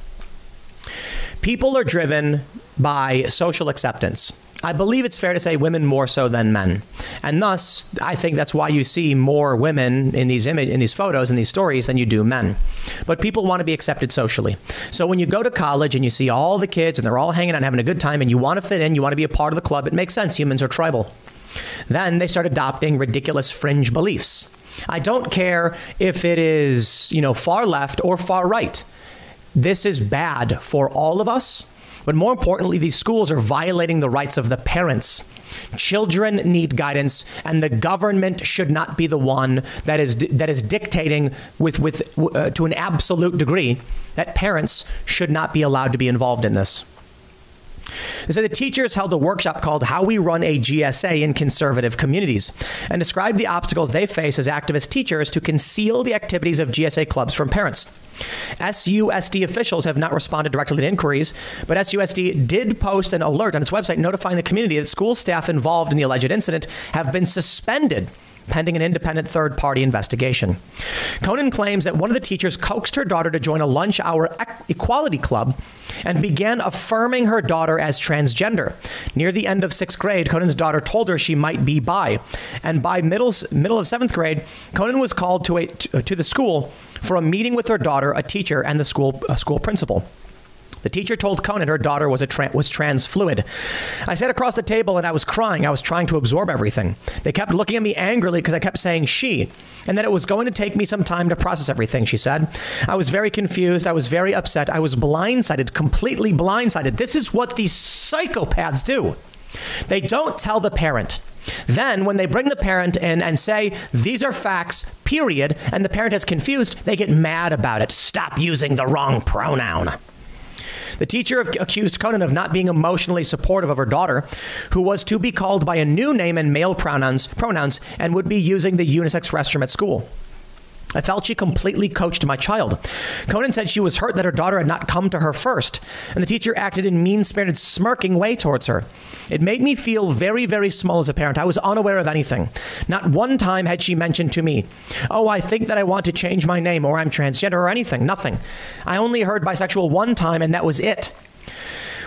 People are driven by social acceptance. I believe it's fair to say women more so than men. And thus, I think that's why you see more women in these image in these photos and these stories than you do men. But people want to be accepted socially. So when you go to college and you see all the kids and they're all hanging out and having a good time and you want to fit in, you want to be a part of the club, it makes sense. Humans are tribal. Then they start adopting ridiculous fringe beliefs. I don't care if it is, you know, far left or far right. This is bad for all of us But more importantly, these schools are violating the rights of the parents. Children need guidance and the government should not be the one that is that is dictating with with uh, to an absolute degree that parents should not be allowed to be involved in this. They said the teachers held a workshop called How We Run a GSA in Conservative Communities and described the obstacles they face as activist teachers to conceal the activities of GSA clubs from parents. SUSD officials have not responded directly to inquiries, but SUSD did post an alert on its website notifying the community that school staff involved in the alleged incident have been suspended pending an independent third party investigation. Konen claims that one of the teachers coaxed her daughter to join a lunch hour equality club and began affirming her daughter as transgender. Near the end of 6th grade, Konen's daughter told her she might be bi, and by middle middle of 7th grade, Konen was called to a to the school for a meeting with her daughter, a teacher, and the school uh, school principal. The teacher told Konen her daughter was a tra was trans fluid. I sat across the table and I was crying. I was trying to absorb everything. They kept looking at me angrily because I kept saying she and that it was going to take me some time to process everything, she said. I was very confused. I was very upset. I was blindsided, completely blindsided. This is what these psychopaths do. They don't tell the parent. Then when they bring the parent in and say these are facts, period, and the parent is confused, they get mad about it. Stop using the wrong pronoun. The teacher accused Konen of not being emotionally supportive of her daughter, who was to be called by a new name and male pronouns, pronouns and would be using the unisex restroom at school. I felt she completely coached my child. Konen said she was hurt that her daughter had not come to her first, and the teacher acted in mean-spirited smirking way towards her. It made me feel very very small as a parent. I was unaware of anything. Not one time had she mentioned to me, "Oh, I think that I want to change my name or I'm transgender or anything." Nothing. I only heard bisexual one time and that was it.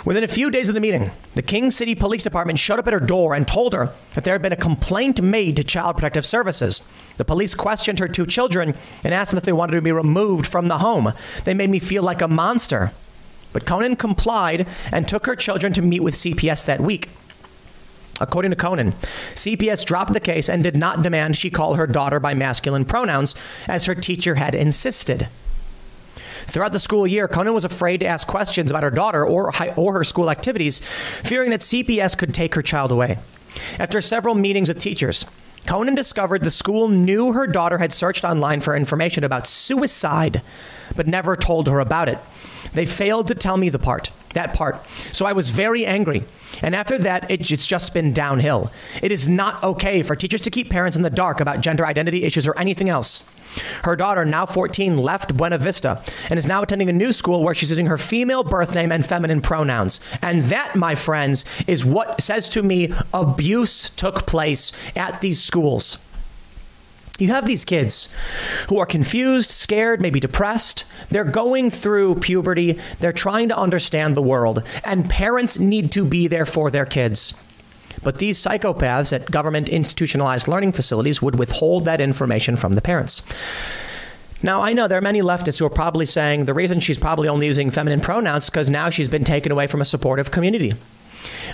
Within a few days of the meeting, the King City Police Department showed up at her door and told her that there had been a complaint made to Child Protective Services. The police questioned her two children and asked them if they wanted to be removed from the home. They made me feel like a monster. But Konen complied and took her children to meet with CPS that week. According to Konen, CPS dropped the case and did not demand she call her daughter by masculine pronouns as her teacher had insisted. Throughout the school year, Konen was afraid to ask questions about her daughter or or her school activities, fearing that CPS could take her child away. After several meetings with teachers, Konen discovered the school knew her daughter had searched online for information about suicide, but never told her about it. They failed to tell me the part, that part. So I was very angry. And after that, it's just been downhill. It is not okay for teachers to keep parents in the dark about gender identity issues or anything else. Her daughter, now 14, left Buena Vista and is now attending a new school where she's using her female birth name and feminine pronouns. And that, my friends, is what says to me abuse took place at these schools. You have these kids who are confused, scared, maybe depressed. They're going through puberty. They're trying to understand the world, and parents need to be there for their kids. But these psychopaths at government institutionalized learning facilities would withhold that information from the parents. Now, I know there are many leftists who are probably saying the reason she's probably only using feminine pronouns because now she's been taken away from a supportive community.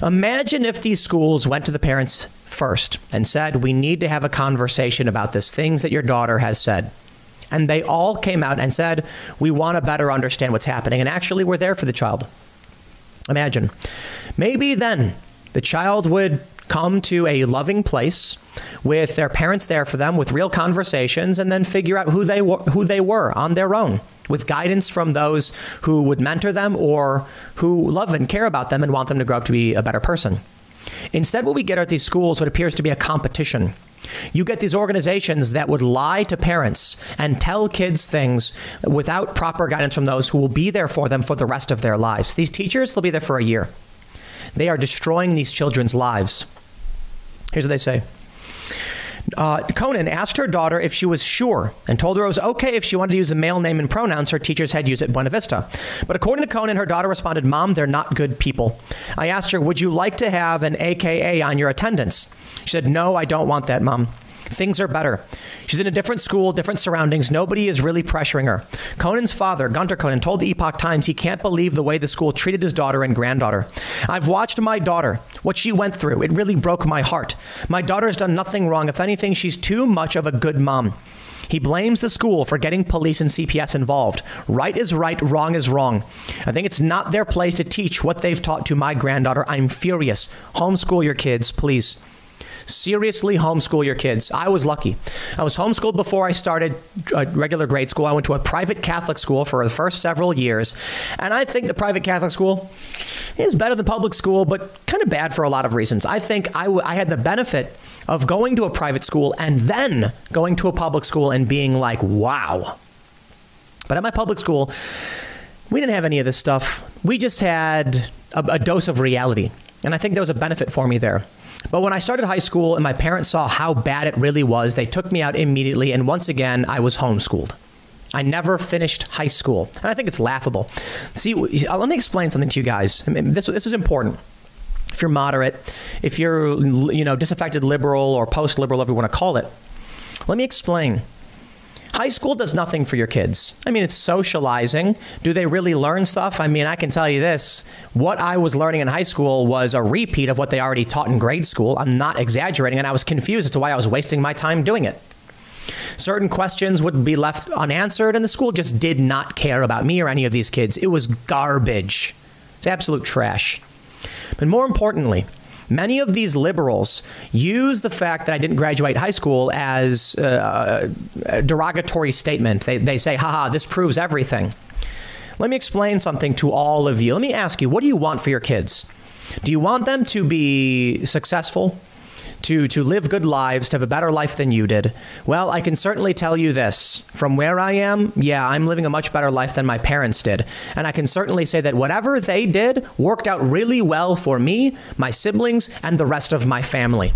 Imagine if these schools went to the parents first and said, "We need to have a conversation about this things that your daughter has said." And they all came out and said, "We want to better understand what's happening." And actually we're there for the child. Imagine. Maybe then the child would come to a loving place with their parents there for them with real conversations and then figure out who they were who they were on their own with guidance from those who would mentor them or who love and care about them and want them to grow up to be a better person. Instead what we get at these schools what appears to be a competition. You get these organizations that would lie to parents and tell kids things without proper guidance from those who will be there for them for the rest of their lives. These teachers they'll be there for a year. They are destroying these children's lives. Here's what they say. Uh, Konen asked her daughter if she was sure and told her it was okay if she wanted to use a male name and pronouns her teachers had used at Buena Vista. But according to Konen, her daughter responded, "Mom, they're not good people." I asked her, "Would you like to have an AKA on your attendance?" She said, "No, I don't want that, Mom." Things are better. She's in a different school, different surroundings. Nobody is really pressuring her. Konen's father, Gunter Konen, told the Epoch Times he can't believe the way the school treated his daughter and granddaughter. I've watched my daughter, what she went through. It really broke my heart. My daughter's done nothing wrong. If anything, she's too much of a good mom. He blames the school for getting police and CPS involved. Right is right, wrong is wrong. I think it's not their place to teach what they've taught to my granddaughter. I'm furious. Homeschool your kids, please. Seriously homeschool your kids. I was lucky. I was homeschooled before I started uh, regular grade school. I went to a private Catholic school for the first several years, and I think the private Catholic school is better than public school, but kind of bad for a lot of reasons. I think I had the benefit of going to a private school and then going to a public school and being like, "Wow." But at my public school, we didn't have any of this stuff. We just had a, a dose of reality. And I think there was a benefit for me there. But when I started high school and my parents saw how bad it really was, they took me out immediately and once again I was homeschooled. I never finished high school. And I think it's laughable. See, uh, let me explain something to you guys. This this is important. If you're moderate, if you're you know, disaffected liberal or post-liberal, whatever you want to call it. Let me explain. High school does nothing for your kids. I mean, it's socializing. Do they really learn stuff? I mean, I can tell you this what I was learning in high school was a repeat of what they already taught in grade school. I'm not exaggerating, and I was confused as to why I was wasting my time doing it. Certain questions would be left unanswered, and the school just did not care about me or any of these kids. It was garbage. It's absolute trash. But more importantly, Many of these liberals use the fact that I didn't graduate high school as uh, a derogatory statement. They, they say, haha, this proves everything. Let me explain something to all of you. Let me ask you, what do you want for your kids? Do you want them to be successful? To to live good lives, to have a better life than you did. Well, I can certainly tell you this. From where I am, yeah, I'm living a much better life than my parents did. And I can certainly say that whatever they did worked out really well for me, my siblings, and the rest of my family.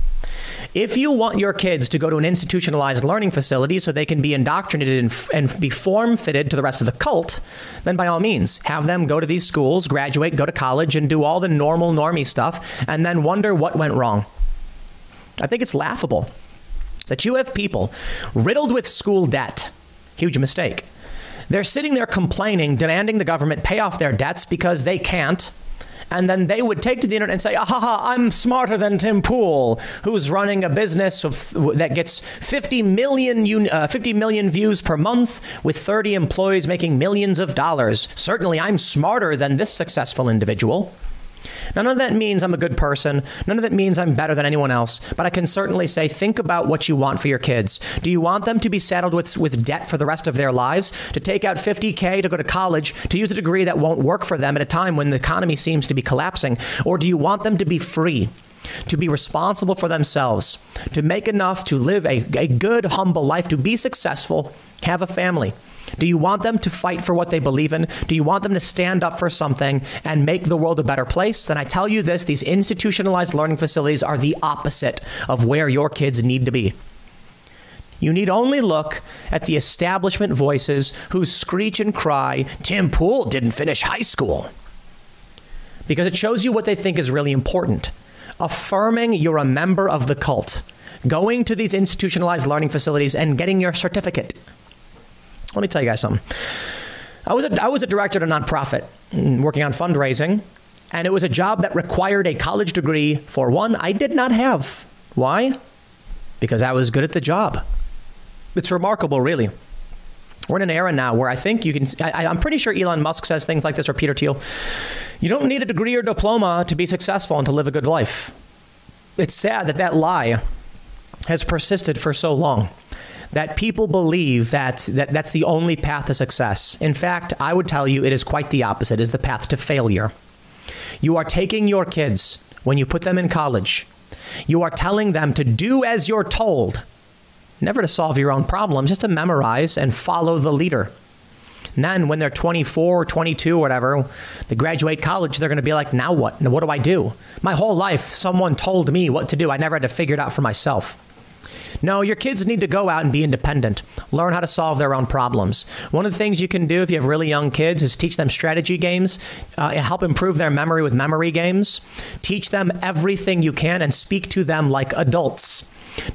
If you want your kids to go to an institutionalized learning facility so they can be indoctrinated and, and be form fitted to the rest of the cult, then by all means, have them go to these schools, graduate, go to college, and do all the normal, normie stuff, and then wonder what went wrong. I think it's laughable that you have people riddled with school debt. Huge mistake. They're sitting there complaining, demanding the government pay off their debts because they can't. And then they would take to the internet and say, "Aha, I'm smarter than Tim Pool, who's running a business of, that gets 50 million uh, 50 million views per month with 30 employees making millions of dollars. Certainly I'm smarter than this successful individual." None of that means I'm a good person. None of that means I'm better than anyone else. But I can certainly say think about what you want for your kids. Do you want them to be saddled with with debt for the rest of their lives, to take out 50k to go to college, to use a degree that won't work for them at a time when the economy seems to be collapsing, or do you want them to be free? to be responsible for themselves, to make enough to live a, a good, humble life, to be successful, have a family. Do you want them to fight for what they believe in? Do you want them to stand up for something and make the world a better place? Then I tell you this, these institutionalized learning facilities are the opposite of where your kids need to be. You need only look at the establishment voices who screech and cry, Tim Pool didn't finish high school. Because it shows you what they think is really important. Affirming you're a member of the cult, going to these institutionalized learning facilities and getting your certificate. Let me tell you guys something. I was a, I was a director at a nonprofit mm, working on fundraising, and it was a job that required a college degree for one I did not have. Why? Because I was good at the job. It's remarkable, really. We're in an era now where I think you can I, I'm pretty sure Elon Musk says things like this or Peter Thiel. You don't need a degree or diploma to be successful and to live a good life. It's sad that that lie has persisted for so long that people believe that, that that's the only path to success. In fact, I would tell you it is quite the opposite, is the path to failure. You are taking your kids when you put them in college. You are telling them to do as you're told. Never to solve your own problems, just to memorize and follow the leader. And then when they're 24 or 22 or whatever, they graduate college, they're going to be like, "Now what? Now what do I do?" My whole life someone told me what to do. I never had to figure it out for myself. No, your kids need to go out and be independent, learn how to solve their own problems. One of the things you can do if you have really young kids is teach them strategy games, uh, help improve their memory with memory games, teach them everything you can, and speak to them like adults.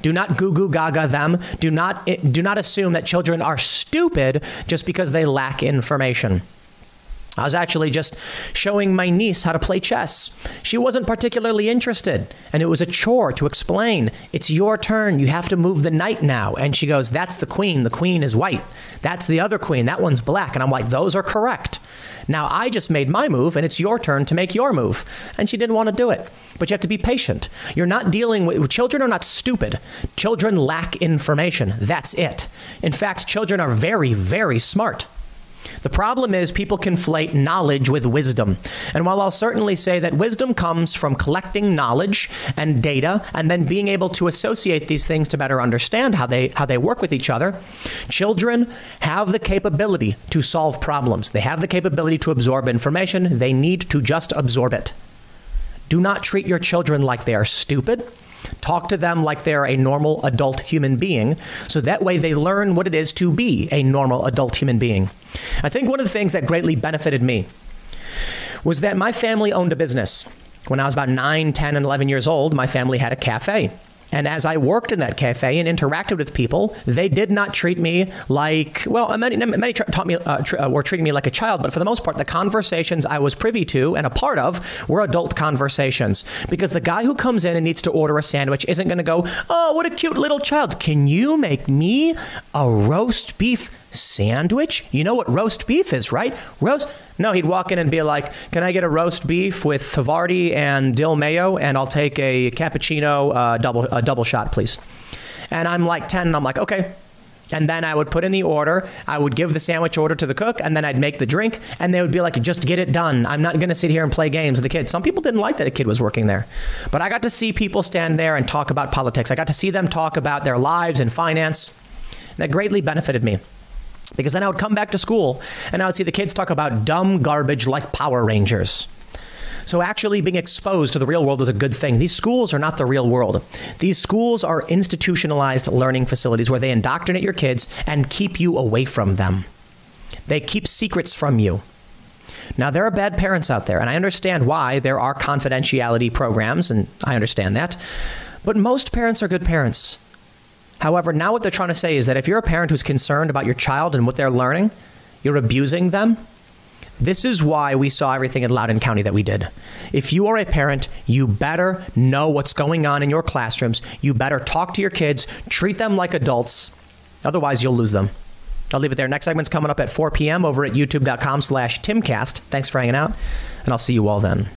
Do not goo goo gaga them. Do not do not assume that children are stupid just because they lack information. I was actually just showing my niece how to play chess. She wasn't particularly interested, and it was a chore to explain. It's your turn. You have to move the knight now. And she goes, "That's the queen. The queen is white. That's the other queen. That one's black." And I'm like, "Those are correct." Now I just made my move and it's your turn to make your move. And she didn't want to do it. But you have to be patient. You're not dealing with children are not stupid. Children lack information. That's it. In fact, children are very very smart. The problem is people conflate knowledge with wisdom. And while I'll certainly say that wisdom comes from collecting knowledge and data and then being able to associate these things to better understand how they how they work with each other, children have the capability to solve problems. They have the capability to absorb information. They need to just absorb it. Do not treat your children like they are stupid. Talk to them like they're a normal adult human being so that way they learn what it is to be a normal adult human being. I think one of the things that greatly benefited me was that my family owned a business. When I was about 9, 10 and 11 years old, my family had a cafe. And as I worked in that cafe and interacted with people, they did not treat me like well, many many taught me uh, tr- uh, were treating me like a child, but for the most part, the conversations I was privy to and a part of were adult conversations. Because the guy who comes in and needs to order a sandwich isn't going to go, "Oh, what a cute little child! Can you make me a roast beef sandwich? You know what roast beef is, right? Roast no, he'd walk in and be like, "Can I get a roast beef with Havarti and dill mayo and I'll take a cappuccino uh, double a double shot, please." And I'm like 10 and I'm like, "Okay." And then I would put in the order, I would give the sandwich order to the cook and then I'd make the drink and they would be like, "Just get it done. I'm not going to sit here and play games with the kid." Some people didn't like that a kid was working there. But I got to see people stand there and talk about politics. I got to see them talk about their lives and finance. That greatly benefited me. Because then I would come back to school and I would see the kids talk about dumb garbage like Power Rangers. So actually being exposed to the real world is a good thing. These schools are not the real world. These schools are institutionalized learning facilities where they indoctrinate your kids and keep you away from them. They keep secrets from you. Now there are bad parents out there and I understand why there are confidentiality programs and I understand that. But most parents are good parents. However, now what they're trying to say is that if you're a parent who's concerned about your child and what they're learning, you're abusing them. This is why we saw everything in Loudoun County that we did. If you are a parent, you better know what's going on in your classrooms. You better talk to your kids, treat them like adults. Otherwise, you'll lose them. I'll leave it there. Next segment's coming up at 4 p.m. over at youtube.com slash timcast. Thanks for hanging out, and I'll see you all then.